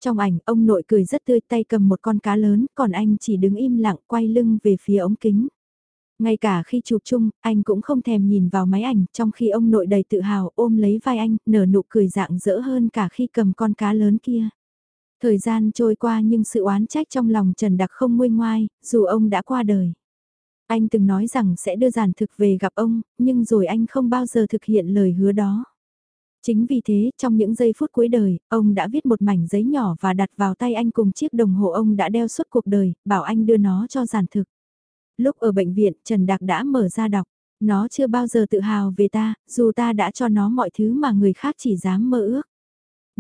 Trong ảnh, ông nội cười rất tươi tay cầm một con cá lớn, còn anh chỉ đứng im lặng quay lưng về phía ống kính. Ngay cả khi chụp chung, anh cũng không thèm nhìn vào máy ảnh, trong khi ông nội đầy tự hào ôm lấy vai anh, nở nụ cười dạng dỡ hơn cả khi cầm con cá lớn kia. Thời gian trôi qua nhưng sự oán trách trong lòng Trần Đặc không nguôi ngoai, dù ông đã qua đời. Anh từng nói rằng sẽ đưa giản thực về gặp ông, nhưng rồi anh không bao giờ thực hiện lời hứa đó. Chính vì thế, trong những giây phút cuối đời, ông đã viết một mảnh giấy nhỏ và đặt vào tay anh cùng chiếc đồng hồ ông đã đeo suốt cuộc đời, bảo anh đưa nó cho giản thực. Lúc ở bệnh viện, Trần Đạc đã mở ra đọc. Nó chưa bao giờ tự hào về ta, dù ta đã cho nó mọi thứ mà người khác chỉ dám mơ ước.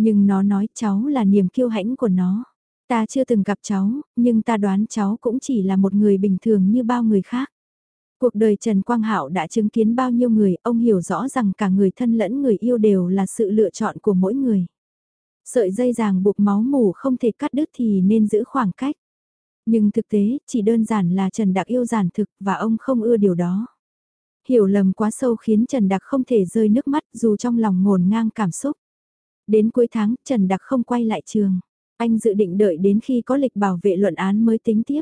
Nhưng nó nói cháu là niềm kiêu hãnh của nó. Ta chưa từng gặp cháu, nhưng ta đoán cháu cũng chỉ là một người bình thường như bao người khác. Cuộc đời Trần Quang Hạo đã chứng kiến bao nhiêu người, ông hiểu rõ rằng cả người thân lẫn người yêu đều là sự lựa chọn của mỗi người. Sợi dây ràng buộc máu mủ không thể cắt đứt thì nên giữ khoảng cách. Nhưng thực tế, chỉ đơn giản là Trần Đặc yêu giản thực và ông không ưa điều đó. Hiểu lầm quá sâu khiến Trần Đặc không thể rơi nước mắt dù trong lòng ngổn ngang cảm xúc. Đến cuối tháng, Trần Đặc không quay lại trường. Anh dự định đợi đến khi có lịch bảo vệ luận án mới tính tiếp.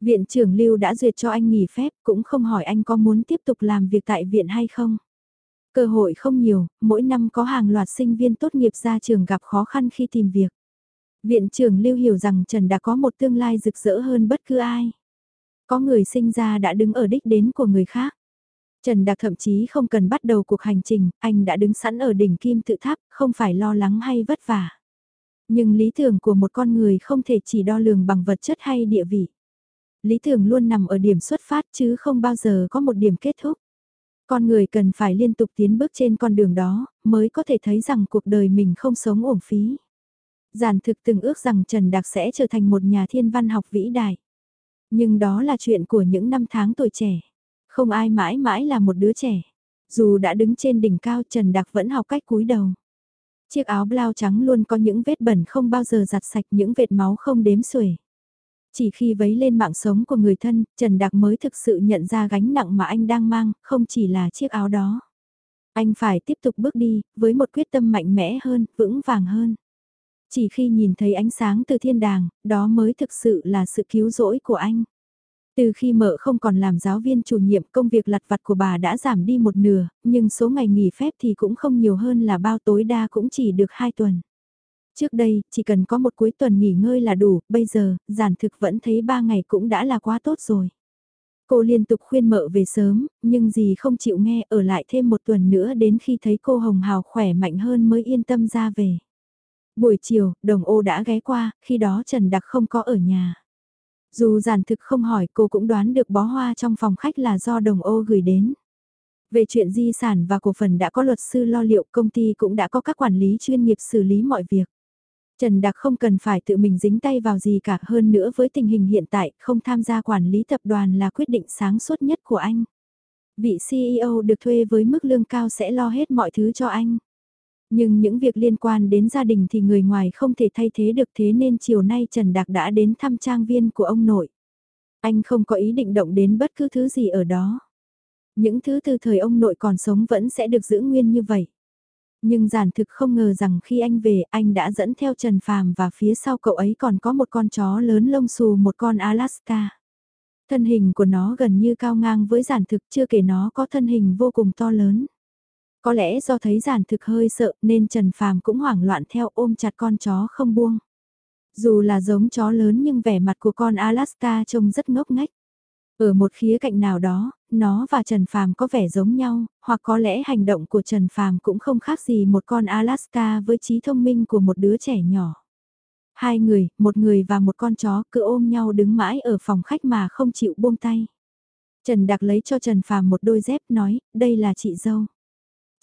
Viện trưởng Lưu đã duyệt cho anh nghỉ phép, cũng không hỏi anh có muốn tiếp tục làm việc tại viện hay không. Cơ hội không nhiều, mỗi năm có hàng loạt sinh viên tốt nghiệp ra trường gặp khó khăn khi tìm việc. Viện trưởng Lưu hiểu rằng Trần đã có một tương lai rực rỡ hơn bất cứ ai. Có người sinh ra đã đứng ở đích đến của người khác. Trần Đạc thậm chí không cần bắt đầu cuộc hành trình, anh đã đứng sẵn ở đỉnh kim tự tháp, không phải lo lắng hay vất vả. Nhưng lý tưởng của một con người không thể chỉ đo lường bằng vật chất hay địa vị. Lý tưởng luôn nằm ở điểm xuất phát chứ không bao giờ có một điểm kết thúc. Con người cần phải liên tục tiến bước trên con đường đó, mới có thể thấy rằng cuộc đời mình không sống uổng phí. Giản thực từng ước rằng Trần Đạc sẽ trở thành một nhà thiên văn học vĩ đại. Nhưng đó là chuyện của những năm tháng tuổi trẻ. Không ai mãi mãi là một đứa trẻ. Dù đã đứng trên đỉnh cao Trần Đạc vẫn học cách cúi đầu. Chiếc áo blau trắng luôn có những vết bẩn không bao giờ giặt sạch những vệt máu không đếm xuể. Chỉ khi vấy lên mạng sống của người thân, Trần Đạc mới thực sự nhận ra gánh nặng mà anh đang mang, không chỉ là chiếc áo đó. Anh phải tiếp tục bước đi, với một quyết tâm mạnh mẽ hơn, vững vàng hơn. Chỉ khi nhìn thấy ánh sáng từ thiên đàng, đó mới thực sự là sự cứu rỗi của anh. Từ khi mợ không còn làm giáo viên chủ nhiệm công việc lặt vặt của bà đã giảm đi một nửa, nhưng số ngày nghỉ phép thì cũng không nhiều hơn là bao tối đa cũng chỉ được 2 tuần. Trước đây, chỉ cần có một cuối tuần nghỉ ngơi là đủ, bây giờ, giản thực vẫn thấy 3 ngày cũng đã là quá tốt rồi. Cô liên tục khuyên mợ về sớm, nhưng dì không chịu nghe ở lại thêm một tuần nữa đến khi thấy cô Hồng Hào khỏe mạnh hơn mới yên tâm ra về. Buổi chiều, đồng ô đã ghé qua, khi đó Trần Đặc không có ở nhà. Dù giản thực không hỏi, cô cũng đoán được bó hoa trong phòng khách là do đồng ô gửi đến. Về chuyện di sản và cổ phần đã có luật sư lo liệu, công ty cũng đã có các quản lý chuyên nghiệp xử lý mọi việc. Trần Đặc không cần phải tự mình dính tay vào gì cả, hơn nữa với tình hình hiện tại, không tham gia quản lý tập đoàn là quyết định sáng suốt nhất của anh. Vị CEO được thuê với mức lương cao sẽ lo hết mọi thứ cho anh. Nhưng những việc liên quan đến gia đình thì người ngoài không thể thay thế được thế nên chiều nay Trần Đạc đã đến thăm trang viên của ông nội. Anh không có ý định động đến bất cứ thứ gì ở đó. Những thứ từ thời ông nội còn sống vẫn sẽ được giữ nguyên như vậy. Nhưng giản thực không ngờ rằng khi anh về, anh đã dẫn theo Trần Phàm và phía sau cậu ấy còn có một con chó lớn lông xù, một con Alaska. Thân hình của nó gần như cao ngang với giản thực, chưa kể nó có thân hình vô cùng to lớn. Có lẽ do thấy giản thực hơi sợ nên Trần Phàm cũng hoảng loạn theo ôm chặt con chó không buông. Dù là giống chó lớn nhưng vẻ mặt của con Alaska trông rất ngốc nghếch. Ở một khía cạnh nào đó, nó và Trần Phàm có vẻ giống nhau, hoặc có lẽ hành động của Trần Phàm cũng không khác gì một con Alaska với trí thông minh của một đứa trẻ nhỏ. Hai người, một người và một con chó cứ ôm nhau đứng mãi ở phòng khách mà không chịu buông tay. Trần Đặc lấy cho Trần Phàm một đôi dép nói, đây là chị dâu.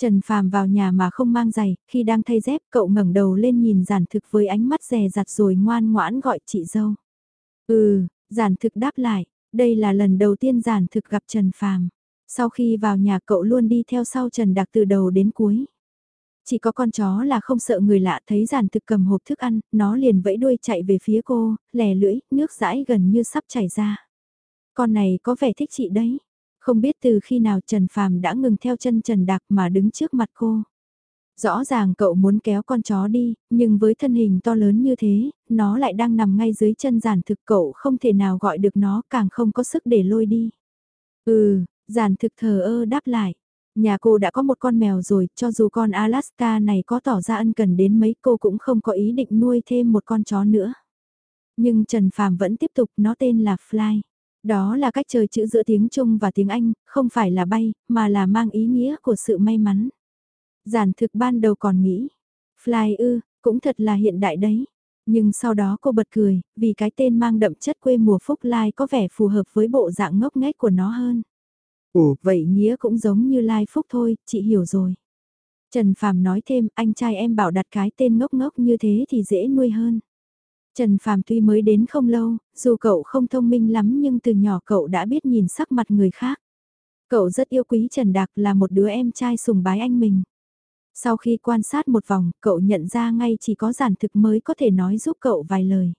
Trần Phàm vào nhà mà không mang giày, khi đang thay dép cậu ngẩng đầu lên nhìn giản thực với ánh mắt rè rặt rồi ngoan ngoãn gọi chị dâu. Ừ, giản thực đáp lại, đây là lần đầu tiên giản thực gặp Trần Phàm. Sau khi vào nhà cậu luôn đi theo sau Trần Đặc từ đầu đến cuối. Chỉ có con chó là không sợ người lạ thấy giản thực cầm hộp thức ăn, nó liền vẫy đuôi chạy về phía cô, lè lưỡi, nước dãi gần như sắp chảy ra. Con này có vẻ thích chị đấy. Không biết từ khi nào Trần Phàm đã ngừng theo chân Trần Đạc mà đứng trước mặt cô. Rõ ràng cậu muốn kéo con chó đi, nhưng với thân hình to lớn như thế, nó lại đang nằm ngay dưới chân giản thực cậu không thể nào gọi được nó càng không có sức để lôi đi. Ừ, giản thực thờ ơ đáp lại. Nhà cô đã có một con mèo rồi, cho dù con Alaska này có tỏ ra ân cần đến mấy cô cũng không có ý định nuôi thêm một con chó nữa. Nhưng Trần Phàm vẫn tiếp tục, nó tên là Fly. Đó là cách chơi chữ giữa tiếng Trung và tiếng Anh, không phải là bay, mà là mang ý nghĩa của sự may mắn. Giản thực ban đầu còn nghĩ, Fly ư, cũng thật là hiện đại đấy. Nhưng sau đó cô bật cười, vì cái tên mang đậm chất quê mùa Phúc Lai có vẻ phù hợp với bộ dạng ngốc nghếch của nó hơn. Ồ, vậy nghĩa cũng giống như Lai Phúc thôi, chị hiểu rồi. Trần Phàm nói thêm, anh trai em bảo đặt cái tên ngốc ngốc như thế thì dễ nuôi hơn. Trần Phàm tuy mới đến không lâu, dù cậu không thông minh lắm nhưng từ nhỏ cậu đã biết nhìn sắc mặt người khác. Cậu rất yêu quý Trần Đạc là một đứa em trai sùng bái anh mình. Sau khi quan sát một vòng, cậu nhận ra ngay chỉ có giản thực mới có thể nói giúp cậu vài lời.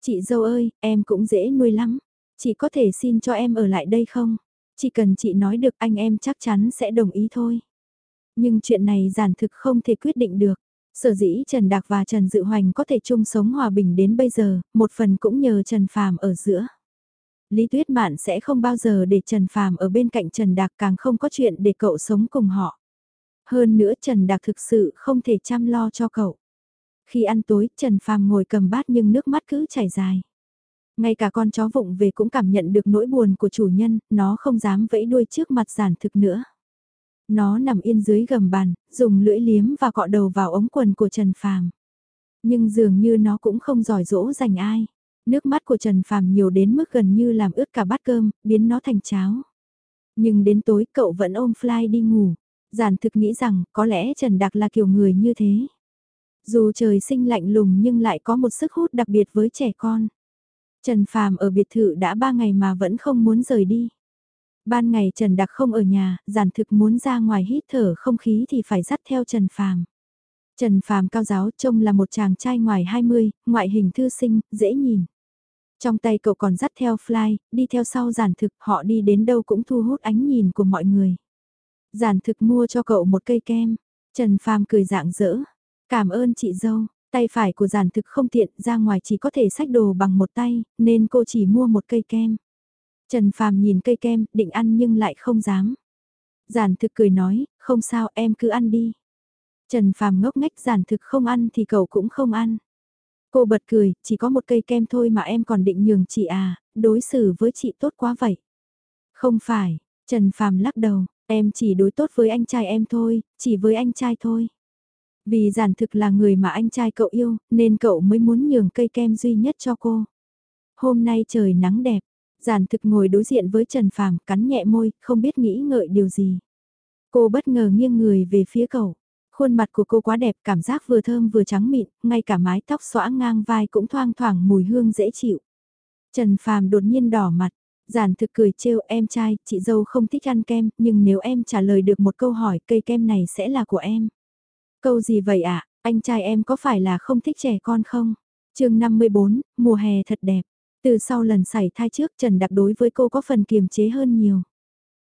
Chị dâu ơi, em cũng dễ nuôi lắm. Chị có thể xin cho em ở lại đây không? Chỉ cần chị nói được anh em chắc chắn sẽ đồng ý thôi. Nhưng chuyện này giản thực không thể quyết định được. Sở dĩ Trần Đạc và Trần Dự Hoành có thể chung sống hòa bình đến bây giờ, một phần cũng nhờ Trần Phàm ở giữa. Lý Tuyết Mạn sẽ không bao giờ để Trần Phàm ở bên cạnh Trần Đạc càng không có chuyện để cậu sống cùng họ. Hơn nữa Trần Đạc thực sự không thể chăm lo cho cậu. Khi ăn tối, Trần Phàm ngồi cầm bát nhưng nước mắt cứ chảy dài. Ngay cả con chó vụng về cũng cảm nhận được nỗi buồn của chủ nhân, nó không dám vẫy đuôi trước mặt giản thực nữa. Nó nằm yên dưới gầm bàn, dùng lưỡi liếm và cọ đầu vào ống quần của Trần Phàm. Nhưng dường như nó cũng không giỏi dỗ dành ai. Nước mắt của Trần Phàm nhiều đến mức gần như làm ướt cả bát cơm, biến nó thành cháo. Nhưng đến tối cậu vẫn ôm Fly đi ngủ. Giản thực nghĩ rằng có lẽ Trần Đặc là kiểu người như thế. Dù trời sinh lạnh lùng nhưng lại có một sức hút đặc biệt với trẻ con. Trần Phàm ở biệt thự đã ba ngày mà vẫn không muốn rời đi. Ban ngày Trần Đặc không ở nhà, giản thực muốn ra ngoài hít thở không khí thì phải dắt theo Trần Phàm. Trần Phàm cao giáo trông là một chàng trai ngoài 20, ngoại hình thư sinh, dễ nhìn. Trong tay cậu còn dắt theo fly, đi theo sau giản thực, họ đi đến đâu cũng thu hút ánh nhìn của mọi người. Giản thực mua cho cậu một cây kem. Trần Phàm cười dạng dỡ. Cảm ơn chị dâu, tay phải của giản thực không tiện, ra ngoài chỉ có thể xách đồ bằng một tay, nên cô chỉ mua một cây kem. Trần Phàm nhìn cây kem, định ăn nhưng lại không dám. Giản thực cười nói, không sao em cứ ăn đi. Trần Phàm ngốc nghếch giản thực không ăn thì cậu cũng không ăn. Cô bật cười, chỉ có một cây kem thôi mà em còn định nhường chị à, đối xử với chị tốt quá vậy. Không phải, Trần Phàm lắc đầu, em chỉ đối tốt với anh trai em thôi, chỉ với anh trai thôi. Vì giản thực là người mà anh trai cậu yêu, nên cậu mới muốn nhường cây kem duy nhất cho cô. Hôm nay trời nắng đẹp, giản thực ngồi đối diện với Trần Phàm cắn nhẹ môi, không biết nghĩ ngợi điều gì. Cô bất ngờ nghiêng người về phía cậu. Khuôn mặt của cô quá đẹp, cảm giác vừa thơm vừa trắng mịn, ngay cả mái tóc xõa ngang vai cũng thoang thoảng mùi hương dễ chịu. Trần Phàm đột nhiên đỏ mặt, giản thực cười trêu em trai, chị dâu không thích ăn kem, nhưng nếu em trả lời được một câu hỏi cây kem này sẽ là của em. Câu gì vậy ạ, à? anh trai em có phải là không thích trẻ con không? chương 54, mùa hè thật đẹp. Từ sau lần xảy thai trước Trần Đặc đối với cô có phần kiềm chế hơn nhiều.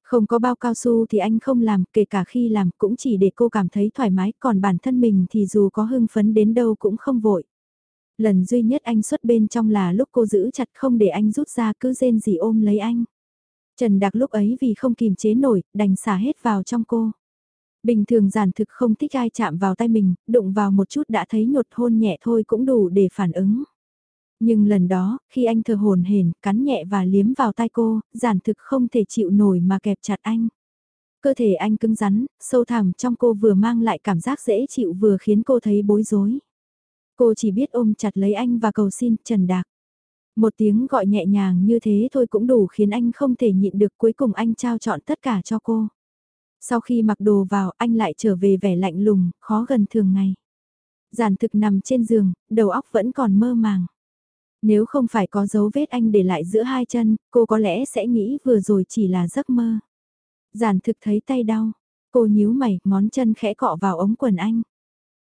Không có bao cao su thì anh không làm, kể cả khi làm cũng chỉ để cô cảm thấy thoải mái, còn bản thân mình thì dù có hưng phấn đến đâu cũng không vội. Lần duy nhất anh xuất bên trong là lúc cô giữ chặt không để anh rút ra cứ rên gì ôm lấy anh. Trần Đặc lúc ấy vì không kìm chế nổi, đành xả hết vào trong cô. Bình thường giản thực không thích ai chạm vào tay mình, đụng vào một chút đã thấy nhột hôn nhẹ thôi cũng đủ để phản ứng. Nhưng lần đó, khi anh thờ hồn hển, cắn nhẹ và liếm vào tai cô, giản thực không thể chịu nổi mà kẹp chặt anh. Cơ thể anh cứng rắn, sâu thẳm trong cô vừa mang lại cảm giác dễ chịu vừa khiến cô thấy bối rối. Cô chỉ biết ôm chặt lấy anh và cầu xin, Trần Đạc. Một tiếng gọi nhẹ nhàng như thế thôi cũng đủ khiến anh không thể nhịn được cuối cùng anh trao chọn tất cả cho cô. Sau khi mặc đồ vào anh lại trở về vẻ lạnh lùng, khó gần thường ngày. Giản thực nằm trên giường, đầu óc vẫn còn mơ màng. Nếu không phải có dấu vết anh để lại giữa hai chân, cô có lẽ sẽ nghĩ vừa rồi chỉ là giấc mơ. Giản thực thấy tay đau, cô nhíu mày, ngón chân khẽ cọ vào ống quần anh.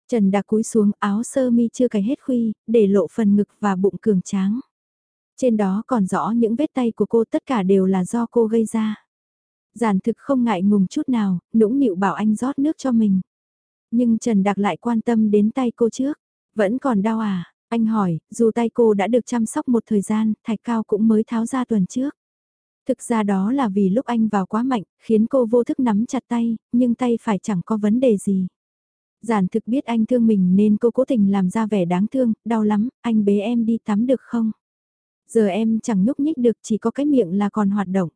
Trần Đặc cúi xuống áo sơ mi chưa cài hết khuy, để lộ phần ngực và bụng cường tráng. Trên đó còn rõ những vết tay của cô tất cả đều là do cô gây ra. Giản thực không ngại ngùng chút nào, nũng nịu bảo anh rót nước cho mình. Nhưng Trần Đạc lại quan tâm đến tay cô trước. Vẫn còn đau à? Anh hỏi, dù tay cô đã được chăm sóc một thời gian, thạch cao cũng mới tháo ra tuần trước. Thực ra đó là vì lúc anh vào quá mạnh, khiến cô vô thức nắm chặt tay, nhưng tay phải chẳng có vấn đề gì. Giản thực biết anh thương mình nên cô cố tình làm ra vẻ đáng thương, đau lắm, anh bế em đi tắm được không? Giờ em chẳng nhúc nhích được chỉ có cái miệng là còn hoạt động.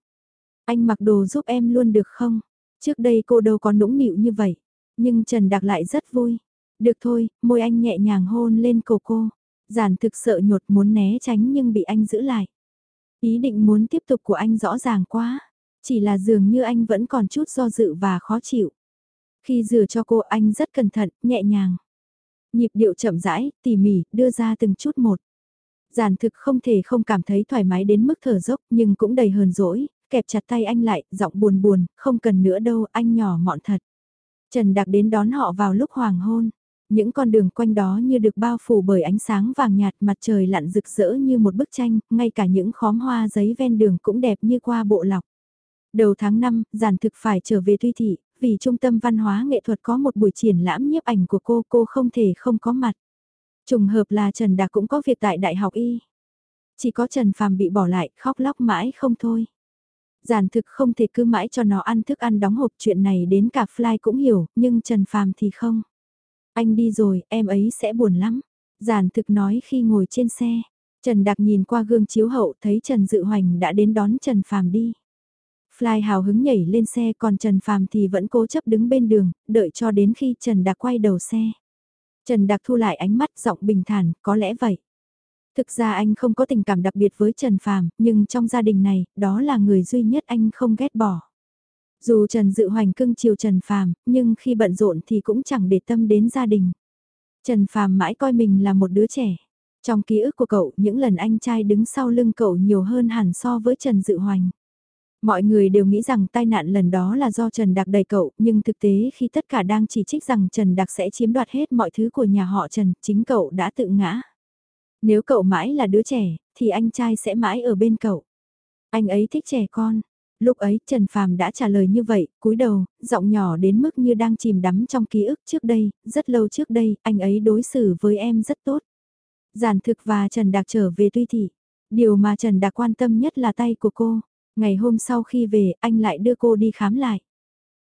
Anh mặc đồ giúp em luôn được không? Trước đây cô đâu có nũng nịu như vậy. Nhưng Trần Đặc lại rất vui. Được thôi, môi anh nhẹ nhàng hôn lên cổ cô. Giản thực sợ nhột muốn né tránh nhưng bị anh giữ lại. Ý định muốn tiếp tục của anh rõ ràng quá. Chỉ là dường như anh vẫn còn chút do dự và khó chịu. Khi rửa cho cô anh rất cẩn thận, nhẹ nhàng. Nhịp điệu chậm rãi, tỉ mỉ, đưa ra từng chút một. Giản thực không thể không cảm thấy thoải mái đến mức thở dốc nhưng cũng đầy hờn dỗi, kẹp chặt tay anh lại, giọng buồn buồn, không cần nữa đâu, anh nhỏ mọn thật. Trần Đạc đến đón họ vào lúc hoàng hôn. Những con đường quanh đó như được bao phủ bởi ánh sáng vàng nhạt mặt trời lặn rực rỡ như một bức tranh, ngay cả những khóm hoa giấy ven đường cũng đẹp như qua bộ lọc. Đầu tháng 5, giản thực phải trở về Tuy Thị, vì trung tâm văn hóa nghệ thuật có một buổi triển lãm nhiếp ảnh của cô, cô không thể không có mặt. Trùng hợp là Trần Đạc cũng có việc tại Đại học Y. Chỉ có Trần Phàm bị bỏ lại, khóc lóc mãi không thôi. Giản thực không thể cứ mãi cho nó ăn thức ăn đóng hộp chuyện này đến cả Fly cũng hiểu, nhưng Trần Phàm thì không. Anh đi rồi, em ấy sẽ buồn lắm. Giản thực nói khi ngồi trên xe. Trần Đặc nhìn qua gương chiếu hậu thấy Trần Dự Hoành đã đến đón Trần Phàm đi. Fly hào hứng nhảy lên xe còn Trần Phàm thì vẫn cố chấp đứng bên đường, đợi cho đến khi Trần Đặc quay đầu xe. Trần Đặc thu lại ánh mắt giọng bình thản, có lẽ vậy. Thực ra anh không có tình cảm đặc biệt với Trần Phàm, nhưng trong gia đình này, đó là người duy nhất anh không ghét bỏ. Dù Trần Dự Hoành cưng chiều Trần Phàm, nhưng khi bận rộn thì cũng chẳng để tâm đến gia đình. Trần Phàm mãi coi mình là một đứa trẻ. Trong ký ức của cậu, những lần anh trai đứng sau lưng cậu nhiều hơn hẳn so với Trần Dự Hoành. Mọi người đều nghĩ rằng tai nạn lần đó là do Trần Đạc đẩy cậu, nhưng thực tế khi tất cả đang chỉ trích rằng Trần Đạc sẽ chiếm đoạt hết mọi thứ của nhà họ Trần, chính cậu đã tự ngã. Nếu cậu mãi là đứa trẻ, thì anh trai sẽ mãi ở bên cậu. Anh ấy thích trẻ con. Lúc ấy Trần Phàm đã trả lời như vậy, cúi đầu, giọng nhỏ đến mức như đang chìm đắm trong ký ức trước đây, rất lâu trước đây, anh ấy đối xử với em rất tốt. Giản thực và Trần Đạc trở về tuy thị. Điều mà Trần Đạc quan tâm nhất là tay của cô. Ngày hôm sau khi về, anh lại đưa cô đi khám lại.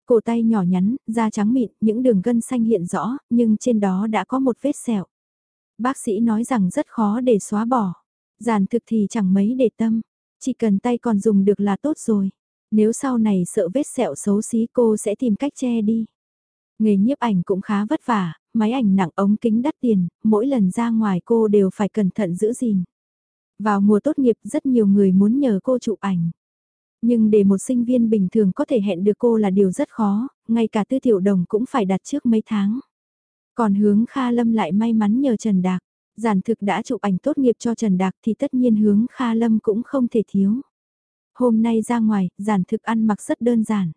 Cổ tay nhỏ nhắn, da trắng mịn, những đường gân xanh hiện rõ, nhưng trên đó đã có một vết sẹo. Bác sĩ nói rằng rất khó để xóa bỏ. Giản thực thì chẳng mấy để tâm. Chỉ cần tay còn dùng được là tốt rồi. Nếu sau này sợ vết sẹo xấu xí cô sẽ tìm cách che đi. Nghề nhiếp ảnh cũng khá vất vả, máy ảnh nặng ống kính đắt tiền, mỗi lần ra ngoài cô đều phải cẩn thận giữ gìn. Vào mùa tốt nghiệp rất nhiều người muốn nhờ cô chụp ảnh. Nhưng để một sinh viên bình thường có thể hẹn được cô là điều rất khó, ngay cả tư tiểu đồng cũng phải đặt trước mấy tháng. Còn hướng Kha Lâm lại may mắn nhờ Trần Đạc. Giản thực đã chụp ảnh tốt nghiệp cho Trần Đạc thì tất nhiên hướng Kha Lâm cũng không thể thiếu. Hôm nay ra ngoài, giản thực ăn mặc rất đơn giản.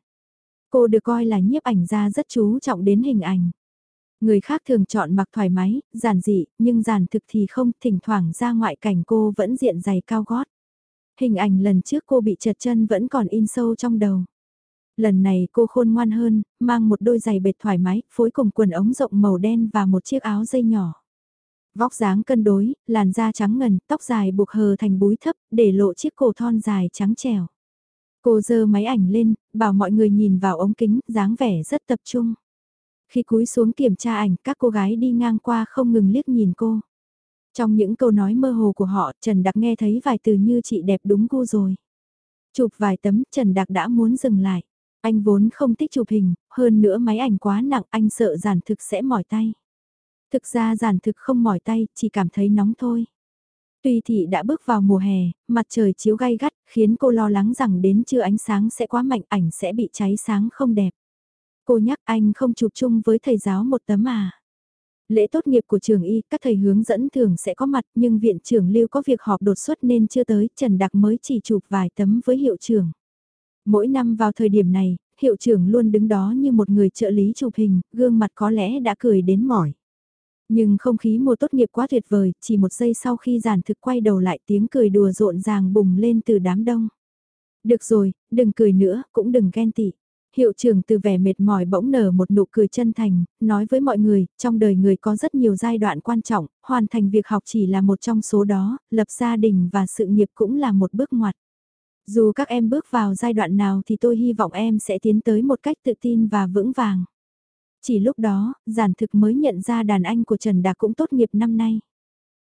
Cô được coi là nhiếp ảnh gia rất chú trọng đến hình ảnh. Người khác thường chọn mặc thoải mái, giản dị, nhưng giản thực thì không, thỉnh thoảng ra ngoại cảnh cô vẫn diện giày cao gót. Hình ảnh lần trước cô bị trật chân vẫn còn in sâu trong đầu. Lần này cô khôn ngoan hơn, mang một đôi giày bệt thoải mái, phối cùng quần ống rộng màu đen và một chiếc áo dây nhỏ. Vóc dáng cân đối, làn da trắng ngần, tóc dài buộc hờ thành búi thấp, để lộ chiếc cổ thon dài trắng trẻo. Cô dơ máy ảnh lên, bảo mọi người nhìn vào ống kính, dáng vẻ rất tập trung. Khi cúi xuống kiểm tra ảnh, các cô gái đi ngang qua không ngừng liếc nhìn cô. Trong những câu nói mơ hồ của họ, Trần Đặc nghe thấy vài từ như chị đẹp đúng gu rồi. Chụp vài tấm, Trần Đặc đã muốn dừng lại. Anh vốn không thích chụp hình, hơn nữa máy ảnh quá nặng, anh sợ giản thực sẽ mỏi tay. Thực ra giản thực không mỏi tay, chỉ cảm thấy nóng thôi. Tuy thị đã bước vào mùa hè, mặt trời chiếu gay gắt, khiến cô lo lắng rằng đến trưa ánh sáng sẽ quá mạnh, ảnh sẽ bị cháy sáng không đẹp. Cô nhắc anh không chụp chung với thầy giáo một tấm à. Lễ tốt nghiệp của trường y, các thầy hướng dẫn thường sẽ có mặt nhưng viện trưởng lưu có việc họp đột xuất nên chưa tới, Trần Đặc mới chỉ chụp vài tấm với hiệu trưởng. Mỗi năm vào thời điểm này, hiệu trưởng luôn đứng đó như một người trợ lý chụp hình, gương mặt có lẽ đã cười đến mỏi. Nhưng không khí mùa tốt nghiệp quá tuyệt vời, chỉ một giây sau khi giản thực quay đầu lại tiếng cười đùa rộn ràng bùng lên từ đám đông. Được rồi, đừng cười nữa, cũng đừng ghen tị. Hiệu trưởng từ vẻ mệt mỏi bỗng nở một nụ cười chân thành, nói với mọi người, trong đời người có rất nhiều giai đoạn quan trọng, hoàn thành việc học chỉ là một trong số đó, lập gia đình và sự nghiệp cũng là một bước ngoặt. Dù các em bước vào giai đoạn nào thì tôi hy vọng em sẽ tiến tới một cách tự tin và vững vàng. Chỉ lúc đó, giản thực mới nhận ra đàn anh của Trần Đạc cũng tốt nghiệp năm nay.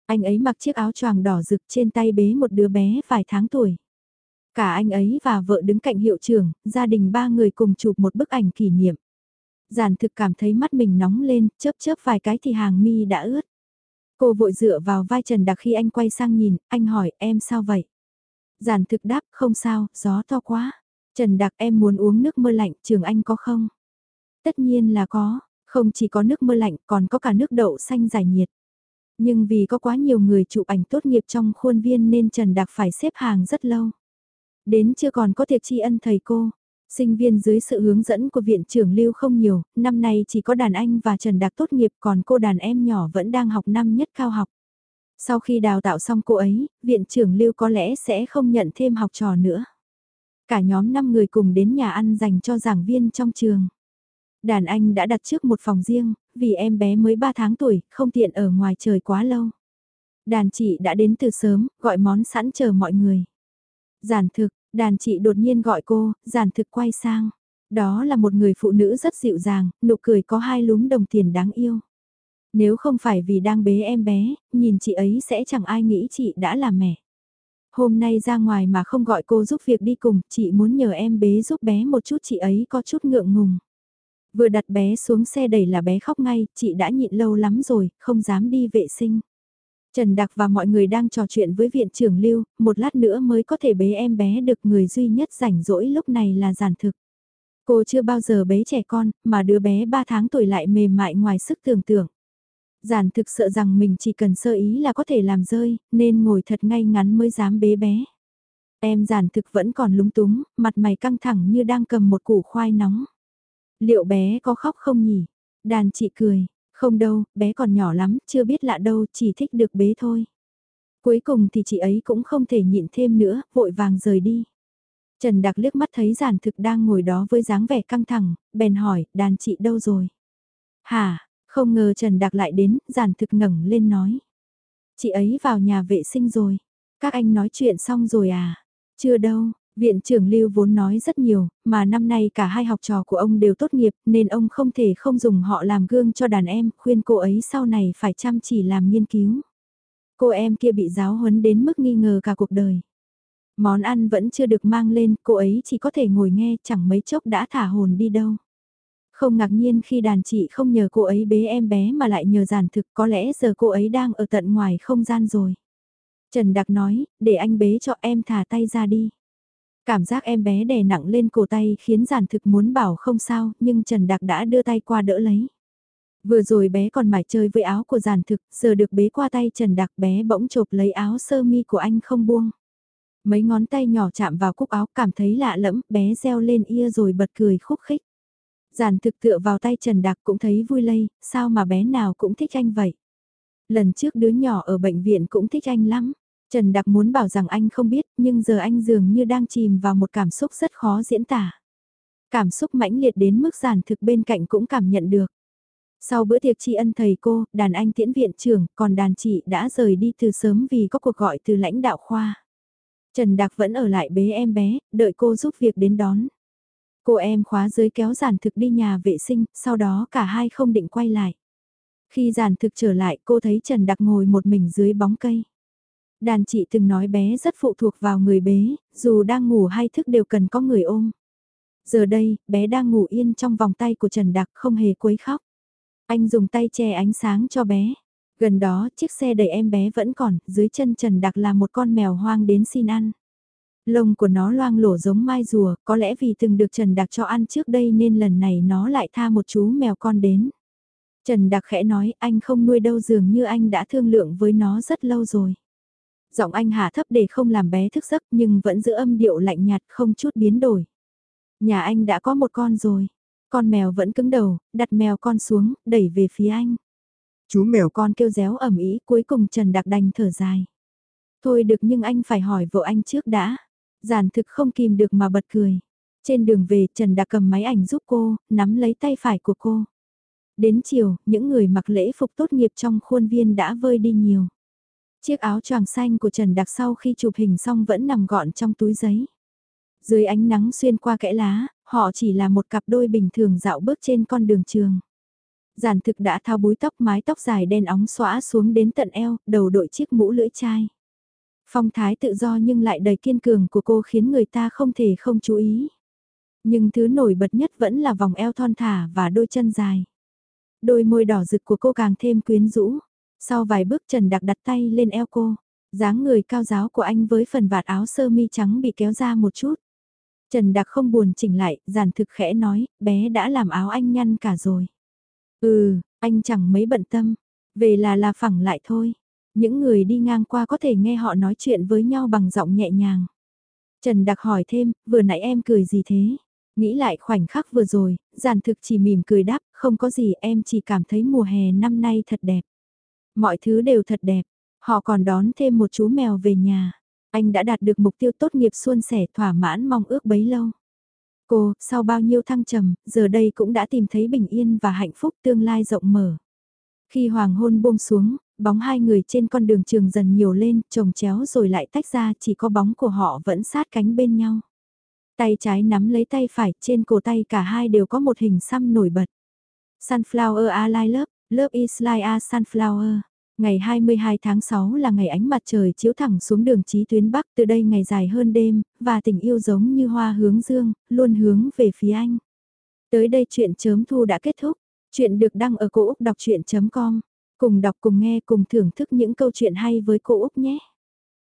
Anh ấy mặc chiếc áo choàng đỏ rực trên tay bế một đứa bé vài tháng tuổi. Cả anh ấy và vợ đứng cạnh hiệu trưởng, gia đình ba người cùng chụp một bức ảnh kỷ niệm. Giản thực cảm thấy mắt mình nóng lên, chớp chớp vài cái thì hàng mi đã ướt. Cô vội dựa vào vai Trần Đặc khi anh quay sang nhìn, anh hỏi em sao vậy? Giản thực đáp không sao, gió to quá. Trần Đặc em muốn uống nước mơ lạnh, trường anh có không? Tất nhiên là có, không chỉ có nước mơ lạnh còn có cả nước đậu xanh giải nhiệt. Nhưng vì có quá nhiều người chụp ảnh tốt nghiệp trong khuôn viên nên Trần Đặc phải xếp hàng rất lâu. Đến chưa còn có tiệc tri ân thầy cô. Sinh viên dưới sự hướng dẫn của viện trưởng Lưu không nhiều, năm nay chỉ có đàn anh và Trần Đạc tốt nghiệp còn cô đàn em nhỏ vẫn đang học năm nhất cao học. Sau khi đào tạo xong cô ấy, viện trưởng Lưu có lẽ sẽ không nhận thêm học trò nữa. Cả nhóm 5 người cùng đến nhà ăn dành cho giảng viên trong trường. Đàn anh đã đặt trước một phòng riêng, vì em bé mới 3 tháng tuổi, không tiện ở ngoài trời quá lâu. Đàn chị đã đến từ sớm, gọi món sẵn chờ mọi người. Giản thực, đàn chị đột nhiên gọi cô, giản thực quay sang. Đó là một người phụ nữ rất dịu dàng, nụ cười có hai lúm đồng tiền đáng yêu. Nếu không phải vì đang bế em bé, nhìn chị ấy sẽ chẳng ai nghĩ chị đã là mẹ. Hôm nay ra ngoài mà không gọi cô giúp việc đi cùng, chị muốn nhờ em bế giúp bé một chút chị ấy có chút ngượng ngùng. Vừa đặt bé xuống xe đẩy là bé khóc ngay, chị đã nhịn lâu lắm rồi, không dám đi vệ sinh. Trần Đặc và mọi người đang trò chuyện với viện trưởng Lưu, một lát nữa mới có thể bế em bé được người duy nhất rảnh rỗi lúc này là giản thực. Cô chưa bao giờ bế trẻ con, mà đứa bé 3 tháng tuổi lại mềm mại ngoài sức tưởng tượng. Giản thực sợ rằng mình chỉ cần sơ ý là có thể làm rơi, nên ngồi thật ngay ngắn mới dám bế bé. Em giản thực vẫn còn lúng túng, mặt mày căng thẳng như đang cầm một củ khoai nóng. Liệu bé có khóc không nhỉ? Đàn chị cười, không đâu, bé còn nhỏ lắm, chưa biết lạ đâu, chỉ thích được bế thôi. Cuối cùng thì chị ấy cũng không thể nhịn thêm nữa, vội vàng rời đi. Trần Đặc liếc mắt thấy giản thực đang ngồi đó với dáng vẻ căng thẳng, bèn hỏi, đàn chị đâu rồi? Hả, không ngờ Trần Đặc lại đến, giản thực ngẩng lên nói. Chị ấy vào nhà vệ sinh rồi. Các anh nói chuyện xong rồi à? Chưa đâu, viện trưởng Lưu vốn nói rất nhiều, mà năm nay cả hai học trò của ông đều tốt nghiệp nên ông không thể không dùng họ làm gương cho đàn em, khuyên cô ấy sau này phải chăm chỉ làm nghiên cứu. Cô em kia bị giáo huấn đến mức nghi ngờ cả cuộc đời. Món ăn vẫn chưa được mang lên, cô ấy chỉ có thể ngồi nghe chẳng mấy chốc đã thả hồn đi đâu. Không ngạc nhiên khi đàn chị không nhờ cô ấy bế em bé mà lại nhờ giản thực có lẽ giờ cô ấy đang ở tận ngoài không gian rồi. Trần Đặc nói, để anh bế cho em thả tay ra đi. Cảm giác em bé đè nặng lên cổ tay khiến giản thực muốn bảo không sao, nhưng Trần Đặc đã đưa tay qua đỡ lấy. Vừa rồi bé còn mải chơi với áo của giản thực, giờ được bế qua tay Trần Đặc bé bỗng chộp lấy áo sơ mi của anh không buông. Mấy ngón tay nhỏ chạm vào cúc áo cảm thấy lạ lẫm, bé reo lên ia rồi bật cười khúc khích. Giản thực tựa vào tay Trần Đạc cũng thấy vui lây, sao mà bé nào cũng thích anh vậy. Lần trước đứa nhỏ ở bệnh viện cũng thích anh lắm. Trần Đặc muốn bảo rằng anh không biết, nhưng giờ anh dường như đang chìm vào một cảm xúc rất khó diễn tả. Cảm xúc mãnh liệt đến mức giản thực bên cạnh cũng cảm nhận được. Sau bữa tiệc tri ân thầy cô, đàn anh tiễn viện trưởng, còn đàn chị đã rời đi từ sớm vì có cuộc gọi từ lãnh đạo khoa. Trần Đạc vẫn ở lại bế em bé, đợi cô giúp việc đến đón. Cô em khóa dưới kéo giản thực đi nhà vệ sinh, sau đó cả hai không định quay lại. Khi giản thực trở lại cô thấy Trần Đặc ngồi một mình dưới bóng cây. Đàn chị từng nói bé rất phụ thuộc vào người bế, dù đang ngủ hay thức đều cần có người ôm. Giờ đây, bé đang ngủ yên trong vòng tay của Trần Đặc không hề quấy khóc. Anh dùng tay che ánh sáng cho bé. Gần đó, chiếc xe đẩy em bé vẫn còn, dưới chân Trần Đặc là một con mèo hoang đến xin ăn. Lông của nó loang lổ giống mai rùa, có lẽ vì từng được Trần Đặc cho ăn trước đây nên lần này nó lại tha một chú mèo con đến. Trần Đặc khẽ nói anh không nuôi đâu dường như anh đã thương lượng với nó rất lâu rồi. Giọng anh hạ thấp để không làm bé thức giấc nhưng vẫn giữ âm điệu lạnh nhạt không chút biến đổi. Nhà anh đã có một con rồi. Con mèo vẫn cứng đầu, đặt mèo con xuống, đẩy về phía anh. Chú mèo con kêu réo ẩm ý cuối cùng Trần Đặc đành thở dài. Thôi được nhưng anh phải hỏi vợ anh trước đã. Giản thực không kìm được mà bật cười. Trên đường về Trần đặc cầm máy ảnh giúp cô, nắm lấy tay phải của cô. Đến chiều, những người mặc lễ phục tốt nghiệp trong khuôn viên đã vơi đi nhiều. Chiếc áo choàng xanh của Trần Đặc sau khi chụp hình xong vẫn nằm gọn trong túi giấy. Dưới ánh nắng xuyên qua kẽ lá, họ chỉ là một cặp đôi bình thường dạo bước trên con đường trường. Giản thực đã thao búi tóc mái tóc dài đen óng xõa xuống đến tận eo, đầu đội chiếc mũ lưỡi chai. Phong thái tự do nhưng lại đầy kiên cường của cô khiến người ta không thể không chú ý. Nhưng thứ nổi bật nhất vẫn là vòng eo thon thả và đôi chân dài. Đôi môi đỏ rực của cô càng thêm quyến rũ. Sau vài bước Trần Đặc đặt tay lên eo cô, dáng người cao giáo của anh với phần vạt áo sơ mi trắng bị kéo ra một chút. Trần Đặc không buồn chỉnh lại, giản thực khẽ nói, bé đã làm áo anh nhăn cả rồi. Ừ, anh chẳng mấy bận tâm, về là là phẳng lại thôi. Những người đi ngang qua có thể nghe họ nói chuyện với nhau bằng giọng nhẹ nhàng. Trần Đặc hỏi thêm, vừa nãy em cười gì thế? Nghĩ lại khoảnh khắc vừa rồi, giản thực chỉ mỉm cười đáp, không có gì em chỉ cảm thấy mùa hè năm nay thật đẹp. Mọi thứ đều thật đẹp, họ còn đón thêm một chú mèo về nhà. Anh đã đạt được mục tiêu tốt nghiệp suôn sẻ thỏa mãn mong ước bấy lâu. Cô, sau bao nhiêu thăng trầm, giờ đây cũng đã tìm thấy bình yên và hạnh phúc tương lai rộng mở. Khi hoàng hôn buông xuống, bóng hai người trên con đường trường dần nhiều lên, chồng chéo rồi lại tách ra chỉ có bóng của họ vẫn sát cánh bên nhau. Tay trái nắm lấy tay phải, trên cổ tay cả hai đều có một hình xăm nổi bật. Sunflower a I love, love is like a sunflower. Ngày 22 tháng 6 là ngày ánh mặt trời chiếu thẳng xuống đường chí tuyến Bắc từ đây ngày dài hơn đêm, và tình yêu giống như hoa hướng dương, luôn hướng về phía anh. Tới đây chuyện chớm thu đã kết thúc, chuyện được đăng ở cô Úc Đọc Chuyện.com. Cùng đọc cùng nghe cùng thưởng thức những câu chuyện hay với cô Úc nhé.